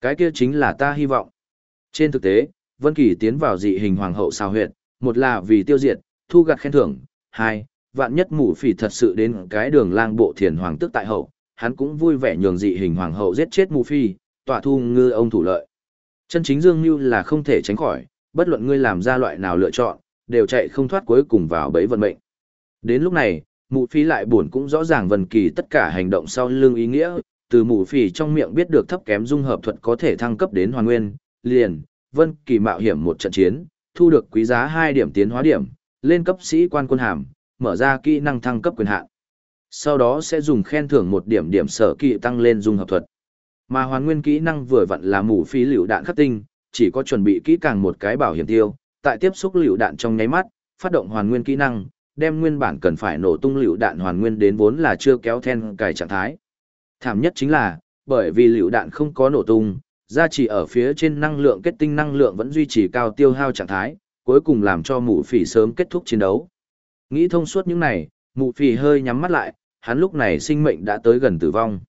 Cái kia chính là ta hy vọng. Trên thực tế, Vân Kỳ tiến vào dị hình hoàng hậu sao huyệt, một là vì tiêu diệt, thu gặt khen thưởng, hai, vạn nhất Mù Phi thật sự đến cái đường lang bộ thiền hoàng tức tại hậu, hắn cũng vui vẻ nhường dị hình hoàng hậu giết chết Mù phi, tỏa thu ngư ông thủ lợi. Chân chính Dương Nưu là không thể tránh khỏi, bất luận ngươi làm ra loại nào lựa chọn, đều chạy không thoát cuối cùng vào bẫy vận mệnh. Đến lúc này, mụ phi lại buồn cũng rõ ràng vần Kỳ tất cả hành động sau lưng ý nghĩa, từ mụ phi trong miệng biết được thấp kém dung hợp thuật có thể thăng cấp đến hoàn nguyên, liền, Vân Kỳ mạo hiểm một trận chiến, thu được quý giá 2 điểm tiến hóa điểm, lên cấp sĩ quan quân hàm, mở ra kỹ năng thăng cấp quyền hạn. Sau đó sẽ dùng khen thưởng một điểm điểm sở kỳ tăng lên dung hợp thuật. Mà hoàn nguyên kỹ năng vừa vặn là mù phí liều đạn khắc tinh, chỉ có chuẩn bị kỹ càng một cái bảo hiểm tiêu, tại tiếp xúc liều đạn trong nháy mắt, phát động hoàn nguyên kỹ năng, đem nguyên bản cần phải nổ tung liều đạn hoàn nguyên đến vốn là chưa kéo then cài trạng thái. Thảm nhất chính là, bởi vì liều đạn không có nổ tung, gia trì ở phía trên năng lượng kết tinh năng lượng vẫn duy trì cao tiêu hao trạng thái, cuối cùng làm cho mụ phỉ sớm kết thúc chiến đấu. Nghĩ thông suốt những này, mụ phỉ hơi nhắm mắt lại, hắn lúc này sinh mệnh đã tới gần tử vong.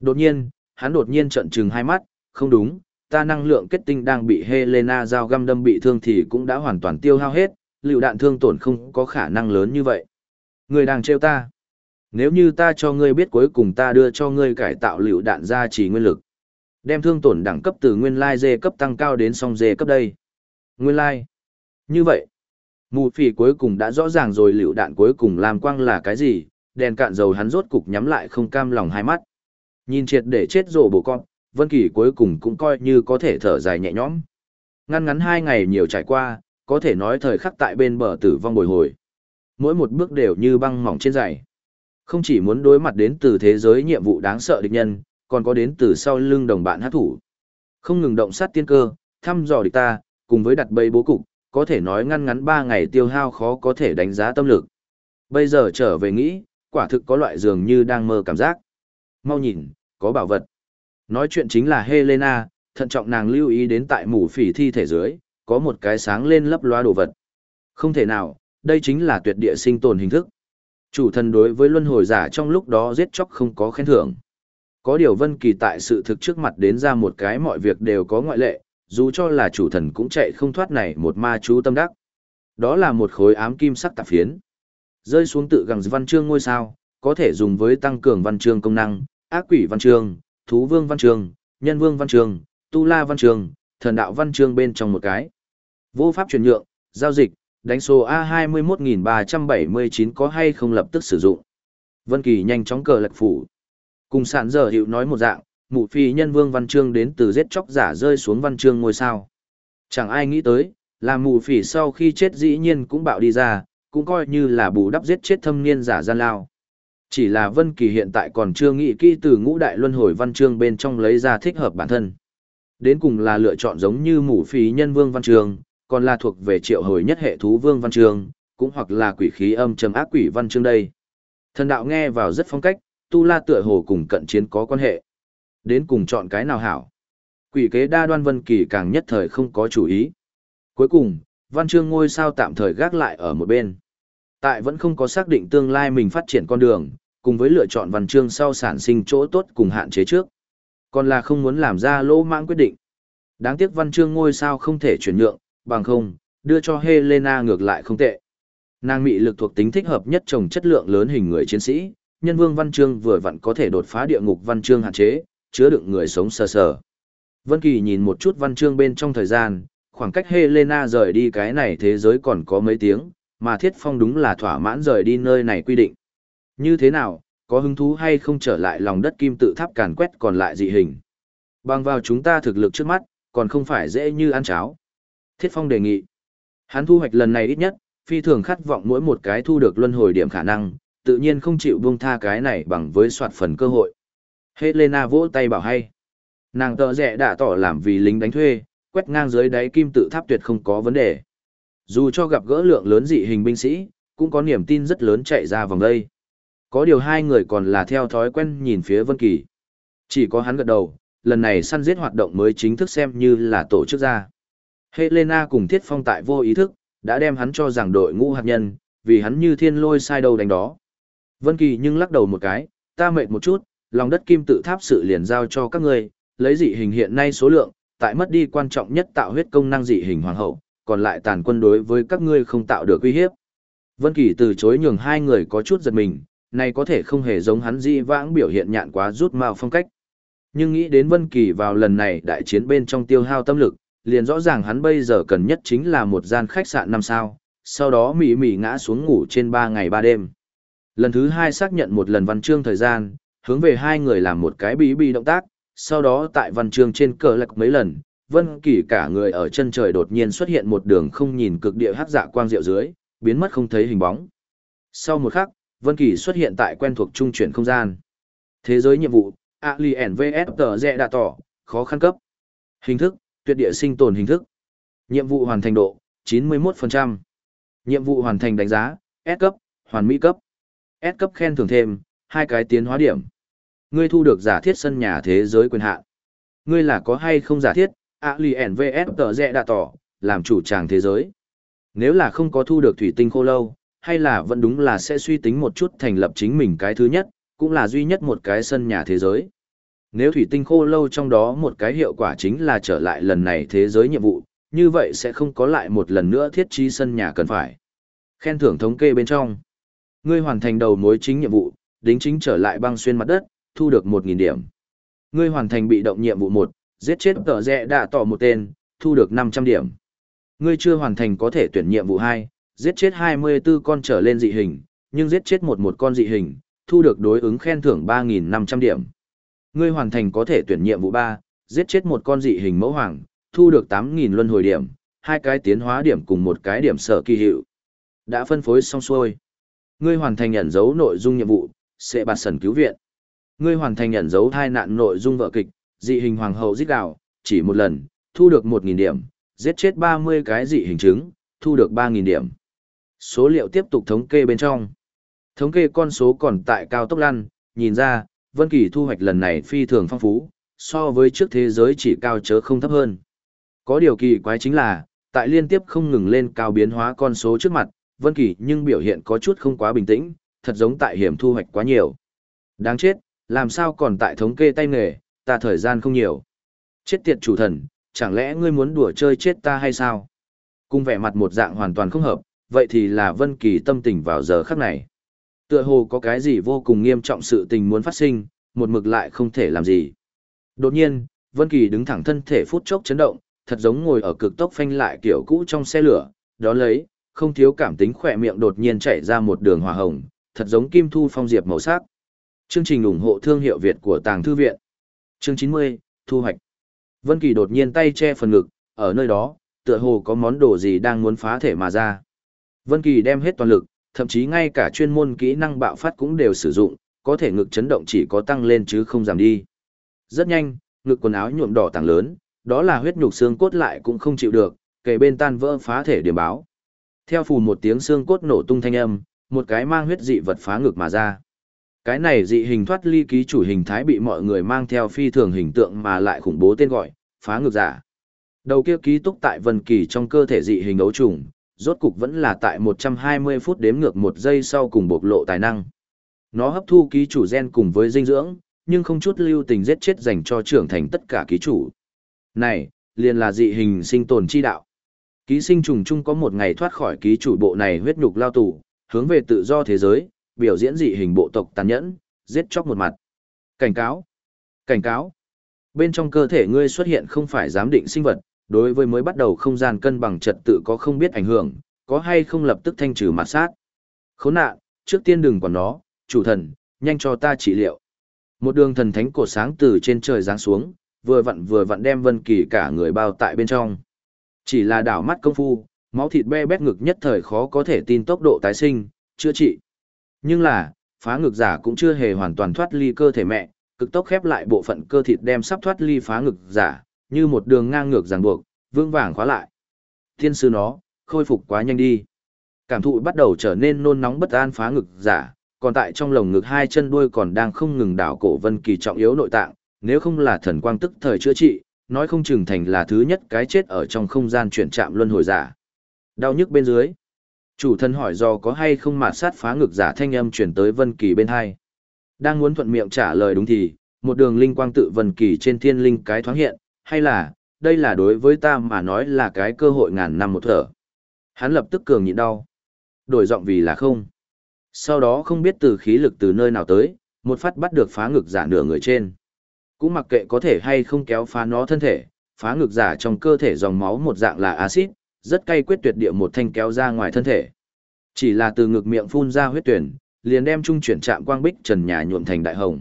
Đột nhiên, hắn đột nhiên trợn trừng hai mắt, không đúng, ta năng lượng kết tinh đang bị Helena giao găm đâm bị thương thì cũng đã hoàn toàn tiêu hao hết, liệu đạn thương tổn không có khả năng lớn như vậy. Người đang trêu ta. Nếu như ta cho ngươi biết cuối cùng ta đưa cho ngươi cải tạo liệu đạn ra chỉ nguyên lực. Đem thương tổn đẳng cấp từ nguyên lai dê cấp tăng cao đến song dê cấp đây. Nguyên lai. Như vậy, mù phỉ cuối cùng đã rõ ràng rồi liệu đạn cuối cùng làm quang là cái gì, đèn cạn dầu hắn rốt cục nhắm lại không cam lòng hai mắt. Nhìn triệt để chết rổ bổ con, Vân Kỳ cuối cùng cũng coi như có thể thở dài nhẹ nhõm. Ngăn ngắn hai ngày nhiều trải qua, có thể nói thời khắc tại bên bờ tử vong bồi hồi. Mỗi một bước đều như băng mỏng trên giày. Không chỉ muốn đối mặt đến từ thế giới nhiệm vụ đáng sợ địch nhân, còn có đến từ sau lưng đồng bạn hát thủ. Không ngừng động sát tiên cơ, thăm dò địch ta, cùng với đặt bẫy bố cục, có thể nói ngăn ngắn 3 ngày tiêu hao khó có thể đánh giá tâm lực. Bây giờ trở về nghĩ, quả thực có loại dường như đang mơ cảm giác. Mau nhìn, có bảo vật. Nói chuyện chính là Helena, thận trọng nàng lưu ý đến tại mủ phỉ thi thể dưới, có một cái sáng lên lấp loa đồ vật. Không thể nào, đây chính là tuyệt địa sinh tồn hình thức. Chủ thần đối với luân hồi giả trong lúc đó giết chóc không có khen thưởng. Có điều Vân Kỳ tại sự thực trước mặt đến ra một cái mọi việc đều có ngoại lệ, dù cho là chủ thần cũng chạy không thoát này một ma chú tâm đắc. Đó là một khối ám kim sắc tạp phiến. Rơi xuống tự gẳng văn chương ngôi sao, có thể dùng với tăng cường văn chương công năng, ác quỷ văn Trường, thú vương văn Trường, nhân vương văn Trường, tu la văn Trường, thần đạo văn Trường bên trong một cái. Vô pháp chuyển nhượng, giao dịch, đánh số A21379 có hay không lập tức sử dụng. Vân Kỳ nhanh chóng cờ lật phủ. Cùng sản giờ hiệu nói một dạng, mụ phi nhân vương văn chương đến từ giết chóc giả rơi xuống văn chương ngôi sao. Chẳng ai nghĩ tới, là mù phỉ sau khi chết dĩ nhiên cũng bạo đi ra, cũng coi như là bù đắp giết chết thâm niên giả gian lao. Chỉ là Vân Kỳ hiện tại còn chưa nghĩ kỹ từ ngũ đại luân hồi văn chương bên trong lấy ra thích hợp bản thân. Đến cùng là lựa chọn giống như mũ phí nhân vương văn chương, còn là thuộc về triệu hồi nhất hệ thú vương văn chương, cũng hoặc là quỷ khí âm trầm ác quỷ văn chương đây. Thần đạo nghe vào rất phong cách, tu la tựa hồ cùng cận chiến có quan hệ. Đến cùng chọn cái nào hảo. Quỷ kế đa đoan Vân Kỳ càng nhất thời không có chủ ý. Cuối cùng, văn chương ngôi sao tạm thời gác lại ở một bên. Tại vẫn không có xác định tương lai mình phát triển con đường, cùng với lựa chọn văn chương sau sản sinh chỗ tốt cùng hạn chế trước. Còn là không muốn làm ra lỗ mãng quyết định. Đáng tiếc văn chương ngôi sao không thể chuyển nhượng, bằng không, đưa cho Helena ngược lại không tệ. Nàng mị lực thuộc tính thích hợp nhất trồng chất lượng lớn hình người chiến sĩ, nhân vương văn chương vừa vặn có thể đột phá địa ngục văn chương hạn chế, chứa đựng người sống sờ sờ. Vân Kỳ nhìn một chút văn chương bên trong thời gian, khoảng cách Helena rời đi cái này thế giới còn có mấy tiếng, mà Thiết Phong đúng là thỏa mãn rời đi nơi này quy định. Như thế nào, có hứng thú hay không trở lại lòng đất kim tự tháp càn quét còn lại dị hình. Bằng vào chúng ta thực lực trước mắt, còn không phải dễ như ăn cháo. Thiết Phong đề nghị. Hắn thu hoạch lần này ít nhất, phi thường khát vọng mỗi một cái thu được luân hồi điểm khả năng, tự nhiên không chịu buông tha cái này bằng với soạt phần cơ hội. Helena vỗ tay bảo hay. Nàng tợ rẻ đã tỏ làm vì lính đánh thuê, quét ngang dưới đáy kim tự tháp tuyệt không có vấn đề. Dù cho gặp gỡ lượng lớn dị hình binh sĩ, cũng có niềm tin rất lớn chạy ra vòng đây. Có điều hai người còn là theo thói quen nhìn phía Vân Kỳ. Chỉ có hắn gật đầu, lần này săn giết hoạt động mới chính thức xem như là tổ chức ra. Helena cùng Thiết Phong tại vô ý thức, đã đem hắn cho rằng đội ngũ hạt nhân, vì hắn như thiên lôi sai đầu đánh đó. Vân Kỳ nhưng lắc đầu một cái, ta mệt một chút, lòng đất kim tự tháp sự liền giao cho các ngươi, lấy dị hình hiện nay số lượng, tại mất đi quan trọng nhất tạo huyết công năng dị hình hoàng hậu, còn lại tàn quân đối với các ngươi không tạo được uy hiếp. Vân Kỳ từ chối nhường hai người có chút giật mình, này có thể không hề giống hắn di vãng biểu hiện nhạn quá rút mao phong cách. Nhưng nghĩ đến Vân Kỳ vào lần này đại chiến bên trong tiêu hao tâm lực, liền rõ ràng hắn bây giờ cần nhất chính là một gian khách sạn năm sao, sau đó mỉ mỉ ngã xuống ngủ trên ba ngày ba đêm. Lần thứ hai xác nhận một lần văn chương thời gian, hướng về hai người làm một cái bí bí động tác, sau đó tại văn chương trên cờ lật mấy lần, Vân Kỳ cả người ở chân trời đột nhiên xuất hiện một đường không nhìn cực địa hắc dạ quang diệu dưới, biến mất không thấy hình bóng. Sau một khắc, Vân Kỳ xuất hiện tại quen thuộc trung chuyển không gian. Thế giới nhiệm vụ, Alien vs tờ rẽ đã tỏ, khó khăn cấp. Hình thức, tuyệt địa sinh tồn hình thức. Nhiệm vụ hoàn thành độ, 91%. Nhiệm vụ hoàn thành đánh giá, S cấp, hoàn mỹ cấp. S cấp khen thưởng thêm, hai cái tiến hóa điểm. Ngươi thu được giả thiết sân nhà thế giới quyền hạn. Ngươi là có hay không giả thiết, Alien vs tờ rẽ đã tỏ, làm chủ tràng thế giới. Nếu là không có thu được thủy tinh khô lâu, hay là vẫn đúng là sẽ suy tính một chút thành lập chính mình cái thứ nhất, cũng là duy nhất một cái sân nhà thế giới. Nếu thủy tinh khô lâu trong đó một cái hiệu quả chính là trở lại lần này thế giới nhiệm vụ, như vậy sẽ không có lại một lần nữa thiết trí sân nhà cần phải. Khen thưởng thống kê bên trong. Ngươi hoàn thành đầu mối chính nhiệm vụ, đính chính trở lại băng xuyên mặt đất, thu được 1.000 điểm. Ngươi hoàn thành bị động nhiệm vụ 1, giết chết tờ rẽ đạ tỏ một tên, thu được 500 điểm. Ngươi chưa hoàn thành có thể tuyển nhiệm vụ 2, giết chết 24 con trở lên dị hình, nhưng giết chết một một con dị hình, thu được đối ứng khen thưởng 3.500 điểm. Ngươi hoàn thành có thể tuyển nhiệm vụ 3, giết chết một con dị hình mẫu hoàng, thu được 8.000 luân hồi điểm, hai cái tiến hóa điểm cùng một cái điểm sở kỳ hiệu. Đã phân phối xong xuôi. Ngươi hoàn thành nhận dấu nội dung nhiệm vụ, sẽ bạt sần cứu viện. Ngươi hoàn thành nhận dấu thai nạn nội dung vợ kịch, dị hình hoàng hậu giết gạo, chỉ một lần, thu được 1.000 điểm, giết chết 30 cái dị hình chứng, thu được 3.000 điểm. Số liệu tiếp tục thống kê bên trong. Thống kê con số còn tại cao tốc lăn, nhìn ra, Vân Kỳ thu hoạch lần này phi thường phong phú, so với trước thế giới chỉ cao chớ không thấp hơn. Có điều kỳ quái chính là, tại liên tiếp không ngừng lên cao biến hóa con số trước mặt, Vân Kỳ nhưng biểu hiện có chút không quá bình tĩnh, thật giống tại hiểm thu hoạch quá nhiều. Đáng chết, làm sao còn tại thống kê tay nghề, ta thời gian không nhiều. Chết tiệt chủ thần, chẳng lẽ ngươi muốn đùa chơi chết ta hay sao? Cùng vẻ mặt một dạng hoàn toàn không hợp, vậy thì là Vân Kỳ tâm tình vào giờ khắc này. Tựa hồ có cái gì vô cùng nghiêm trọng sự tình muốn phát sinh, một mực lại không thể làm gì. Đột nhiên, Vân Kỳ đứng thẳng thân thể phút chốc chấn động, thật giống ngồi ở cực tốc phanh lại kiểu cũ trong xe lửa, đó lấy, không thiếu cảm tính khỏe miệng đột nhiên chảy ra một đường hỏa hồng, thật giống kim thu phong diệp màu sắc. Chương trình ủng hộ thương hiệu Việt của Tàng Thư Viện. Chương 90, Thu hoạch. Vân Kỳ đột nhiên tay che phần ngực, ở nơi đó, tựa hồ có món đồ gì đang muốn phá thể mà ra. Vân Kỳ đem hết toàn lực, thậm chí ngay cả chuyên môn kỹ năng bạo phát cũng đều sử dụng, có thể ngực chấn động chỉ có tăng lên chứ không giảm đi. Rất nhanh, ngực quần áo nhuộm đỏ tảng lớn, đó là huyết nhục xương cốt lại cũng không chịu được, kề bên tan vỡ phá thể điểm báo. Theo phù một tiếng xương cốt nổ tung thanh âm, một cái mang huyết dị vật phá ngực mà ra. Cái này dị hình thoát ly ký chủ hình thái bị mọi người mang theo phi thường hình tượng mà lại khủng bố tên gọi, phá ngược giả. Đầu kia ký túc tại vân kỳ trong cơ thể dị hình ấu trùng, rốt cục vẫn là tại 120 phút đếm ngược một giây sau cùng bộc lộ tài năng. Nó hấp thu ký chủ gen cùng với dinh dưỡng, nhưng không chút lưu tình giết chết dành cho trưởng thành tất cả ký chủ. Này, liền là dị hình sinh tồn chi đạo. Ký sinh trùng chung có một ngày thoát khỏi ký chủ bộ này huyết nhục lao tù, hướng về tự do thế giới, biểu diễn dị hình bộ tộc tàn nhẫn, giết chóc một mặt. Cảnh cáo! Cảnh cáo! Bên trong cơ thể ngươi xuất hiện không phải giám định sinh vật, đối với mới bắt đầu không gian cân bằng trật tự có không biết ảnh hưởng, có hay không lập tức thanh trừ mặt sát. Khốn nạn, trước tiên đừng quản nó, chủ thần, nhanh cho ta trị liệu. Một đường thần thánh cổ sáng từ trên trời giáng xuống, vừa vặn vừa vặn đem Vân Kỳ cả người bao tại bên trong. Chỉ là đảo mắt công phu, máu thịt be bét ngực nhất thời khó có thể tin tốc độ tái sinh, chữa trị. Nhưng là, phá ngực giả cũng chưa hề hoàn toàn thoát ly cơ thể mẹ, cực tốc khép lại bộ phận cơ thịt đem sắp thoát ly phá ngực giả, như một đường ngang ngược ràng buộc, vương vàng khóa lại. Thiên sư nó, khôi phục quá nhanh đi. Cảm thụ bắt đầu trở nên nôn nóng bất an phá ngực giả, còn tại trong lồng ngực hai chân đuôi còn đang không ngừng đảo cổ vân kỳ trọng yếu nội tạng, nếu không là thần quang tức thời chữa trị, nói không chừng thành là thứ nhất cái chết ở trong không gian chuyển chạm luân hồi giả. Đau nhức bên dưới. Chủ thân hỏi do có hay không mà sát phá ngực giả thanh âm chuyển tới Vân Kỳ bên hai. Đang muốn thuận miệng trả lời đúng thì, một đường linh quang tự vân kỳ trên thiên linh cái thoáng hiện, hay là, đây là đối với ta mà nói là cái cơ hội ngàn năm một thở. Hắn lập tức cường nhịn đau. Đổi giọng vì là không. Sau đó không biết từ khí lực từ nơi nào tới, một phát bắt được phá ngực giả nửa người trên. Cũng mặc kệ có thể hay không kéo phá nó thân thể, phá ngực giả trong cơ thể dòng máu một dạng là axit, rất cay quyết tuyệt địa một thanh kéo ra ngoài thân thể. Chỉ là từ ngực miệng phun ra huyết tuyển, liền đem trung chuyển chạm quang bích trần nhà nhuộm thành đại hồng.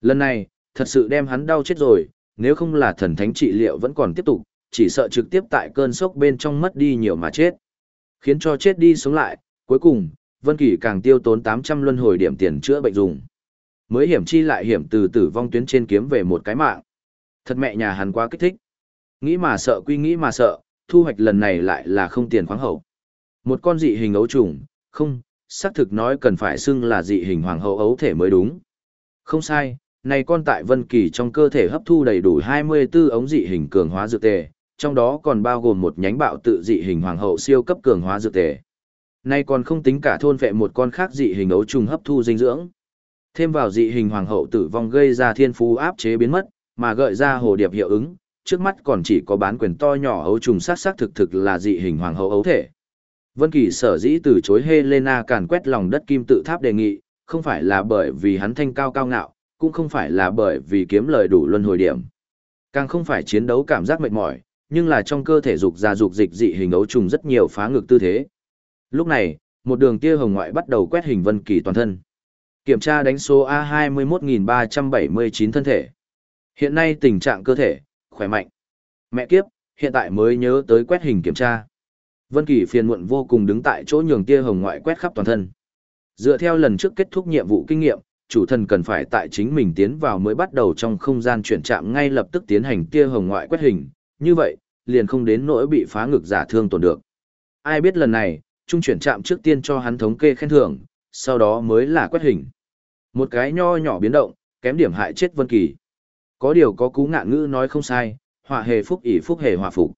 Lần này, thật sự đem hắn đau chết rồi, nếu không là thần thánh trị liệu vẫn còn tiếp tục, chỉ sợ trực tiếp tại cơn sốc bên trong mất đi nhiều mà chết. Khiến cho chết đi sống lại, cuối cùng, Vân Kỳ càng tiêu tốn 800 luân hồi điểm tiền chữa bệnh dùng. Mới hiểm chi lại hiểm từ tử vong tuyến trên kiếm về một cái mạng. Thật mẹ nhà hắn quá kích thích. Nghĩ mà sợ quy nghĩ mà sợ, thu hoạch lần này lại là không tiền khoáng hậu. Một con dị hình ấu trùng, không, xác thực nói cần phải xưng là dị hình hoàng hậu ấu thể mới đúng. Không sai, này con tại Vân Kỳ trong cơ thể hấp thu đầy đủ 24 ống dị hình cường hóa dược tề, trong đó còn bao gồm một nhánh bạo tự dị hình hoàng hậu siêu cấp cường hóa dược tề. Nay còn không tính cả thôn vệ một con khác dị hình ấu trùng hấp thu dinh dưỡng. Thêm vào dị hình hoàng hậu tử vong gây ra thiên phú áp chế biến mất, mà gợi ra hồ điệp hiệu ứng, trước mắt còn chỉ có bán quyền to nhỏ ấu trùng sát sát thực thực là dị hình hoàng hậu ấu thể. Vân Kỳ sở dĩ từ chối Helena càn quét lòng đất kim tự tháp đề nghị, không phải là bởi vì hắn thanh cao cao ngạo, cũng không phải là bởi vì kiếm lời đủ luân hồi điểm. Càng không phải chiến đấu cảm giác mệt mỏi, nhưng là trong cơ thể dục ra dục dịch dị hình ấu trùng rất nhiều phá ngược tư thế. Lúc này, một đường tia hồng ngoại bắt đầu quét hình Vân Kỳ toàn thân. Kiểm tra đánh số A21379 thân thể. Hiện nay tình trạng cơ thể, khỏe mạnh. Mẹ kiếp, hiện tại mới nhớ tới quét hình kiểm tra. Vân Kỳ phiền muộn vô cùng đứng tại chỗ nhường tia hồng ngoại quét khắp toàn thân. Dựa theo lần trước kết thúc nhiệm vụ kinh nghiệm, chủ thần cần phải tại chính mình tiến vào mới bắt đầu trong không gian chuyển chạm ngay lập tức tiến hành tia hồng ngoại quét hình, như vậy, liền không đến nỗi bị phá ngực giả thương tổn được. Ai biết lần này, trung chuyển chạm trước tiên cho hắn thống kê khen thưởng, sau đó mới là quét hình. Một cái nho nhỏ biến động, kém điểm hại chết Vân Kỳ. Có điều có cú ngạn ngữ nói không sai, họa hề phúc ỷ phúc hề hòa phục.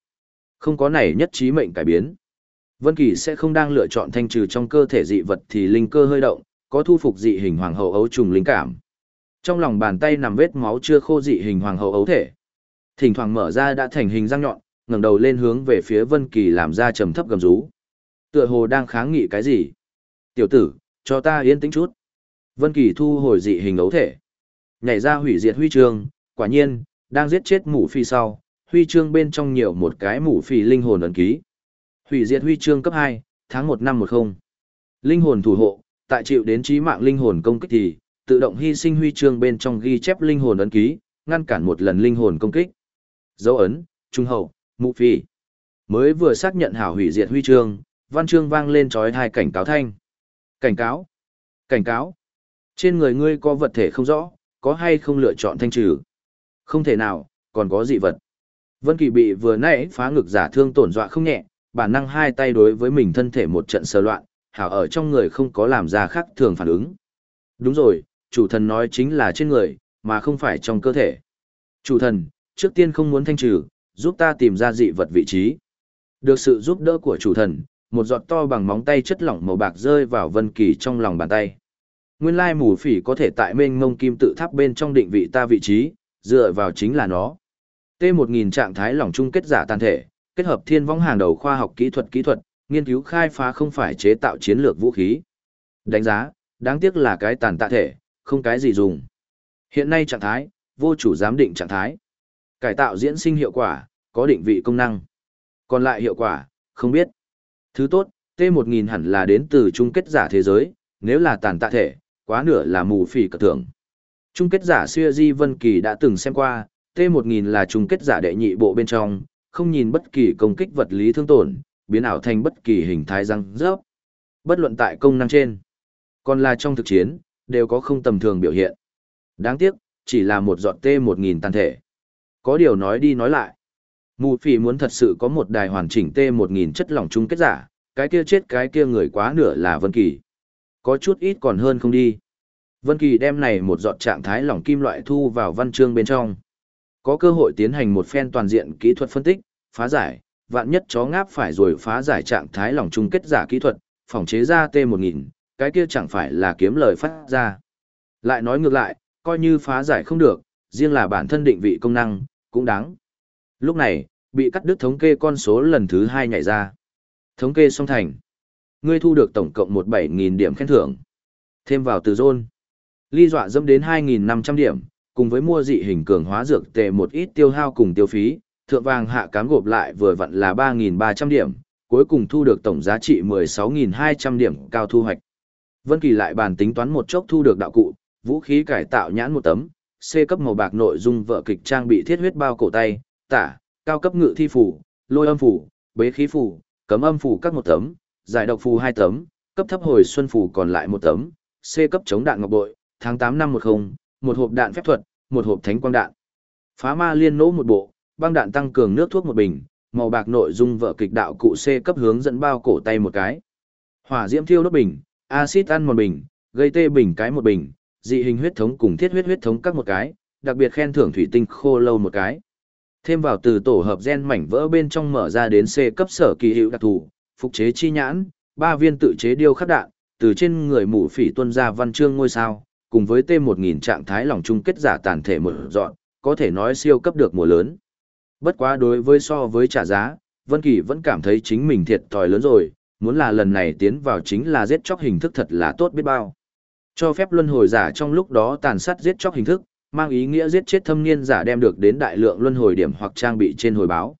Không có này nhất trí mệnh cải biến. Vân Kỳ sẽ không đang lựa chọn thanh trừ trong cơ thể dị vật thì linh cơ hơi động, có thu phục dị hình hoàng hậu ấu trùng linh cảm. Trong lòng bàn tay nằm vết máu chưa khô dị hình hoàng hậu ấu thể. Thỉnh thoảng mở ra đã thành hình răng nhọn, ngẩng đầu lên hướng về phía Vân Kỳ làm ra trầm thấp gầm rú. Tựa hồ đang kháng nghị cái gì? "Tiểu tử, cho ta yên tĩnh chút." Vân Kỳ thu hồi dị hình ấu thể, nhảy ra hủy diệt huy chương, quả nhiên, đang giết chết mũ phi sau, huy chương bên trong nhiều một cái mũ phi linh hồn ấn ký. Hủy diệt huy chương cấp 2, tháng 1 năm 10. Linh hồn thủ hộ, tại chịu đến chí mạng linh hồn công kích thì, tự động hy sinh huy chương bên trong ghi chép linh hồn ấn ký, ngăn cản một lần linh hồn công kích. Dấu ấn, trung hậu, mũ phi. Mới vừa xác nhận hảo hủy diệt huy chương, văn chương vang lên trói hai cảnh cáo thanh. Cảnh cáo, cảnh cáo. Trên người ngươi có vật thể không rõ, có hay không lựa chọn thanh trừ? Không thể nào, còn có dị vật. Vân Kỳ bị vừa nãy phá ngực giả thương tổn dọa không nhẹ, bản năng hai tay đối với mình thân thể một trận sờ loạn, hảo ở trong người không có làm ra khác thường phản ứng. Đúng rồi, chủ thần nói chính là trên người, mà không phải trong cơ thể. Chủ thần, trước tiên không muốn thanh trừ, giúp ta tìm ra dị vật vị trí. Được sự giúp đỡ của chủ thần, một giọt to bằng móng tay chất lỏng màu bạc rơi vào Vân Kỳ trong lòng bàn tay. Nguyên lai mù phỉ có thể tại mênh mông kim tự tháp bên trong định vị ta vị trí, dựa vào chính là nó. T1000 trạng thái lỏng chung kết giả tàn thể, kết hợp thiên vong hàng đầu khoa học kỹ thuật kỹ thuật, nghiên cứu khai phá không phải chế tạo chiến lược vũ khí. Đánh giá, đáng tiếc là cái tàn tạ thể, không cái gì dùng. Hiện nay trạng thái, vô chủ giám định trạng thái. Cải tạo diễn sinh hiệu quả, có định vị công năng. Còn lại hiệu quả, không biết. Thứ tốt, T1000 hẳn là đến từ chung kết giả thế giới, nếu là tàn tạ thể, quá nửa là mù phỉ cật thưởng. Chung kết giả Xưa Di Vân Kỳ đã từng xem qua, T1000 là chung kết giả đệ nhị bộ bên trong, không nhìn bất kỳ công kích vật lý thương tổn, biến ảo thành bất kỳ hình thái răng rớp. Bất luận tại công năng trên, còn là trong thực chiến, đều có không tầm thường biểu hiện. Đáng tiếc, chỉ là một giọt T1000 tàn thể. Có điều nói đi nói lại. Mù phỉ muốn thật sự có một đài hoàn chỉnh T1000 chất lỏng chung kết giả, cái kia chết cái kia người quá nửa là Vân Kỳ. Có chút ít còn hơn không đi. Vân Kỳ đem này một giọt trạng thái lỏng kim loại thu vào văn chương bên trong. Có cơ hội tiến hành một phen toàn diện kỹ thuật phân tích, phá giải, vạn nhất chó ngáp phải rồi phá giải trạng thái lỏng chung kết giả kỹ thuật, phòng chế ra T1000, cái kia chẳng phải là kiếm lời phát ra. Lại nói ngược lại, coi như phá giải không được, riêng là bản thân định vị công năng, cũng đáng. Lúc này, bị cắt đứt thống kê con số lần thứ hai nhảy ra. Thống kê xong thành. Ngươi thu được tổng cộng một bảy nghìn điểm khen thưởng. Thêm vào từ zone. Ly dọa dâm đến hai nghìn năm trăm điểm, cùng với mua dị hình cường hóa dược tệ một ít tiêu hao cùng tiêu phí, thượng vàng hạ cám gộp lại vừa vặn là ba nghìn ba trăm điểm, cuối cùng thu được tổng giá trị mười sáu nghìn hai trăm điểm cao thu hoạch. Vân Kỳ lại bàn tính toán một chốc thu được đạo cụ, vũ khí cải tạo nhãn một tấm, C cấp màu bạc nội dung vợ kịch trang bị thiết huyết bao cổ tay, tả, cao cấp ngự thi phủ, lôi âm phủ, bế khí phủ, cấm âm phủ các một tấm, giải độc phù hai tấm, cấp thấp hồi xuân phù còn lại một tấm, C cấp chống đạn ngọc bội, tháng 8 năm 10, một hộp đạn phép thuật, một hộp thánh quang đạn. Phá ma liên nỗ một bộ, băng đạn tăng cường nước thuốc một bình, màu bạc nội dung vợ kịch đạo cụ C cấp hướng dẫn bao cổ tay một cái. Hỏa diễm thiêu đốt bình, axit ăn một bình, gây tê bình cái một bình, dị hình huyết thống cùng thiết huyết huyết thống các một cái, đặc biệt khen thưởng thủy tinh khô lâu một cái. Thêm vào từ tổ hợp gen mảnh vỡ bên trong mở ra đến C cấp sở kỳ hiệu đặc thù, phục chế chi nhãn, ba viên tự chế điêu khắc đạn, từ trên người mũ phỉ tuân ra văn chương ngôi sao, cùng với T1000 trạng thái lòng chung kết giả tàn thể một dọn, có thể nói siêu cấp được mùa lớn. Bất quá đối với so với trả giá, Vân Kỳ vẫn cảm thấy chính mình thiệt thòi lớn rồi, muốn là lần này tiến vào chính là giết chóc hình thức thật là tốt biết bao. Cho phép luân hồi giả trong lúc đó tàn sát giết chóc hình thức, mang ý nghĩa giết chết thâm niên giả đem được đến đại lượng luân hồi điểm hoặc trang bị trên hồi báo.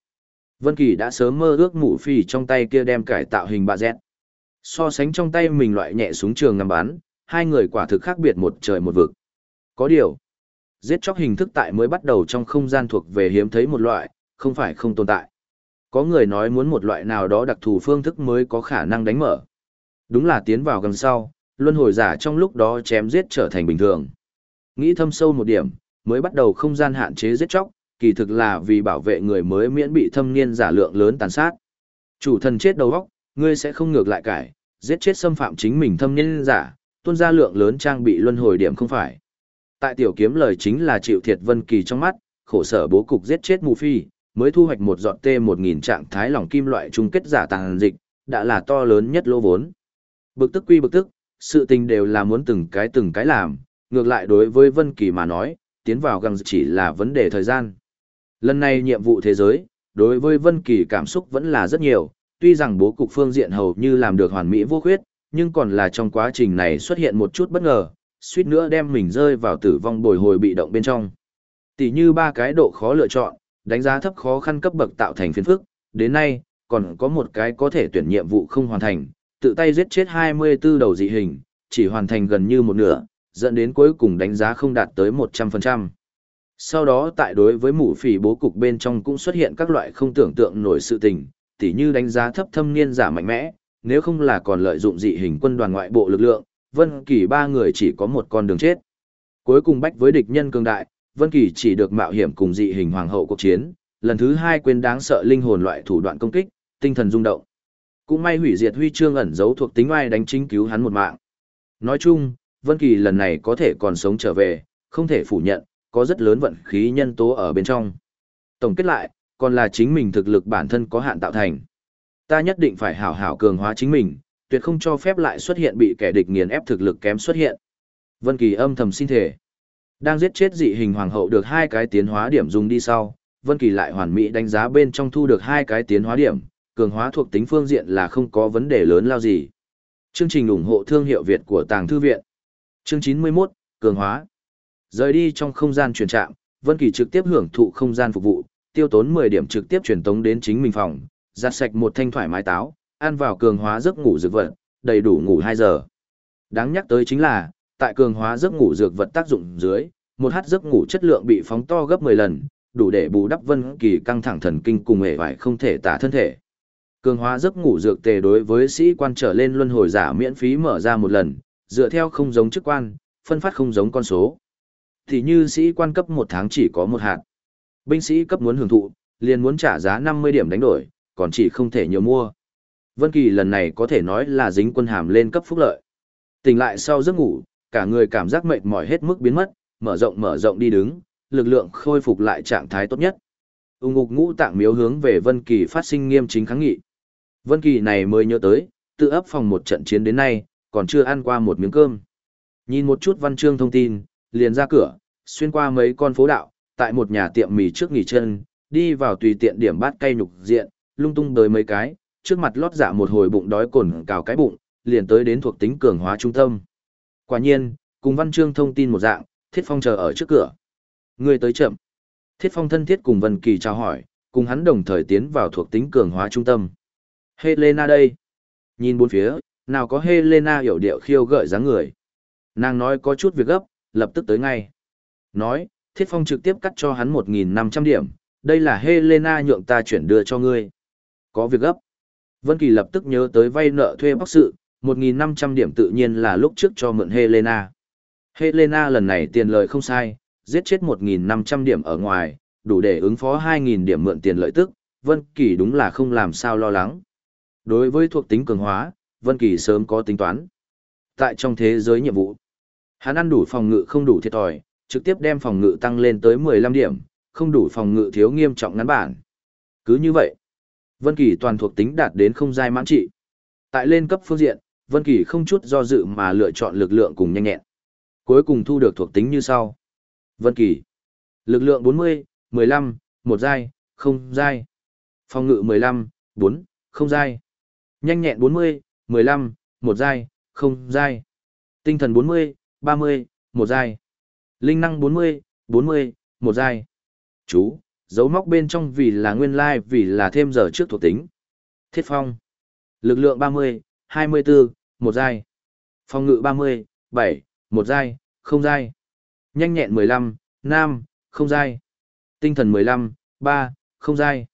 Vân Kỳ đã sớm mơ ước mũ phỉ trong tay kia đem cải tạo hình bà dẹt. So sánh trong tay mình loại nhẹ súng trường ngắm bắn, hai người quả thực khác biệt một trời một vực. Có điều, giết chóc hình thức tại mới bắt đầu trong không gian thuộc về hiếm thấy một loại, không phải không tồn tại. Có người nói muốn một loại nào đó đặc thù phương thức mới có khả năng đánh mở. Đúng là tiến vào gần sau, luân hồi giả trong lúc đó chém giết trở thành bình thường. Nghĩ thâm sâu một điểm, mới bắt đầu không gian hạn chế giết chóc, kỳ thực là vì bảo vệ người mới miễn bị thâm niên giả lượng lớn tàn sát. Chủ thần chết đầu óc, ngươi sẽ không ngược lại cải, giết chết xâm phạm chính mình thâm niên giả, tuôn ra lượng lớn trang bị luân hồi điểm không phải. Tại tiểu kiếm lời chính là chịu thiệt vân kỳ trong mắt, khổ sở bố cục giết chết mù phi, mới thu hoạch một dọn T1000 trạng thái lỏng kim loại chung kết giả tàng dịch, đã là to lớn nhất lô vốn. Bực tức quy bực tức, sự tình đều là muốn từng cái từng cái làm, ngược lại đối với Vân Kỳ mà nói, tiến vào găng chỉ là vấn đề thời gian. Lần này nhiệm vụ thế giới, đối với Vân Kỳ cảm xúc vẫn là rất nhiều, tuy rằng bố cục phương diện hầu như làm được hoàn mỹ vô khuyết, nhưng còn là trong quá trình này xuất hiện một chút bất ngờ, suýt nữa đem mình rơi vào tử vong bồi hồi bị động bên trong. Tỷ như ba cái độ khó lựa chọn, đánh giá thấp khó khăn cấp bậc tạo thành phiền phức, đến nay, còn có một cái có thể tuyển nhiệm vụ không hoàn thành, tự tay giết chết 24 đầu dị hình, chỉ hoàn thành gần như một nửa, dẫn đến cuối cùng đánh giá không đạt tới 100%. Sau đó tại đối với mũ phỉ bố cục bên trong cũng xuất hiện các loại không tưởng tượng nổi sự tình, tỉ như đánh giá thấp thâm niên giả mạnh mẽ, nếu không là còn lợi dụng dị hình quân đoàn ngoại bộ lực lượng, Vân Kỳ ba người chỉ có một con đường chết. Cuối cùng bách với địch nhân cường đại, Vân Kỳ chỉ được mạo hiểm cùng dị hình hoàng hậu cuộc chiến, lần thứ hai quên đáng sợ linh hồn loại thủ đoạn công kích, tinh thần rung động. Cũng may hủy diệt huy chương ẩn giấu thuộc tính oai đánh chính cứu hắn một mạng. Nói chung, Vân Kỳ lần này có thể còn sống trở về, không thể phủ nhận, có rất lớn vận khí nhân tố ở bên trong. Tổng kết lại, còn là chính mình thực lực bản thân có hạn tạo thành. Ta nhất định phải hảo hảo cường hóa chính mình, tuyệt không cho phép lại xuất hiện bị kẻ địch nghiền ép thực lực kém xuất hiện. Vân Kỳ âm thầm xin thể. Đang giết chết dị hình hoàng hậu được hai cái tiến hóa điểm dùng đi sau, Vân Kỳ lại hoàn mỹ đánh giá bên trong thu được hai cái tiến hóa điểm, cường hóa thuộc tính phương diện là không có vấn đề lớn lao gì. Chương trình ủng hộ thương hiệu Việt của Tàng Thư Viện. Chương 91, Cường hóa. Rời đi trong không gian truyền trạm, Vân Kỳ trực tiếp hưởng thụ không gian phục vụ, tiêu tốn 10 điểm trực tiếp truyền tống đến chính mình phòng, giặt sạch một thanh thoải mái táo, ăn vào cường hóa giấc ngủ dược vật, đầy đủ ngủ 2 giờ. Đáng nhắc tới chính là, tại cường hóa giấc ngủ dược vật tác dụng dưới, một hạt giấc ngủ chất lượng bị phóng to gấp 10 lần, đủ để bù đắp Vân Kỳ căng thẳng thần kinh cùng hề vải không thể tả thân thể. Cường hóa giấc ngủ dược tề đối với sĩ quan trở lên luân hồi giả miễn phí mở ra một lần, dựa theo không giống chức quan, phân phát không giống con số. Thì như sĩ quan cấp một tháng chỉ có một hạt. Binh sĩ cấp muốn hưởng thụ, liền muốn trả giá 50 điểm đánh đổi, còn chỉ không thể nhiều mua. Vân Kỳ lần này có thể nói là dính quân hàm lên cấp phúc lợi. Tỉnh lại sau giấc ngủ, cả người cảm giác mệt mỏi hết mức biến mất, mở rộng mở rộng đi đứng, lực lượng khôi phục lại trạng thái tốt nhất. Ung ngục ngũ tạng miếu hướng về Vân Kỳ phát sinh nghiêm chính kháng nghị. Vân Kỳ này mới nhớ tới, tự ấp phòng một trận chiến đến nay, còn chưa ăn qua một miếng cơm. Nhìn một chút văn chương thông tin, liền ra cửa, xuyên qua mấy con phố đạo, tại một nhà tiệm mì trước nghỉ chân, đi vào tùy tiện điểm bát cây nhục diện, lung tung tới mấy cái, trước mặt lót dạ một hồi bụng đói cồn cào cái bụng, liền tới đến thuộc tính cường hóa trung tâm. Quả nhiên, cùng văn chương thông tin một dạng, Thiết Phong chờ ở trước cửa. Người tới chậm. Thiết Phong thân thiết cùng Vân Kỳ chào hỏi, cùng hắn đồng thời tiến vào thuộc tính cường hóa trung tâm. Helena đây. Nhìn bốn phía, nào có Helena hiểu điệu khiêu gợi dáng người. Nàng nói có chút việc gấp, lập tức tới ngay. Nói, Thiết Phong trực tiếp cắt cho hắn 1.500 điểm, đây là Helena nhượng ta chuyển đưa cho ngươi. Có việc gấp. Vân Kỳ lập tức nhớ tới vay nợ thuê bác sự, 1.500 điểm tự nhiên là lúc trước cho mượn Helena. Helena lần này tiền lời không sai, giết chết 1.500 điểm ở ngoài, đủ để ứng phó 2.000 điểm mượn tiền lợi tức, Vân Kỳ đúng là không làm sao lo lắng. Đối với thuộc tính cường hóa, Vân Kỳ sớm có tính toán. Tại trong thế giới nhiệm vụ, hắn ăn đủ phòng ngự không đủ thiệt thòi, trực tiếp đem phòng ngự tăng lên tới 15 điểm, không đủ phòng ngự thiếu nghiêm trọng ngắn bản. Cứ như vậy, Vân Kỳ toàn thuộc tính đạt đến không giai mãn trị. Tại lên cấp phương diện, Vân Kỳ không chút do dự mà lựa chọn lực lượng cùng nhanh nhẹn. Cuối cùng thu được thuộc tính như sau. Vân Kỳ. Lực lượng 40, 15, một giai, không giai. Phòng ngự 15, 4, không giai. Nhanh nhẹn 40, 15, một giai, không giai. Tinh thần 40, 30, một giai. Linh năng 40, 40, một giai. Chú, dấu móc bên trong vì là nguyên lai vì là thêm giờ trước thuộc tính. Thiết phong. Lực lượng 30, 24, một giai. Phòng ngự 30, 7, một giai, không giai. Nhanh nhẹn 15, 5, không giai. Tinh thần 15, 3, không giai.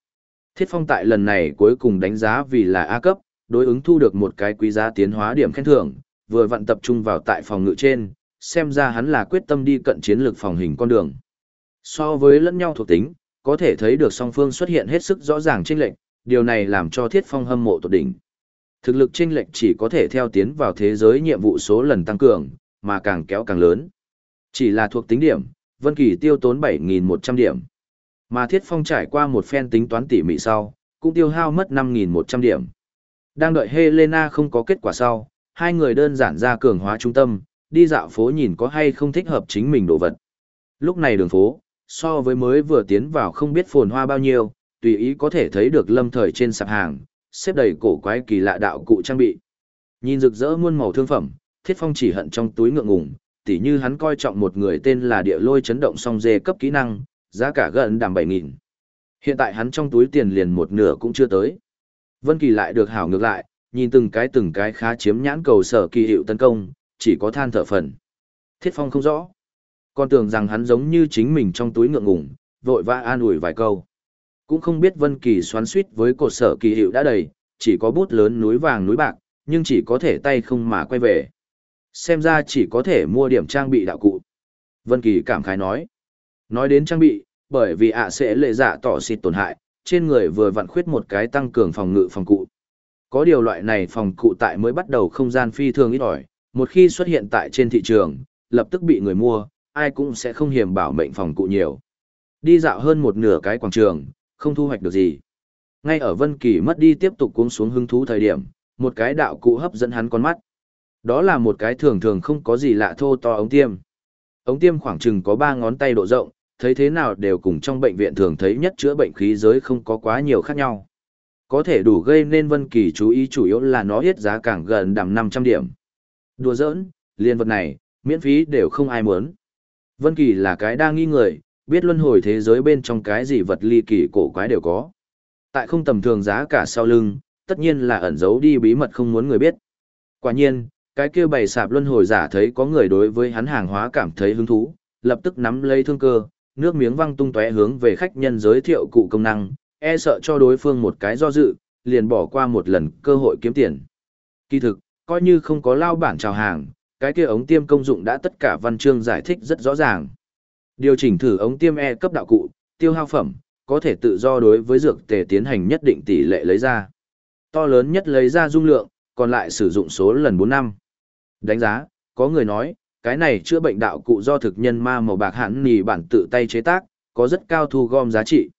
Thiết phong tại lần này cuối cùng đánh giá vì là A cấp, đối ứng thu được một cái quý giá tiến hóa điểm khen thưởng, vừa vận tập trung vào tại phòng ngự trên, xem ra hắn là quyết tâm đi cận chiến lược phòng hình con đường. So với lẫn nhau thuộc tính, có thể thấy được song phương xuất hiện hết sức rõ ràng chênh lệch, điều này làm cho Thiết Phong hâm mộ tột đỉnh. Thực lực chênh lệch chỉ có thể theo tiến vào thế giới nhiệm vụ số lần tăng cường, mà càng kéo càng lớn. Chỉ là thuộc tính điểm, Vân Kỳ tiêu tốn 7100 điểm. Mà Thiết Phong trải qua một phen tính toán tỉ mỉ sau, cũng tiêu hao mất 5100 điểm. Đang đợi Helena không có kết quả sau, hai người đơn giản ra cường hóa trung tâm, đi dạo phố nhìn có hay không thích hợp chính mình đồ vật. Lúc này đường phố, so với mới vừa tiến vào không biết phồn hoa bao nhiêu, tùy ý có thể thấy được lâm thời trên sạp hàng, xếp đầy cổ quái kỳ lạ đạo cụ trang bị. Nhìn rực rỡ muôn màu thương phẩm, Thiết Phong chỉ hận trong túi ngượng ngùng, tỉ như hắn coi trọng một người tên là địa lôi chấn động song dê cấp kỹ năng, giá cả gần đảm 7000. Hiện tại hắn trong túi tiền liền một nửa cũng chưa tới. Vân Kỳ lại được hảo ngược lại, nhìn từng cái từng cái khá chiếm nhãn cầu sở kỳ hiệu tấn công, chỉ có than thở phần. Thiết Phong không rõ. Còn tưởng rằng hắn giống như chính mình trong túi ngượng ngùng, vội vã an ủi vài câu. Cũng không biết Vân Kỳ xoắn xuýt với cột sở kỳ hiệu đã đầy, chỉ có bút lớn núi vàng núi bạc, nhưng chỉ có thể tay không mà quay về. Xem ra chỉ có thể mua điểm trang bị đạo cụ. Vân Kỳ cảm khái nói. Nói đến trang bị, bởi vì ạ sẽ lệ dạ tỏ xịt tổn hại, trên người vừa vặn khuyết một cái tăng cường phòng ngự phòng cụ. Có điều loại này phòng cụ tại mới bắt đầu không gian phi thường ít ỏi, một khi xuất hiện tại trên thị trường, lập tức bị người mua, ai cũng sẽ không hiểm bảo mệnh phòng cụ nhiều. Đi dạo hơn một nửa cái quảng trường, không thu hoạch được gì. Ngay ở Vân Kỳ mất đi tiếp tục cuống xuống hứng thú thời điểm, một cái đạo cụ hấp dẫn hắn con mắt. Đó là một cái thường thường không có gì lạ thô to ống tiêm. Ống tiêm khoảng chừng có 3 ngón tay độ rộng, thấy thế nào đều cùng trong bệnh viện thường thấy nhất chữa bệnh khí giới không có quá nhiều khác nhau. Có thể đủ gây nên Vân Kỳ chú ý chủ yếu là nó hết giá càng gần đằm 500 điểm. Đùa giỡn, liên vật này, miễn phí đều không ai muốn. Vân Kỳ là cái đa nghi người, biết luân hồi thế giới bên trong cái gì vật ly kỳ cổ quái đều có. Tại không tầm thường giá cả sau lưng, tất nhiên là ẩn giấu đi bí mật không muốn người biết. Quả nhiên, cái kia bày sạp luân hồi giả thấy có người đối với hắn hàng hóa cảm thấy hứng thú, lập tức nắm lấy thương cơ, nước miếng văng tung tóe hướng về khách nhân giới thiệu cụ công năng, e sợ cho đối phương một cái do dự, liền bỏ qua một lần cơ hội kiếm tiền. Kỳ thực, coi như không có lao bản chào hàng, cái kia ống tiêm công dụng đã tất cả văn chương giải thích rất rõ ràng. Điều chỉnh thử ống tiêm E cấp đạo cụ, tiêu hao phẩm, có thể tự do đối với dược tề tiến hành nhất định tỷ lệ lấy ra. To lớn nhất lấy ra dung lượng, còn lại sử dụng số lần 4 năm. Đánh giá, có người nói, cái này chữa bệnh đạo cụ do thực nhân ma màu bạc hẳn nì bản tự tay chế tác, có rất cao thu gom giá trị.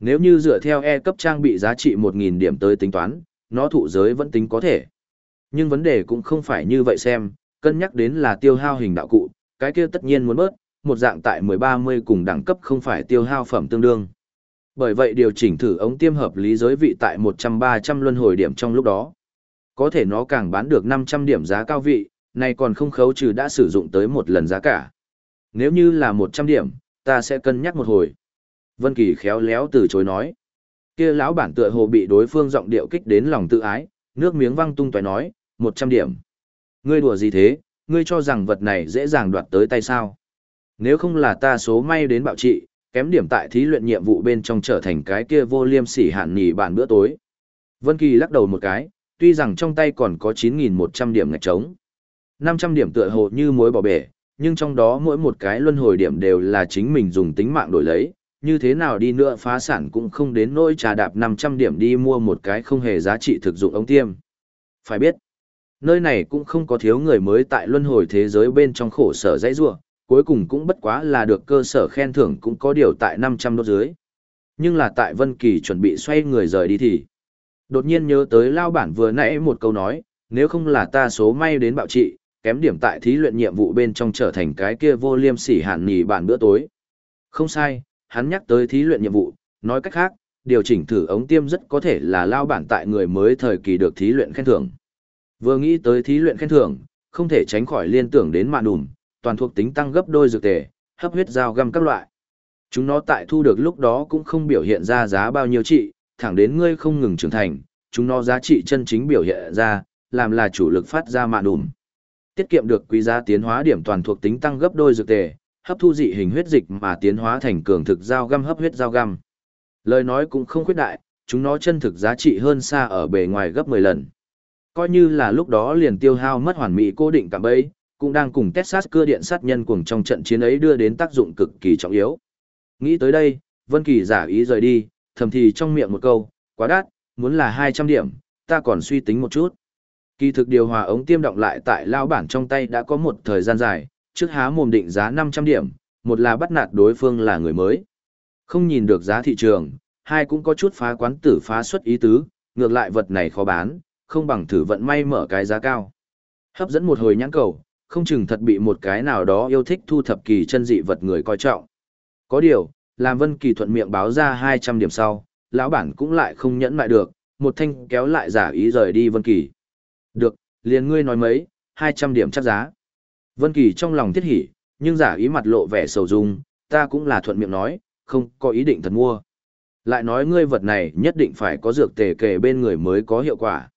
Nếu như dựa theo E cấp trang bị giá trị 1.000 điểm tới tính toán, nó thụ giới vẫn tính có thể. Nhưng vấn đề cũng không phải như vậy xem, cân nhắc đến là tiêu hao hình đạo cụ, cái kia tất nhiên muốn bớt, một dạng tại 10-30 cùng đẳng cấp không phải tiêu hao phẩm tương đương. Bởi vậy điều chỉnh thử ống tiêm hợp lý giới vị tại 100-300 luân hồi điểm trong lúc đó. Có thể nó càng bán được 500 điểm giá cao vị, này còn không khấu trừ đã sử dụng tới một lần giá cả. Nếu như là 100 điểm, ta sẽ cân nhắc một hồi. Vân Kỳ khéo léo từ chối nói. Kia lão bản tựa hồ bị đối phương giọng điệu kích đến lòng tự ái, nước miếng văng tung tóe nói, 100 điểm. Ngươi đùa gì thế, ngươi cho rằng vật này dễ dàng đoạt tới tay sao? Nếu không là ta số may đến bạo trị, kém điểm tại thí luyện nhiệm vụ bên trong trở thành cái kia vô liêm sỉ hạn nhì bản bữa tối. Vân Kỳ lắc đầu một cái, tuy rằng trong tay còn có 9.100 điểm ngạch trống. 500 điểm tựa hồ như muối bỏ bể, nhưng trong đó mỗi một cái luân hồi điểm đều là chính mình dùng tính mạng đổi lấy, như thế nào đi nữa phá sản cũng không đến nỗi trà đạp 500 điểm đi mua một cái không hề giá trị thực dụng ống tiêm. Phải biết, nơi này cũng không có thiếu người mới tại luân hồi thế giới bên trong khổ sở dãy rua, cuối cùng cũng bất quá là được cơ sở khen thưởng cũng có điều tại 500 đô dưới. Nhưng là tại Vân Kỳ chuẩn bị xoay người rời đi thì, đột nhiên nhớ tới lao bản vừa nãy một câu nói, nếu không là ta số may đến bạo trị, kém điểm tại thí luyện nhiệm vụ bên trong trở thành cái kia vô liêm sỉ hạn nhì bản bữa tối. Không sai, hắn nhắc tới thí luyện nhiệm vụ, nói cách khác, điều chỉnh thử ống tiêm rất có thể là lao bản tại người mới thời kỳ được thí luyện khen thưởng. Vừa nghĩ tới thí luyện khen thưởng, không thể tránh khỏi liên tưởng đến mạn đùm, toàn thuộc tính tăng gấp đôi dược tề, hấp huyết dao găm các loại. Chúng nó tại thu được lúc đó cũng không biểu hiện ra giá bao nhiêu trị, thẳng đến ngươi không ngừng trưởng thành, chúng nó giá trị chân chính biểu hiện ra, làm là chủ lực phát ra mạn đùm. Tiết kiệm được quý giá tiến hóa điểm toàn thuộc tính tăng gấp đôi dược tề, hấp thu dị hình huyết dịch mà tiến hóa thành cường thực dao găm hấp huyết dao găm. Lời nói cũng không khuyết đại, chúng nó chân thực giá trị hơn xa ở bề ngoài gấp 10 lần. Coi như là lúc đó liền tiêu hao mất hoàn mỹ cố định cả bấy, cũng đang cùng Texas cưa điện sát nhân cuồng trong trận chiến ấy đưa đến tác dụng cực kỳ trọng yếu. Nghĩ tới đây, Vân Kỳ giả ý rời đi, thầm thì trong miệng một câu, quá đắt, muốn là 200 điểm, ta còn suy tính một chút. Kỳ thực điều hòa ống tiêm động lại tại lao bản trong tay đã có một thời gian dài, trước há mồm định giá 500 điểm, một là bắt nạt đối phương là người mới. Không nhìn được giá thị trường, hai cũng có chút phá quán tử phá xuất ý tứ, ngược lại vật này khó bán, không bằng thử vận may mở cái giá cao. Hấp dẫn một hồi nhãn cầu, không chừng thật bị một cái nào đó yêu thích thu thập kỳ chân dị vật người coi trọng. Có điều, làm Vân Kỳ thuận miệng báo ra 200 điểm sau, lão bản cũng lại không nhẫn lại được, một thanh kéo lại giả ý rời đi Vân Kỳ. Được, liền ngươi nói mấy, 200 điểm chắc giá. Vân Kỳ trong lòng thiết hỉ, nhưng giả ý mặt lộ vẻ sầu dung, ta cũng là thuận miệng nói, không có ý định thật mua. Lại nói ngươi vật này nhất định phải có dược tề kề bên người mới có hiệu quả.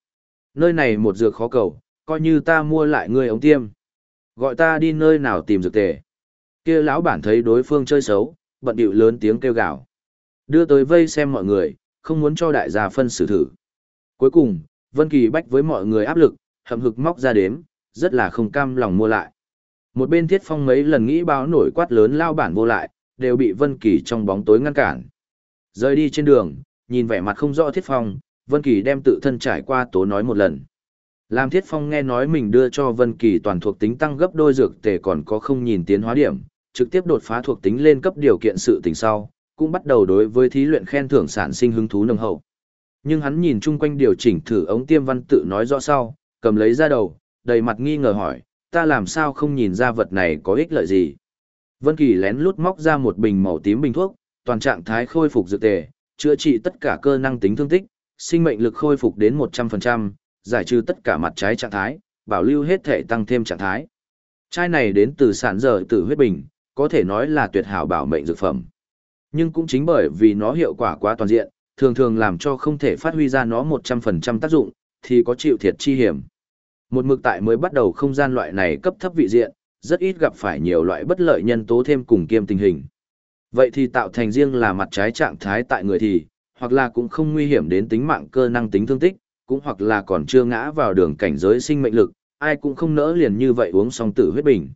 Nơi này một dược khó cầu, coi như ta mua lại ngươi ống tiêm. Gọi ta đi nơi nào tìm dược tề. Kia lão bản thấy đối phương chơi xấu, bận điệu lớn tiếng kêu gào. Đưa tới vây xem mọi người, không muốn cho đại gia phân xử thử. Cuối cùng, Vân Kỳ bách với mọi người áp lực, hậm hực móc ra đếm, rất là không cam lòng mua lại. Một bên Thiết Phong mấy lần nghĩ báo nổi quát lớn lao bản vô lại, đều bị Vân Kỳ trong bóng tối ngăn cản. Rời đi trên đường, nhìn vẻ mặt không rõ Thiết Phong, Vân Kỳ đem tự thân trải qua tố nói một lần. Lam Thiết Phong nghe nói mình đưa cho Vân Kỳ toàn thuộc tính tăng gấp đôi dược tề còn có không nhìn tiến hóa điểm, trực tiếp đột phá thuộc tính lên cấp điều kiện sự tình sau, cũng bắt đầu đối với thí luyện khen thưởng sản sinh hứng thú nồng hậu. Nhưng hắn nhìn chung quanh điều chỉnh thử ống tiêm văn tự nói rõ sau, cầm lấy ra đầu, đầy mặt nghi ngờ hỏi, ta làm sao không nhìn ra vật này có ích lợi gì. Vân Kỳ lén lút móc ra một bình màu tím bình thuốc, toàn trạng thái khôi phục dược tề, chữa trị tất cả cơ năng tính thương tích, sinh mệnh lực khôi phục đến 100%, giải trừ tất cả mặt trái trạng thái, bảo lưu hết thể tăng thêm trạng thái. Chai này đến từ sản dở tử huyết bình, có thể nói là tuyệt hảo bảo mệnh dược phẩm. Nhưng cũng chính bởi vì nó hiệu quả quá toàn diện, thường thường làm cho không thể phát huy ra nó 100% tác dụng, thì có chịu thiệt chi hiểm. Một mực tại mới bắt đầu không gian loại này cấp thấp vị diện, rất ít gặp phải nhiều loại bất lợi nhân tố thêm cùng kiêm tình hình. Vậy thì tạo thành riêng là mặt trái trạng thái tại người thì, hoặc là cũng không nguy hiểm đến tính mạng cơ năng tính thương tích, cũng hoặc là còn chưa ngã vào đường cảnh giới sinh mệnh lực, ai cũng không nỡ liền như vậy uống xong tử huyết bình.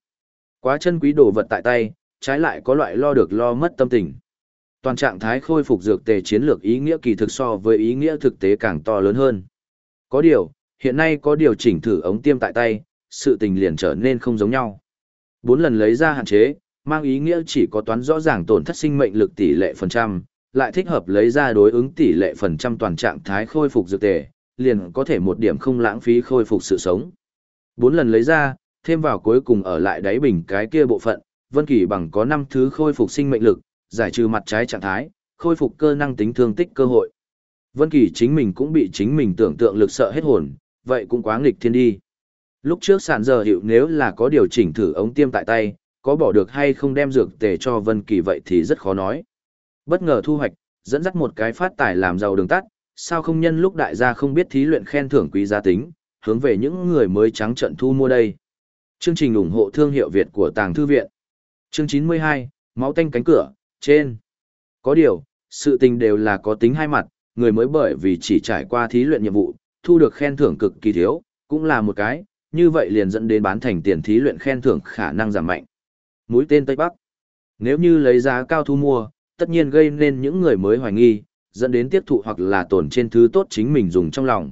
Quá chân quý đồ vật tại tay, trái lại có loại lo được lo mất tâm tình. Toàn trạng thái khôi phục dược tề chiến lược ý nghĩa kỳ thực so với ý nghĩa thực tế càng to lớn hơn. Có điều, hiện nay có điều chỉnh thử ống tiêm tại tay, sự tình liền trở nên không giống nhau. Bốn lần lấy ra hạn chế, mang ý nghĩa chỉ có toán rõ ràng tổn thất sinh mệnh lực tỷ lệ phần trăm, lại thích hợp lấy ra đối ứng tỷ lệ phần trăm toàn trạng thái khôi phục dược tề, liền có thể một điểm không lãng phí khôi phục sự sống. Bốn lần lấy ra, thêm vào cuối cùng ở lại đáy bình cái kia bộ phận, Vân Kỳ bằng có 5 thứ khôi phục sinh mệnh lực, giải trừ mặt trái trạng thái, khôi phục cơ năng tính thương tích cơ hội. Vân Kỳ chính mình cũng bị chính mình tưởng tượng lực sợ hết hồn, vậy cũng quá nghịch thiên đi. Lúc trước sạn giờ hiệu nếu là có điều chỉnh thử ống tiêm tại tay, có bỏ được hay không đem dược tề cho Vân Kỳ vậy thì rất khó nói. Bất ngờ thu hoạch, dẫn dắt một cái phát tài làm giàu đường tắt, sao không nhân lúc đại gia không biết thí luyện khen thưởng quý giá tính, hướng về những người mới trắng trận thu mua đây. Chương trình ủng hộ thương hiệu Việt của Tàng Thư Viện. Chương 92, Máu tanh cánh cửa, trên. Có điều, sự tình đều là có tính hai mặt, người mới bởi vì chỉ trải qua thí luyện nhiệm vụ, thu được khen thưởng cực kỳ thiếu, cũng là một cái, như vậy liền dẫn đến bán thành tiền thí luyện khen thưởng khả năng giảm mạnh. Mũi tên Tây Bắc. Nếu như lấy giá cao thu mua, tất nhiên gây nên những người mới hoài nghi, dẫn đến tiếp thụ hoặc là tổn trên thứ tốt chính mình dùng trong lòng.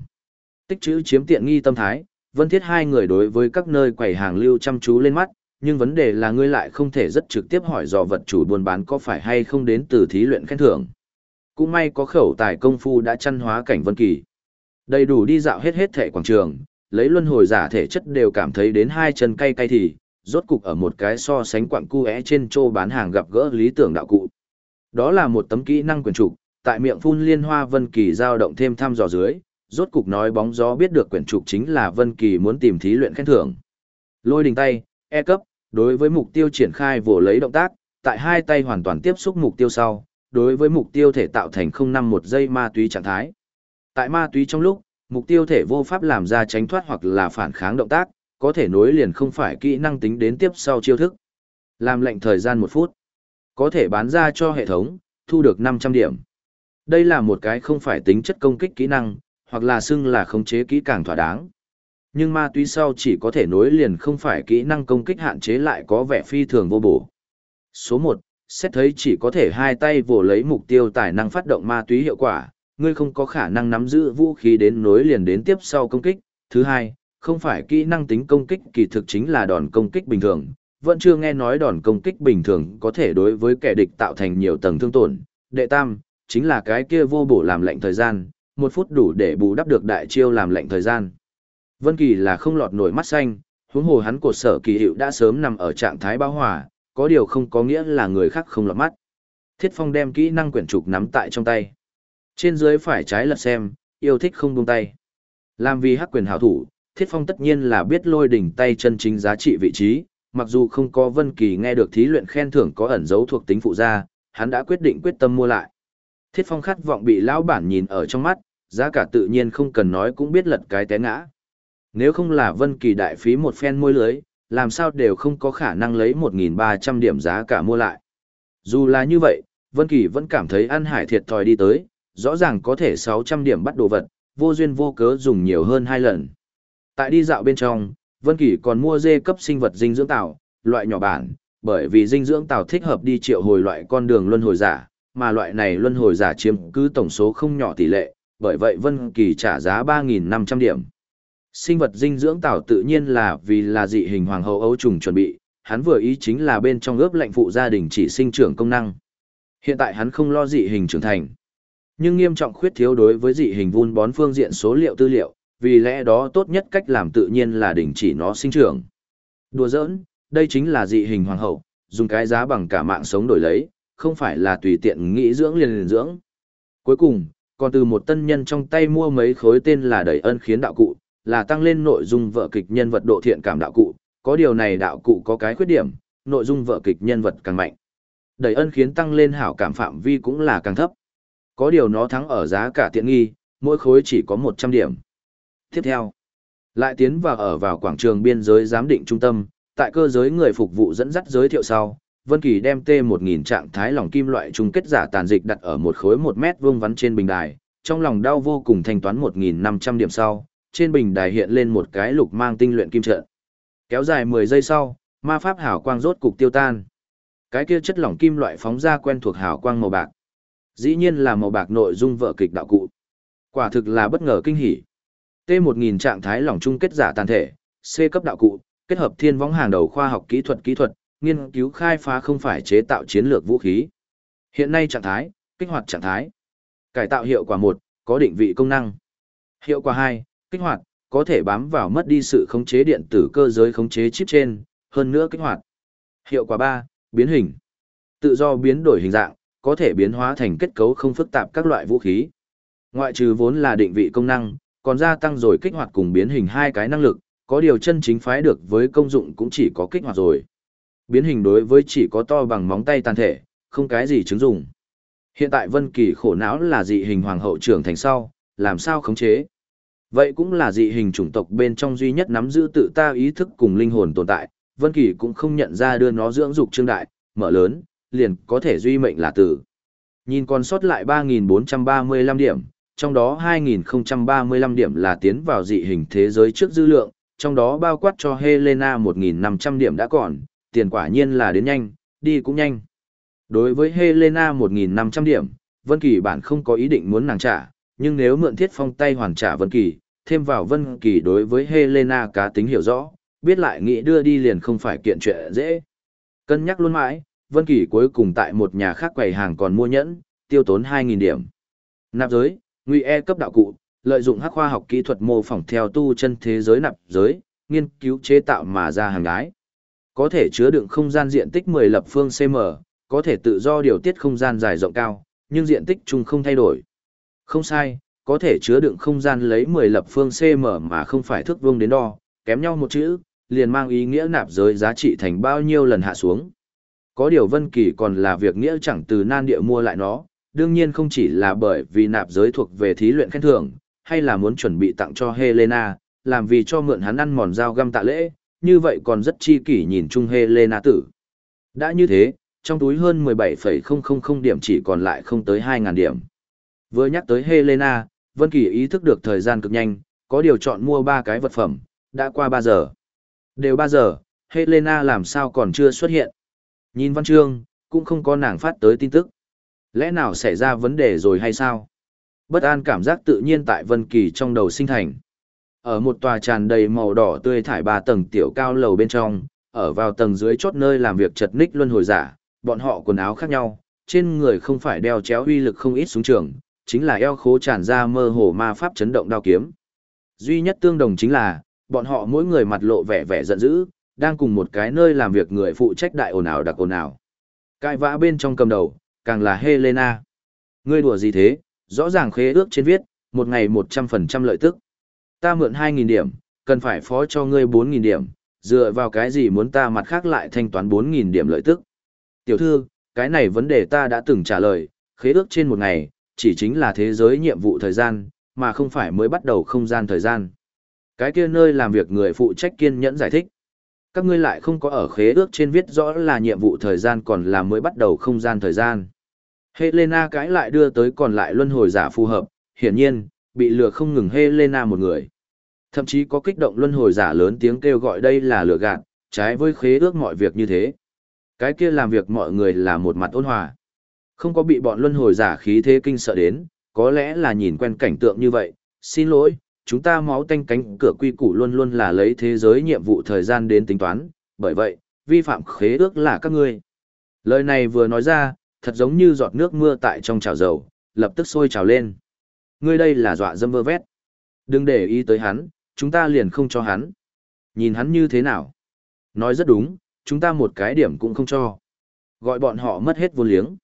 Tích chữ chiếm tiện nghi tâm thái, vân thiết hai người đối với các nơi quầy hàng lưu chăm chú lên mắt, nhưng vấn đề là ngươi lại không thể rất trực tiếp hỏi dò vật chủ buôn bán có phải hay không đến từ thí luyện khen thưởng. Cũng may có khẩu tài công phu đã chăn hóa cảnh vân kỳ. Đầy đủ đi dạo hết hết thể quảng trường, lấy luân hồi giả thể chất đều cảm thấy đến hai chân cay cay thì, rốt cục ở một cái so sánh quặng cu é trên trô bán hàng gặp gỡ lý tưởng đạo cụ. Đó là một tấm kỹ năng quyền trục, tại miệng phun liên hoa Vân Kỳ giao động thêm thăm dò dưới, rốt cục nói bóng gió biết được quyển trục chính là Vân Kỳ muốn tìm thí luyện khen thưởng. Lôi đình tay, E cấp, đối với mục tiêu triển khai vồ lấy động tác, tại hai tay hoàn toàn tiếp xúc mục tiêu sau, đối với mục tiêu thể tạo thành không năm một giây ma túy trạng thái. Tại ma túy trong lúc, mục tiêu thể vô pháp làm ra tránh thoát hoặc là phản kháng động tác, có thể nối liền không phải kỹ năng tính đến tiếp sau chiêu thức. Làm lệnh thời gian một phút, có thể bán ra cho hệ thống, thu được 500 điểm. Đây là một cái không phải tính chất công kích kỹ năng, hoặc là xưng là khống chế kỹ càng thỏa đáng. Nhưng ma túy sau chỉ có thể nối liền không phải kỹ năng công kích hạn chế lại có vẻ phi thường vô bổ. Số 1, xét thấy chỉ có thể hai tay vồ lấy mục tiêu tài năng phát động ma túy hiệu quả, ngươi không có khả năng nắm giữ vũ khí đến nối liền đến tiếp sau công kích. Thứ hai, không phải kỹ năng tính công kích kỳ thực chính là đòn công kích bình thường, vẫn chưa nghe nói đòn công kích bình thường có thể đối với kẻ địch tạo thành nhiều tầng thương tổn. Đệ tam, chính là cái kia vô bổ làm lệnh thời gian, một phút đủ để bù đắp được đại chiêu làm lệnh thời gian. Vân Kỳ là không lọt nổi mắt xanh, huống hồ hắn cột sở kỳ hiệu đã sớm nằm ở trạng thái bão hòa, có điều không có nghĩa là người khác không lọt mắt. Thiết Phong đem kỹ năng quyển trục nắm tại trong tay. Trên dưới phải trái lật xem, yêu thích không buông tay. Làm vì hắc quyền hảo thủ, Thiết Phong tất nhiên là biết lôi đỉnh tay chân chính giá trị vị trí, mặc dù không có Vân Kỳ nghe được thí luyện khen thưởng có ẩn dấu thuộc tính phụ gia, hắn đã quyết định quyết tâm mua lại. Thiết Phong khát vọng bị lão bản nhìn ở trong mắt, giá cả tự nhiên không cần nói cũng biết lật cái té ngã. Nếu không là Vân Kỳ đại phí một phen môi lưới, làm sao đều không có khả năng lấy 1.300 điểm giá cả mua lại. Dù là như vậy, Vân Kỳ vẫn cảm thấy ăn hải thiệt thòi đi tới, rõ ràng có thể 600 điểm bắt đồ vật, vô duyên vô cớ dùng nhiều hơn hai lần. Tại đi dạo bên trong, Vân Kỳ còn mua dê cấp sinh vật dinh dưỡng tạo, loại nhỏ bản, bởi vì dinh dưỡng tạo thích hợp đi triệu hồi loại con đường luân hồi giả, mà loại này luân hồi giả chiếm cứ tổng số không nhỏ tỷ lệ, bởi vậy Vân Kỳ trả giá 3.500 điểm. Sinh vật dinh dưỡng tạo tự nhiên là vì là dị hình hoàng hậu ấu trùng chuẩn bị, hắn vừa ý chính là bên trong ướp lệnh phụ gia đình chỉ sinh trưởng công năng. Hiện tại hắn không lo dị hình trưởng thành, nhưng nghiêm trọng khuyết thiếu đối với dị hình vun bón phương diện số liệu tư liệu, vì lẽ đó tốt nhất cách làm tự nhiên là đình chỉ nó sinh trưởng. Đùa giỡn, đây chính là dị hình hoàng hậu, dùng cái giá bằng cả mạng sống đổi lấy, không phải là tùy tiện nghĩ dưỡng liền liền dưỡng. Cuối cùng, còn từ một tân nhân trong tay mua mấy khối tên là đầy ân khiến đạo cụ, là tăng lên nội dung vợ kịch nhân vật độ thiện cảm đạo cụ, có điều này đạo cụ có cái khuyết điểm, nội dung vợ kịch nhân vật càng mạnh. Đầy ân khiến tăng lên hảo cảm phạm vi cũng là càng thấp. Có điều nó thắng ở giá cả tiện nghi, mỗi khối chỉ có 100 điểm. Tiếp theo, lại tiến vào ở vào quảng trường biên giới giám định trung tâm, tại cơ giới người phục vụ dẫn dắt giới thiệu sau, Vân Kỳ đem T1000 trạng thái lỏng kim loại chung kết giả tàn dịch đặt ở một khối 1 mét vuông vắn trên bình đài, trong lòng đau vô cùng thanh toán 1500 điểm sau, trên bình đài hiện lên một cái lục mang tinh luyện kim trận. Kéo dài 10 giây sau, ma pháp hào quang rốt cục tiêu tan. Cái kia chất lỏng kim loại phóng ra quen thuộc hào quang màu bạc. Dĩ nhiên là màu bạc nội dung vợ kịch đạo cụ. Quả thực là bất ngờ kinh hỉ. T1000 trạng thái lỏng chung kết giả tàn thể, C cấp đạo cụ, kết hợp thiên võng hàng đầu khoa học kỹ thuật kỹ thuật, nghiên cứu khai phá không phải chế tạo chiến lược vũ khí. Hiện nay trạng thái, kích hoạt trạng thái. Cải tạo hiệu quả 1, có định vị công năng. Hiệu quả 2, kích hoạt, có thể bám vào mất đi sự khống chế điện tử cơ giới khống chế chip trên, hơn nữa kích hoạt. Hiệu quả 3, biến hình. Tự do biến đổi hình dạng, có thể biến hóa thành kết cấu không phức tạp các loại vũ khí. Ngoại trừ vốn là định vị công năng, còn gia tăng rồi kích hoạt cùng biến hình hai cái năng lực, có điều chân chính phái được với công dụng cũng chỉ có kích hoạt rồi. Biến hình đối với chỉ có to bằng móng tay tàn thể, không cái gì chứng dụng. Hiện tại Vân Kỳ khổ não là dị hình hoàng hậu trưởng thành sau, làm sao khống chế? Vậy cũng là dị hình chủng tộc bên trong duy nhất nắm giữ tự ta ý thức cùng linh hồn tồn tại, Vân Kỳ cũng không nhận ra đưa nó dưỡng dục trương đại, mở lớn, liền có thể duy mệnh là tử. Nhìn còn sót lại 3.435 điểm, trong đó 2.035 điểm là tiến vào dị hình thế giới trước dư lượng, trong đó bao quát cho Helena 1.500 điểm đã còn, tiền quả nhiên là đến nhanh, đi cũng nhanh. Đối với Helena 1.500 điểm, Vân Kỳ bản không có ý định muốn nàng trả, nhưng nếu mượn thiết phong tay hoàn trả Vân Kỳ, thêm vào Vân Kỳ đối với Helena cá tính hiểu rõ, biết lại nghĩ đưa đi liền không phải kiện chuyện dễ. Cân nhắc luôn mãi, Vân Kỳ cuối cùng tại một nhà khác quầy hàng còn mua nhẫn, tiêu tốn 2.000 điểm. Nạp giới, nguy e cấp đạo cụ, lợi dụng hắc khoa học kỹ thuật mô phỏng theo tu chân thế giới nạp giới, nghiên cứu chế tạo mà ra hàng gái. Có thể chứa đựng không gian diện tích 10 lập phương cm, có thể tự do điều tiết không gian dài rộng cao, nhưng diện tích chung không thay đổi. Không sai, có thể chứa đựng không gian lấy 10 lập phương cm mà không phải thước vuông đến đo, kém nhau một chữ, liền mang ý nghĩa nạp giới giá trị thành bao nhiêu lần hạ xuống. Có điều Vân Kỳ còn là việc nghĩa chẳng từ nan địa mua lại nó, đương nhiên không chỉ là bởi vì nạp giới thuộc về thí luyện khen thưởng, hay là muốn chuẩn bị tặng cho Helena, làm vì cho mượn hắn ăn mòn dao găm tạ lễ, như vậy còn rất chi kỷ nhìn chung Helena tử. Đã như thế, trong túi hơn 17,000 điểm chỉ còn lại không tới 2.000 điểm. Vừa nhắc tới Helena, Vân Kỳ ý thức được thời gian cực nhanh, có điều chọn mua ba cái vật phẩm, đã qua 3 giờ. Đều 3 giờ, Helena làm sao còn chưa xuất hiện. Nhìn văn chương, cũng không có nàng phát tới tin tức. Lẽ nào xảy ra vấn đề rồi hay sao? Bất an cảm giác tự nhiên tại Vân Kỳ trong đầu sinh thành. Ở một tòa tràn đầy màu đỏ tươi thải ba tầng tiểu cao lầu bên trong, ở vào tầng dưới chốt nơi làm việc chật ních luân hồi giả, bọn họ quần áo khác nhau, trên người không phải đeo chéo uy lực không ít xuống trường, chính là eo khố tràn ra mơ hồ ma pháp chấn động đao kiếm. Duy nhất tương đồng chính là, bọn họ mỗi người mặt lộ vẻ vẻ giận dữ, đang cùng một cái nơi làm việc người phụ trách đại ồn ào đặc ồn ào. Cãi vã bên trong cầm đầu, càng là Helena. Ngươi đùa gì thế, rõ ràng khế ước trên viết, một ngày 100% lợi tức. Ta mượn 2.000 điểm, cần phải phó cho ngươi 4.000 điểm, dựa vào cái gì muốn ta mặt khác lại thanh toán 4.000 điểm lợi tức. Tiểu thư, cái này vấn đề ta đã từng trả lời, khế ước trên một ngày, chỉ chính là thế giới nhiệm vụ thời gian, mà không phải mới bắt đầu không gian thời gian. Cái kia nơi làm việc người phụ trách kiên nhẫn giải thích. Các ngươi lại không có ở khế ước trên viết rõ là nhiệm vụ thời gian còn là mới bắt đầu không gian thời gian. Helena cãi lại đưa tới còn lại luân hồi giả phù hợp, hiển nhiên, bị lừa không ngừng Helena một người. Thậm chí có kích động luân hồi giả lớn tiếng kêu gọi đây là lừa gạt, trái với khế ước mọi việc như thế. Cái kia làm việc mọi người là một mặt ôn hòa. Không có bị bọn luân hồi giả khí thế kinh sợ đến, có lẽ là nhìn quen cảnh tượng như vậy. Xin lỗi, chúng ta máu tanh cánh cửa quy củ luôn luôn là lấy thế giới nhiệm vụ thời gian đến tính toán, bởi vậy, vi phạm khế ước là các ngươi. Lời này vừa nói ra, thật giống như giọt nước mưa tại trong chảo dầu, lập tức sôi trào lên. Ngươi đây là dọa dâm vơ vét. Đừng để ý tới hắn, chúng ta liền không cho hắn. Nhìn hắn như thế nào? Nói rất đúng, chúng ta một cái điểm cũng không cho. Gọi bọn họ mất hết vô liếng.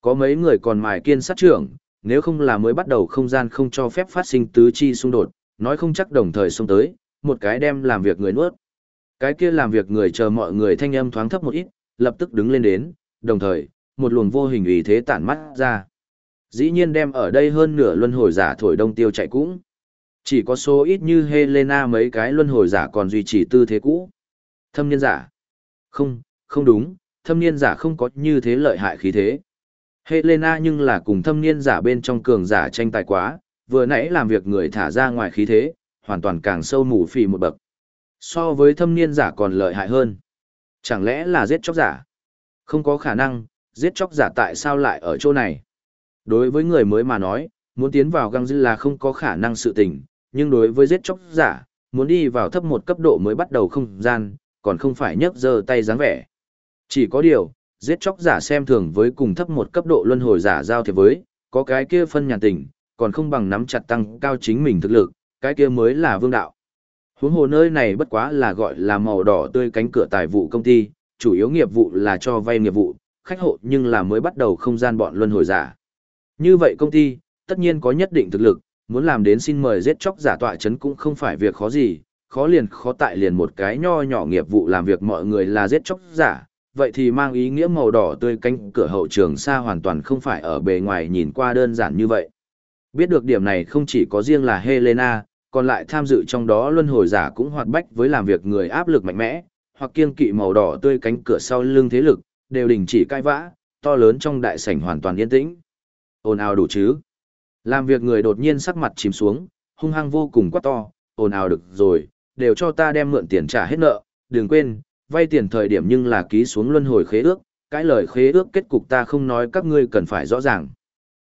Có mấy người còn mài kiên sát trưởng, nếu không là mới bắt đầu không gian không cho phép phát sinh tứ chi xung đột, nói không chắc đồng thời xông tới, một cái đem làm việc người nuốt. Cái kia làm việc người chờ mọi người thanh âm thoáng thấp một ít, lập tức đứng lên đến, đồng thời, một luồng vô hình ủy thế tản mắt ra. Dĩ nhiên đem ở đây hơn nửa luân hồi giả thổi đông tiêu chạy cũng. Chỉ có số ít như Helena mấy cái luân hồi giả còn duy trì tư thế cũ. Thâm niên giả. Không, không đúng, thâm niên giả không có như thế lợi hại khí thế. Helena nhưng là cùng thâm niên giả bên trong cường giả tranh tài quá, vừa nãy làm việc người thả ra ngoài khí thế, hoàn toàn càng sâu mù phì một bậc. So với thâm niên giả còn lợi hại hơn. Chẳng lẽ là giết chóc giả? Không có khả năng, giết chóc giả tại sao lại ở chỗ này? Đối với người mới mà nói, muốn tiến vào găng dư là không có khả năng sự tình, nhưng đối với giết chóc giả, muốn đi vào thấp một cấp độ mới bắt đầu không gian, còn không phải nhấc giơ tay dáng vẻ. Chỉ có điều, giết chóc giả xem thường với cùng thấp một cấp độ luân hồi giả giao thiệp với, có cái kia phân nhàn tình, còn không bằng nắm chặt tăng cao chính mình thực lực, cái kia mới là vương đạo. Huống hồ nơi này bất quá là gọi là màu đỏ tươi cánh cửa tài vụ công ty, chủ yếu nghiệp vụ là cho vay nghiệp vụ, khách hộ nhưng là mới bắt đầu không gian bọn luân hồi giả. Như vậy công ty, tất nhiên có nhất định thực lực, muốn làm đến xin mời giết chóc giả tọa chấn cũng không phải việc khó gì, khó liền khó tại liền một cái nho nhỏ nghiệp vụ làm việc mọi người là giết chóc giả, vậy thì mang ý nghĩa màu đỏ tươi cánh cửa hậu trường xa hoàn toàn không phải ở bề ngoài nhìn qua đơn giản như vậy. Biết được điểm này không chỉ có riêng là Helena, còn lại tham dự trong đó luân hồi giả cũng hoạt bách với làm việc người áp lực mạnh mẽ, hoặc kiên kỵ màu đỏ tươi cánh cửa sau lưng thế lực, đều đình chỉ cai vã, to lớn trong đại sảnh hoàn toàn yên tĩnh. Ồn ào đủ chứ? Làm việc người đột nhiên sắc mặt chìm xuống, hung hăng vô cùng quá to, ồn ào được rồi, đều cho ta đem mượn tiền trả hết nợ, đừng quên, vay tiền thời điểm nhưng là ký xuống luân hồi khế ước, cái lời khế ước kết cục ta không nói các ngươi cần phải rõ ràng.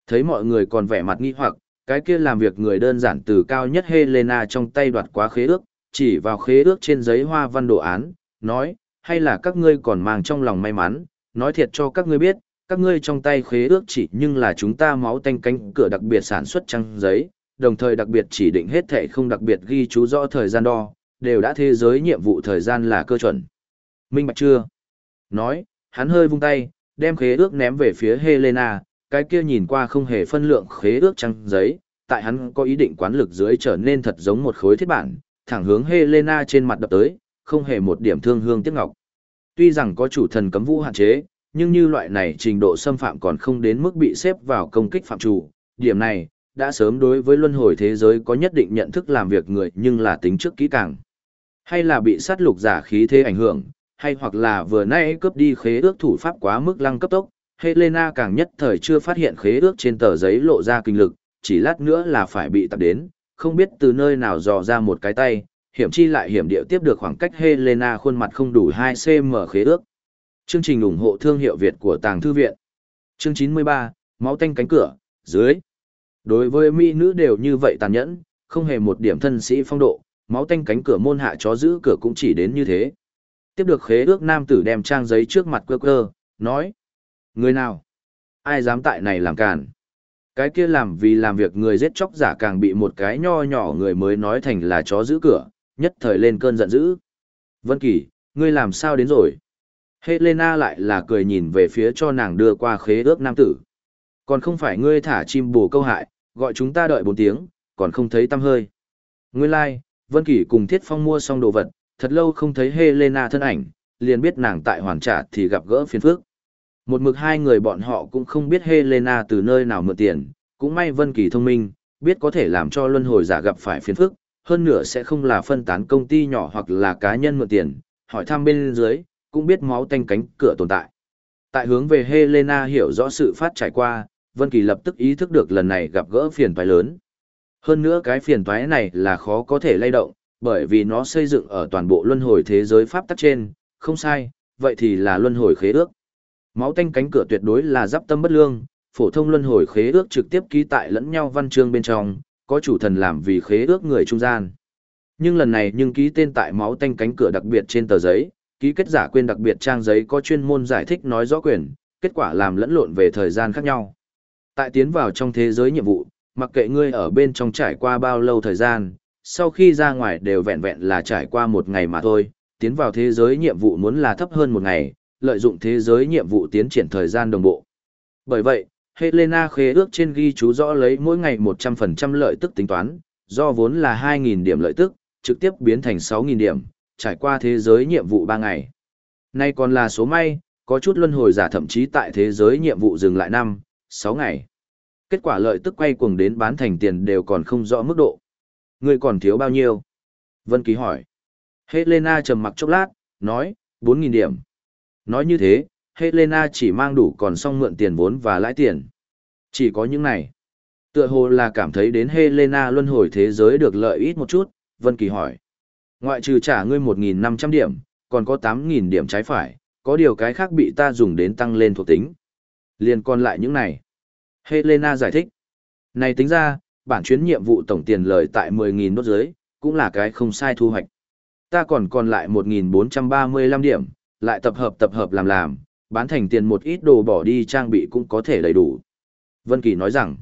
Thấy mọi người còn vẻ mặt nghi hoặc, cái kia làm việc người đơn giản từ cao nhất Helena trong tay đoạt quá khế ước, chỉ vào khế ước trên giấy hoa văn đồ án, nói, hay là các ngươi còn mang trong lòng may mắn, nói thiệt cho các ngươi biết, các ngươi trong tay khế ước chỉ nhưng là chúng ta máu tanh cánh cửa đặc biệt sản xuất trăng giấy, đồng thời đặc biệt chỉ định hết thể không đặc biệt ghi chú rõ thời gian đo, đều đã thế giới nhiệm vụ thời gian là cơ chuẩn. Minh bạch chưa? Nói, hắn hơi vung tay, đem khế ước ném về phía Helena, cái kia nhìn qua không hề phân lượng khế ước trăng giấy, tại hắn có ý định quán lực dưới trở nên thật giống một khối thiết bản, thẳng hướng Helena trên mặt đập tới, không hề một điểm thương hương tiếc ngọc. Tuy rằng có chủ thần cấm vũ hạn chế, nhưng như loại này trình độ xâm phạm còn không đến mức bị xếp vào công kích phạm chủ, điểm này đã sớm đối với luân hồi thế giới có nhất định nhận thức làm việc người nhưng là tính trước kỹ càng. Hay là bị sát lục giả khí thế ảnh hưởng, hay hoặc là vừa nãy cướp đi khế ước thủ pháp quá mức lăng cấp tốc, Helena càng nhất thời chưa phát hiện khế ước trên tờ giấy lộ ra kinh lực, chỉ lát nữa là phải bị tập đến, không biết từ nơi nào dò ra một cái tay, hiểm chi lại hiểm địa tiếp được khoảng cách Helena khuôn mặt không đủ 2cm khế ước. Chương trình ủng hộ thương hiệu Việt của Tàng Thư Viện. Chương 93, Máu tanh cánh cửa, dưới. Đối với mỹ nữ đều như vậy tàn nhẫn, không hề một điểm thân sĩ phong độ, máu tanh cánh cửa môn hạ chó giữ cửa cũng chỉ đến như thế. Tiếp được khế ước nam tử đem trang giấy trước mặt quơ quơ, nói. Người nào? Ai dám tại này làm càn? Cái kia làm vì làm việc người giết chóc giả càng bị một cái nho nhỏ người mới nói thành là chó giữ cửa, nhất thời lên cơn giận dữ. Vân Kỳ, ngươi làm sao đến rồi? Helena lại là cười nhìn về phía cho nàng đưa qua khế ước nam tử. Còn không phải ngươi thả chim bồ câu hại, gọi chúng ta đợi bốn tiếng, còn không thấy tâm hơi. Nguyên lai, like, Vân Kỳ cùng Thiết Phong mua xong đồ vật, thật lâu không thấy Helena thân ảnh, liền biết nàng tại hoàn trả thì gặp gỡ phiền phức. Một mực hai người bọn họ cũng không biết Helena từ nơi nào mượn tiền, cũng may Vân Kỳ thông minh, biết có thể làm cho luân hồi giả gặp phải phiền phức, hơn nửa sẽ không là phân tán công ty nhỏ hoặc là cá nhân mượn tiền, hỏi thăm bên dưới, cũng biết máu tanh cánh cửa tồn tại. Tại hướng về Helena hiểu rõ sự phát trải qua, Vân Kỳ lập tức ý thức được lần này gặp gỡ phiền toái lớn. Hơn nữa cái phiền toái này là khó có thể lay động, bởi vì nó xây dựng ở toàn bộ luân hồi thế giới pháp tắc trên, không sai, vậy thì là luân hồi khế ước. Máu tanh cánh cửa tuyệt đối là giáp tâm bất lương, phổ thông luân hồi khế ước trực tiếp ký tại lẫn nhau văn chương bên trong, có chủ thần làm vì khế ước người trung gian. Nhưng lần này nhưng ký tên tại máu tanh cánh cửa đặc biệt trên tờ giấy, ký kết giả quên đặc biệt trang giấy có chuyên môn giải thích nói rõ quyền, kết quả làm lẫn lộn về thời gian khác nhau. Tại tiến vào trong thế giới nhiệm vụ, mặc kệ ngươi ở bên trong trải qua bao lâu thời gian, sau khi ra ngoài đều vẹn vẹn là trải qua một ngày mà thôi, tiến vào thế giới nhiệm vụ muốn là thấp hơn một ngày, lợi dụng thế giới nhiệm vụ tiến triển thời gian đồng bộ. Bởi vậy, Helena khế ước trên ghi chú rõ lấy mỗi ngày 100% lợi tức tính toán, do vốn là 2.000 điểm lợi tức, trực tiếp biến thành 6.000 điểm, trải qua thế giới nhiệm vụ 3 ngày. Nay còn là số may, có chút luân hồi giả thậm chí tại thế giới nhiệm vụ dừng lại năm, 6 ngày. Kết quả lợi tức quay cuồng đến bán thành tiền đều còn không rõ mức độ. Người còn thiếu bao nhiêu? Vân Ký hỏi. Helena trầm mặc chốc lát, nói, 4.000 điểm. Nói như thế, Helena chỉ mang đủ còn xong mượn tiền vốn và lãi tiền. Chỉ có những này. Tựa hồ là cảm thấy đến Helena luân hồi thế giới được lợi ít một chút, Vân Kỳ hỏi. Ngoại trừ trả ngươi 1.500 điểm, còn có 8.000 điểm trái phải, có điều cái khác bị ta dùng đến tăng lên thuộc tính. Liên còn lại những này. Helena giải thích. Này tính ra, bản chuyến nhiệm vụ tổng tiền lời tại 10.000 nốt giới, cũng là cái không sai thu hoạch. Ta còn còn lại 1.435 điểm, lại tập hợp tập hợp làm làm, bán thành tiền một ít đồ bỏ đi trang bị cũng có thể đầy đủ. Vân Kỳ nói rằng,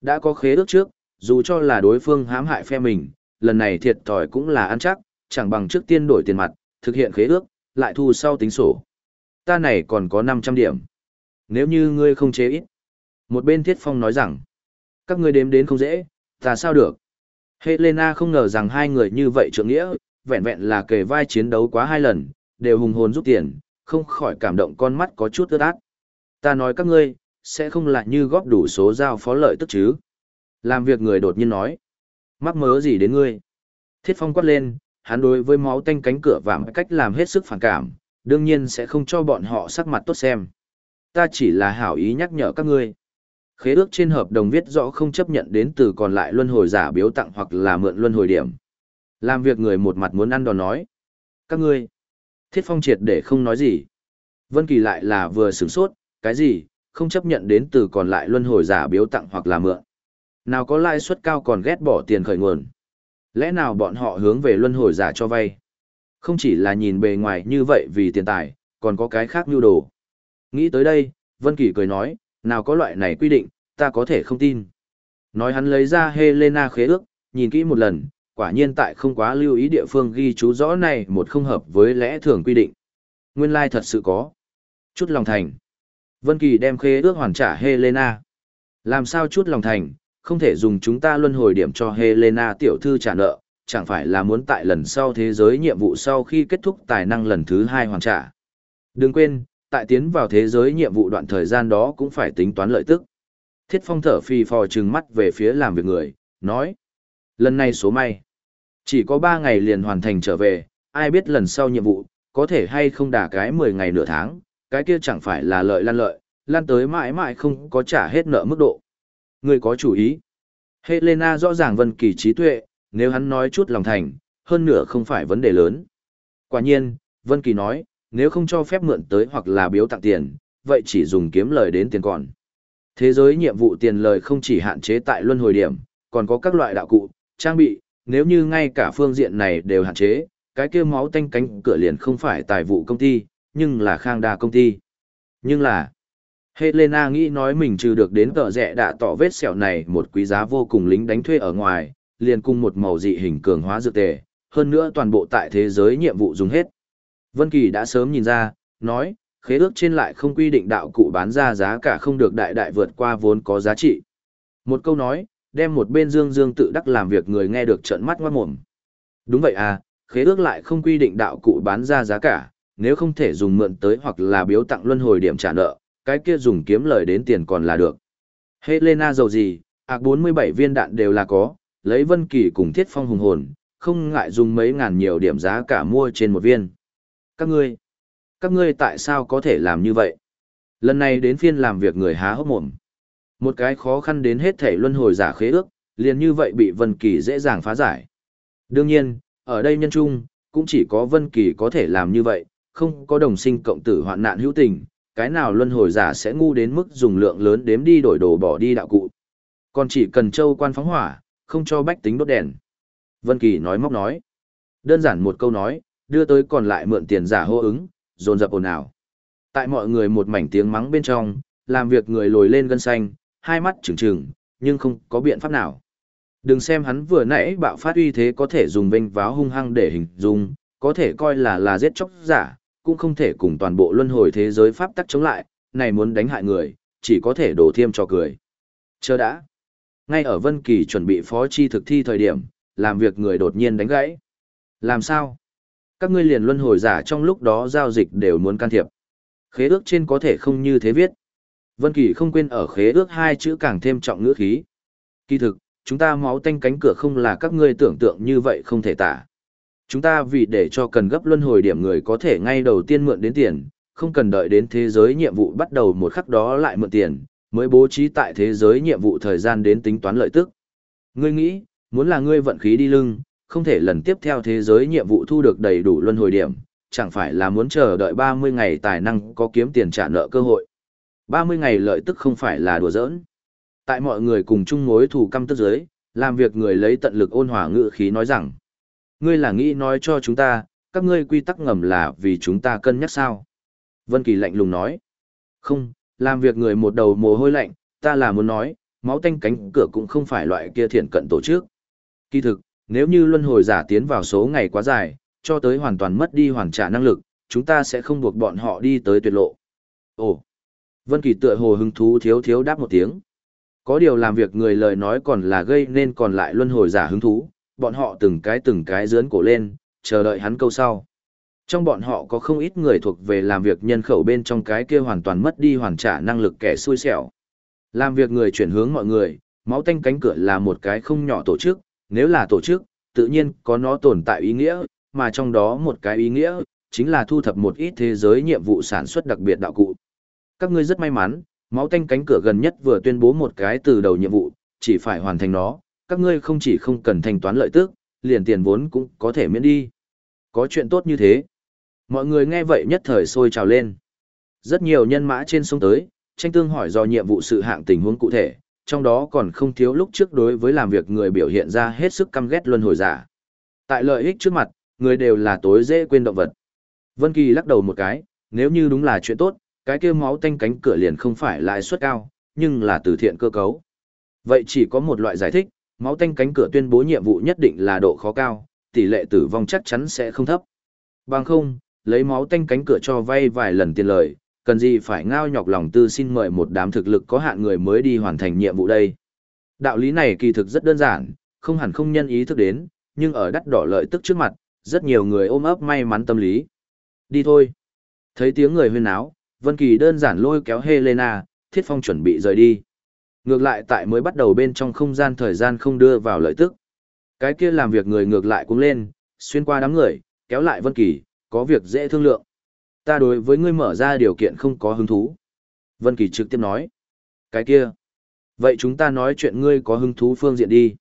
đã có khế ước trước, dù cho là đối phương hãm hại phe mình, lần này thiệt thòi cũng là ăn chắc, chẳng bằng trước tiên đổi tiền mặt, thực hiện khế ước, lại thu sau tính sổ. Ta này còn có 500 điểm. Nếu như ngươi không chế ít. Một bên Thiết Phong nói rằng, các ngươi đếm đến không dễ, ta sao được. Helena không ngờ rằng hai người như vậy trượng nghĩa, vẹn vẹn là kề vai chiến đấu quá hai lần, đều hùng hồn giúp tiền, không khỏi cảm động con mắt có chút ướt át. Ta nói các ngươi, sẽ không lại như góp đủ số giao phó lợi tức chứ. Làm việc người đột nhiên nói. Mắc mớ gì đến ngươi? Thiết phong quát lên, hắn đối với máu tanh cánh cửa vạm cách làm hết sức phản cảm, đương nhiên sẽ không cho bọn họ sắc mặt tốt xem. Ta chỉ là hảo ý nhắc nhở các ngươi. Khế ước trên hợp đồng viết rõ không chấp nhận đến từ còn lại luân hồi giả biếu tặng hoặc là mượn luân hồi điểm. Làm việc người một mặt muốn ăn đòn nói. Các ngươi. Thiết phong triệt để không nói gì. Vân Kỳ lại là vừa sửng sốt, cái gì, không chấp nhận đến từ còn lại luân hồi giả biếu tặng hoặc là mượn. Nào có lãi suất cao còn ghét bỏ tiền khởi nguồn. Lẽ nào bọn họ hướng về luân hồi giả cho vay? Không chỉ là nhìn bề ngoài như vậy vì tiền tài, còn có cái khác nhu đồ. Nghĩ tới đây, Vân Kỳ cười nói, nào có loại này quy định, ta có thể không tin. Nói hắn lấy ra Helena khế ước, nhìn kỹ một lần, quả nhiên tại không quá lưu ý địa phương ghi chú rõ này một không hợp với lẽ thường quy định. Nguyên lai thật sự có. Chút lòng thành. Vân Kỳ đem khế ước hoàn trả Helena. Làm sao chút lòng thành, không thể dùng chúng ta luân hồi điểm cho Helena tiểu thư trả nợ, chẳng phải là muốn tại lần sau thế giới nhiệm vụ sau khi kết thúc tài năng lần thứ hai hoàn trả. Đừng quên, tại tiến vào thế giới nhiệm vụ đoạn thời gian đó cũng phải tính toán lợi tức. Thiết Phong thở phì phò trừng mắt về phía làm việc người, nói. Lần này số may. Chỉ có 3 ngày liền hoàn thành trở về, ai biết lần sau nhiệm vụ, có thể hay không đả cái 10 ngày nửa tháng, cái kia chẳng phải là lợi lan lợi, lan tới mãi mãi không có trả hết nợ mức độ. Người có chủ ý. Helena rõ ràng Vân Kỳ trí tuệ, nếu hắn nói chút lòng thành, hơn nửa không phải vấn đề lớn. Quả nhiên, Vân Kỳ nói, nếu không cho phép mượn tới hoặc là biếu tặng tiền, vậy chỉ dùng kiếm lời đến tiền còn. Thế giới nhiệm vụ tiền lời không chỉ hạn chế tại luân hồi điểm, còn có các loại đạo cụ, trang bị, nếu như ngay cả phương diện này đều hạn chế, cái kia máu tanh cánh cửa liền không phải tài vụ công ty, nhưng là khang đa công ty. Nhưng là, Helena nghĩ nói mình trừ được đến tờ rẻ đã tỏ vết sẹo này một quý giá vô cùng lính đánh thuê ở ngoài, liền cùng một màu dị hình cường hóa dược tề, hơn nữa toàn bộ tại thế giới nhiệm vụ dùng hết. Vân Kỳ đã sớm nhìn ra, nói, khế ước trên lại không quy định đạo cụ bán ra giá cả không được đại đại vượt qua vốn có giá trị. Một câu nói, đem một bên Dương Dương tự đắc làm việc người nghe được trợn mắt ngoát mồm. Đúng vậy à, khế ước lại không quy định đạo cụ bán ra giá cả, nếu không thể dùng mượn tới hoặc là biếu tặng luân hồi điểm trả nợ, cái kia dùng kiếm lời đến tiền còn là được. Helena giàu gì, ạc 47 viên đạn đều là có, lấy Vân Kỳ cùng Thiết Phong hùng hồn, không ngại dùng mấy ngàn nhiều điểm giá cả mua trên một viên. Các ngươi, các ngươi tại sao có thể làm như vậy? Lần này đến phiên làm việc người há hốc mồm. Một cái khó khăn đến hết thể luân hồi giả khế ước, liền như vậy bị Vân Kỳ dễ dàng phá giải. Đương nhiên, ở đây nhân trung, cũng chỉ có Vân Kỳ có thể làm như vậy, không có đồng sinh cộng tử hoạn nạn hữu tình, cái nào luân hồi giả sẽ ngu đến mức dùng lượng lớn đếm đi đổi đồ bỏ đi đạo cụ. Còn chỉ cần châu quan phóng hỏa, không cho bách tính đốt đèn. Vân Kỳ nói móc nói. Đơn giản một câu nói, đưa tới còn lại mượn tiền giả hô ứng, dồn dập ồn ào. Tại mọi người một mảnh tiếng mắng bên trong, làm việc người lồi lên gân xanh, hai mắt trừng trừng, nhưng không có biện pháp nào. Đừng xem hắn vừa nãy bạo phát uy thế có thể dùng vinh váo hung hăng để hình dung, có thể coi là là giết chóc giả, cũng không thể cùng toàn bộ luân hồi thế giới pháp tắc chống lại, này muốn đánh hại người, chỉ có thể đổ thiêm cho cười. Chờ đã. Ngay ở Vân Kỳ chuẩn bị phó chi thực thi thời điểm, làm việc người đột nhiên đánh gãy. Làm sao? Các ngươi liền luân hồi giả trong lúc đó giao dịch đều muốn can thiệp. Khế ước trên có thể không như thế viết. Vân Kỳ không quên ở khế ước hai chữ càng thêm trọng ngữ khí. Kỳ thực, chúng ta máu tanh cánh cửa không là các ngươi tưởng tượng như vậy không thể tả. Chúng ta vì để cho cần gấp luân hồi điểm người có thể ngay đầu tiên mượn đến tiền, không cần đợi đến thế giới nhiệm vụ bắt đầu một khắc đó lại mượn tiền, mới bố trí tại thế giới nhiệm vụ thời gian đến tính toán lợi tức. Ngươi nghĩ, muốn là ngươi vận khí đi lưng, không thể lần tiếp theo thế giới nhiệm vụ thu được đầy đủ luân hồi điểm, chẳng phải là muốn chờ đợi 30 ngày tài năng có kiếm tiền trả nợ cơ hội. 30 ngày lợi tức không phải là đùa giỡn. Tại mọi người cùng chung mối thù căm tức giới, làm việc người lấy tận lực ôn hòa ngữ khí nói rằng, ngươi là nghĩ nói cho chúng ta, các ngươi quy tắc ngầm là vì chúng ta cân nhắc sao? Vân Kỳ lạnh lùng nói, không, làm việc người một đầu mồ hôi lạnh, ta là muốn nói, máu tanh cánh cửa cũng không phải loại kia thiện cận tổ chức. Kỳ thực, Nếu như luân hồi giả tiến vào số ngày quá dài, cho tới hoàn toàn mất đi hoàn trả năng lực, chúng ta sẽ không buộc bọn họ đi tới tuyệt lộ. Ồ! Vân Kỳ tựa hồ hứng thú thiếu thiếu đáp một tiếng. Có điều làm việc người lời nói còn là gây nên còn lại luân hồi giả hứng thú, bọn họ từng cái từng cái giương cổ lên, chờ đợi hắn câu sau. Trong bọn họ có không ít người thuộc về làm việc nhân khẩu bên trong cái kia hoàn toàn mất đi hoàn trả năng lực kẻ xui xẻo. Làm việc người chuyển hướng mọi người, máu tanh cánh cửa là một cái không nhỏ tổ chức, nếu là tổ chức, tự nhiên có nó tồn tại ý nghĩa, mà trong đó một cái ý nghĩa, chính là thu thập một ít thế giới nhiệm vụ sản xuất đặc biệt đạo cụ. Các ngươi rất may mắn, máu tanh cánh cửa gần nhất vừa tuyên bố một cái từ đầu nhiệm vụ, chỉ phải hoàn thành nó, các ngươi không chỉ không cần thanh toán lợi tức, liền tiền vốn cũng có thể miễn đi. Có chuyện tốt như thế. Mọi người nghe vậy nhất thời sôi trào lên. Rất nhiều nhân mã trên sông tới, tranh tương hỏi do nhiệm vụ sự hạng tình huống cụ thể, trong đó còn không thiếu lúc trước đối với làm việc người biểu hiện ra hết sức căm ghét luân hồi giả. Tại lợi ích trước mặt, người đều là tối dễ quên động vật. Vân Kỳ lắc đầu một cái, nếu như đúng là chuyện tốt, cái kia máu tanh cánh cửa liền không phải lãi suất cao, nhưng là từ thiện cơ cấu. Vậy chỉ có một loại giải thích, máu tanh cánh cửa tuyên bố nhiệm vụ nhất định là độ khó cao, tỷ lệ tử vong chắc chắn sẽ không thấp. Bằng không, lấy máu tanh cánh cửa cho vay vài lần tiền lời, cần gì phải ngao nhọc lòng tư xin mời một đám thực lực có hạn người mới đi hoàn thành nhiệm vụ đây. Đạo lý này kỳ thực rất đơn giản, không hẳn không nhân ý thức đến, nhưng ở đắt đỏ lợi tức trước mặt, rất nhiều người ôm ấp may mắn tâm lý. Đi thôi. Thấy tiếng người huyên áo, Vân Kỳ đơn giản lôi kéo Helena, Thiết Phong chuẩn bị rời đi. Ngược lại tại mới bắt đầu bên trong không gian thời gian không đưa vào lợi tức. Cái kia làm việc người ngược lại cũng lên, xuyên qua đám người, kéo lại Vân Kỳ, có việc dễ thương lượng. Ta đối với ngươi mở ra điều kiện không có hứng thú. Vân Kỳ trực tiếp nói. Cái kia. Vậy chúng ta nói chuyện ngươi có hứng thú phương diện đi.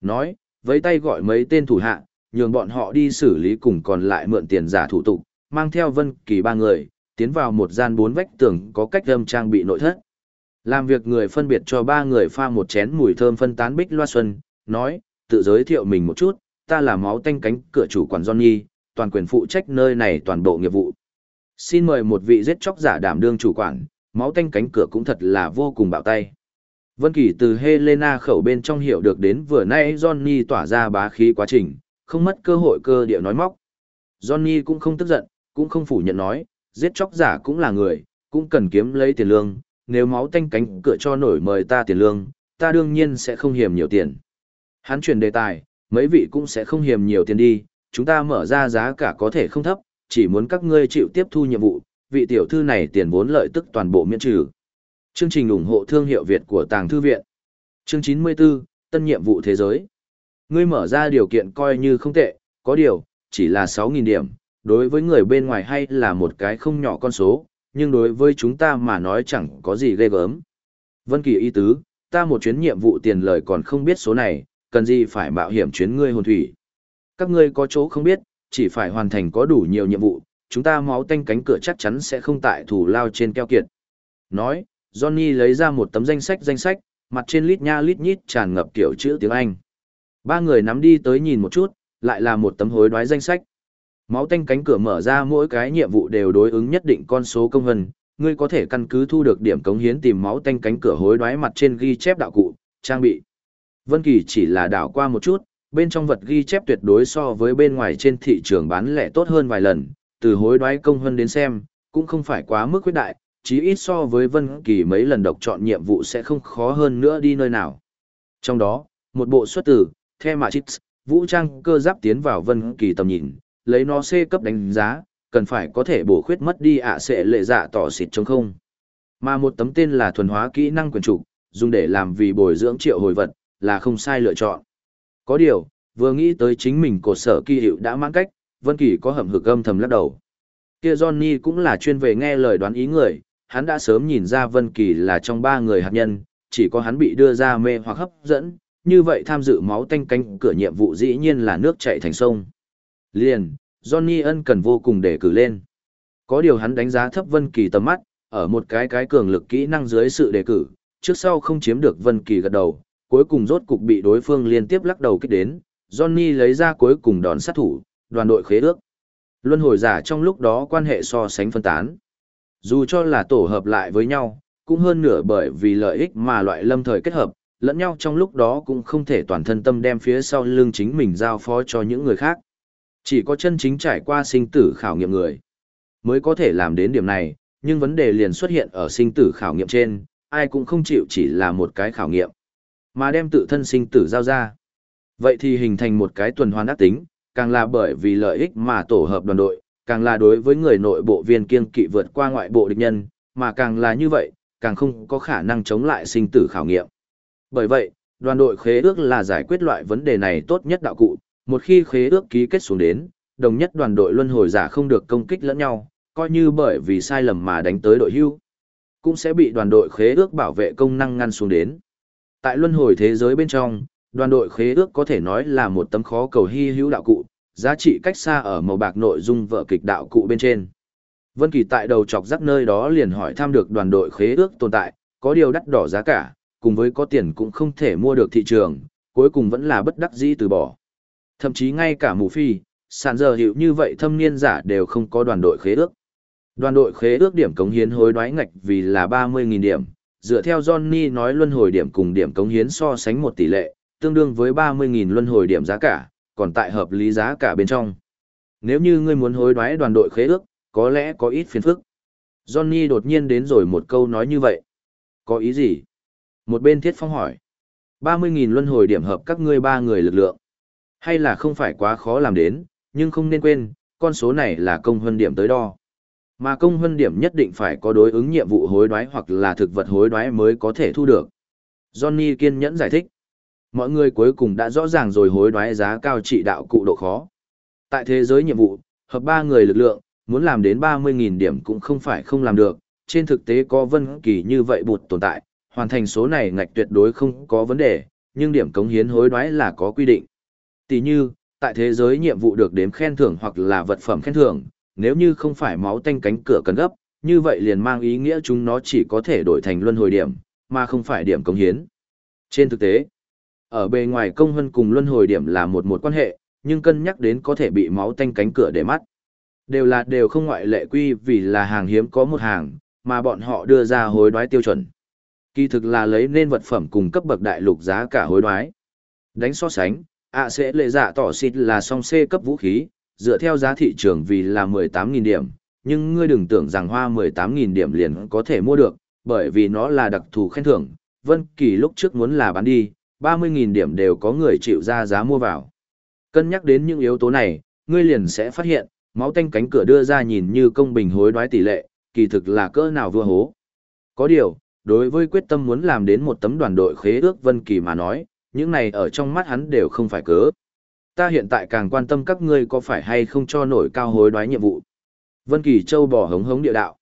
Nói, với tay gọi mấy tên thủ hạ, nhường bọn họ đi xử lý cùng còn lại mượn tiền giả thủ tục, mang theo Vân Kỳ ba người, tiến vào một gian bốn vách tường có cách âm trang bị nội thất. Làm việc người phân biệt cho ba người pha một chén mùi thơm phân tán bích loa xuân, nói, tự giới thiệu mình một chút, ta là máu tanh cánh cửa chủ quản Johnny, toàn quyền phụ trách nơi này toàn bộ nghiệp vụ. Xin mời một vị giết chóc giả đảm đương chủ quản, máu tanh cánh cửa cũng thật là vô cùng bạo tay. Vân Kỳ từ Helena khẩu bên trong hiểu được đến vừa nãy Johnny tỏa ra bá khí quá trình, không mất cơ hội cơ địa nói móc. Johnny cũng không tức giận, cũng không phủ nhận nói, giết chóc giả cũng là người, cũng cần kiếm lấy tiền lương, nếu máu tanh cánh cửa cho nổi mời ta tiền lương, ta đương nhiên sẽ không hiểm nhiều tiền. Hắn chuyển đề tài, mấy vị cũng sẽ không hiểm nhiều tiền đi, chúng ta mở ra giá cả có thể không thấp, chỉ muốn các ngươi chịu tiếp thu nhiệm vụ, vị tiểu thư này tiền vốn lợi tức toàn bộ miễn trừ. Chương trình ủng hộ thương hiệu Việt của Tàng Thư Viện. Chương 94, Tân nhiệm vụ thế giới. Ngươi mở ra điều kiện coi như không tệ, có điều, chỉ là 6.000 điểm, đối với người bên ngoài hay là một cái không nhỏ con số, nhưng đối với chúng ta mà nói chẳng có gì ghê gớm. Vân Kỳ ý tứ, ta một chuyến nhiệm vụ tiền lời còn không biết số này, cần gì phải mạo hiểm chuyến ngươi hồn thủy. Các ngươi có chỗ không biết, chỉ phải hoàn thành có đủ nhiều nhiệm vụ, chúng ta máu tanh cánh cửa chắc chắn sẽ không tại thủ lao trên keo kiệt. Nói, Johnny lấy ra một tấm danh sách danh sách, mặt trên lít nha lít nhít tràn ngập kiểu chữ tiếng Anh. Ba người nắm đi tới nhìn một chút, lại là một tấm hối đoái danh sách. Máu tanh cánh cửa mở ra mỗi cái nhiệm vụ đều đối ứng nhất định con số công hân, ngươi có thể căn cứ thu được điểm cống hiến tìm máu tanh cánh cửa hối đoái mặt trên ghi chép đạo cụ, trang bị. Vân Kỳ chỉ là đảo qua một chút, bên trong vật ghi chép tuyệt đối so với bên ngoài trên thị trường bán lẻ tốt hơn vài lần, từ hối đoái công hân đến xem, cũng không phải quá mức quyết đại, chí ít so với Vân Kỳ mấy lần độc chọn nhiệm vụ sẽ không khó hơn nữa đi nơi nào. Trong đó, một bộ xuất tử, The Matrix, vũ trang cơ giáp tiến vào Vân Kỳ tầm nhìn, lấy nó C cấp đánh giá, cần phải có thể bổ khuyết mất đi ạ sẽ lệ dạ tỏ xịt chống không. Mà một tấm tên là thuần hóa kỹ năng quyền trục, dùng để làm vì bồi dưỡng triệu hồi vật, là không sai lựa chọn. Có điều, vừa nghĩ tới chính mình cột sở kỳ hiệu đã mãn cách, Vân Kỳ có hầm hực âm thầm lắc đầu. Kia Johnny cũng là chuyên về nghe lời đoán ý người, hắn đã sớm nhìn ra Vân Kỳ là trong ba người hạt nhân, chỉ có hắn bị đưa ra mê hoặc hấp dẫn, như vậy tham dự máu tanh canh cửa nhiệm vụ dĩ nhiên là nước chảy thành sông. Liền, Johnny ân cần vô cùng để cử lên. Có điều hắn đánh giá thấp Vân Kỳ tầm mắt, ở một cái cái cường lực kỹ năng dưới sự đề cử, trước sau không chiếm được Vân Kỳ gật đầu, cuối cùng rốt cục bị đối phương liên tiếp lắc đầu kích đến, Johnny lấy ra cuối cùng đòn sát thủ, đoàn đội khế ước. Luân hồi giả trong lúc đó quan hệ so sánh phân tán. Dù cho là tổ hợp lại với nhau, cũng hơn nửa bởi vì lợi ích mà loại lâm thời kết hợp, lẫn nhau trong lúc đó cũng không thể toàn thân tâm đem phía sau lưng chính mình giao phó cho những người khác. Chỉ có chân chính trải qua sinh tử khảo nghiệm người, mới có thể làm đến điểm này, nhưng vấn đề liền xuất hiện ở sinh tử khảo nghiệm trên, ai cũng không chịu chỉ là một cái khảo nghiệm, mà đem tự thân sinh tử giao ra. Vậy thì hình thành một cái tuần hoàn ác tính, càng là bởi vì lợi ích mà tổ hợp đoàn đội, càng là đối với người nội bộ viên kiên kỵ vượt qua ngoại bộ địch nhân, mà càng là như vậy, càng không có khả năng chống lại sinh tử khảo nghiệm. Bởi vậy, đoàn đội khế ước là giải quyết loại vấn đề này tốt nhất đạo cụ, một khi khế ước ký kết xuống đến, đồng nhất đoàn đội luân hồi giả không được công kích lẫn nhau, coi như bởi vì sai lầm mà đánh tới đội hưu, cũng sẽ bị đoàn đội khế ước bảo vệ công năng ngăn xuống đến. Tại luân hồi thế giới bên trong, đoàn đội khế ước có thể nói là một tấm khó cầu hy hữu đạo cụ, giá trị cách xa ở màu bạc nội dung vợ kịch đạo cụ bên trên. Vân Kỳ tại đầu chọc rắc nơi đó liền hỏi thăm được đoàn đội khế ước tồn tại, có điều đắt đỏ giá cả, cùng với có tiền cũng không thể mua được thị trường, cuối cùng vẫn là bất đắc dĩ từ bỏ. Thậm chí ngay cả mù phi, sàn giờ hiệu như vậy thâm niên giả đều không có đoàn đội khế ước. Đoàn đội khế ước điểm cống hiến hối đoái ngạch vì là 30.000 điểm, dựa theo Johnny nói luân hồi điểm cùng điểm cống hiến so sánh một tỷ lệ, tương đương với 30.000 luân hồi điểm giá cả, còn tại hợp lý giá cả bên trong. Nếu như ngươi muốn hối đoái đoàn đội khế ước, có lẽ có ít phiền phức. Johnny đột nhiên đến rồi một câu nói như vậy. Có ý gì? Một bên thiết phong hỏi. 30.000 luân hồi điểm hợp các ngươi ba người lực lượng. Hay là không phải quá khó làm đến, nhưng không nên quên, con số này là công hơn điểm tới đo. Mà công hơn điểm nhất định phải có đối ứng nhiệm vụ hối đoái hoặc là thực vật hối đoái mới có thể thu được. Johnny kiên nhẫn giải thích. Mọi người cuối cùng đã rõ ràng rồi hối đoái giá cao trị đạo cụ độ khó. Tại thế giới nhiệm vụ, hợp ba người lực lượng, muốn làm đến 30.000 điểm cũng không phải không làm được. Trên thực tế có vân kỳ như vậy bụt tồn tại, hoàn thành số này ngạch tuyệt đối không có vấn đề, nhưng điểm cống hiến hối đoái là có quy định. Tỷ như, tại thế giới nhiệm vụ được đếm khen thưởng hoặc là vật phẩm khen thưởng, nếu như không phải máu tanh cánh cửa cần gấp, như vậy liền mang ý nghĩa chúng nó chỉ có thể đổi thành luân hồi điểm, mà không phải điểm cống hiến. Trên thực tế, ở bề ngoài công hân cùng luân hồi điểm là một một quan hệ, nhưng cân nhắc đến có thể bị máu tanh cánh cửa để mắt. Đều là đều không ngoại lệ quy vì là hàng hiếm có một hàng, mà bọn họ đưa ra hối đoái tiêu chuẩn. Kỳ thực là lấy nên vật phẩm cùng cấp bậc đại lục giá cả hối đoái. Đánh so sánh, ạ sẽ lệ dạ tỏ xịt là song C cấp vũ khí, dựa theo giá thị trường vì là 18.000 điểm, nhưng ngươi đừng tưởng rằng hoa 18.000 điểm liền có thể mua được, bởi vì nó là đặc thù khen thưởng, Vân Kỳ lúc trước muốn là bán đi, 30.000 điểm đều có người chịu ra giá mua vào. Cân nhắc đến những yếu tố này, ngươi liền sẽ phát hiện, máu tanh cánh cửa đưa ra nhìn như công bình hối đoái tỷ lệ, kỳ thực là cỡ nào vừa hố. Có điều, đối với quyết tâm muốn làm đến một tấm đoàn đội khế ước Vân Kỳ mà nói, những này ở trong mắt hắn đều không phải cớ. Ta hiện tại càng quan tâm các ngươi có phải hay không cho nổi cao hối đoái nhiệm vụ. Vân Kỳ Châu bỏ hống hống địa đạo.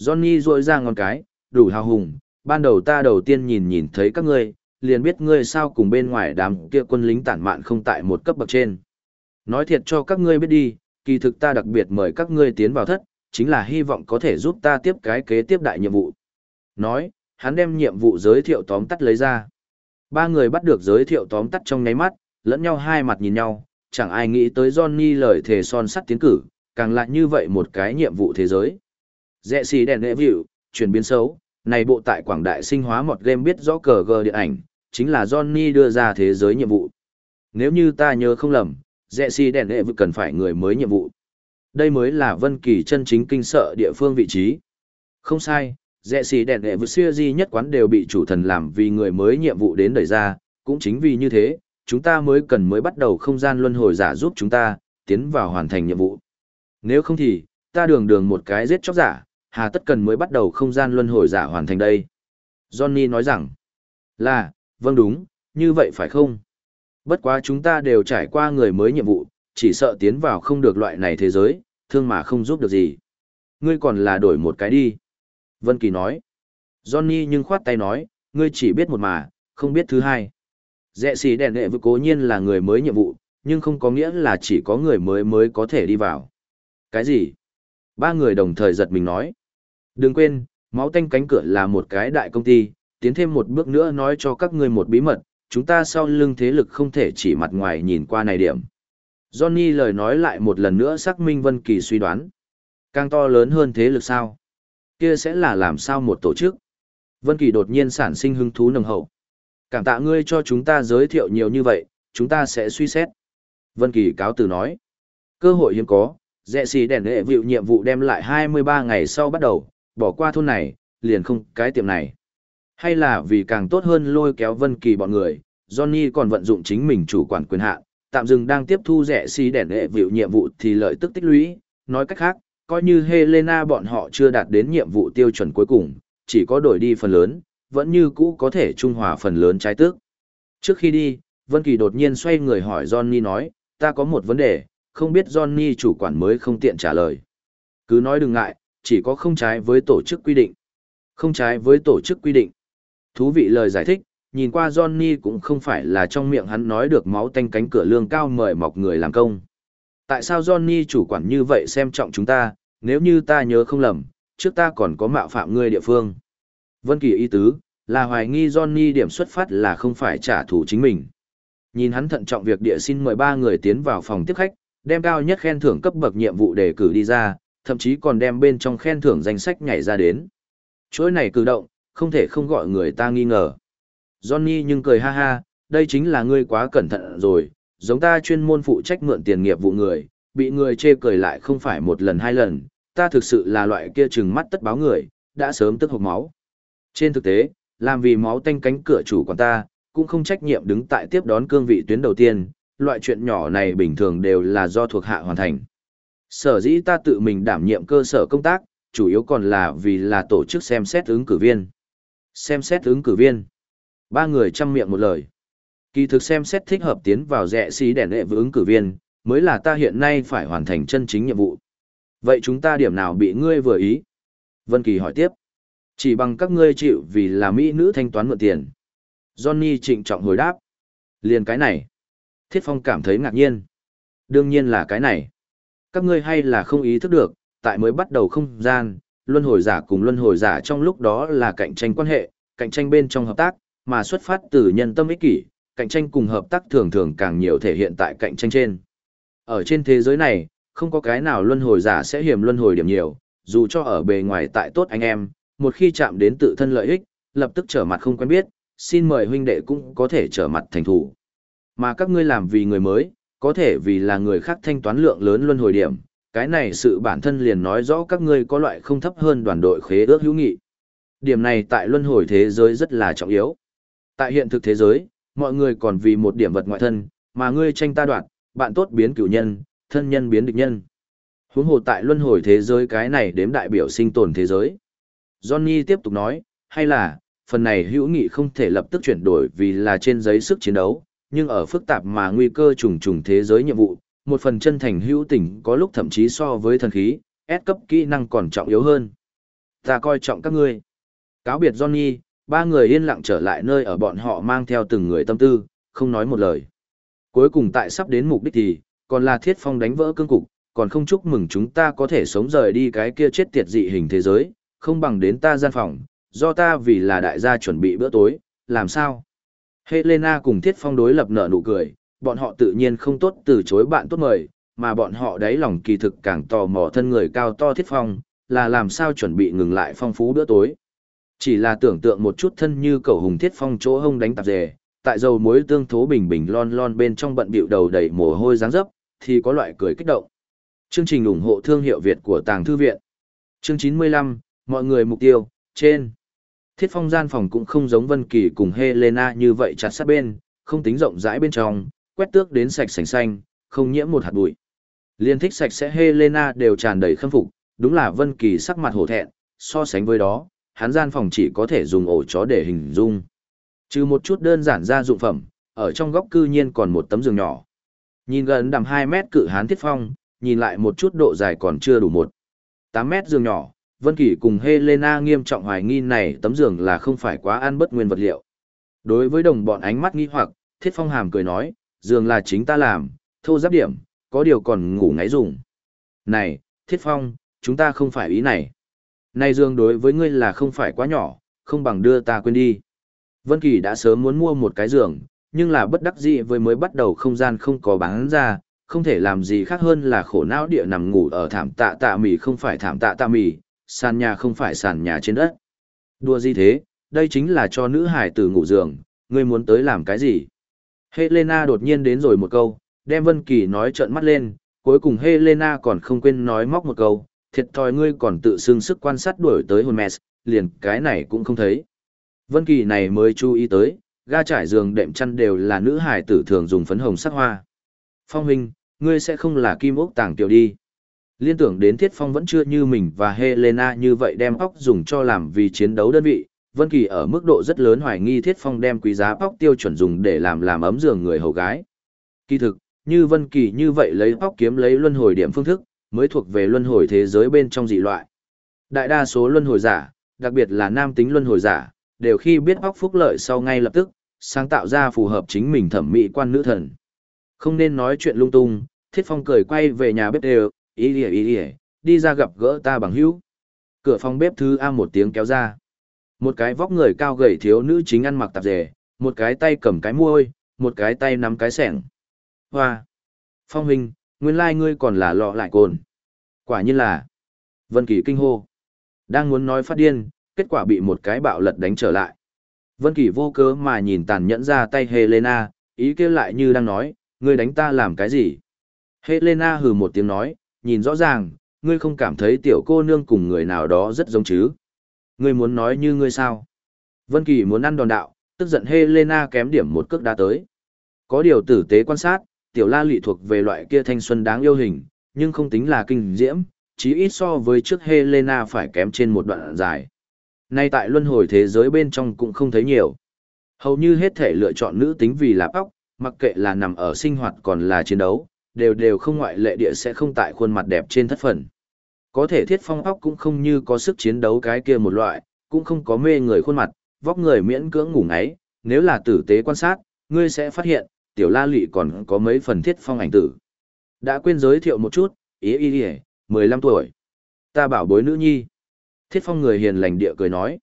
Johnny rội ra ngón cái, đủ hào hùng, ban đầu ta đầu tiên nhìn nhìn thấy các ngươi, liền biết ngươi sao cùng bên ngoài đám kia quân lính tản mạn không tại một cấp bậc trên. Nói thiệt cho các ngươi biết đi, kỳ thực ta đặc biệt mời các ngươi tiến vào thất, chính là hy vọng có thể giúp ta tiếp cái kế tiếp đại nhiệm vụ. Nói, hắn đem nhiệm vụ giới thiệu tóm tắt lấy ra. Ba người bắt được giới thiệu tóm tắt trong nháy mắt, lẫn nhau hai mặt nhìn nhau, chẳng ai nghĩ tới Johnny lời thề son sắt tiến cử, càng lại như vậy một cái nhiệm vụ thế giới. Dẹ xì đèn lệ vịu, chuyển biến xấu, này bộ tại quảng đại sinh hóa một game biết rõ cờ gờ điện ảnh, chính là Johnny đưa ra thế giới nhiệm vụ. Nếu như ta nhớ không lầm, dẹ xì đèn lệ vịu cần phải người mới nhiệm vụ. Đây mới là Vân Kỳ chân chính kinh sợ địa phương vị trí. Không sai, dẹ xì đèn đệ vượt xưa di nhất quán đều bị chủ thần làm vì người mới nhiệm vụ đến đẩy ra, cũng chính vì như thế, chúng ta mới cần mới bắt đầu không gian luân hồi giả giúp chúng ta, tiến vào hoàn thành nhiệm vụ. Nếu không thì, ta đường đường một cái giết chóc giả, hà tất cần mới bắt đầu không gian luân hồi giả hoàn thành đây. Johnny nói rằng, là, vâng đúng, như vậy phải không? Bất quá chúng ta đều trải qua người mới nhiệm vụ, chỉ sợ tiến vào không được loại này thế giới, thương mà không giúp được gì. Ngươi còn là đổi một cái đi. Vân Kỳ nói. Johnny nhưng khoát tay nói, ngươi chỉ biết một mà, không biết thứ hai. Dẹ xì đèn đệ vừa cố nhiên là người mới nhiệm vụ, nhưng không có nghĩa là chỉ có người mới mới có thể đi vào. Cái gì? Ba người đồng thời giật mình nói. Đừng quên, máu tanh cánh cửa là một cái đại công ty, tiến thêm một bước nữa nói cho các ngươi một bí mật, chúng ta sau lưng thế lực không thể chỉ mặt ngoài nhìn qua này điểm. Johnny lời nói lại một lần nữa xác minh Vân Kỳ suy đoán. Càng to lớn hơn thế lực sao? Kia sẽ là làm sao một tổ chức? Vân Kỳ đột nhiên sản sinh hứng thú nồng hậu. Cảm tạ ngươi cho chúng ta giới thiệu nhiều như vậy, chúng ta sẽ suy xét. Vân Kỳ cáo từ nói. Cơ hội hiếm có, dẹ xì đèn hệ vịu nhiệm vụ đem lại 23 ngày sau bắt đầu, bỏ qua thôn này, liền không cái tiệm này. Hay là vì càng tốt hơn lôi kéo Vân Kỳ bọn người, Johnny còn vận dụng chính mình chủ quản quyền hạn, tạm dừng đang tiếp thu rẻ xì đèn hệ vịu nhiệm vụ thì lợi tức tích lũy, nói cách khác, coi như Helena bọn họ chưa đạt đến nhiệm vụ tiêu chuẩn cuối cùng, chỉ có đổi đi phần lớn, vẫn như cũ có thể trung hòa phần lớn trái tước. Trước khi đi, Vân Kỳ đột nhiên xoay người hỏi Johnny nói, ta có một vấn đề, không biết Johnny chủ quản mới không tiện trả lời. Cứ nói đừng ngại, chỉ có không trái với tổ chức quy định. Không trái với tổ chức quy định. Thú vị lời giải thích, nhìn qua Johnny cũng không phải là trong miệng hắn nói được máu tanh cánh cửa lương cao mời mọc người làm công. Tại sao Johnny chủ quản như vậy xem trọng chúng ta, nếu như ta nhớ không lầm, trước ta còn có mạo phạm ngươi địa phương. Vân Kỳ ý tứ, là hoài nghi Johnny điểm xuất phát là không phải trả thù chính mình. Nhìn hắn thận trọng việc địa xin mời ba người tiến vào phòng tiếp khách, đem cao nhất khen thưởng cấp bậc nhiệm vụ đề cử đi ra, thậm chí còn đem bên trong khen thưởng danh sách nhảy ra đến. Chuỗi này cử động, không thể không gọi người ta nghi ngờ. Johnny nhưng cười ha ha, đây chính là ngươi quá cẩn thận rồi, giống ta chuyên môn phụ trách mượn tiền nghiệp vụ người, bị người chê cười lại không phải một lần hai lần, ta thực sự là loại kia trừng mắt tất báo người, đã sớm tức hộc máu. Trên thực tế, làm vì máu tanh cánh cửa chủ quản ta, cũng không trách nhiệm đứng tại tiếp đón cương vị tuyến đầu tiên, loại chuyện nhỏ này bình thường đều là do thuộc hạ hoàn thành. Sở dĩ ta tự mình đảm nhiệm cơ sở công tác, chủ yếu còn là vì là tổ chức xem xét ứng cử viên. Xem xét ứng cử viên. Ba người chăm miệng một lời. Kỳ thực xem xét thích hợp tiến vào rẽ xí đèn lệ với ứng cử viên, mới là ta hiện nay phải hoàn thành chân chính nhiệm vụ. Vậy chúng ta điểm nào bị ngươi vừa ý? Vân Kỳ hỏi tiếp. Chỉ bằng các ngươi chịu vì là mỹ nữ thanh toán mượn tiền. Johnny trịnh trọng hồi đáp. Liền cái này. Thiết Phong cảm thấy ngạc nhiên. Đương nhiên là cái này. Các ngươi hay là không ý thức được, tại mới bắt đầu không gian, luân hồi giả cùng luân hồi giả trong lúc đó là cạnh tranh quan hệ, cạnh tranh bên trong hợp tác, mà xuất phát từ nhân tâm ích kỷ, cạnh tranh cùng hợp tác thường thường càng nhiều thể hiện tại cạnh tranh trên. Ở trên thế giới này, không có cái nào luân hồi giả sẽ hiểm luân hồi điểm nhiều, dù cho ở bề ngoài tại tốt anh em, một khi chạm đến tự thân lợi ích, lập tức trở mặt không quen biết, xin mời huynh đệ cũng có thể trở mặt thành thủ. Mà các ngươi làm vì người mới, có thể vì là người khác thanh toán lượng lớn luân hồi điểm, cái này sự bản thân liền nói rõ các ngươi có loại không thấp hơn đoàn đội khế ước hữu nghị. Điểm này tại luân hồi thế giới rất là trọng yếu. Tại hiện thực thế giới, mọi người còn vì một điểm vật ngoại thân, mà ngươi tranh ta đoạt, bạn tốt biến cửu nhân, thân nhân biến địch nhân. Huống hồ tại luân hồi thế giới cái này đếm đại biểu sinh tồn thế giới. Johnny tiếp tục nói, hay là, phần này hữu nghị không thể lập tức chuyển đổi vì là trên giấy sức chiến đấu, nhưng ở phức tạp mà nguy cơ trùng trùng thế giới nhiệm vụ, một phần chân thành hữu tình có lúc thậm chí so với thần khí, ép cấp kỹ năng còn trọng yếu hơn. Ta coi trọng các ngươi. Cáo biệt Johnny, ba người yên lặng trở lại nơi ở bọn họ mang theo từng người tâm tư, không nói một lời. Cuối cùng tại sắp đến mục đích thì, còn là thiết phong đánh vỡ cương cục, còn không chúc mừng chúng ta có thể sống rời đi cái kia chết tiệt dị hình thế giới, không bằng đến ta gian phòng, do ta vì là đại gia chuẩn bị bữa tối, làm sao? Helena cùng Thiết Phong đối lập nở nụ cười, bọn họ tự nhiên không tốt từ chối bạn tốt mời, mà bọn họ đáy lòng kỳ thực càng tò mò thân người cao to Thiết Phong, là làm sao chuẩn bị ngừng lại phong phú bữa tối. Chỉ là tưởng tượng một chút thân như cầu hùng Thiết Phong chỗ hông đánh tạp dề, tại dầu muối tương thố bình bình lon lon bên trong bận bịu đầu đầy mồ hôi dáng dấp, thì có loại cười kích động. Chương trình ủng hộ thương hiệu Việt của Tàng Thư Viện. Chương 95, mọi người mục tiêu, trên. Thiết phong gian phòng cũng không giống Vân Kỳ cùng Helena như vậy chặt sát bên, không tính rộng rãi bên trong, quét tước đến sạch sành xanh, không nhiễm một hạt bụi. Liên thích sạch sẽ Helena đều tràn đầy khâm phục, đúng là Vân Kỳ sắc mặt hổ thẹn, so sánh với đó, hắn gian phòng chỉ có thể dùng ổ chó để hình dung. Trừ một chút đơn giản ra dụng phẩm, ở trong góc cư nhiên còn một tấm giường nhỏ. Nhìn gần đầm 2 mét cự hán thiết phong, nhìn lại một chút độ dài còn chưa đủ một 8 mét giường nhỏ, Vân Kỳ cùng Helena nghiêm trọng hoài nghi này tấm giường là không phải quá ăn bất nguyên vật liệu. Đối với đồng bọn ánh mắt nghi hoặc, Thiết Phong hàm cười nói, giường là chính ta làm, thô giáp điểm, có điều còn ngủ ngáy dùng. Này, Thiết Phong, chúng ta không phải ý này. Nay dương đối với ngươi là không phải quá nhỏ, không bằng đưa ta quên đi. Vân Kỳ đã sớm muốn mua một cái giường, nhưng là bất đắc dĩ với mới bắt đầu không gian không có bán ra, không thể làm gì khác hơn là khổ não địa nằm ngủ ở thảm tạ tạ mì không phải thảm tạ tạ mì, sàn nhà không phải sàn nhà trên đất. Đùa gì thế, đây chính là cho nữ hải tử ngủ giường, ngươi muốn tới làm cái gì? Helena đột nhiên đến rồi một câu, đem Vân Kỳ nói trợn mắt lên, cuối cùng Helena còn không quên nói móc một câu, thiệt thòi ngươi còn tự xưng sức quan sát đuổi tới hồn mẹ, liền cái này cũng không thấy. Vân Kỳ này mới chú ý tới, ga trải giường đệm chăn đều là nữ hài tử thường dùng phấn hồng sắc hoa. Phong huynh, ngươi sẽ không là kim ốc tàng tiểu đi. Liên tưởng đến Thiết Phong vẫn chưa như mình và Helena như vậy đem óc dùng cho làm vì chiến đấu đơn vị, Vân Kỳ ở mức độ rất lớn hoài nghi Thiết Phong đem quý giá óc tiêu chuẩn dùng để làm làm ấm giường người hầu gái. Kỳ thực, như Vân Kỳ như vậy lấy óc kiếm lấy luân hồi điểm phương thức, mới thuộc về luân hồi thế giới bên trong dị loại. Đại đa số luân hồi giả, đặc biệt là nam tính luân hồi giả, đều khi biết bóc phúc lợi sau ngay lập tức, sáng tạo ra phù hợp chính mình thẩm mỹ quan nữ thần. Không nên nói chuyện lung tung, Thiết Phong cười quay về nhà bếp đều, ý đi ý đi, đi ra gặp gỡ ta bằng hữu. Cửa phòng bếp thứ A một tiếng kéo ra. Một cái vóc người cao gầy thiếu nữ chính ăn mặc tạp dề, một cái tay cầm cái muôi, một cái tay nắm cái sẻng. Hoa! Phong huynh, nguyên lai ngươi còn là lọ lại cồn. Quả nhiên là. Vân Kỳ kinh hô. Đang muốn nói phát điên, kết quả bị một cái bạo lật đánh trở lại. Vân Kỳ vô cớ mà nhìn tàn nhẫn ra tay Helena, ý kia lại như đang nói, ngươi đánh ta làm cái gì? Helena hừ một tiếng nói, nhìn rõ ràng, ngươi không cảm thấy tiểu cô nương cùng người nào đó rất giống chứ? Ngươi muốn nói như ngươi sao? Vân Kỳ muốn ăn đòn đạo, tức giận Helena kém điểm một cước đá tới. Có điều tử tế quan sát, tiểu la lị thuộc về loại kia thanh xuân đáng yêu hình, nhưng không tính là kinh diễm, chí ít so với trước Helena phải kém trên một đoạn dài. Nay tại luân hồi thế giới bên trong cũng không thấy nhiều. Hầu như hết thể lựa chọn nữ tính vì lạp óc, mặc kệ là nằm ở sinh hoạt còn là chiến đấu, đều đều không ngoại lệ địa sẽ không tại khuôn mặt đẹp trên thất phần. Có thể thiết phong óc cũng không như có sức chiến đấu cái kia một loại, cũng không có mê người khuôn mặt, vóc người miễn cưỡng ngủ ngáy, nếu là tử tế quan sát, ngươi sẽ phát hiện, tiểu la lị còn có mấy phần thiết phong ảnh tử. Đã quên giới thiệu một chút, ý ý ý, 15 tuổi. Ta bảo bối nữ nhi. Thiết phong người hiền lành địa cười nói.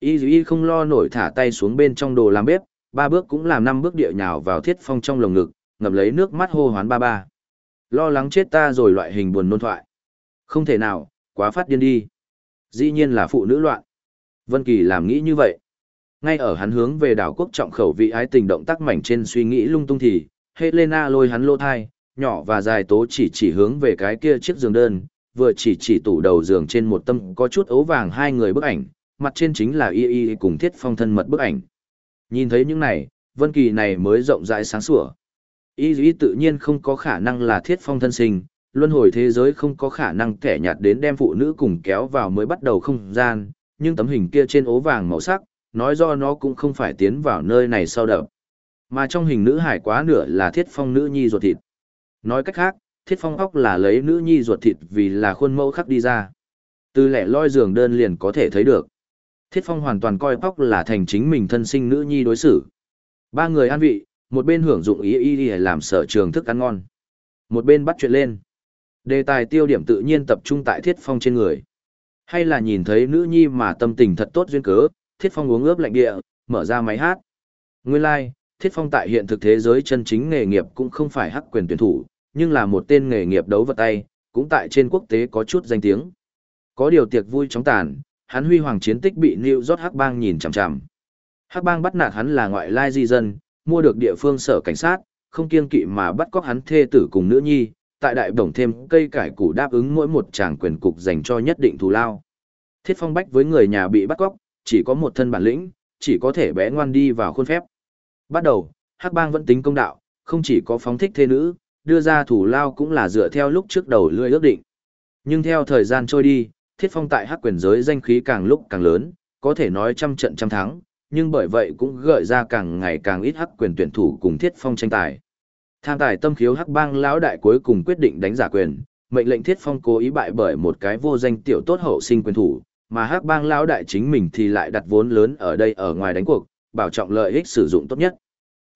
Y y không lo nổi thả tay xuống bên trong đồ làm bếp, ba bước cũng làm năm bước địa nhào vào thiết phong trong lồng ngực, ngậm lấy nước mắt hô hoán ba ba. Lo lắng chết ta rồi loại hình buồn nôn thoại. Không thể nào, quá phát điên đi. Dĩ nhiên là phụ nữ loạn. Vân Kỳ làm nghĩ như vậy. Ngay ở hắn hướng về đảo quốc trọng khẩu vị ái tình động tác mảnh trên suy nghĩ lung tung thì, Helena lôi hắn lô thai, nhỏ và dài tố chỉ chỉ hướng về cái kia chiếc giường đơn, vừa chỉ chỉ tủ đầu giường trên một tâm có chút ấu vàng hai người bức ảnh, mặt trên chính là y y cùng thiết phong thân mật bức ảnh. Nhìn thấy những này, Vân Kỳ này mới rộng rãi sáng sủa. Y y tự nhiên không có khả năng là thiết phong thân sinh, luân hồi thế giới không có khả năng kẻ nhạt đến đem phụ nữ cùng kéo vào mới bắt đầu không gian, nhưng tấm hình kia trên ố vàng màu sắc, nói do nó cũng không phải tiến vào nơi này sau đập. Mà trong hình nữ hải quá nửa là thiết phong nữ nhi ruột thịt. Nói cách khác, thiết phong óc là lấy nữ nhi ruột thịt vì là khuôn mẫu khắc đi ra. Từ lẻ loi giường đơn liền có thể thấy được. Thiết phong hoàn toàn coi óc là thành chính mình thân sinh nữ nhi đối xử. Ba người an vị, một bên hưởng dụng ý ý để làm sở trường thức ăn ngon. Một bên bắt chuyện lên. Đề tài tiêu điểm tự nhiên tập trung tại thiết phong trên người. Hay là nhìn thấy nữ nhi mà tâm tình thật tốt duyên cớ, thiết phong uống ướp lạnh địa, mở ra máy hát. Nguyên lai, like, thiết phong tại hiện thực thế giới chân chính nghề nghiệp cũng không phải hắc quyền tuyển thủ, nhưng là một tên nghề nghiệp đấu vật tay, cũng tại trên quốc tế có chút danh tiếng. Có điều tiệc vui chóng tàn, hắn huy hoàng chiến tích bị New York Hắc Bang nhìn chằm chằm. Hắc Bang bắt nạt hắn là ngoại lai di dân, mua được địa phương sở cảnh sát, không kiêng kỵ mà bắt cóc hắn thê tử cùng nữ nhi, tại đại đồng thêm cây cải củ đáp ứng mỗi một tràng quyền cục dành cho nhất định thù lao. Thiết Phong bách với người nhà bị bắt cóc, chỉ có một thân bản lĩnh, chỉ có thể bé ngoan đi vào khuôn phép. Bắt đầu, Hắc Bang vẫn tính công đạo, không chỉ có phóng thích thê nữ, đưa ra thủ lao cũng là dựa theo lúc trước đầu lươi ước định. Nhưng theo thời gian trôi đi, thiết phong tại hắc quyền giới danh khí càng lúc càng lớn, có thể nói trăm trận trăm thắng, nhưng bởi vậy cũng gợi ra càng ngày càng ít hắc quyền tuyển thủ cùng thiết phong tranh tài. Tham tài tâm khiếu hắc bang lão đại cuối cùng quyết định đánh giả quyền, mệnh lệnh thiết phong cố ý bại bởi một cái vô danh tiểu tốt hậu sinh quyền thủ, mà hắc bang lão đại chính mình thì lại đặt vốn lớn ở đây ở ngoài đánh cuộc, bảo trọng lợi ích sử dụng tốt nhất.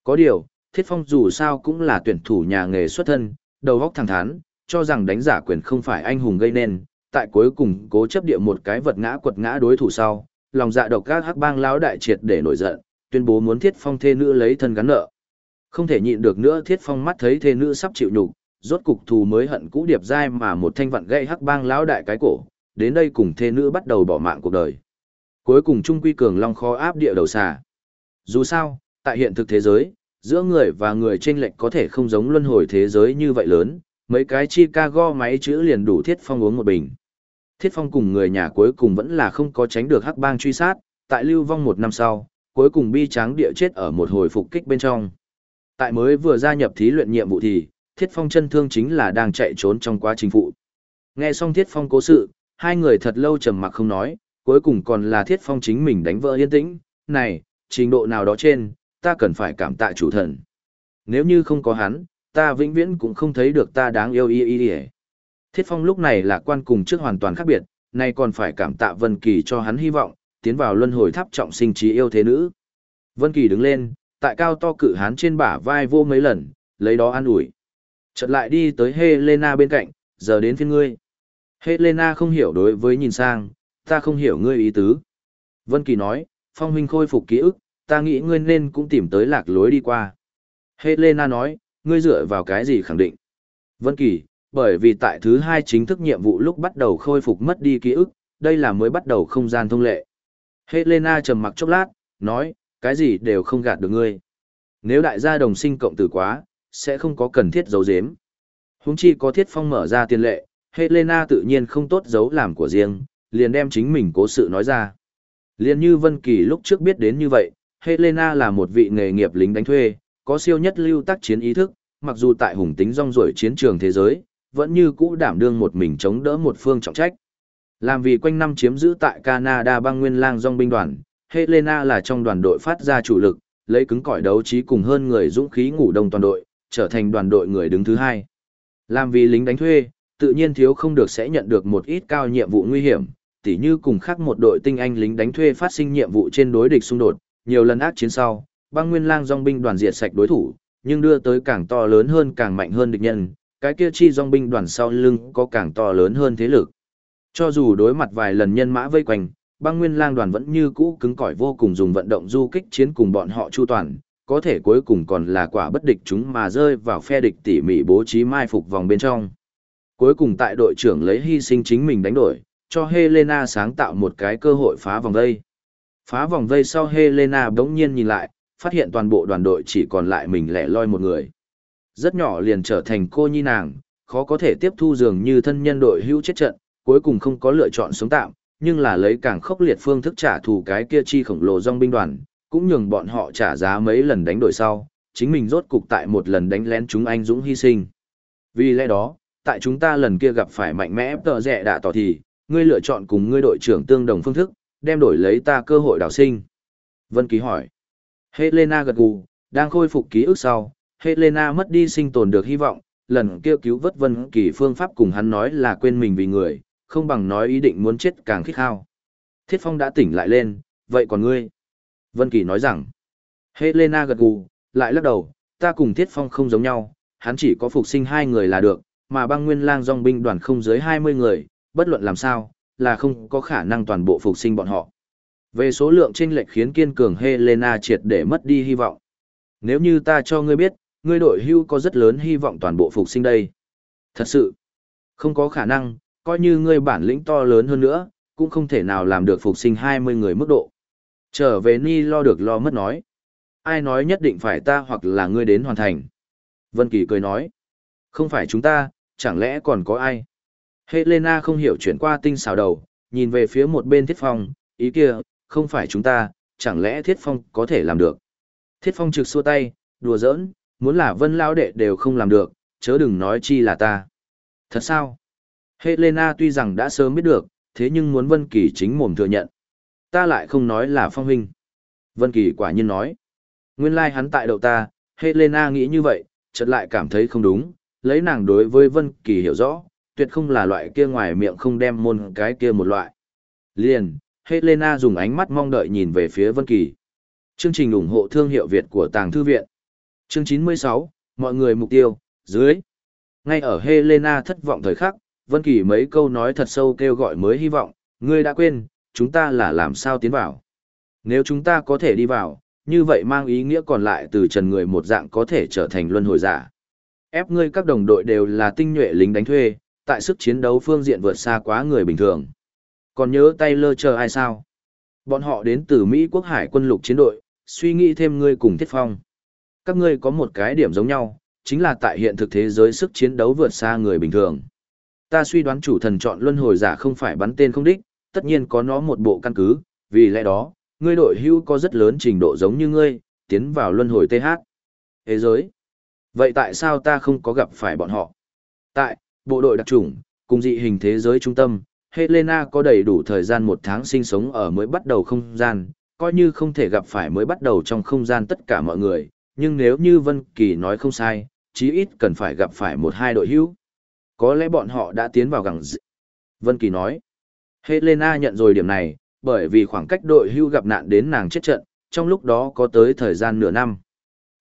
Có điều, Thiết Phong dù sao cũng là tuyển thủ nhà nghề xuất thân, đầu óc thẳng thắn, cho rằng đánh giả quyền không phải anh hùng gây nên, tại cuối cùng cố chấp địa một cái vật ngã quật ngã đối thủ sau, lòng dạ độc các hắc bang lão đại triệt để nổi giận, tuyên bố muốn Thiết Phong thê nữ lấy thân gắn nợ. Không thể nhịn được nữa Thiết Phong mắt thấy thê nữ sắp chịu nhục, rốt cục thù mới hận cũ điệp dai mà một thanh vặn gãy hắc bang lão đại cái cổ, đến đây cùng thê nữ bắt đầu bỏ mạng cuộc đời. Cuối cùng trung quy cường long khó áp địa đầu xà. Dù sao, Tại hiện thực thế giới, giữa người và người chênh lệch có thể không giống luân hồi thế giới như vậy lớn, mấy cái Chicago máy chữ liền đủ Thiết Phong uống một bình. Thiết Phong cùng người nhà cuối cùng vẫn là không có tránh được hắc bang truy sát, tại lưu vong một năm sau, cuối cùng bi tráng địa chết ở một hồi phục kích bên trong. Tại mới vừa gia nhập thí luyện nhiệm vụ thì, Thiết Phong chân thương chính là đang chạy trốn trong quá trình phụ. Nghe xong Thiết Phong cố sự, hai người thật lâu trầm mặc không nói, cuối cùng còn là Thiết Phong chính mình đánh vỡ yên tĩnh, này, trình độ nào đó trên, ta cần phải cảm tạ chủ thần. Nếu như không có hắn, ta vĩnh viễn cũng không thấy được ta đáng yêu y y y. Thiết Phong lúc này là quan cùng trước hoàn toàn khác biệt, nay còn phải cảm tạ Vân Kỳ cho hắn hy vọng, tiến vào luân hồi tháp trọng sinh trí yêu thế nữ. Vân Kỳ đứng lên, tại cao to cự hán trên bả vai vô mấy lần, lấy đó an ủi. Chợt lại đi tới Helena bên cạnh, giờ đến phiên ngươi. Helena không hiểu đối với nhìn sang, ta không hiểu ngươi ý tứ. Vân Kỳ nói, Phong huynh khôi phục ký ức, ta nghĩ ngươi nên cũng tìm tới lạc lối đi qua. Helena nói, ngươi dựa vào cái gì khẳng định? Vân Kỳ, bởi vì tại thứ hai chính thức nhiệm vụ lúc bắt đầu khôi phục mất đi ký ức, đây là mới bắt đầu không gian thông lệ. Helena trầm mặc chốc lát, nói, cái gì đều không gạt được ngươi. Nếu đại gia đồng sinh cộng tử quá, sẽ không có cần thiết giấu giếm. Huống chi có thiết phong mở ra tiền lệ, Helena tự nhiên không tốt giấu làm của riêng, liền đem chính mình cố sự nói ra. Liền như Vân Kỳ lúc trước biết đến như vậy, Helena là một vị nghề nghiệp lính đánh thuê, có siêu nhất lưu tác chiến ý thức, mặc dù tại hùng tính rong ruổi chiến trường thế giới, vẫn như cũ đảm đương một mình chống đỡ một phương trọng trách. Làm vì quanh năm chiếm giữ tại Canada băng nguyên lang dòng binh đoàn, Helena là trong đoàn đội phát ra chủ lực, lấy cứng cỏi đấu trí cùng hơn người dũng khí ngủ đông toàn đội, trở thành đoàn đội người đứng thứ hai. Làm vì lính đánh thuê, tự nhiên thiếu không được sẽ nhận được một ít cao nhiệm vụ nguy hiểm, tỉ như cùng khác một đội tinh anh lính đánh thuê phát sinh nhiệm vụ trên đối địch xung đột, nhiều lần ác chiến sau, băng nguyên lang dòng binh đoàn diệt sạch đối thủ, nhưng đưa tới càng to lớn hơn càng mạnh hơn địch nhân, cái kia chi dòng binh đoàn sau lưng có càng to lớn hơn thế lực. Cho dù đối mặt vài lần nhân mã vây quanh, băng nguyên lang đoàn vẫn như cũ cứng cỏi vô cùng dùng vận động du kích chiến cùng bọn họ chu toàn, có thể cuối cùng còn là quả bất địch chúng mà rơi vào phe địch tỉ mỉ bố trí mai phục vòng bên trong. Cuối cùng tại đội trưởng lấy hy sinh chính mình đánh đổi, cho Helena sáng tạo một cái cơ hội phá vòng vây. Phá vòng vây sau Helena bỗng nhiên nhìn lại, phát hiện toàn bộ đoàn đội chỉ còn lại mình lẻ loi một người. Rất nhỏ liền trở thành cô nhi nàng, khó có thể tiếp thu dường như thân nhân đội hữu chết trận, cuối cùng không có lựa chọn sống tạm, nhưng là lấy càng khốc liệt phương thức trả thù cái kia chi khổng lồ dòng binh đoàn, cũng nhường bọn họ trả giá mấy lần đánh đổi sau, chính mình rốt cục tại một lần đánh lén chúng anh dũng hy sinh. Vì lẽ đó, tại chúng ta lần kia gặp phải mạnh mẽ tờ rẻ đã tỏ thì, ngươi lựa chọn cùng ngươi đội trưởng tương đồng phương thức, đem đổi lấy ta cơ hội đào sinh. Vân Ký hỏi. Helena gật gù, đang khôi phục ký ức sau, Helena mất đi sinh tồn được hy vọng, lần kia cứu vớt Vân Kỳ phương pháp cùng hắn nói là quên mình vì người, không bằng nói ý định muốn chết càng khích khao. Thiết Phong đã tỉnh lại lên, vậy còn ngươi? Vân Kỳ nói rằng. Helena gật gù, lại lắc đầu, ta cùng Thiết Phong không giống nhau, hắn chỉ có phục sinh hai người là được, mà băng nguyên lang dòng binh đoàn không dưới 20 người, bất luận làm sao, là không có khả năng toàn bộ phục sinh bọn họ. Về số lượng chênh lệch khiến kiên cường Helena triệt để mất đi hy vọng. Nếu như ta cho ngươi biết, ngươi đội hưu có rất lớn hy vọng toàn bộ phục sinh đây. Thật sự, không có khả năng, coi như ngươi bản lĩnh to lớn hơn nữa, cũng không thể nào làm được phục sinh 20 người mức độ. Trở về Ni lo được lo mất nói. Ai nói nhất định phải ta hoặc là ngươi đến hoàn thành. Vân Kỳ cười nói. Không phải chúng ta, chẳng lẽ còn có ai? Helena không hiểu chuyển qua tinh xào đầu, nhìn về phía một bên thiết phong, ý kia, không phải chúng ta, chẳng lẽ thiết phong có thể làm được? Thiết phong trực xua tay, đùa giỡn, muốn là vân lao đệ đều không làm được, chớ đừng nói chi là ta. Thật sao? Helena tuy rằng đã sớm biết được, thế nhưng muốn Vân Kỳ chính mồm thừa nhận. Ta lại không nói là phong huynh. Vân Kỳ quả nhiên nói. Nguyên lai like hắn tại đầu ta, Helena nghĩ như vậy, chợt lại cảm thấy không đúng, lấy nàng đối với Vân Kỳ hiểu rõ, tuyệt không là loại kia ngoài miệng không đem môn cái kia một loại. Liền, Helena dùng ánh mắt mong đợi nhìn về phía Vân Kỳ. Chương trình ủng hộ thương hiệu Việt của Tàng Thư Viện. Chương 96, mọi người mục tiêu, dưới. Ngay ở Helena thất vọng thời khắc, Vân Kỳ mấy câu nói thật sâu kêu gọi mới hy vọng, ngươi đã quên, chúng ta là làm sao tiến vào. Nếu chúng ta có thể đi vào, như vậy mang ý nghĩa còn lại từ trần người một dạng có thể trở thành luân hồi giả. Ép ngươi các đồng đội đều là tinh nhuệ lính đánh thuê, tại sức chiến đấu phương diện vượt xa quá người bình thường. Còn nhớ Taylor lơ chờ ai sao? Bọn họ đến từ Mỹ quốc hải quân lục chiến đội, suy nghĩ thêm ngươi cùng Thiết Phong. Các ngươi có một cái điểm giống nhau, chính là tại hiện thực thế giới sức chiến đấu vượt xa người bình thường. Ta suy đoán chủ thần chọn luân hồi giả không phải bắn tên không đích, tất nhiên có nó một bộ căn cứ, vì lẽ đó, ngươi đội hưu có rất lớn trình độ giống như ngươi, tiến vào luân hồi TH. Thế giới. Vậy tại sao ta không có gặp phải bọn họ? Tại, bộ đội đặc trùng, cùng dị hình thế giới trung tâm, Helena có đầy đủ thời gian một tháng sinh sống ở mới bắt đầu không gian, coi như không thể gặp phải mới bắt đầu trong không gian tất cả mọi người, nhưng nếu như Vân Kỳ nói không sai, chí ít cần phải gặp phải một hai đội hữu. Có lẽ bọn họ đã tiến vào gẳng dị. Vân Kỳ nói. Helena nhận rồi điểm này, bởi vì khoảng cách đội hữu gặp nạn đến nàng chết trận, trong lúc đó có tới thời gian nửa năm.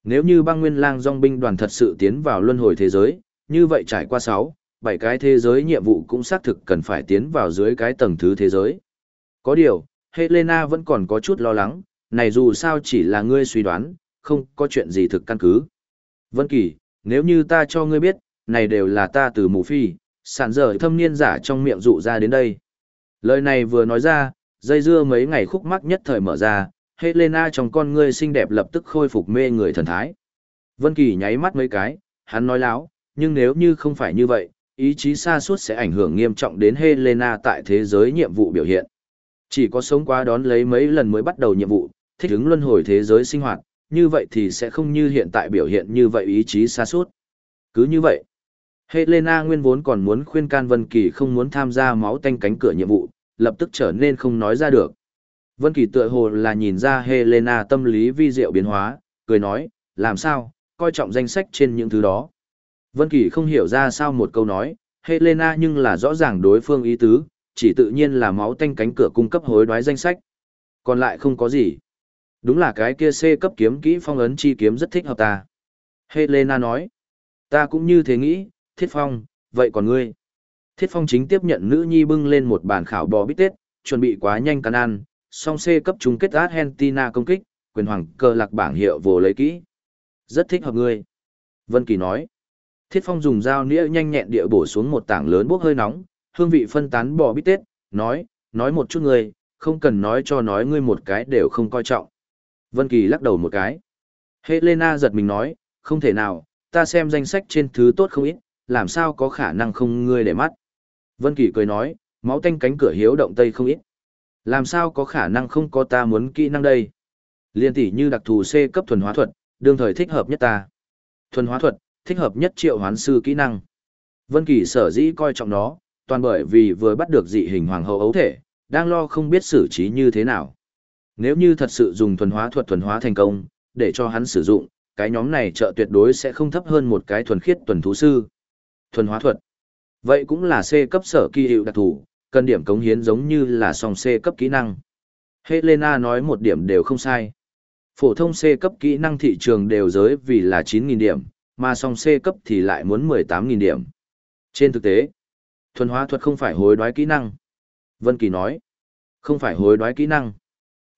Nếu như băng nguyên lang dòng binh đoàn thật sự tiến vào luân hồi thế giới, như vậy trải qua 6, 7 cái thế giới nhiệm vụ cũng xác thực cần phải tiến vào dưới cái tầng thứ thế giới. Có điều, Helena vẫn còn có chút lo lắng, này dù sao chỉ là ngươi suy đoán, không có chuyện gì thực căn cứ. Vân Kỳ, nếu như ta cho ngươi biết, này đều là ta từ mù phi, sản dở thâm niên giả trong miệng dụ ra đến đây. Lời này vừa nói ra, dây dưa mấy ngày khúc mắc nhất thời mở ra, Helena trong con ngươi xinh đẹp lập tức khôi phục mê người thần thái. Vân Kỳ nháy mắt mấy cái, hắn nói láo, nhưng nếu như không phải như vậy, ý chí xa suốt sẽ ảnh hưởng nghiêm trọng đến Helena tại thế giới nhiệm vụ biểu hiện. Chỉ có sống qua đón lấy mấy lần mới bắt đầu nhiệm vụ, thích ứng luân hồi thế giới sinh hoạt, như vậy thì sẽ không như hiện tại biểu hiện như vậy ý chí xa suốt. Cứ như vậy, Helena nguyên vốn còn muốn khuyên can Vân Kỳ không muốn tham gia máu tanh cánh cửa nhiệm vụ, lập tức trở nên không nói ra được. Vân Kỳ tựa hồ là nhìn ra Helena tâm lý vi diệu biến hóa, cười nói, làm sao, coi trọng danh sách trên những thứ đó. Vân Kỳ không hiểu ra sao một câu nói, Helena nhưng là rõ ràng đối phương ý tứ, chỉ tự nhiên là máu tanh cánh cửa cung cấp hối đoái danh sách. Còn lại không có gì. Đúng là cái kia C cấp kiếm kỹ phong ấn chi kiếm rất thích hợp ta. Helena nói, ta cũng như thế nghĩ, Thiết Phong, vậy còn ngươi? Thiết Phong chính tiếp nhận nữ nhi bưng lên một bàn khảo bò bít tết, chuẩn bị quá nhanh cắn ăn, song C cấp chung kết Argentina công kích, quyền hoàng cơ lạc bảng hiệu vô lấy kỹ. Rất thích hợp ngươi. Vân Kỳ nói. Thiết Phong dùng dao nĩa nhanh nhẹn địa bổ xuống một tảng lớn bốc hơi nóng, hương vị phân tán bò bít tết, nói, nói một chút ngươi, không cần nói cho nói ngươi một cái đều không coi trọng. Vân Kỳ lắc đầu một cái. Helena giật mình nói, không thể nào, ta xem danh sách trên thứ tốt không ít, làm sao có khả năng không ngươi để mắt. Vân Kỳ cười nói, máu tanh cánh cửa hiếu động tây không ít. Làm sao có khả năng không có ta muốn kỹ năng đây? Liên tỷ như đặc thù C cấp thuần hóa thuật, đương thời thích hợp nhất ta. Thuần hóa thuật, thích hợp nhất triệu hoán sư kỹ năng. Vân Kỳ sở dĩ coi trọng nó, toàn bởi vì vừa bắt được dị hình hoàng hậu ấu thể, đang lo không biết xử trí như thế nào. Nếu như thật sự dùng thuần hóa thuật thuần hóa thành công, để cho hắn sử dụng, cái nhóm này trợ tuyệt đối sẽ không thấp hơn một cái thuần khiết tuần thú sư. Thuần hóa thuật. Vậy cũng là C cấp sở kỳ hiệu đặc thù, cần điểm cống hiến giống như là song C cấp kỹ năng. Helena nói một điểm đều không sai. Phổ thông C cấp kỹ năng thị trường đều giới vì là 9.000 điểm, mà song C cấp thì lại muốn 18.000 điểm. Trên thực tế, thuần hóa thuật không phải hối đoái kỹ năng. Vân Kỳ nói, không phải hối đoái kỹ năng.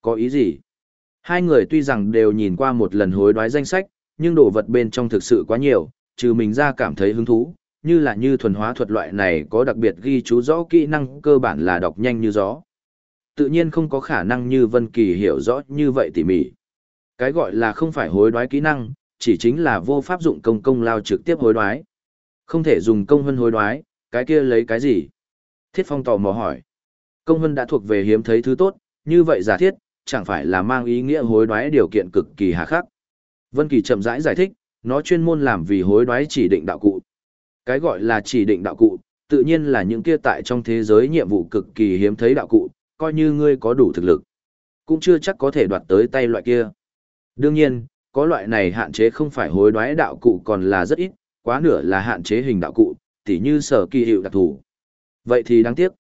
Có ý gì? Hai người tuy rằng đều nhìn qua một lần hối đoái danh sách, nhưng đồ vật bên trong thực sự quá nhiều, trừ mình ra cảm thấy hứng thú, như là như thuần hóa thuật loại này có đặc biệt ghi chú rõ kỹ năng cơ bản là đọc nhanh như gió. Tự nhiên không có khả năng như Vân Kỳ hiểu rõ như vậy tỉ mỉ. Cái gọi là không phải hối đoái kỹ năng, chỉ chính là vô pháp dụng công công lao trực tiếp hối đoái. Không thể dùng công hơn hối đoái, cái kia lấy cái gì? Thiết Phong tò mò hỏi. Công hơn đã thuộc về hiếm thấy thứ tốt, như vậy giả thiết, chẳng phải là mang ý nghĩa hối đoái điều kiện cực kỳ hà khắc. Vân Kỳ chậm rãi giải, giải thích, nó chuyên môn làm vì hối đoái chỉ định đạo cụ. Cái gọi là chỉ định đạo cụ, tự nhiên là những kia tại trong thế giới nhiệm vụ cực kỳ hiếm thấy đạo cụ, coi như ngươi có đủ thực lực, cũng chưa chắc có thể đoạt tới tay loại kia. Đương nhiên, có loại này hạn chế không phải hối đoái đạo cụ còn là rất ít, quá nửa là hạn chế hình đạo cụ, tỉ như sở kỳ hiệu đặc thù. Vậy thì đáng tiếc.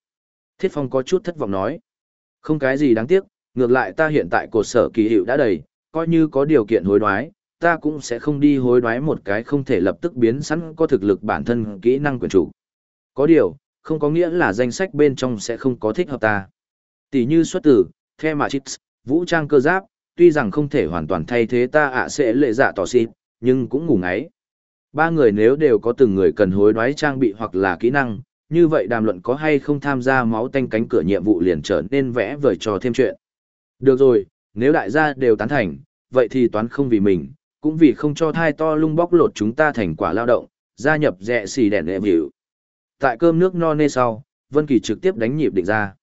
Thiết Phong có chút thất vọng nói. Không cái gì đáng tiếc, ngược lại ta hiện tại cột sở kỳ hiệu đã đầy, coi như có điều kiện hối đoái, ta cũng sẽ không đi hối đoái một cái không thể lập tức biến sẵn có thực lực bản thân kỹ năng quyền chủ. Có điều, không có nghĩa là danh sách bên trong sẽ không có thích hợp ta. Tỷ như xuất tử, the Matrix, vũ trang cơ giáp, tuy rằng không thể hoàn toàn thay thế ta ạ sẽ lệ dạ tỏ xịt, nhưng cũng ngủ ngáy. Ba người nếu đều có từng người cần hối đoái trang bị hoặc là kỹ năng, như vậy đàm luận có hay không tham gia máu tanh cánh cửa nhiệm vụ liền trở nên vẽ vời trò thêm chuyện. Được rồi, nếu đại gia đều tán thành, vậy thì toán không vì mình, cũng vì không cho thai to lung bóc lột chúng ta thành quả lao động, gia nhập rẻ xì đèn đệ biểu. Tại cơm nước no nê sau, Vân Kỳ trực tiếp đánh nhịp định ra.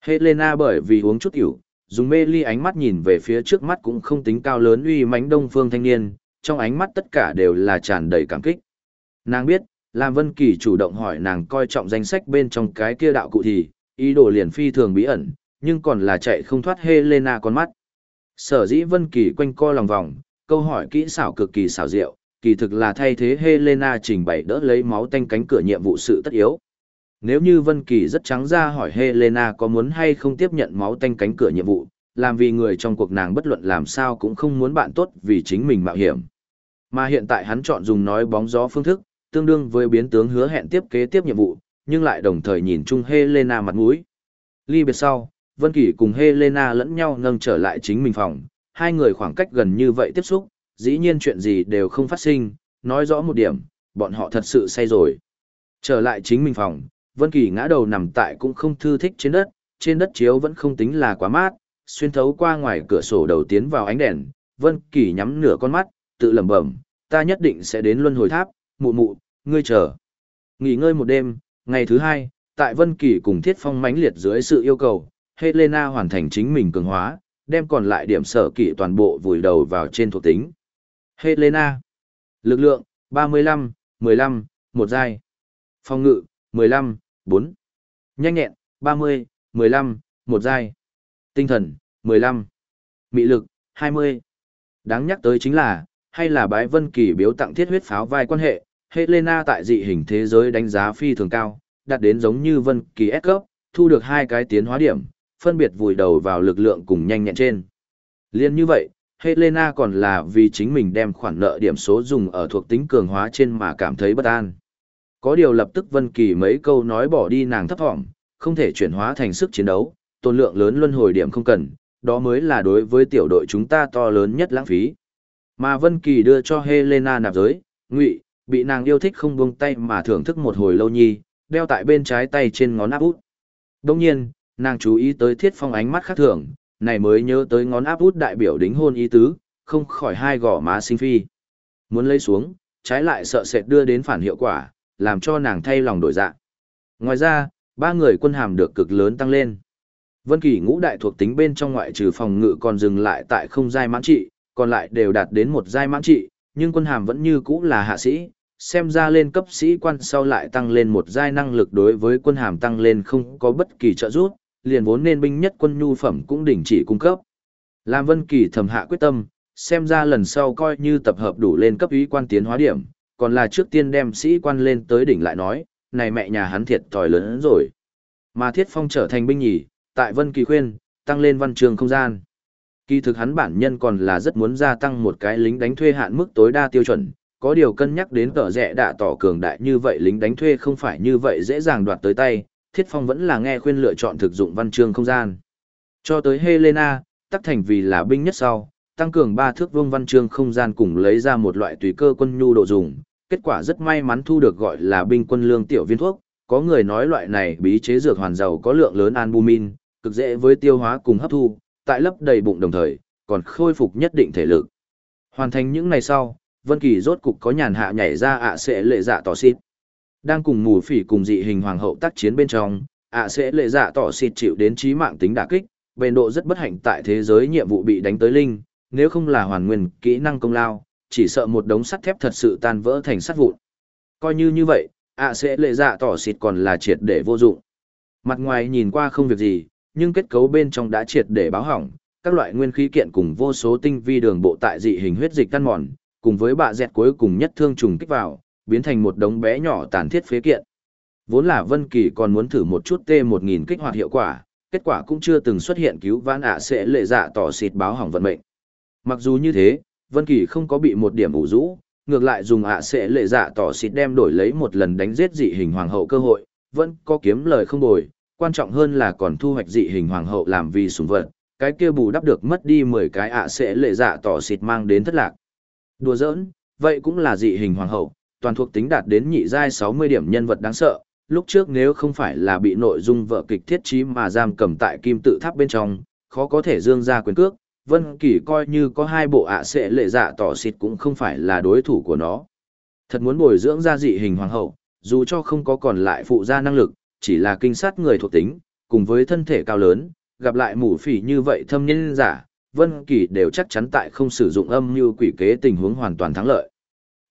Helena bởi vì uống chút rượu, dùng mê ly ánh mắt nhìn về phía trước mắt cũng không tính cao lớn uy mãnh đông phương thanh niên, trong ánh mắt tất cả đều là tràn đầy cảm kích. Nàng biết, làm Vân Kỳ chủ động hỏi nàng coi trọng danh sách bên trong cái kia đạo cụ thì, ý đồ liền phi thường bí ẩn, nhưng còn là chạy không thoát Helena con mắt. Sở dĩ Vân Kỳ quanh co lòng vòng, câu hỏi kỹ xảo cực kỳ xảo diệu, kỳ thực là thay thế Helena trình bày đỡ lấy máu tanh cánh cửa nhiệm vụ sự tất yếu. Nếu như Vân Kỳ rất trắng ra hỏi Helena có muốn hay không tiếp nhận máu tanh cánh cửa nhiệm vụ, làm vì người trong cuộc nàng bất luận làm sao cũng không muốn bạn tốt vì chính mình mạo hiểm. Mà hiện tại hắn chọn dùng nói bóng gió phương thức, tương đương với biến tướng hứa hẹn tiếp kế tiếp nhiệm vụ, nhưng lại đồng thời nhìn chung Helena mặt mũi. Ly biệt sau, Vân Kỳ cùng Helena lẫn nhau nâng trở lại chính mình phòng, hai người khoảng cách gần như vậy tiếp xúc, dĩ nhiên chuyện gì đều không phát sinh, nói rõ một điểm, bọn họ thật sự say rồi. Trở lại chính mình phòng, Vân Kỳ ngã đầu nằm tại cũng không thư thích trên đất, trên đất chiếu vẫn không tính là quá mát, xuyên thấu qua ngoài cửa sổ đầu tiến vào ánh đèn, Vân Kỳ nhắm nửa con mắt, tự lẩm bẩm, ta nhất định sẽ đến luân hồi tháp, mụ mụ, ngươi chờ. Nghỉ ngơi một đêm, ngày thứ hai, tại Vân Kỳ cùng Thiết Phong mãnh liệt dưới sự yêu cầu, Helena hoàn thành chính mình cường hóa, đem còn lại điểm sở kỹ toàn bộ vùi đầu vào trên thuộc tính. Helena. Lực lượng, 35, 15, một giai. Phòng ngự, 15, 4. Nhanh nhẹn, 30, 15, một giai. Tinh thần, 15. Mị lực, 20. Đáng nhắc tới chính là, hay là bái vân kỳ biếu tặng thiết huyết pháo vai quan hệ, Helena tại dị hình thế giới đánh giá phi thường cao, đạt đến giống như vân kỳ S cấp, thu được hai cái tiến hóa điểm, phân biệt vùi đầu vào lực lượng cùng nhanh nhẹn trên. Liên như vậy, Helena còn là vì chính mình đem khoản nợ điểm số dùng ở thuộc tính cường hóa trên mà cảm thấy bất an. Có điều lập tức Vân Kỳ mấy câu nói bỏ đi nàng thấp thỏm, không thể chuyển hóa thành sức chiến đấu, tôn lượng lớn luân hồi điểm không cần, đó mới là đối với tiểu đội chúng ta to lớn nhất lãng phí. Mà Vân Kỳ đưa cho Helena nạp giới, ngụy, bị nàng yêu thích không buông tay mà thưởng thức một hồi lâu nhi, đeo tại bên trái tay trên ngón áp út. Đồng nhiên, nàng chú ý tới Thiết Phong ánh mắt khác thường, này mới nhớ tới ngón áp út đại biểu đính hôn ý tứ, không khỏi hai gò má sinh phi. Muốn lấy xuống, trái lại sợ sệt đưa đến phản hiệu quả, làm cho nàng thay lòng đổi dạ. Ngoài ra, ba người quân hàm được cực lớn tăng lên. Vân Kỳ ngũ đại thuộc tính bên trong ngoại trừ phòng ngự còn dừng lại tại không giai mãn trị, còn lại đều đạt đến một giai mãn trị, nhưng quân hàm vẫn như cũ là hạ sĩ, xem ra lên cấp sĩ quan sau lại tăng lên một giai năng lực đối với quân hàm tăng lên không có bất kỳ trợ giúp, liền vốn nên binh nhất quân nhu phẩm cũng đình chỉ cung cấp. Lam Vân Kỳ thầm hạ quyết tâm, xem ra lần sau coi như tập hợp đủ lên cấp ý quan tiến hóa điểm, còn là trước tiên đem sĩ quan lên tới đỉnh lại nói, này mẹ nhà hắn thiệt thòi lớn hơn rồi. Mà Thiết Phong trở thành binh nhì, tại Vân Kỳ khuyên, tăng lên văn trường không gian. Kỳ thực hắn bản nhân còn là rất muốn gia tăng một cái lính đánh thuê hạn mức tối đa tiêu chuẩn, có điều cân nhắc đến tở rẻ đã tỏ cường đại như vậy lính đánh thuê không phải như vậy dễ dàng đoạt tới tay, Thiết Phong vẫn là nghe khuyên lựa chọn thực dụng văn chương không gian. Cho tới Helena, tắc thành vì là binh nhất sau, tăng cường ba thước vương văn chương không gian cùng lấy ra một loại tùy cơ quân nhu độ dùng, kết quả rất may mắn thu được gọi là binh quân lương tiểu viên thuốc, có người nói loại này bí chế dược hoàn giàu có lượng lớn albumin, cực dễ với tiêu hóa cùng hấp thu, tại lấp đầy bụng đồng thời, còn khôi phục nhất định thể lực. Hoàn thành những ngày sau, Vân Kỳ rốt cục có nhàn hạ nhảy ra ạ sẽ lệ dạ tỏ xít. Đang cùng mù phỉ cùng dị hình hoàng hậu tác chiến bên trong, ạ sẽ lệ dạ tỏ xịt chịu đến trí mạng tính đả kích, bền độ rất bất hạnh tại thế giới nhiệm vụ bị đánh tới linh, nếu không là hoàn nguyên kỹ năng công lao, chỉ sợ một đống sắt thép thật sự tan vỡ thành sắt vụn. Coi như như vậy, ạ sẽ lệ dạ tỏ xịt còn là triệt để vô dụng. Mặt ngoài nhìn qua không việc gì, nhưng kết cấu bên trong đã triệt để báo hỏng, các loại nguyên khí kiện cùng vô số tinh vi đường bộ tại dị hình huyết dịch căn mòn, cùng với bạ dẹt cuối cùng nhất thương trùng kích vào, biến thành một đống bé nhỏ tàn thiết phế kiện. Vốn là Vân Kỳ còn muốn thử một chút T1000 kích hoạt hiệu quả, kết quả cũng chưa từng xuất hiện cứu vãn ạ sẽ lệ dạ tỏ xịt báo hỏng vận mệnh. Mặc dù như thế, Vân Kỳ không có bị một điểm ủ rũ, ngược lại dùng ạ sẽ lệ dạ tỏ xịt đem đổi lấy một lần đánh giết dị hình hoàng hậu cơ hội, vẫn có kiếm lời không bồi, quan trọng hơn là còn thu hoạch dị hình hoàng hậu làm vì sủng vật, cái kia bù đắp được mất đi 10 cái ạ sẽ lệ dạ tỏ xịt mang đến thất lạc. Đùa giỡn, vậy cũng là dị hình hoàng hậu, toàn thuộc tính đạt đến nhị giai 60 điểm nhân vật đáng sợ, lúc trước nếu không phải là bị nội dung vợ kịch thiết trí mà giam cầm tại kim tự tháp bên trong, khó có thể dương ra quyền cước, Vân Kỳ coi như có hai bộ ạ sẽ lệ dạ tỏ xịt cũng không phải là đối thủ của nó. Thật muốn bồi dưỡng ra dị hình hoàng hậu, dù cho không có còn lại phụ gia năng lực, chỉ là kinh sát người thuộc tính, cùng với thân thể cao lớn, gặp lại mù phỉ như vậy thâm nhân giả, Vân Kỳ đều chắc chắn tại không sử dụng âm mưu quỷ kế tình huống hoàn toàn thắng lợi.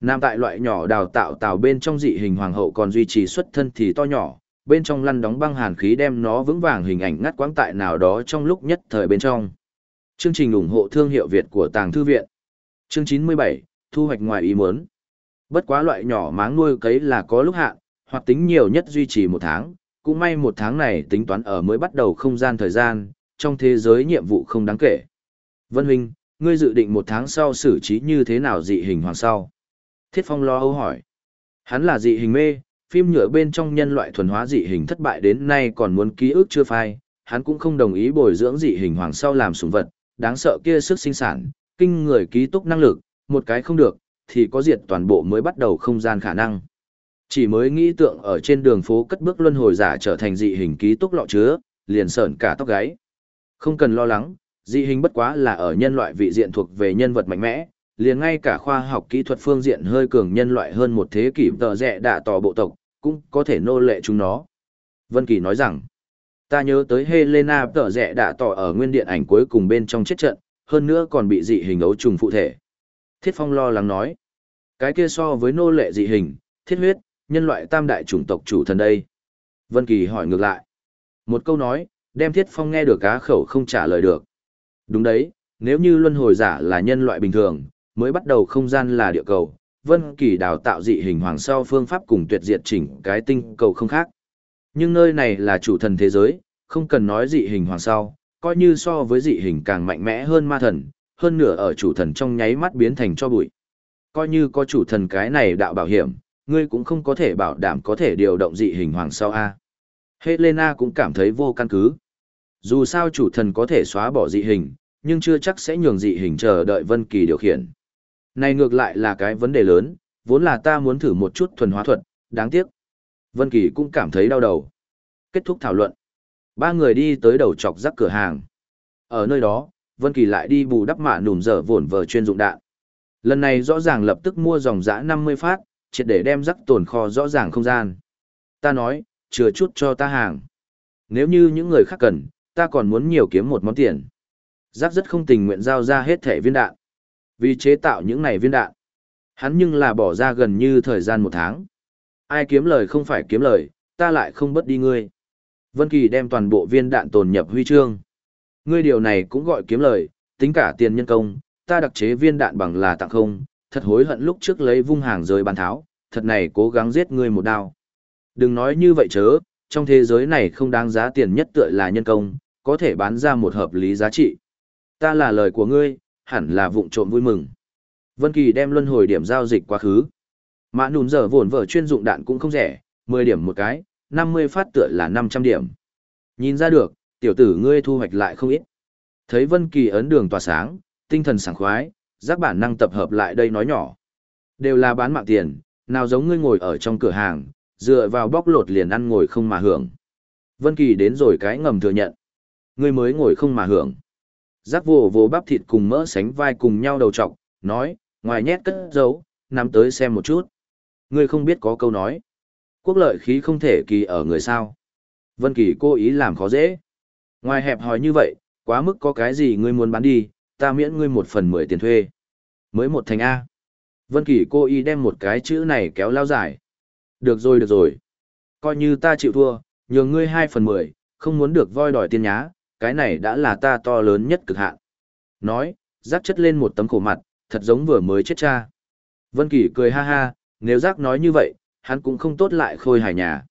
Nam tại loại nhỏ đào tạo tạo bên trong dị hình hoàng hậu còn duy trì xuất thân thì to nhỏ, bên trong lăn đóng băng hàn khí đem nó vững vàng hình ảnh ngắt quãng tại nào đó trong lúc nhất thời bên trong. Chương trình ủng hộ thương hiệu Việt của Tàng Thư Viện. Chương 97, thu hoạch ngoài ý muốn. Bất quá loại nhỏ máng nuôi cấy là có lúc hạn, hoặc tính nhiều nhất duy trì một tháng, cũng may một tháng này tính toán ở mới bắt đầu không gian thời gian, trong thế giới nhiệm vụ không đáng kể. Vân Huynh, ngươi dự định một tháng sau xử trí như thế nào dị hình hoàng sau? Thiết Phong lo âu hỏi. Hắn là dị hình mê, phim nhựa bên trong nhân loại thuần hóa dị hình thất bại đến nay còn muốn ký ức chưa phai, hắn cũng không đồng ý bồi dưỡng dị hình hoàng sau làm sủng vật, đáng sợ kia sức sinh sản, kinh người ký túc năng lực, một cái không được, thì có diệt toàn bộ mới bắt đầu không gian khả năng. Chỉ mới nghĩ tượng ở trên đường phố cất bước luân hồi giả trở thành dị hình ký túc lọ chứa, liền sợn cả tóc gáy. Không cần lo lắng, dị hình bất quá là ở nhân loại vị diện thuộc về nhân vật mạnh mẽ, liền ngay cả khoa học kỹ thuật phương diện hơi cường nhân loại hơn một thế kỷ tờ rẽ đạ tỏ bộ tộc, cũng có thể nô lệ chúng nó. Vân Kỳ nói rằng, ta nhớ tới Helena tờ rẽ đạ tỏ ở nguyên điện ảnh cuối cùng bên trong chết trận, hơn nữa còn bị dị hình ấu trùng phụ thể. Thiết Phong lo lắng nói, cái kia so với nô lệ dị hình, thiết huyết, nhân loại tam đại chủng tộc chủ thần đây. Vân Kỳ hỏi ngược lại. Một câu nói, đem Thiết Phong nghe được cá khẩu không trả lời được. Đúng đấy, nếu như luân hồi giả là nhân loại bình thường, mới bắt đầu không gian là địa cầu, Vân Kỳ đào tạo dị hình hoàng sau phương pháp cùng tuyệt diệt chỉnh cái tinh cầu không khác. Nhưng nơi này là chủ thần thế giới, không cần nói dị hình hoàng sau, coi như so với dị hình càng mạnh mẽ hơn ma thần, hơn nửa ở chủ thần trong nháy mắt biến thành cho bụi. Coi như có chủ thần cái này đạo bảo hiểm, ngươi cũng không có thể bảo đảm có thể điều động dị hình hoàng sau A. Helena cũng cảm thấy vô căn cứ. Dù sao chủ thần có thể xóa bỏ dị hình, nhưng chưa chắc sẽ nhường dị hình chờ đợi Vân Kỳ điều khiển. Này ngược lại là cái vấn đề lớn, vốn là ta muốn thử một chút thuần hóa thuật, đáng tiếc. Vân Kỳ cũng cảm thấy đau đầu. Kết thúc thảo luận. Ba người đi tới đầu chọc rắc cửa hàng. Ở nơi đó, Vân Kỳ lại đi bù đắp mạ nùm dở vồn vờ chuyên dụng đạn. Lần này rõ ràng lập tức mua dòng dã 50 phát, triệt để đem rắc tồn kho rõ ràng không gian. Ta nói, chừa chút cho ta hàng. Nếu như những người khác cần, ta còn muốn nhiều kiếm một món tiền. Rắc rất không tình nguyện giao ra hết thể viên đạn. Vì chế tạo những này viên đạn, hắn nhưng là bỏ ra gần như thời gian một tháng. Ai kiếm lời không phải kiếm lời, ta lại không bất đi ngươi. Vân Kỳ đem toàn bộ viên đạn tồn nhập huy chương. Ngươi điều này cũng gọi kiếm lời, tính cả tiền nhân công, ta đặc chế viên đạn bằng là tặng không, thật hối hận lúc trước lấy vung hàng rời bàn tháo, thật này cố gắng giết ngươi một đao. Đừng nói như vậy chớ, trong thế giới này không đáng giá tiền nhất tựa là nhân công, có thể bán ra một hợp lý giá trị. Ta là lời của ngươi, hẳn là vụng trộm vui mừng. Vân Kỳ đem luân hồi điểm giao dịch quá khứ. Mã nùn giờ vồn vở chuyên dụng đạn cũng không rẻ, 10 điểm một cái, 50 phát tựa là 500 điểm. Nhìn ra được, tiểu tử ngươi thu hoạch lại không ít. Thấy Vân Kỳ ấn đường tỏa sáng, tinh thần sảng khoái, giác bản năng tập hợp lại đây nói nhỏ. Đều là bán mạng tiền, nào giống ngươi ngồi ở trong cửa hàng, dựa vào bóc lột liền ăn ngồi không mà hưởng. Vân Kỳ đến rồi cái ngầm thừa nhận. Ngươi mới ngồi không mà hưởng. Giác vô vô bắp thịt cùng mỡ sánh vai cùng nhau đầu trọc, nói, ngoài nhét cất dấu, nắm tới xem một chút. Ngươi không biết có câu nói. Quốc lợi khí không thể kỳ ở người sao. Vân Kỳ cố ý làm khó dễ. Ngoài hẹp hòi như vậy, quá mức có cái gì ngươi muốn bán đi, ta miễn ngươi một phần mười tiền thuê. Mới một thành A. Vân Kỳ cố ý đem một cái chữ này kéo lao dài. Được rồi được rồi. Coi như ta chịu thua, nhường ngươi hai phần mười, không muốn được voi đòi tiền nhá, cái này đã là ta to lớn nhất cực hạn. Nói, giác chất lên một tấm khổ mặt, thật giống vừa mới chết cha. Vân Kỳ cười ha ha, nếu giác nói như vậy, hắn cũng không tốt lại khôi hài nhà.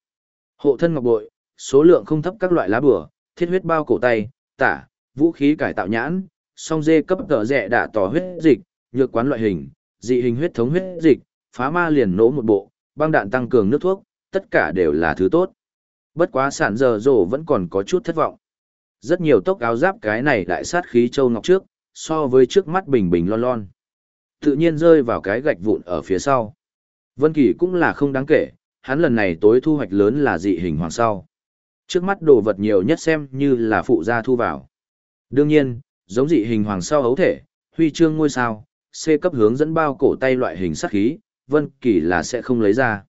Hộ thân ngọc bội, số lượng không thấp các loại lá bùa, thiết huyết bao cổ tay, tả, vũ khí cải tạo nhãn, song dê cấp tở rẻ đã tỏ huyết dịch, nhược quán loại hình, dị hình huyết thống huyết dịch, phá ma liền nổ một bộ, băng đạn tăng cường nước thuốc, tất cả đều là thứ tốt. Bất quá sản giờ rổ vẫn còn có chút thất vọng. Rất nhiều tốc áo giáp cái này đại sát khí châu ngọc trước, so với trước mắt bình bình lon lon. Tự nhiên rơi vào cái gạch vụn ở phía sau. Vân Kỳ cũng là không đáng kể, hắn lần này tối thu hoạch lớn là dị hình hoàng sau. Trước mắt đồ vật nhiều nhất xem như là phụ gia thu vào. Đương nhiên, Giống dị hình hoàng sau hấu thể, huy chương ngôi sao, C cấp hướng dẫn bao cổ tay loại hình sát khí, Vân Kỳ là sẽ không lấy ra.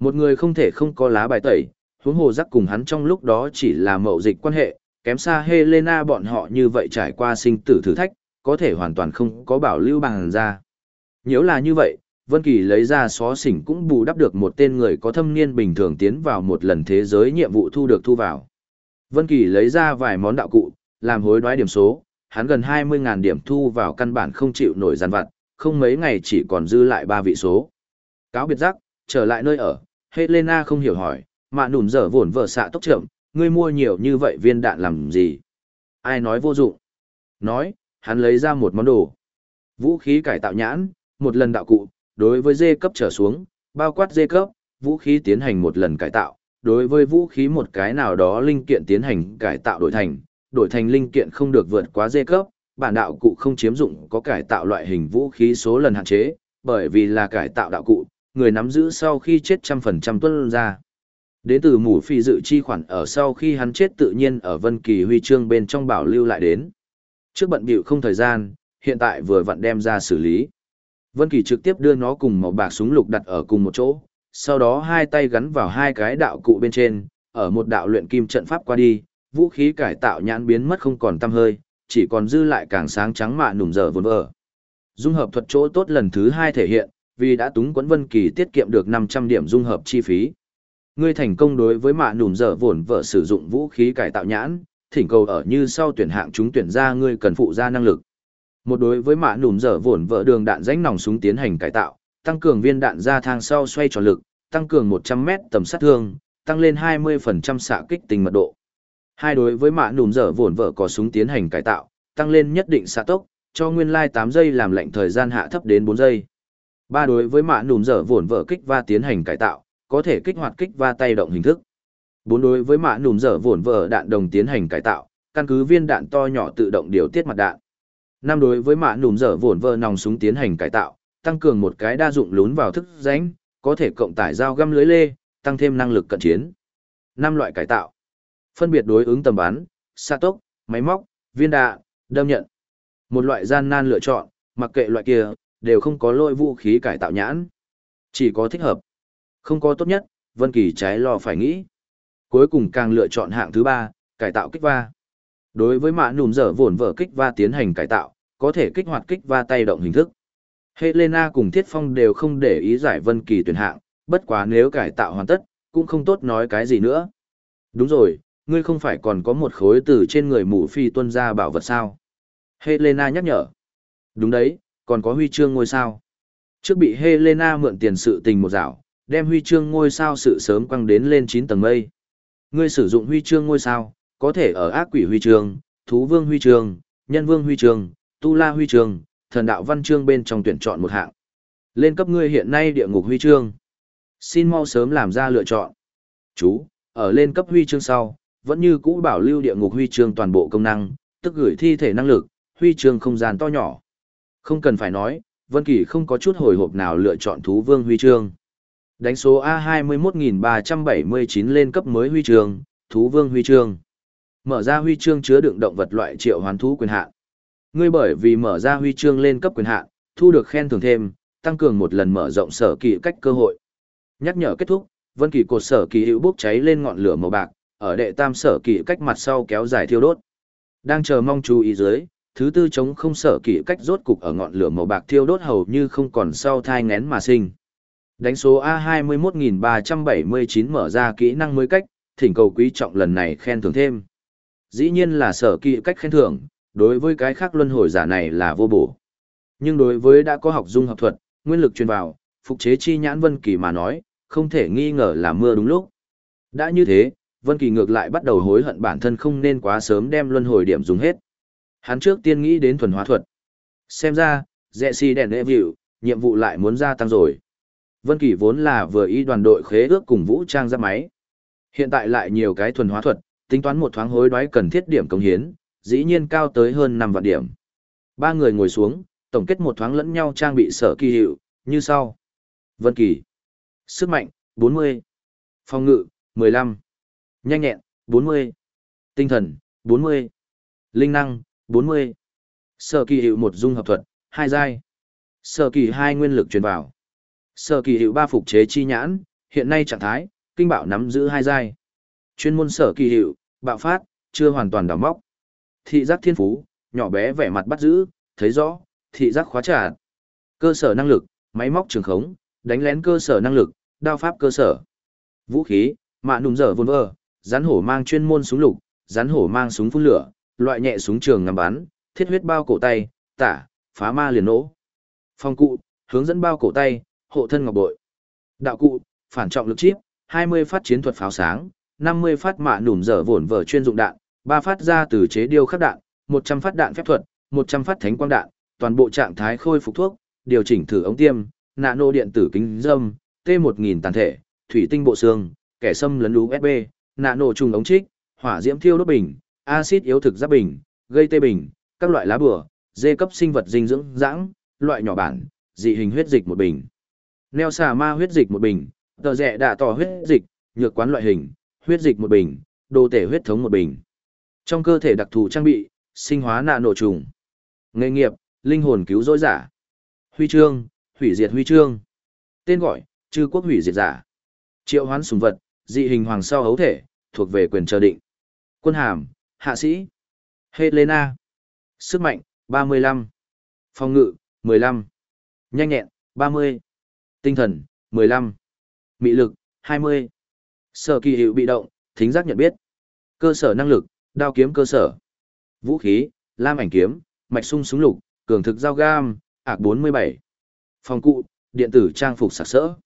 Một người không thể không có lá bài tẩy, huống hồ giác cùng hắn trong lúc đó chỉ là mậu dịch quan hệ, kém xa Helena bọn họ như vậy trải qua sinh tử thử thách, có thể hoàn toàn không có bảo lưu bằng ra. Nếu là như vậy, Vân Kỳ lấy ra xó xỉnh cũng bù đắp được một tên người có thâm niên bình thường tiến vào một lần thế giới nhiệm vụ thu được thu vào. Vân Kỳ lấy ra vài món đạo cụ, làm hối đoái điểm số, hắn gần 20.000 điểm thu vào căn bản không chịu nổi gian vặt, không mấy ngày chỉ còn dư lại ba vị số. Cáo biệt giác, trở lại nơi ở, Helena không hiểu hỏi, mà nùn dở vồn vở xạ tốc trưởng ngươi mua nhiều như vậy viên đạn làm gì? Ai nói vô dụng? Nói, hắn lấy ra một món đồ. Vũ khí cải tạo nhãn, một lần đạo cụ, đối với dê cấp trở xuống, bao quát dê cấp, vũ khí tiến hành một lần cải tạo, đối với vũ khí một cái nào đó linh kiện tiến hành cải tạo đổi thành, đổi thành linh kiện không được vượt quá dê cấp, bản đạo cụ không chiếm dụng có cải tạo loại hình vũ khí số lần hạn chế, bởi vì là cải tạo đạo cụ, người nắm giữ sau khi chết trăm phần trăm tuân ra. Đến từ mũ phi dự chi khoản ở sau khi hắn chết tự nhiên ở Vân Kỳ huy chương bên trong bảo lưu lại đến. Trước bận bịu không thời gian, hiện tại vừa vặn đem ra xử lý. Vân Kỳ trực tiếp đưa nó cùng màu bạc súng lục đặt ở cùng một chỗ, sau đó hai tay gắn vào hai cái đạo cụ bên trên, ở một đạo luyện kim trận pháp qua đi, vũ khí cải tạo nhãn biến mất không còn tăm hơi, chỉ còn dư lại càng sáng trắng mạ nùng dở vốn vỡ. Dung hợp thuật chỗ tốt lần thứ hai thể hiện, vì đã túng quấn Vân Kỳ tiết kiệm được 500 điểm dung hợp chi phí. Ngươi thành công đối với mạ nùm dở vồn vợ sử dụng vũ khí cải tạo nhãn, thỉnh cầu ở như sau tuyển hạng chúng tuyển ra ngươi cần phụ ra năng lực. Một đối với mạ nùm dở vồn vợ đường đạn rãnh nòng súng tiến hành cải tạo, tăng cường viên đạn ra thang sau xoay tròn lực, tăng cường 100 mét tầm sát thương, tăng lên 20% xạ kích tình mật độ. Hai đối với mạ nùm dở vồn vợ có súng tiến hành cải tạo, tăng lên nhất định xạ tốc, cho nguyên lai 8 giây làm lệnh thời gian hạ thấp đến 4 giây. Ba đối với mạ nùm dở vồn vợ kích va tiến hành cải tạo, có thể kích hoạt kích va tay động hình thức. Bốn đối với mạ nùm dở vổn vỡ đạn đồng tiến hành cải tạo, căn cứ viên đạn to nhỏ tự động điều tiết mặt đạn. Năm đối với mạ nùm dở vổn vỡ nòng súng tiến hành cải tạo, tăng cường một cái đa dụng lún vào thức rãnh, có thể cộng tải dao găm lưới lê, tăng thêm năng lực cận chiến. Năm loại cải tạo. Phân biệt đối ứng tầm bắn, xa tốc, máy móc, viên đạn, đâm nhận. Một loại gian nan lựa chọn, mặc kệ loại kia, đều không có lôi vũ khí cải tạo nhãn. Chỉ có thích hợp. Không có tốt nhất, Vân Kỳ trái lo phải nghĩ. Cuối cùng càng lựa chọn hạng thứ ba, cải tạo kích va. Đối với mạ nùm dở vồn vở kích va tiến hành cải tạo, có thể kích hoạt kích va tay động hình thức. Helena cùng Thiết Phong đều không để ý giải Vân Kỳ tuyển hạng, bất quá nếu cải tạo hoàn tất, cũng không tốt nói cái gì nữa. Đúng rồi, ngươi không phải còn có một khối từ trên người mũ phi tuân ra bảo vật sao? Helena nhắc nhở. Đúng đấy, còn có huy chương ngôi sao. Trước bị Helena mượn tiền sự tình một dạo, đem huy chương ngôi sao sự sớm quăng đến lên 9 tầng mây. Ngươi sử dụng huy chương ngôi sao, có thể ở ác quỷ huy chương, thú vương huy chương, nhân vương huy chương, tu la huy chương, thần đạo văn chương bên trong tuyển chọn một hạng. Lên cấp ngươi hiện nay địa ngục huy chương. Xin mau sớm làm ra lựa chọn. Chú, ở lên cấp huy chương sau, vẫn như cũ bảo lưu địa ngục huy chương toàn bộ công năng, tức gửi thi thể năng lực, huy chương không gian to nhỏ. Không cần phải nói, Vân Kỳ không có chút hồi hộp nào lựa chọn thú vương huy chương. Đánh số A21379 lên cấp mới huy chương, thú vương huy chương. Mở ra huy chương chứa đựng động vật loại triệu hoán thú quyền hạn. Ngươi bởi vì mở ra huy chương lên cấp quyền hạn, thu được khen thưởng thêm, tăng cường một lần mở rộng sở kỳ cách cơ hội. Nhắc nhở kết thúc, Vân Kỳ cột sở kỳ hữu bốc cháy lên ngọn lửa màu bạc, ở đệ tam sở kỳ cách mặt sau kéo dài thiêu đốt. Đang chờ mong chú ý dưới, thứ tư chống không sở kỳ cách rốt cục ở ngọn lửa màu bạc thiêu đốt hầu như không còn sau thai ngén mà sinh. Đánh số A21379 mở ra kỹ năng mới cách, thỉnh cầu quý trọng lần này khen thưởng thêm. Dĩ nhiên là sở kỵ cách khen thưởng, đối với cái khác luân hồi giả này là vô bổ. Nhưng đối với đã có học dung học thuật, nguyên lực truyền vào, phục chế chi nhãn Vân Kỳ mà nói, không thể nghi ngờ là mưa đúng lúc. Đã như thế, Vân Kỳ ngược lại bắt đầu hối hận bản thân không nên quá sớm đem luân hồi điểm dùng hết. Hắn trước tiên nghĩ đến thuần hóa thuật. Xem ra, dẹ si đèn lệ vịu, nhiệm vụ lại muốn gia tăng rồi. Vân Kỳ vốn là vừa ý đoàn đội khế ước cùng vũ trang ra máy. Hiện tại lại nhiều cái thuần hóa thuật, tính toán một thoáng hối đoái cần thiết điểm công hiến, dĩ nhiên cao tới hơn 5 vạn điểm. Ba người ngồi xuống, tổng kết một thoáng lẫn nhau trang bị sở kỳ hiệu, như sau. Vân Kỳ. Sức mạnh, 40. Phòng ngự, 15. Nhanh nhẹn, 40. Tinh thần, 40. Linh năng, 40. Sở kỳ hiệu một dung hợp thuật, hai giai. Sở kỳ hai nguyên lực truyền vào. Sở kỳ hiệu ba phục chế chi nhãn, hiện nay trạng thái, kinh bảo nắm giữ hai giai. Chuyên môn sở kỳ hiệu, bạo phát, chưa hoàn toàn đào móc. Thị giác thiên phú, nhỏ bé vẻ mặt bắt giữ, thấy rõ, thị giác khóa trả. Cơ sở năng lực, máy móc trường khống, đánh lén cơ sở năng lực, đao pháp cơ sở. Vũ khí, mạ nùng dở vôn vơ, rắn hổ mang chuyên môn súng lục, rắn hổ mang súng phun lửa, loại nhẹ súng trường ngắm bắn, thiết huyết bao cổ tay, tả, phá ma liền nổ. Phong cụ, hướng dẫn bao cổ tay, hộ thân ngọc bội. Đạo cụ, phản trọng lực chip, 20 phát chiến thuật pháo sáng, 50 phát mạ nổ dở vồn vở chuyên dụng đạn, 3 phát ra từ chế điêu khắc đạn, 100 phát đạn phép thuật, 100 phát thánh quang đạn, toàn bộ trạng thái khôi phục thuốc, điều chỉnh thử ống tiêm, nano điện tử kính dâm, T1000 tàn thể, thủy tinh bộ xương, kẻ xâm lấn USB, nano trùng ống trích, hỏa diễm thiêu đốt bình, axit yếu thực giáp bình, gây tê bình, các loại lá bùa, dê cấp sinh vật dinh dưỡng dãng, loại nhỏ bản, dị hình huyết dịch một bình. Neo xà ma huyết dịch một bình, tờ rẻ đạ tỏ huyết dịch, nhược quán loại hình, huyết dịch một bình, đồ tể huyết thống một bình. Trong cơ thể đặc thù trang bị, sinh hóa nạ nổ trùng. Nghề nghiệp, linh hồn cứu rỗi giả. Huy chương, hủy diệt huy chương. Tên gọi, chư quốc hủy diệt giả. Triệu hoán sùng vật, dị hình hoàng sao hấu thể, thuộc về quyền chờ định. Quân hàm, hạ sĩ. Helena. Sức mạnh, 35. Phòng ngự, 15. Nhanh nhẹn, 30. Tinh thần, 15. Mị lực, 20. Sở kỳ hiệu bị động, thính giác nhận biết. Cơ sở năng lực, đao kiếm cơ sở. Vũ khí, lam ảnh kiếm, mạch sung súng lục, cường thực dao gam, ạc 47. Phòng cụ, điện tử trang phục sặc sỡ.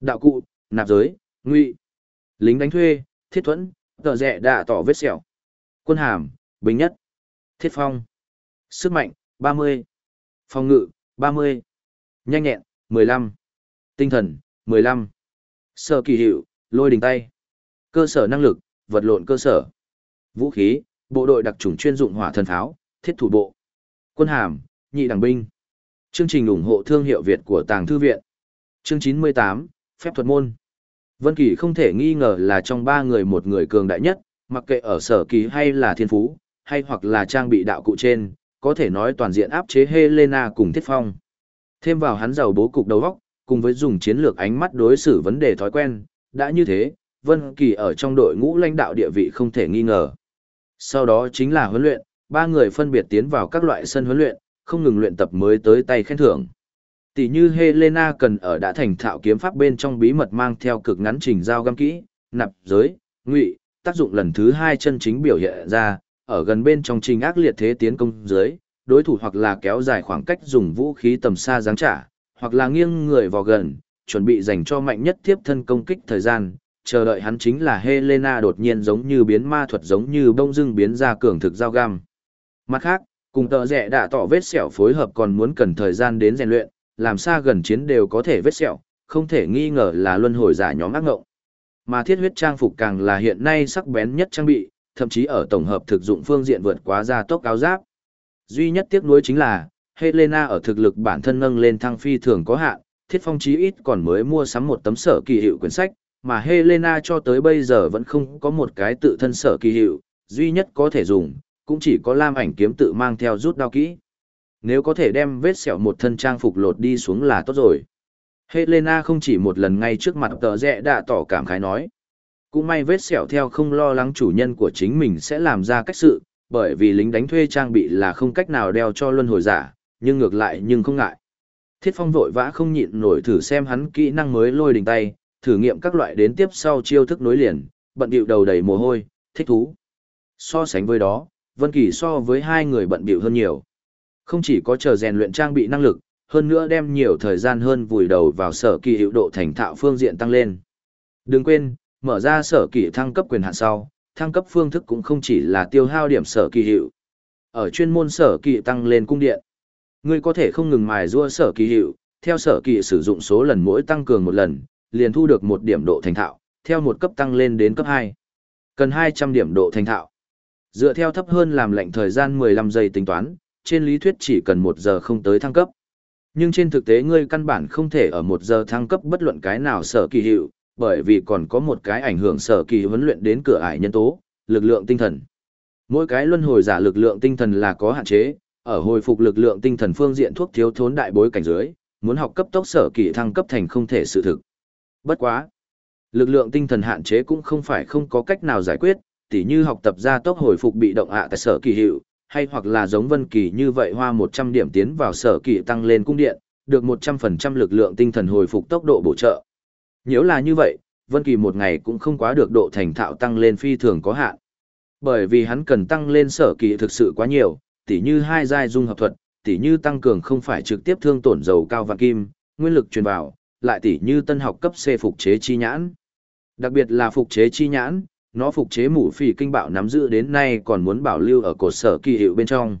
Đạo cụ, nạp giới, ngụy, Lính đánh thuê, thiết thuẫn, tờ rẻ đạ tỏ vết sẹo. Quân hàm, bình nhất. Thiết phong. Sức mạnh, 30. Phòng ngự, 30. Nhanh nhẹn, 15. Tinh thần, 15. Sở kỳ hiệu, lôi đình tay. Cơ sở năng lực, vật lộn cơ sở. Vũ khí, bộ đội đặc trùng chuyên dụng hỏa thần tháo, thiết thủ bộ. Quân hàm, nhị đẳng binh. Chương trình ủng hộ thương hiệu Việt của Tàng Thư Viện. Chương 98, Phép thuật môn. Vân Kỳ không thể nghi ngờ là trong ba người một người cường đại nhất, mặc kệ ở sở kỳ hay là thiên phú, hay hoặc là trang bị đạo cụ trên, có thể nói toàn diện áp chế Helena cùng Thiết Phong. Thêm vào hắn giàu bố cục đầu góc cùng với dùng chiến lược ánh mắt đối xử vấn đề thói quen, đã như thế, Vân Kỳ ở trong đội ngũ lãnh đạo địa vị không thể nghi ngờ. Sau đó chính là huấn luyện, ba người phân biệt tiến vào các loại sân huấn luyện, không ngừng luyện tập mới tới tay khen thưởng. Tỷ như Helena cần ở đã thành thạo kiếm pháp bên trong bí mật mang theo cực ngắn trình giao găm kỹ, nạp giới, ngụy, tác dụng lần thứ hai chân chính biểu hiện ra, ở gần bên trong trình ác liệt thế tiến công dưới, đối thủ hoặc là kéo dài khoảng cách dùng vũ khí tầm xa giáng trả, hoặc là nghiêng người vào gần, chuẩn bị dành cho mạnh nhất tiếp thân công kích thời gian, chờ đợi hắn chính là Helena đột nhiên giống như biến ma thuật giống như bông dưng biến ra cường thực giao găm. Mặt khác, cùng tờ rẻ đã tỏ vết sẹo phối hợp còn muốn cần thời gian đến rèn luyện, làm xa gần chiến đều có thể vết sẹo, không thể nghi ngờ là luân hồi giả nhóm ác ngộng. Mà thiết huyết trang phục càng là hiện nay sắc bén nhất trang bị, thậm chí ở tổng hợp thực dụng phương diện vượt quá ra tốc áo giáp. Duy nhất tiếc nuối chính là, Helena ở thực lực bản thân nâng lên thăng phi thường có hạn, thiết phong chí ít còn mới mua sắm một tấm sở kỳ hiệu quyển sách, mà Helena cho tới bây giờ vẫn không có một cái tự thân sở kỳ hiệu, duy nhất có thể dùng, cũng chỉ có lam ảnh kiếm tự mang theo rút đao kỹ. Nếu có thể đem vết sẹo một thân trang phục lột đi xuống là tốt rồi. Helena không chỉ một lần ngay trước mặt tờ rẽ đã tỏ cảm khái nói. Cũng may vết sẹo theo không lo lắng chủ nhân của chính mình sẽ làm ra cách sự, bởi vì lính đánh thuê trang bị là không cách nào đeo cho luân hồi giả, nhưng ngược lại nhưng không ngại. Thiết phong vội vã không nhịn nổi thử xem hắn kỹ năng mới lôi đình tay, thử nghiệm các loại đến tiếp sau chiêu thức nối liền, bận bịu đầu đầy mồ hôi, thích thú. So sánh với đó, Vân Kỳ so với hai người bận bịu hơn nhiều. Không chỉ có chờ rèn luyện trang bị năng lực, hơn nữa đem nhiều thời gian hơn vùi đầu vào sở kỳ hiệu độ thành thạo phương diện tăng lên. Đừng quên, mở ra sở kỳ thăng cấp quyền hạn sau, thăng cấp phương thức cũng không chỉ là tiêu hao điểm sở kỳ hiệu. Ở chuyên môn sở kỳ tăng lên cung điện, ngươi có thể không ngừng mài rua sở kỳ hiệu, theo sở kỳ sử dụng số lần mỗi tăng cường một lần, liền thu được một điểm độ thành thạo, theo một cấp tăng lên đến cấp 2. Cần 200 điểm độ thành thạo. Dựa theo thấp hơn làm lệnh thời gian 15 giây tính toán, trên lý thuyết chỉ cần 1 giờ không tới thăng cấp. Nhưng trên thực tế ngươi căn bản không thể ở 1 giờ thăng cấp bất luận cái nào sở kỳ hiệu, bởi vì còn có một cái ảnh hưởng sở kỳ huấn luyện đến cửa ải nhân tố, lực lượng tinh thần. Mỗi cái luân hồi giả lực lượng tinh thần là có hạn chế, ở hồi phục lực lượng tinh thần phương diện thuốc thiếu thốn đại bối cảnh dưới, muốn học cấp tốc sở kỳ thăng cấp thành không thể sự thực. Bất quá. Lực lượng tinh thần hạn chế cũng không phải không có cách nào giải quyết, tỉ như học tập gia tốc hồi phục bị động ạ tại sở kỳ hiệu, hay hoặc là giống Vân Kỳ như vậy hoa 100 điểm tiến vào sở kỳ tăng lên cung điện, được 100% lực lượng tinh thần hồi phục tốc độ bổ trợ. Nếu là như vậy, Vân Kỳ một ngày cũng không quá được độ thành thạo tăng lên phi thường có hạn. Bởi vì hắn cần tăng lên sở kỳ thực sự quá nhiều, tỉ như hai giai dung hợp thuật, tỉ như tăng cường không phải trực tiếp thương tổn dầu cao và kim, nguyên lực truyền vào, lại tỉ như tân học cấp C phục chế chi nhãn. Đặc biệt là phục chế chi nhãn, nó phục chế mũ phỉ kinh bạo nắm giữ đến nay còn muốn bảo lưu ở cột sở kỳ hiệu bên trong.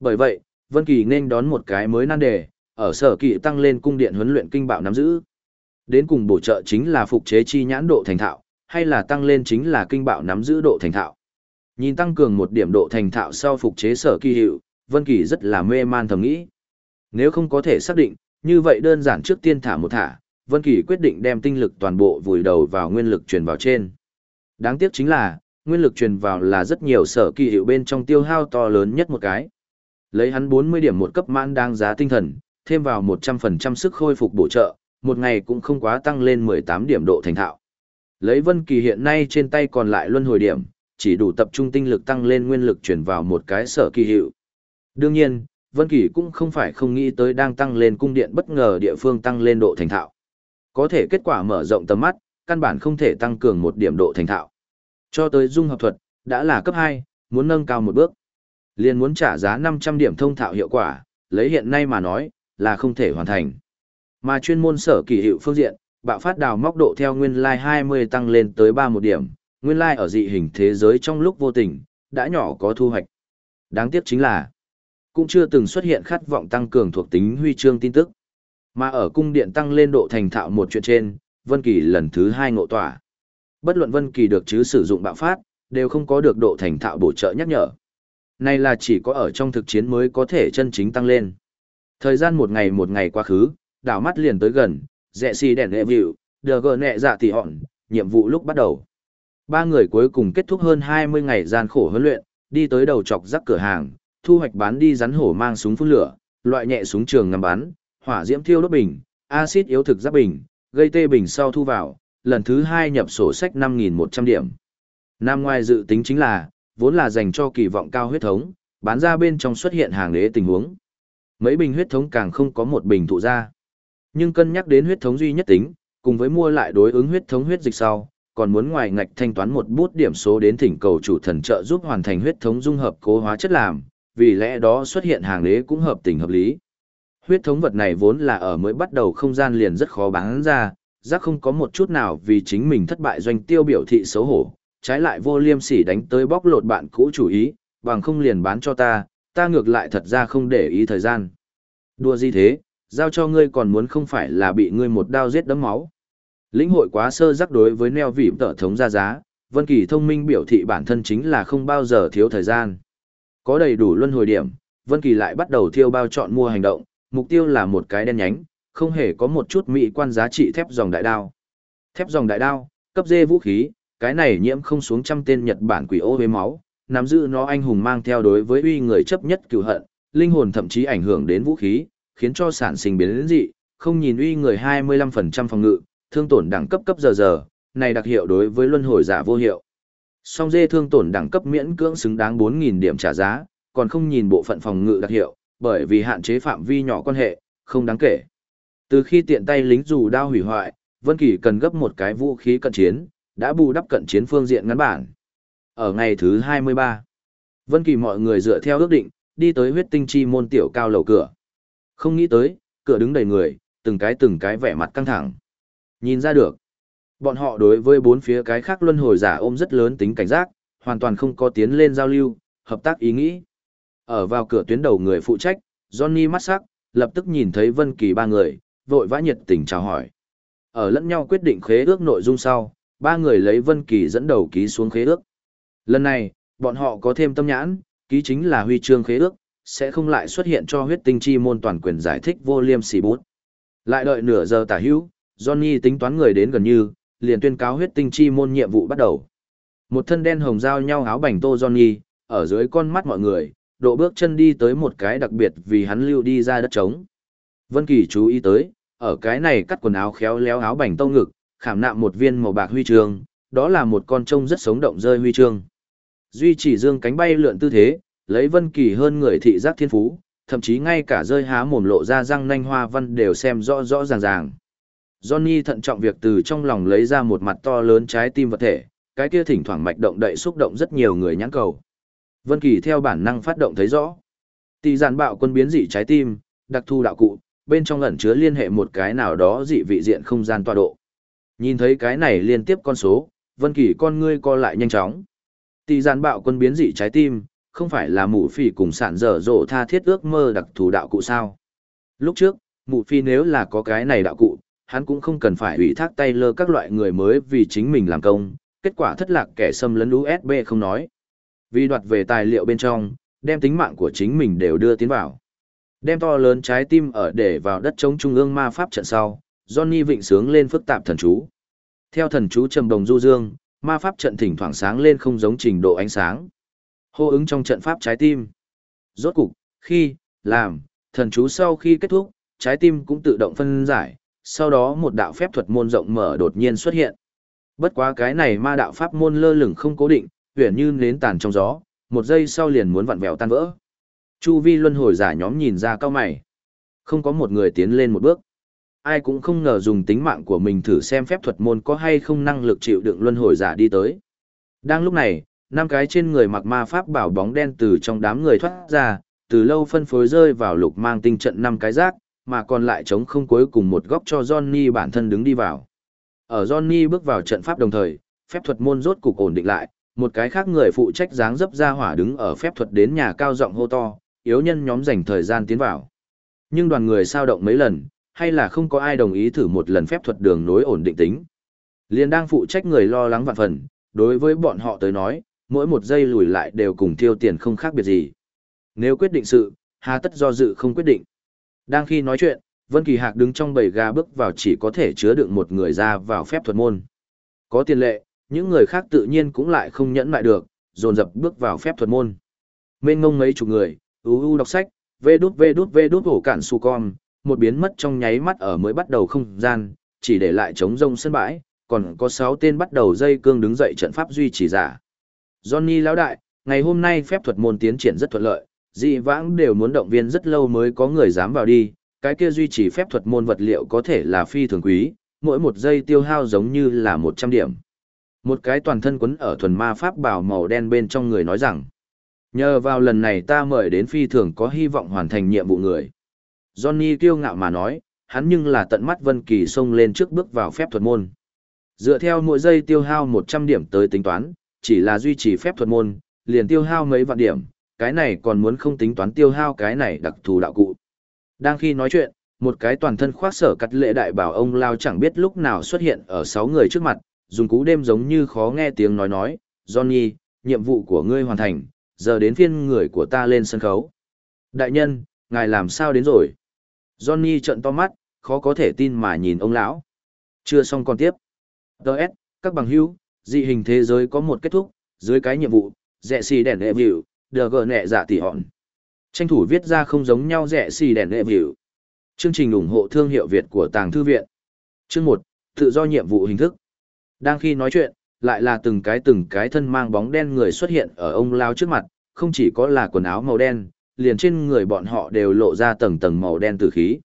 Bởi vậy, Vân Kỳ nên đón một cái mới nan đề, ở sở kỳ tăng lên cung điện huấn luyện kinh bạo nắm giữ. Đến cùng bổ trợ chính là phục chế chi nhãn độ thành thạo, hay là tăng lên chính là kinh bạo nắm giữ độ thành thạo. Nhìn tăng cường một điểm độ thành thạo sau phục chế sở kỳ hiệu, Vân Kỳ rất là mê man thầm nghĩ. Nếu không có thể xác định, như vậy đơn giản trước tiên thả một thả, Vân Kỳ quyết định đem tinh lực toàn bộ vùi đầu vào nguyên lực truyền vào trên. Đáng tiếc chính là, nguyên lực truyền vào là rất nhiều sở kỳ hiệu bên trong tiêu hao to lớn nhất một cái. Lấy hắn 40 điểm một cấp mãn đang giá tinh thần, thêm vào 100% sức khôi phục bổ trợ, một ngày cũng không quá tăng lên 18 điểm độ thành thạo. Lấy Vân Kỳ hiện nay trên tay còn lại luân hồi điểm, chỉ đủ tập trung tinh lực tăng lên nguyên lực chuyển vào một cái sở kỳ hiệu. Đương nhiên, Vân Kỳ cũng không phải không nghĩ tới đang tăng lên cung điện bất ngờ địa phương tăng lên độ thành thạo. Có thể kết quả mở rộng tầm mắt, căn bản không thể tăng cường một điểm độ thành thạo. Cho tới dung hợp thuật, đã là cấp 2, muốn nâng cao một bước. Liền muốn trả giá 500 điểm thông thạo hiệu quả, lấy hiện nay mà nói, là không thể hoàn thành. Mà chuyên môn sở kỳ hiệu phương diện, bạo phát đào móc độ theo nguyên lai like 20 tăng lên tới 3 một điểm, nguyên lai ở dị hình thế giới trong lúc vô tình, đã nhỏ có thu hoạch. Đáng tiếc chính là, cũng chưa từng xuất hiện khát vọng tăng cường thuộc tính huy chương tin tức. Mà ở cung điện tăng lên độ thành thạo một chuyện trên, Vân Kỳ lần thứ hai ngộ tỏa. Bất luận Vân Kỳ được chứ sử dụng bạo phát, đều không có được độ thành thạo bổ trợ nhắc nhở. Này là chỉ có ở trong thực chiến mới có thể chân chính tăng lên. Thời gian một ngày một ngày quá khứ, đảo mắt liền tới gần, rẽ xì đèn lệ vịu, đờ gờ nẹ dạ tỷ hòn, nhiệm vụ lúc bắt đầu. Ba người cuối cùng kết thúc hơn 20 ngày gian khổ huấn luyện, đi tới đầu chọc rắc cửa hàng, thu hoạch bán đi rắn hổ mang súng phun lửa, loại nhẹ súng trường ngắm bắn, hỏa diễm thiêu đốt bình, axit yếu thực giáp bình, gây tê bình sau thu vào, lần thứ hai nhập sổ sách 5.100 điểm. Nam ngoài dự tính chính là, vốn là dành cho kỳ vọng cao huyết thống, bán ra bên trong xuất hiện hàng đế tình huống. Mấy bình huyết thống càng không có một bình thụ ra. Nhưng cân nhắc đến huyết thống duy nhất tính, cùng với mua lại đối ứng huyết thống huyết dịch sau, còn muốn ngoài ngạch thanh toán một bút điểm số đến thỉnh cầu chủ thần trợ giúp hoàn thành huyết thống dung hợp cố hóa chất làm, vì lẽ đó xuất hiện hàng đế cũng hợp tình hợp lý. Huyết thống vật này vốn là ở mới bắt đầu không gian liền rất khó bán ra, giác không có một chút nào vì chính mình thất bại doanh tiêu biểu thị xấu hổ, trái lại vô liêm sỉ đánh tới bóc lột bạn cũ chủ ý, bằng không liền bán cho ta, ta ngược lại thật ra không để ý thời gian. Đùa gì thế, giao cho ngươi còn muốn không phải là bị ngươi một đao giết đấm máu. Lĩnh hội quá sơ rắc đối với neo vị tợ thống ra giá, Vân Kỳ thông minh biểu thị bản thân chính là không bao giờ thiếu thời gian. Có đầy đủ luân hồi điểm, Vân Kỳ lại bắt đầu thiêu bao chọn mua hành động, mục tiêu là một cái đen nhánh, không hề có một chút mỹ quan giá trị thép dòng đại đao. Thép dòng đại đao, cấp dê vũ khí, cái này nhiễm không xuống trăm tên Nhật Bản quỷ ô với máu, nắm giữ nó anh hùng mang theo đối với uy người chấp nhất cửu hận, linh hồn thậm chí ảnh hưởng đến vũ khí, khiến cho sản sinh biến dị, không nhìn uy người 25% phòng ngự, thương tổn đẳng cấp cấp giờ giờ, này đặc hiệu đối với luân hồi giả vô hiệu. Song dê thương tổn đẳng cấp miễn cưỡng xứng đáng 4.000 điểm trả giá, còn không nhìn bộ phận phòng ngự đặc hiệu, bởi vì hạn chế phạm vi nhỏ quan hệ, không đáng kể. Từ khi tiện tay lính dù đao hủy hoại, Vân Kỳ cần gấp một cái vũ khí cận chiến, đã bù đắp cận chiến phương diện ngắn bản. Ở ngày thứ 23, Vân Kỳ mọi người dựa theo ước định, đi tới huyết tinh chi môn tiểu cao lầu cửa. Không nghĩ tới, cửa đứng đầy người, từng cái từng cái vẻ mặt căng thẳng. Nhìn ra được, bọn họ đối với bốn phía cái khác luân hồi giả ôm rất lớn tính cảnh giác, hoàn toàn không có tiến lên giao lưu, hợp tác ý nghĩ. Ở vào cửa tuyến đầu người phụ trách, Johnny mắt sắc, lập tức nhìn thấy Vân Kỳ ba người, vội vã nhiệt tình chào hỏi. Ở lẫn nhau quyết định khế ước nội dung sau, ba người lấy Vân Kỳ dẫn đầu ký xuống khế ước. Lần này, bọn họ có thêm tâm nhãn, ký chính là huy chương khế ước, sẽ không lại xuất hiện cho huyết tinh chi môn toàn quyền giải thích vô liêm sỉ bút. Lại đợi nửa giờ tả hữu, Johnny tính toán người đến gần như, liền tuyên cáo huyết tinh chi môn nhiệm vụ bắt đầu. Một thân đen hồng giao nhau áo bảnh tô Johnny, ở dưới con mắt mọi người, độ bước chân đi tới một cái đặc biệt vì hắn lưu đi ra đất trống. Vân Kỳ chú ý tới, ở cái này cắt quần áo khéo léo áo bành tông ngực, khảm nạm một viên màu bạc huy chương, đó là một con trông rất sống động rơi huy chương. Duy chỉ dương cánh bay lượn tư thế, lấy Vân Kỳ hơn người thị giác thiên phú, thậm chí ngay cả rơi há mồm lộ ra răng nanh hoa văn đều xem rõ rõ ràng ràng. Johnny thận trọng việc từ trong lòng lấy ra một mặt to lớn trái tim vật thể, cái kia thỉnh thoảng mạch động đậy xúc động rất nhiều người nhãn cầu. Vân Kỳ theo bản năng phát động thấy rõ. Tỷ giản bạo quân biến dị trái tim, đặc thu đạo cụ, bên trong ẩn chứa liên hệ một cái nào đó dị vị diện không gian tọa độ. Nhìn thấy cái này liên tiếp con số, Vân Kỳ con ngươi co lại nhanh chóng. Tỷ giản bạo quân biến dị trái tim, không phải là mụ phỉ cùng sản dở rộ tha thiết ước mơ đặc thù đạo cụ sao. Lúc trước, mụ phi nếu là có cái này đạo cụ, hắn cũng không cần phải ủy thác tay lơ các loại người mới vì chính mình làm công, kết quả thất lạc kẻ xâm lấn USB không nói. Vì đoạt về tài liệu bên trong, đem tính mạng của chính mình đều đưa tiến vào. Đem to lớn trái tim ở để vào đất chống trung ương ma pháp trận sau, Johnny vịnh sướng lên phức tạp thần chú. Theo thần chú trầm đồng du dương, ma pháp trận thỉnh thoảng sáng lên không giống trình độ ánh sáng. Hô ứng trong trận pháp trái tim. Rốt cục, khi, làm, thần chú sau khi kết thúc, trái tim cũng tự động phân giải, sau đó một đạo phép thuật môn rộng mở đột nhiên xuất hiện. Bất quá cái này ma đạo pháp môn lơ lửng không cố định, huyền như nến tàn trong gió, một giây sau liền muốn vặn vẹo tan vỡ. Chu vi luân hồi giả nhóm nhìn ra cao mày. Không có một người tiến lên một bước. Ai cũng không ngờ dùng tính mạng của mình thử xem phép thuật môn có hay không năng lực chịu đựng luân hồi giả đi tới. Đang lúc này, năm cái trên người mặc ma pháp bảo bóng đen từ trong đám người thoát ra, từ lâu phân phối rơi vào lục mang tinh trận năm cái rác, mà còn lại chống không cuối cùng một góc cho Johnny bản thân đứng đi vào. Ở Johnny bước vào trận pháp đồng thời, phép thuật môn rốt cục ổn định lại, một cái khác người phụ trách dáng dấp ra hỏa đứng ở phép thuật đến nhà cao giọng hô to, yếu nhân nhóm dành thời gian tiến vào. Nhưng đoàn người sao động mấy lần, hay là không có ai đồng ý thử một lần phép thuật đường nối ổn định tính. Liên đang phụ trách người lo lắng vạn phần, đối với bọn họ tới nói, mỗi một giây lùi lại đều cùng tiêu tiền không khác biệt gì. Nếu quyết định sự, hà tất do dự không quyết định. Đang khi nói chuyện, Vân Kỳ Hạc đứng trong bầy gà bước vào chỉ có thể chứa đựng một người ra vào phép thuật môn. Có tiền lệ, những người khác tự nhiên cũng lại không nhẫn lại được, dồn dập bước vào phép thuật môn. Mên ngông mấy chục người, u u đọc sách, vê đút vê đút vê đút hổ cản su con, một biến mất trong nháy mắt ở mới bắt đầu không gian, chỉ để lại trống rông sân bãi, còn có 6 tên bắt đầu dây cương đứng dậy trận pháp duy trì giả. Johnny lão đại, ngày hôm nay phép thuật môn tiến triển rất thuận lợi, dị vãng đều muốn động viên rất lâu mới có người dám vào đi, cái kia duy trì phép thuật môn vật liệu có thể là phi thường quý, mỗi một giây tiêu hao giống như là 100 điểm. Một cái toàn thân quấn ở thuần ma pháp bảo màu đen bên trong người nói rằng, nhờ vào lần này ta mời đến phi thường có hy vọng hoàn thành nhiệm vụ người. Johnny kiêu ngạo mà nói, hắn nhưng là tận mắt Vân Kỳ xông lên trước bước vào phép thuật môn. Dựa theo mỗi giây tiêu hao 100 điểm tới tính toán, chỉ là duy trì phép thuật môn, liền tiêu hao mấy vạn điểm, cái này còn muốn không tính toán tiêu hao cái này đặc thù đạo cụ. Đang khi nói chuyện, một cái toàn thân khoác sở cắt lệ đại bảo ông lao chẳng biết lúc nào xuất hiện ở sáu người trước mặt, dùng cú đêm giống như khó nghe tiếng nói nói, Johnny, nhiệm vụ của ngươi hoàn thành, giờ đến phiên người của ta lên sân khấu. Đại nhân, ngài làm sao đến rồi? Johnny trợn to mắt, khó có thể tin mà nhìn ông lão. Chưa xong còn tiếp. Đợt, các bằng hữu, dị hình thế giới có một kết thúc, dưới cái nhiệm vụ, dẹ xì đèn đệ biểu đờ gờ nẹ dạ tỉ hòn. Tranh thủ viết ra không giống nhau rẻ xì đèn đệ vịu. Chương trình ủng hộ thương hiệu Việt của Tàng Thư Viện. Chương một tự do nhiệm vụ hình thức. Đang khi nói chuyện, lại là từng cái từng cái thân mang bóng đen người xuất hiện ở ông lao trước mặt, không chỉ có là quần áo màu đen, liền trên người bọn họ đều lộ ra tầng tầng màu đen từ khí.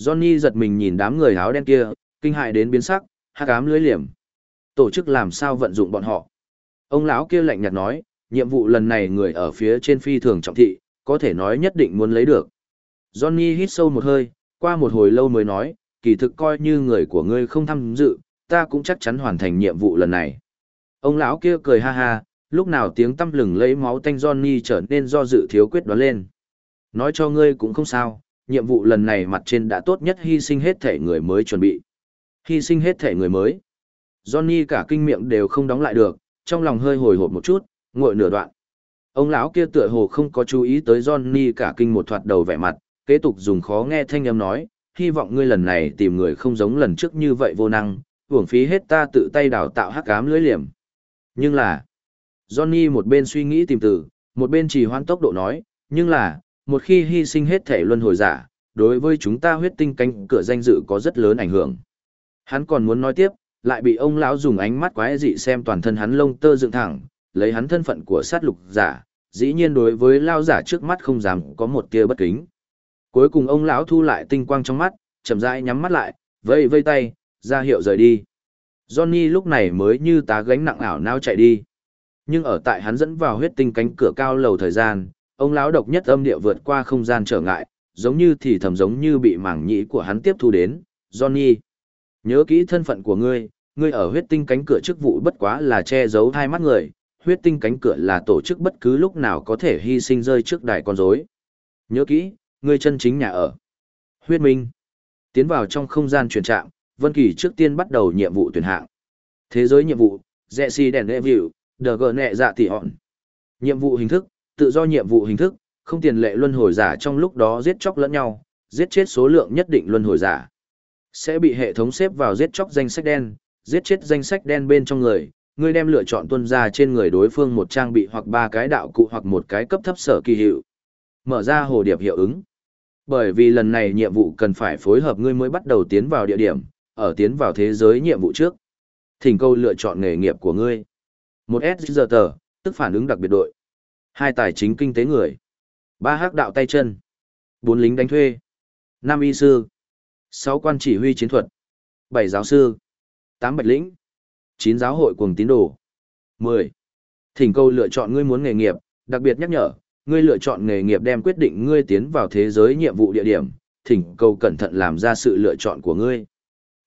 Johnny giật mình nhìn đám người áo đen kia, kinh hại đến biến sắc, hắc ám lưới liềm. Tổ chức làm sao vận dụng bọn họ? Ông lão kia lạnh nhạt nói, nhiệm vụ lần này người ở phía trên phi thường trọng thị, có thể nói nhất định muốn lấy được. Johnny hít sâu một hơi, qua một hồi lâu mới nói, kỳ thực coi như người của ngươi không tham dự, ta cũng chắc chắn hoàn thành nhiệm vụ lần này. Ông lão kia cười ha ha, lúc nào tiếng tâm lừng lấy máu tanh Johnny trở nên do dự thiếu quyết đoán lên. Nói cho ngươi cũng không sao, nhiệm vụ lần này mặt trên đã tốt nhất hy sinh hết thể người mới chuẩn bị. Hy sinh hết thể người mới. Johnny cả kinh miệng đều không đóng lại được, trong lòng hơi hồi hộp một chút, ngội nửa đoạn. Ông lão kia tựa hồ không có chú ý tới Johnny cả kinh một thoạt đầu vẻ mặt, kế tục dùng khó nghe thanh âm nói, hy vọng ngươi lần này tìm người không giống lần trước như vậy vô năng, uổng phí hết ta tự tay đào tạo hắc ám lưới liềm. Nhưng là, Johnny một bên suy nghĩ tìm từ, một bên trì hoãn tốc độ nói, nhưng là, một khi hy sinh hết thể luân hồi giả, đối với chúng ta huyết tinh cánh cửa danh dự có rất lớn ảnh hưởng. Hắn còn muốn nói tiếp, lại bị ông lão dùng ánh mắt quái dị xem toàn thân hắn lông tơ dựng thẳng, lấy hắn thân phận của sát lục giả, dĩ nhiên đối với lao giả trước mắt không dám có một tia bất kính. Cuối cùng ông lão thu lại tinh quang trong mắt, chậm rãi nhắm mắt lại, vây vây tay, ra hiệu rời đi. Johnny lúc này mới như tá gánh nặng ảo nao chạy đi. Nhưng ở tại hắn dẫn vào huyết tinh cánh cửa cao lầu thời gian, ông lão độc nhất âm địa vượt qua không gian trở ngại, giống như thì thầm giống như bị mảng nhĩ của hắn tiếp thu đến. Johnny, nhớ kỹ thân phận của ngươi, ngươi ở huyết tinh cánh cửa chức vụ bất quá là che giấu hai mắt người, huyết tinh cánh cửa là tổ chức bất cứ lúc nào có thể hy sinh rơi trước đài con rối. Nhớ kỹ, ngươi chân chính nhà ở. Huyết Minh. Tiến vào trong không gian truyền trạng, Vân Kỳ trước tiên bắt đầu nhiệm vụ tuyển hạng. Thế giới nhiệm vụ, Rẹ Si Đèn Lệ Vịu, Đờ Gờ Nẹ Dạ Tỷ Họn. Nhiệm vụ hình thức, tự do nhiệm vụ hình thức, không tiền lệ luân hồi giả trong lúc đó giết chóc lẫn nhau, giết chết số lượng nhất định luân hồi giả. Sẽ bị hệ thống xếp vào giết chóc danh sách đen, giết chết danh sách đen bên trong người, ngươi đem lựa chọn tuân ra trên người đối phương một trang bị hoặc ba cái đạo cụ hoặc một cái cấp thấp sở kỳ hiệu. Mở ra hồ điệp hiệu ứng. Bởi vì lần này nhiệm vụ cần phải phối hợp ngươi mới bắt đầu tiến vào địa điểm, ở tiến vào thế giới nhiệm vụ trước. Thỉnh câu lựa chọn nghề nghiệp của ngươi. Một S tờ, tức phản ứng đặc biệt đội. Hai tài chính kinh tế người. Ba hắc đạo tay chân. Bốn lính đánh thuê. Năm y sư. Sáu quan chỉ huy chiến thuật. Bảy giáo sư. Tám bạch lĩnh. Chín giáo hội cuồng tín đồ. Mười. Thỉnh cầu lựa chọn ngươi muốn nghề nghiệp, đặc biệt nhắc nhở, ngươi lựa chọn nghề nghiệp đem quyết định ngươi tiến vào thế giới nhiệm vụ địa điểm, thỉnh cầu cẩn thận làm ra sự lựa chọn của ngươi.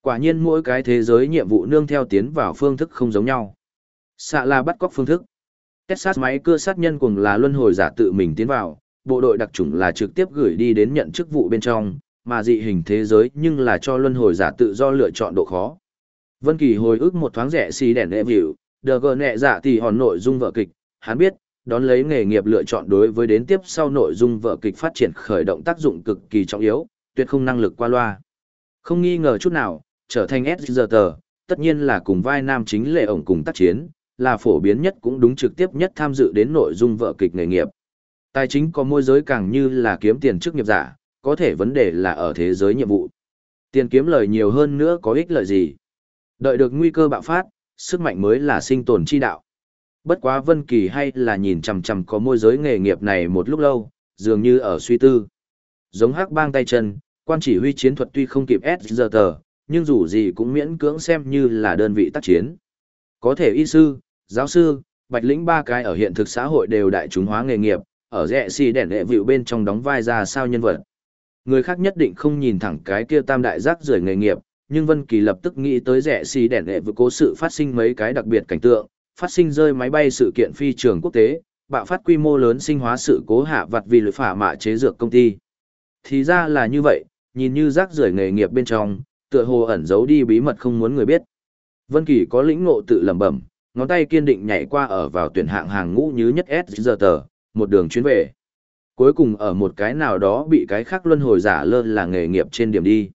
Quả nhiên mỗi cái thế giới nhiệm vụ nương theo tiến vào phương thức không giống nhau. Xạ là bắt cóc phương thức. Texas máy cưa sát nhân cùng là luân hồi giả tự mình tiến vào, bộ đội đặc chủng là trực tiếp gửi đi đến nhận chức vụ bên trong, mà dị hình thế giới nhưng là cho luân hồi giả tự do lựa chọn độ khó. Vân Kỳ hồi ức một thoáng rẻ xì đèn đệ biểu, đờ gờ nẹ dạ thì hòn nội dung vợ kịch, hắn biết, đón lấy nghề nghiệp lựa chọn đối với đến tiếp sau nội dung vợ kịch phát triển khởi động tác dụng cực kỳ trọng yếu, tuyệt không năng lực qua loa. Không nghi ngờ chút nào, trở thành SGT, tất nhiên là cùng vai nam chính lệ ổng cùng tác chiến, là phổ biến nhất cũng đúng trực tiếp nhất tham dự đến nội dung vợ kịch nghề nghiệp. Tài chính có môi giới càng như là kiếm tiền trước nghiệp giả, có thể vấn đề là ở thế giới nhiệm vụ. Tiền kiếm lời nhiều hơn nữa có ích lợi gì? Đợi được nguy cơ bạo phát, sức mạnh mới là sinh tồn chi đạo. Bất quá Vân Kỳ hay là nhìn chằm chằm có môi giới nghề nghiệp này một lúc lâu, dường như ở suy tư. Giống hắc bang tay chân, quan chỉ huy chiến thuật tuy không kịp SGT, nhưng dù gì cũng miễn cưỡng xem như là đơn vị tác chiến. Có thể y sư, giáo sư, bạch lĩnh ba cái ở hiện thực xã hội đều đại chúng hóa nghề nghiệp, ở rẻ xì đèn lệ vịu bên trong đóng vai ra sao nhân vật. Người khác nhất định không nhìn thẳng cái kia tam đại giác rời nghề nghiệp, nhưng Vân Kỳ lập tức nghĩ tới rẻ xì đèn lệ vừa cố sự phát sinh mấy cái đặc biệt cảnh tượng, phát sinh rơi máy bay sự kiện phi trường quốc tế, bạo phát quy mô lớn sinh hóa sự cố hạ vặt vì lưỡi phả mạ chế dược công ty. Thì ra là như vậy, nhìn như rác rưởi nghề nghiệp bên trong, tựa hồ ẩn giấu đi bí mật không muốn người biết. Vân Kỳ có lĩnh ngộ tự lẩm bẩm, ngón tay kiên định nhảy qua ở vào tuyển hạng hàng ngũ như nhất S giờ tờ, một đường chuyến về. Cuối cùng ở một cái nào đó bị cái khác luân hồi giả lơ là nghề nghiệp trên điểm đi.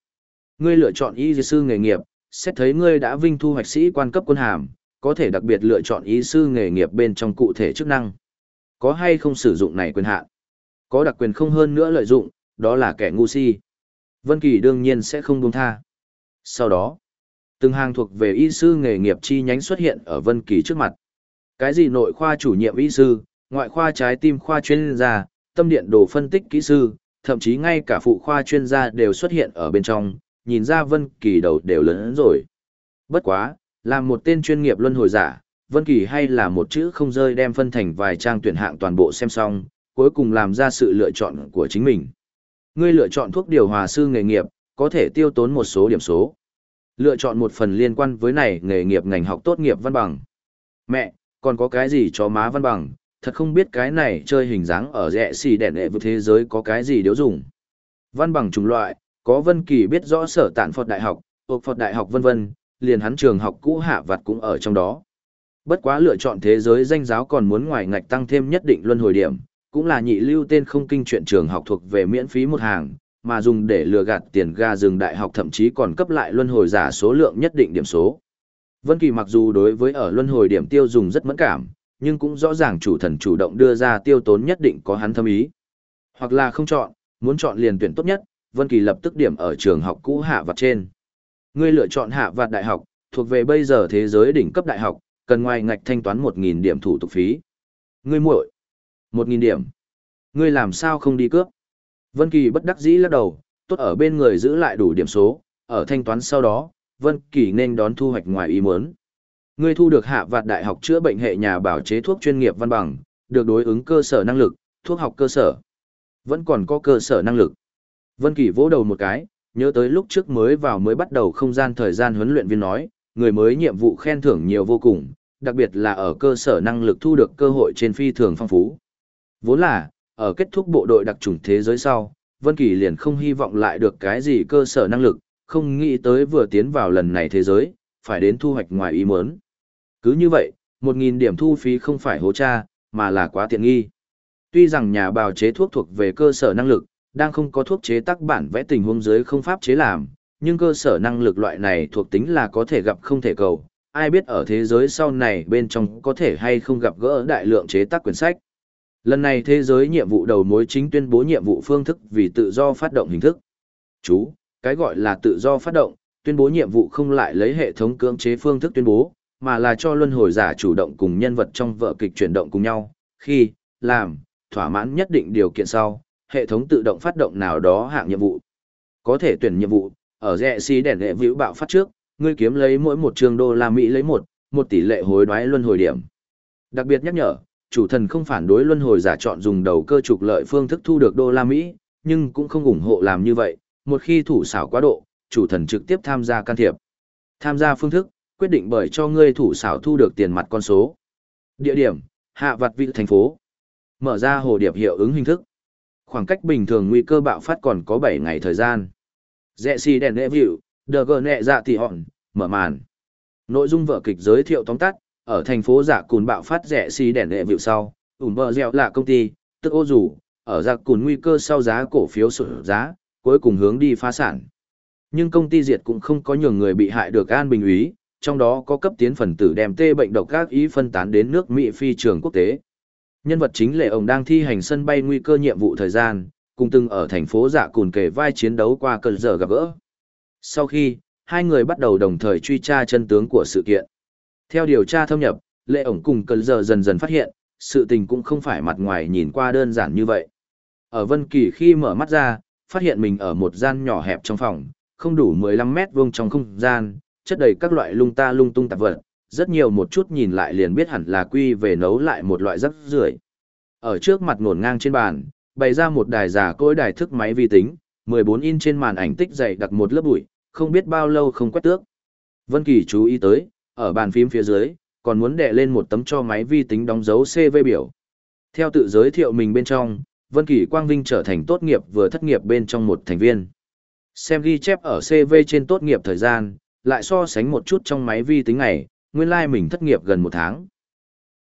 Ngươi lựa chọn y sư nghề nghiệp, xét thấy ngươi đã vinh thu hoạch sĩ quan cấp quân hàm, có thể đặc biệt lựa chọn y sư nghề nghiệp bên trong cụ thể chức năng. Có hay không sử dụng này quyền hạn? Có đặc quyền không hơn nữa lợi dụng, đó là kẻ ngu si. Vân Kỳ đương nhiên sẽ không buông tha. Sau đó, từng hàng thuộc về y sư nghề nghiệp chi nhánh xuất hiện ở Vân Kỳ trước mặt. Cái gì nội khoa chủ nhiệm y sư, ngoại khoa trái tim khoa chuyên gia, tâm điện đồ phân tích kỹ sư, thậm chí ngay cả phụ khoa chuyên gia đều xuất hiện ở bên trong, nhìn ra Vân Kỳ đầu đều lớn rồi. Bất quá, làm một tên chuyên nghiệp luân hồi giả, Vân Kỳ hay là một chữ không rơi đem phân thành vài trang tuyển hạng toàn bộ xem xong, cuối cùng làm ra sự lựa chọn của chính mình. Ngươi lựa chọn thuốc điều hòa sư nghề nghiệp, có thể tiêu tốn một số điểm số. Lựa chọn một phần liên quan với này nghề nghiệp ngành học tốt nghiệp văn bằng. Mẹ, còn có cái gì cho má văn bằng, thật không biết cái này chơi hình dáng ở rẻ xì đèn đệ vực thế giới có cái gì điếu dùng. Văn bằng chủng loại, có Vân Kỳ biết rõ sở tạn Phật Đại học, ộc Phật Đại học vân vân, liền hắn trường học cũ hạ vặt cũng ở trong đó. Bất quá lựa chọn thế giới danh giáo còn muốn ngoài ngạch tăng thêm nhất định luân hồi điểm, cũng là nhị lưu tên không kinh chuyện trường học thuộc về miễn phí một hàng, mà dùng để lừa gạt tiền ga rừng đại học thậm chí còn cấp lại luân hồi giả số lượng nhất định điểm số. Vân Kỳ mặc dù đối với ở luân hồi điểm tiêu dùng rất mẫn cảm, nhưng cũng rõ ràng chủ thần chủ động đưa ra tiêu tốn nhất định có hắn thâm ý. Hoặc là không chọn, muốn chọn liền tuyển tốt nhất, Vân Kỳ lập tức điểm ở trường học cũ hạ vặt trên. Ngươi lựa chọn hạ vặt đại học, thuộc về bây giờ thế giới đỉnh cấp đại học, cần ngoài ngạch thanh toán 1000 điểm thủ tục phí. Ngươi muội, 1000 điểm. Ngươi làm sao không đi cướp? Vân Kỳ bất đắc dĩ lắc đầu, tốt ở bên người giữ lại đủ điểm số, ở thanh toán sau đó, Vân Kỳ nên đón thu hoạch ngoài ý muốn. Ngươi thu được hạ vạt đại học chữa bệnh hệ nhà bảo chế thuốc chuyên nghiệp văn bằng, được đối ứng cơ sở năng lực, thuốc học cơ sở. Vẫn còn có cơ sở năng lực. Vân Kỳ vỗ đầu một cái, nhớ tới lúc trước mới vào mới bắt đầu không gian thời gian huấn luyện viên nói, người mới nhiệm vụ khen thưởng nhiều vô cùng, đặc biệt là ở cơ sở năng lực thu được cơ hội trên phi thường phong phú. Vốn là, ở kết thúc bộ đội đặc chủng thế giới sau, Vân Kỳ liền không hy vọng lại được cái gì cơ sở năng lực, không nghĩ tới vừa tiến vào lần này thế giới, phải đến thu hoạch ngoài ý muốn. Cứ như vậy, 1.000 điểm thu phí không phải hố cha, mà là quá tiện nghi. Tuy rằng nhà bào chế thuốc thuộc về cơ sở năng lực, đang không có thuốc chế tác bản vẽ tình huống dưới không pháp chế làm, nhưng cơ sở năng lực loại này thuộc tính là có thể gặp không thể cầu. Ai biết ở thế giới sau này bên trong có thể hay không gặp gỡ đại lượng chế tác quyển sách. Lần này thế giới nhiệm vụ đầu mối chính tuyên bố nhiệm vụ phương thức vì tự do phát động hình thức. Chú, cái gọi là tự do phát động, tuyên bố nhiệm vụ không lại lấy hệ thống cưỡng chế phương thức tuyên bố, mà là cho luân hồi giả chủ động cùng nhân vật trong vở kịch chuyển động cùng nhau, khi, làm, thỏa mãn nhất định điều kiện sau, hệ thống tự động phát động nào đó hạng nhiệm vụ. Có thể tuyển nhiệm vụ, ở rẻ xí đèn hệ vĩu bạo phát trước, ngươi kiếm lấy mỗi một trường đô la Mỹ lấy một, một tỷ lệ hối đoái luân hồi điểm. Đặc biệt nhắc nhở, chủ thần không phản đối luân hồi giả chọn dùng đầu cơ trục lợi phương thức thu được đô la Mỹ, nhưng cũng không ủng hộ làm như vậy, một khi thủ xảo quá độ, chủ thần trực tiếp tham gia can thiệp. Tham gia phương thức, quyết định bởi cho ngươi thủ xảo thu được tiền mặt con số. Địa điểm, hạ vặt vị thành phố. Mở ra hồ điệp hiệu ứng hình thức. Khoảng cách bình thường nguy cơ bạo phát còn có 7 ngày thời gian. Rẹ xì đèn nệ vịu, đờ gờ nệ dạ thì hòn, mở màn. Nội dung vở kịch giới thiệu tóm tắt, ở thành phố giả cùn bạo phát rẻ xì đèn nệ vịu sau, ủn bờ dẻo là công ty, tức ô rủ, ở giả cùn nguy cơ sau giá cổ phiếu sụt giá, cuối cùng hướng đi phá sản. Nhưng công ty diệt cũng không có nhiều người bị hại được an bình úy, trong đó có cấp tiến phần tử đem tê bệnh độc các ý phân tán đến nước Mỹ phi trường quốc tế. Nhân vật chính lệ ông đang thi hành sân bay nguy cơ nhiệm vụ thời gian, cùng từng ở thành phố dạ cùn kể vai chiến đấu qua cơn giờ gặp gỡ. Sau khi, hai người bắt đầu đồng thời truy tra chân tướng của sự kiện. Theo điều tra thâm nhập, lệ ổng cùng cơn giờ dần dần phát hiện, sự tình cũng không phải mặt ngoài nhìn qua đơn giản như vậy. Ở Vân Kỳ khi mở mắt ra, phát hiện mình ở một gian nhỏ hẹp trong phòng, không đủ 15 mét vuông trong không gian, chất đầy các loại lung ta lung tung tạp vật, rất nhiều một chút nhìn lại liền biết hẳn là quy về nấu lại một loại rắc rưởi. Ở trước mặt ngổn ngang trên bàn, bày ra một đài giả cối đài thức máy vi tính, 14 in trên màn ảnh tích dày đặt một lớp bụi, không biết bao lâu không quét tước. Vân Kỳ chú ý tới, ở bàn phím phía dưới, còn muốn đè lên một tấm cho máy vi tính đóng dấu CV biểu. Theo tự giới thiệu mình bên trong, Vân Kỳ Quang Vinh trở thành tốt nghiệp vừa thất nghiệp bên trong một thành viên. Xem ghi chép ở CV trên tốt nghiệp thời gian, lại so sánh một chút trong máy vi tính này, nguyên lai mình thất nghiệp gần một tháng.